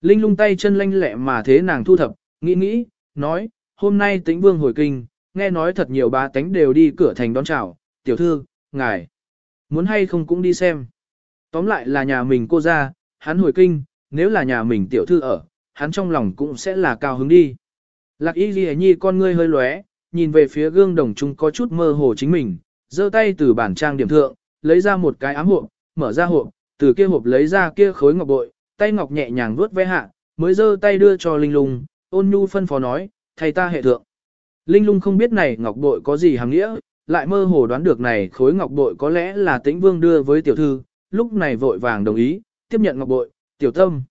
Linh lung tay chân lanh lẹ mà thế nàng thu thập, nghĩ nghĩ, nói, hôm nay tĩnh vương hồi kinh, nghe nói thật nhiều bá tánh đều đi cửa thành đón chào, tiểu thư, ngài, muốn hay không cũng đi xem. Tóm lại là nhà mình cô ra, hắn hồi kinh, nếu là nhà mình tiểu thư ở, hắn trong lòng cũng sẽ là cao hứng đi. Lạc y ghi nhi con ngươi hơi lóe, nhìn về phía gương đồng chung có chút mơ hồ chính mình, giơ tay từ bản trang điểm thượng, lấy ra một cái ám hộp, mở ra hộp, Từ kia hộp lấy ra kia khối ngọc bội, tay ngọc nhẹ nhàng vuốt ve hạ, mới giơ tay đưa cho Linh Lung, ôn nhu phân phó nói, thầy ta hệ thượng. Linh Lung không biết này ngọc bội có gì hàng nghĩa, lại mơ hồ đoán được này khối ngọc bội có lẽ là tĩnh vương đưa với tiểu thư, lúc này vội vàng đồng ý, tiếp nhận ngọc bội, tiểu tâm,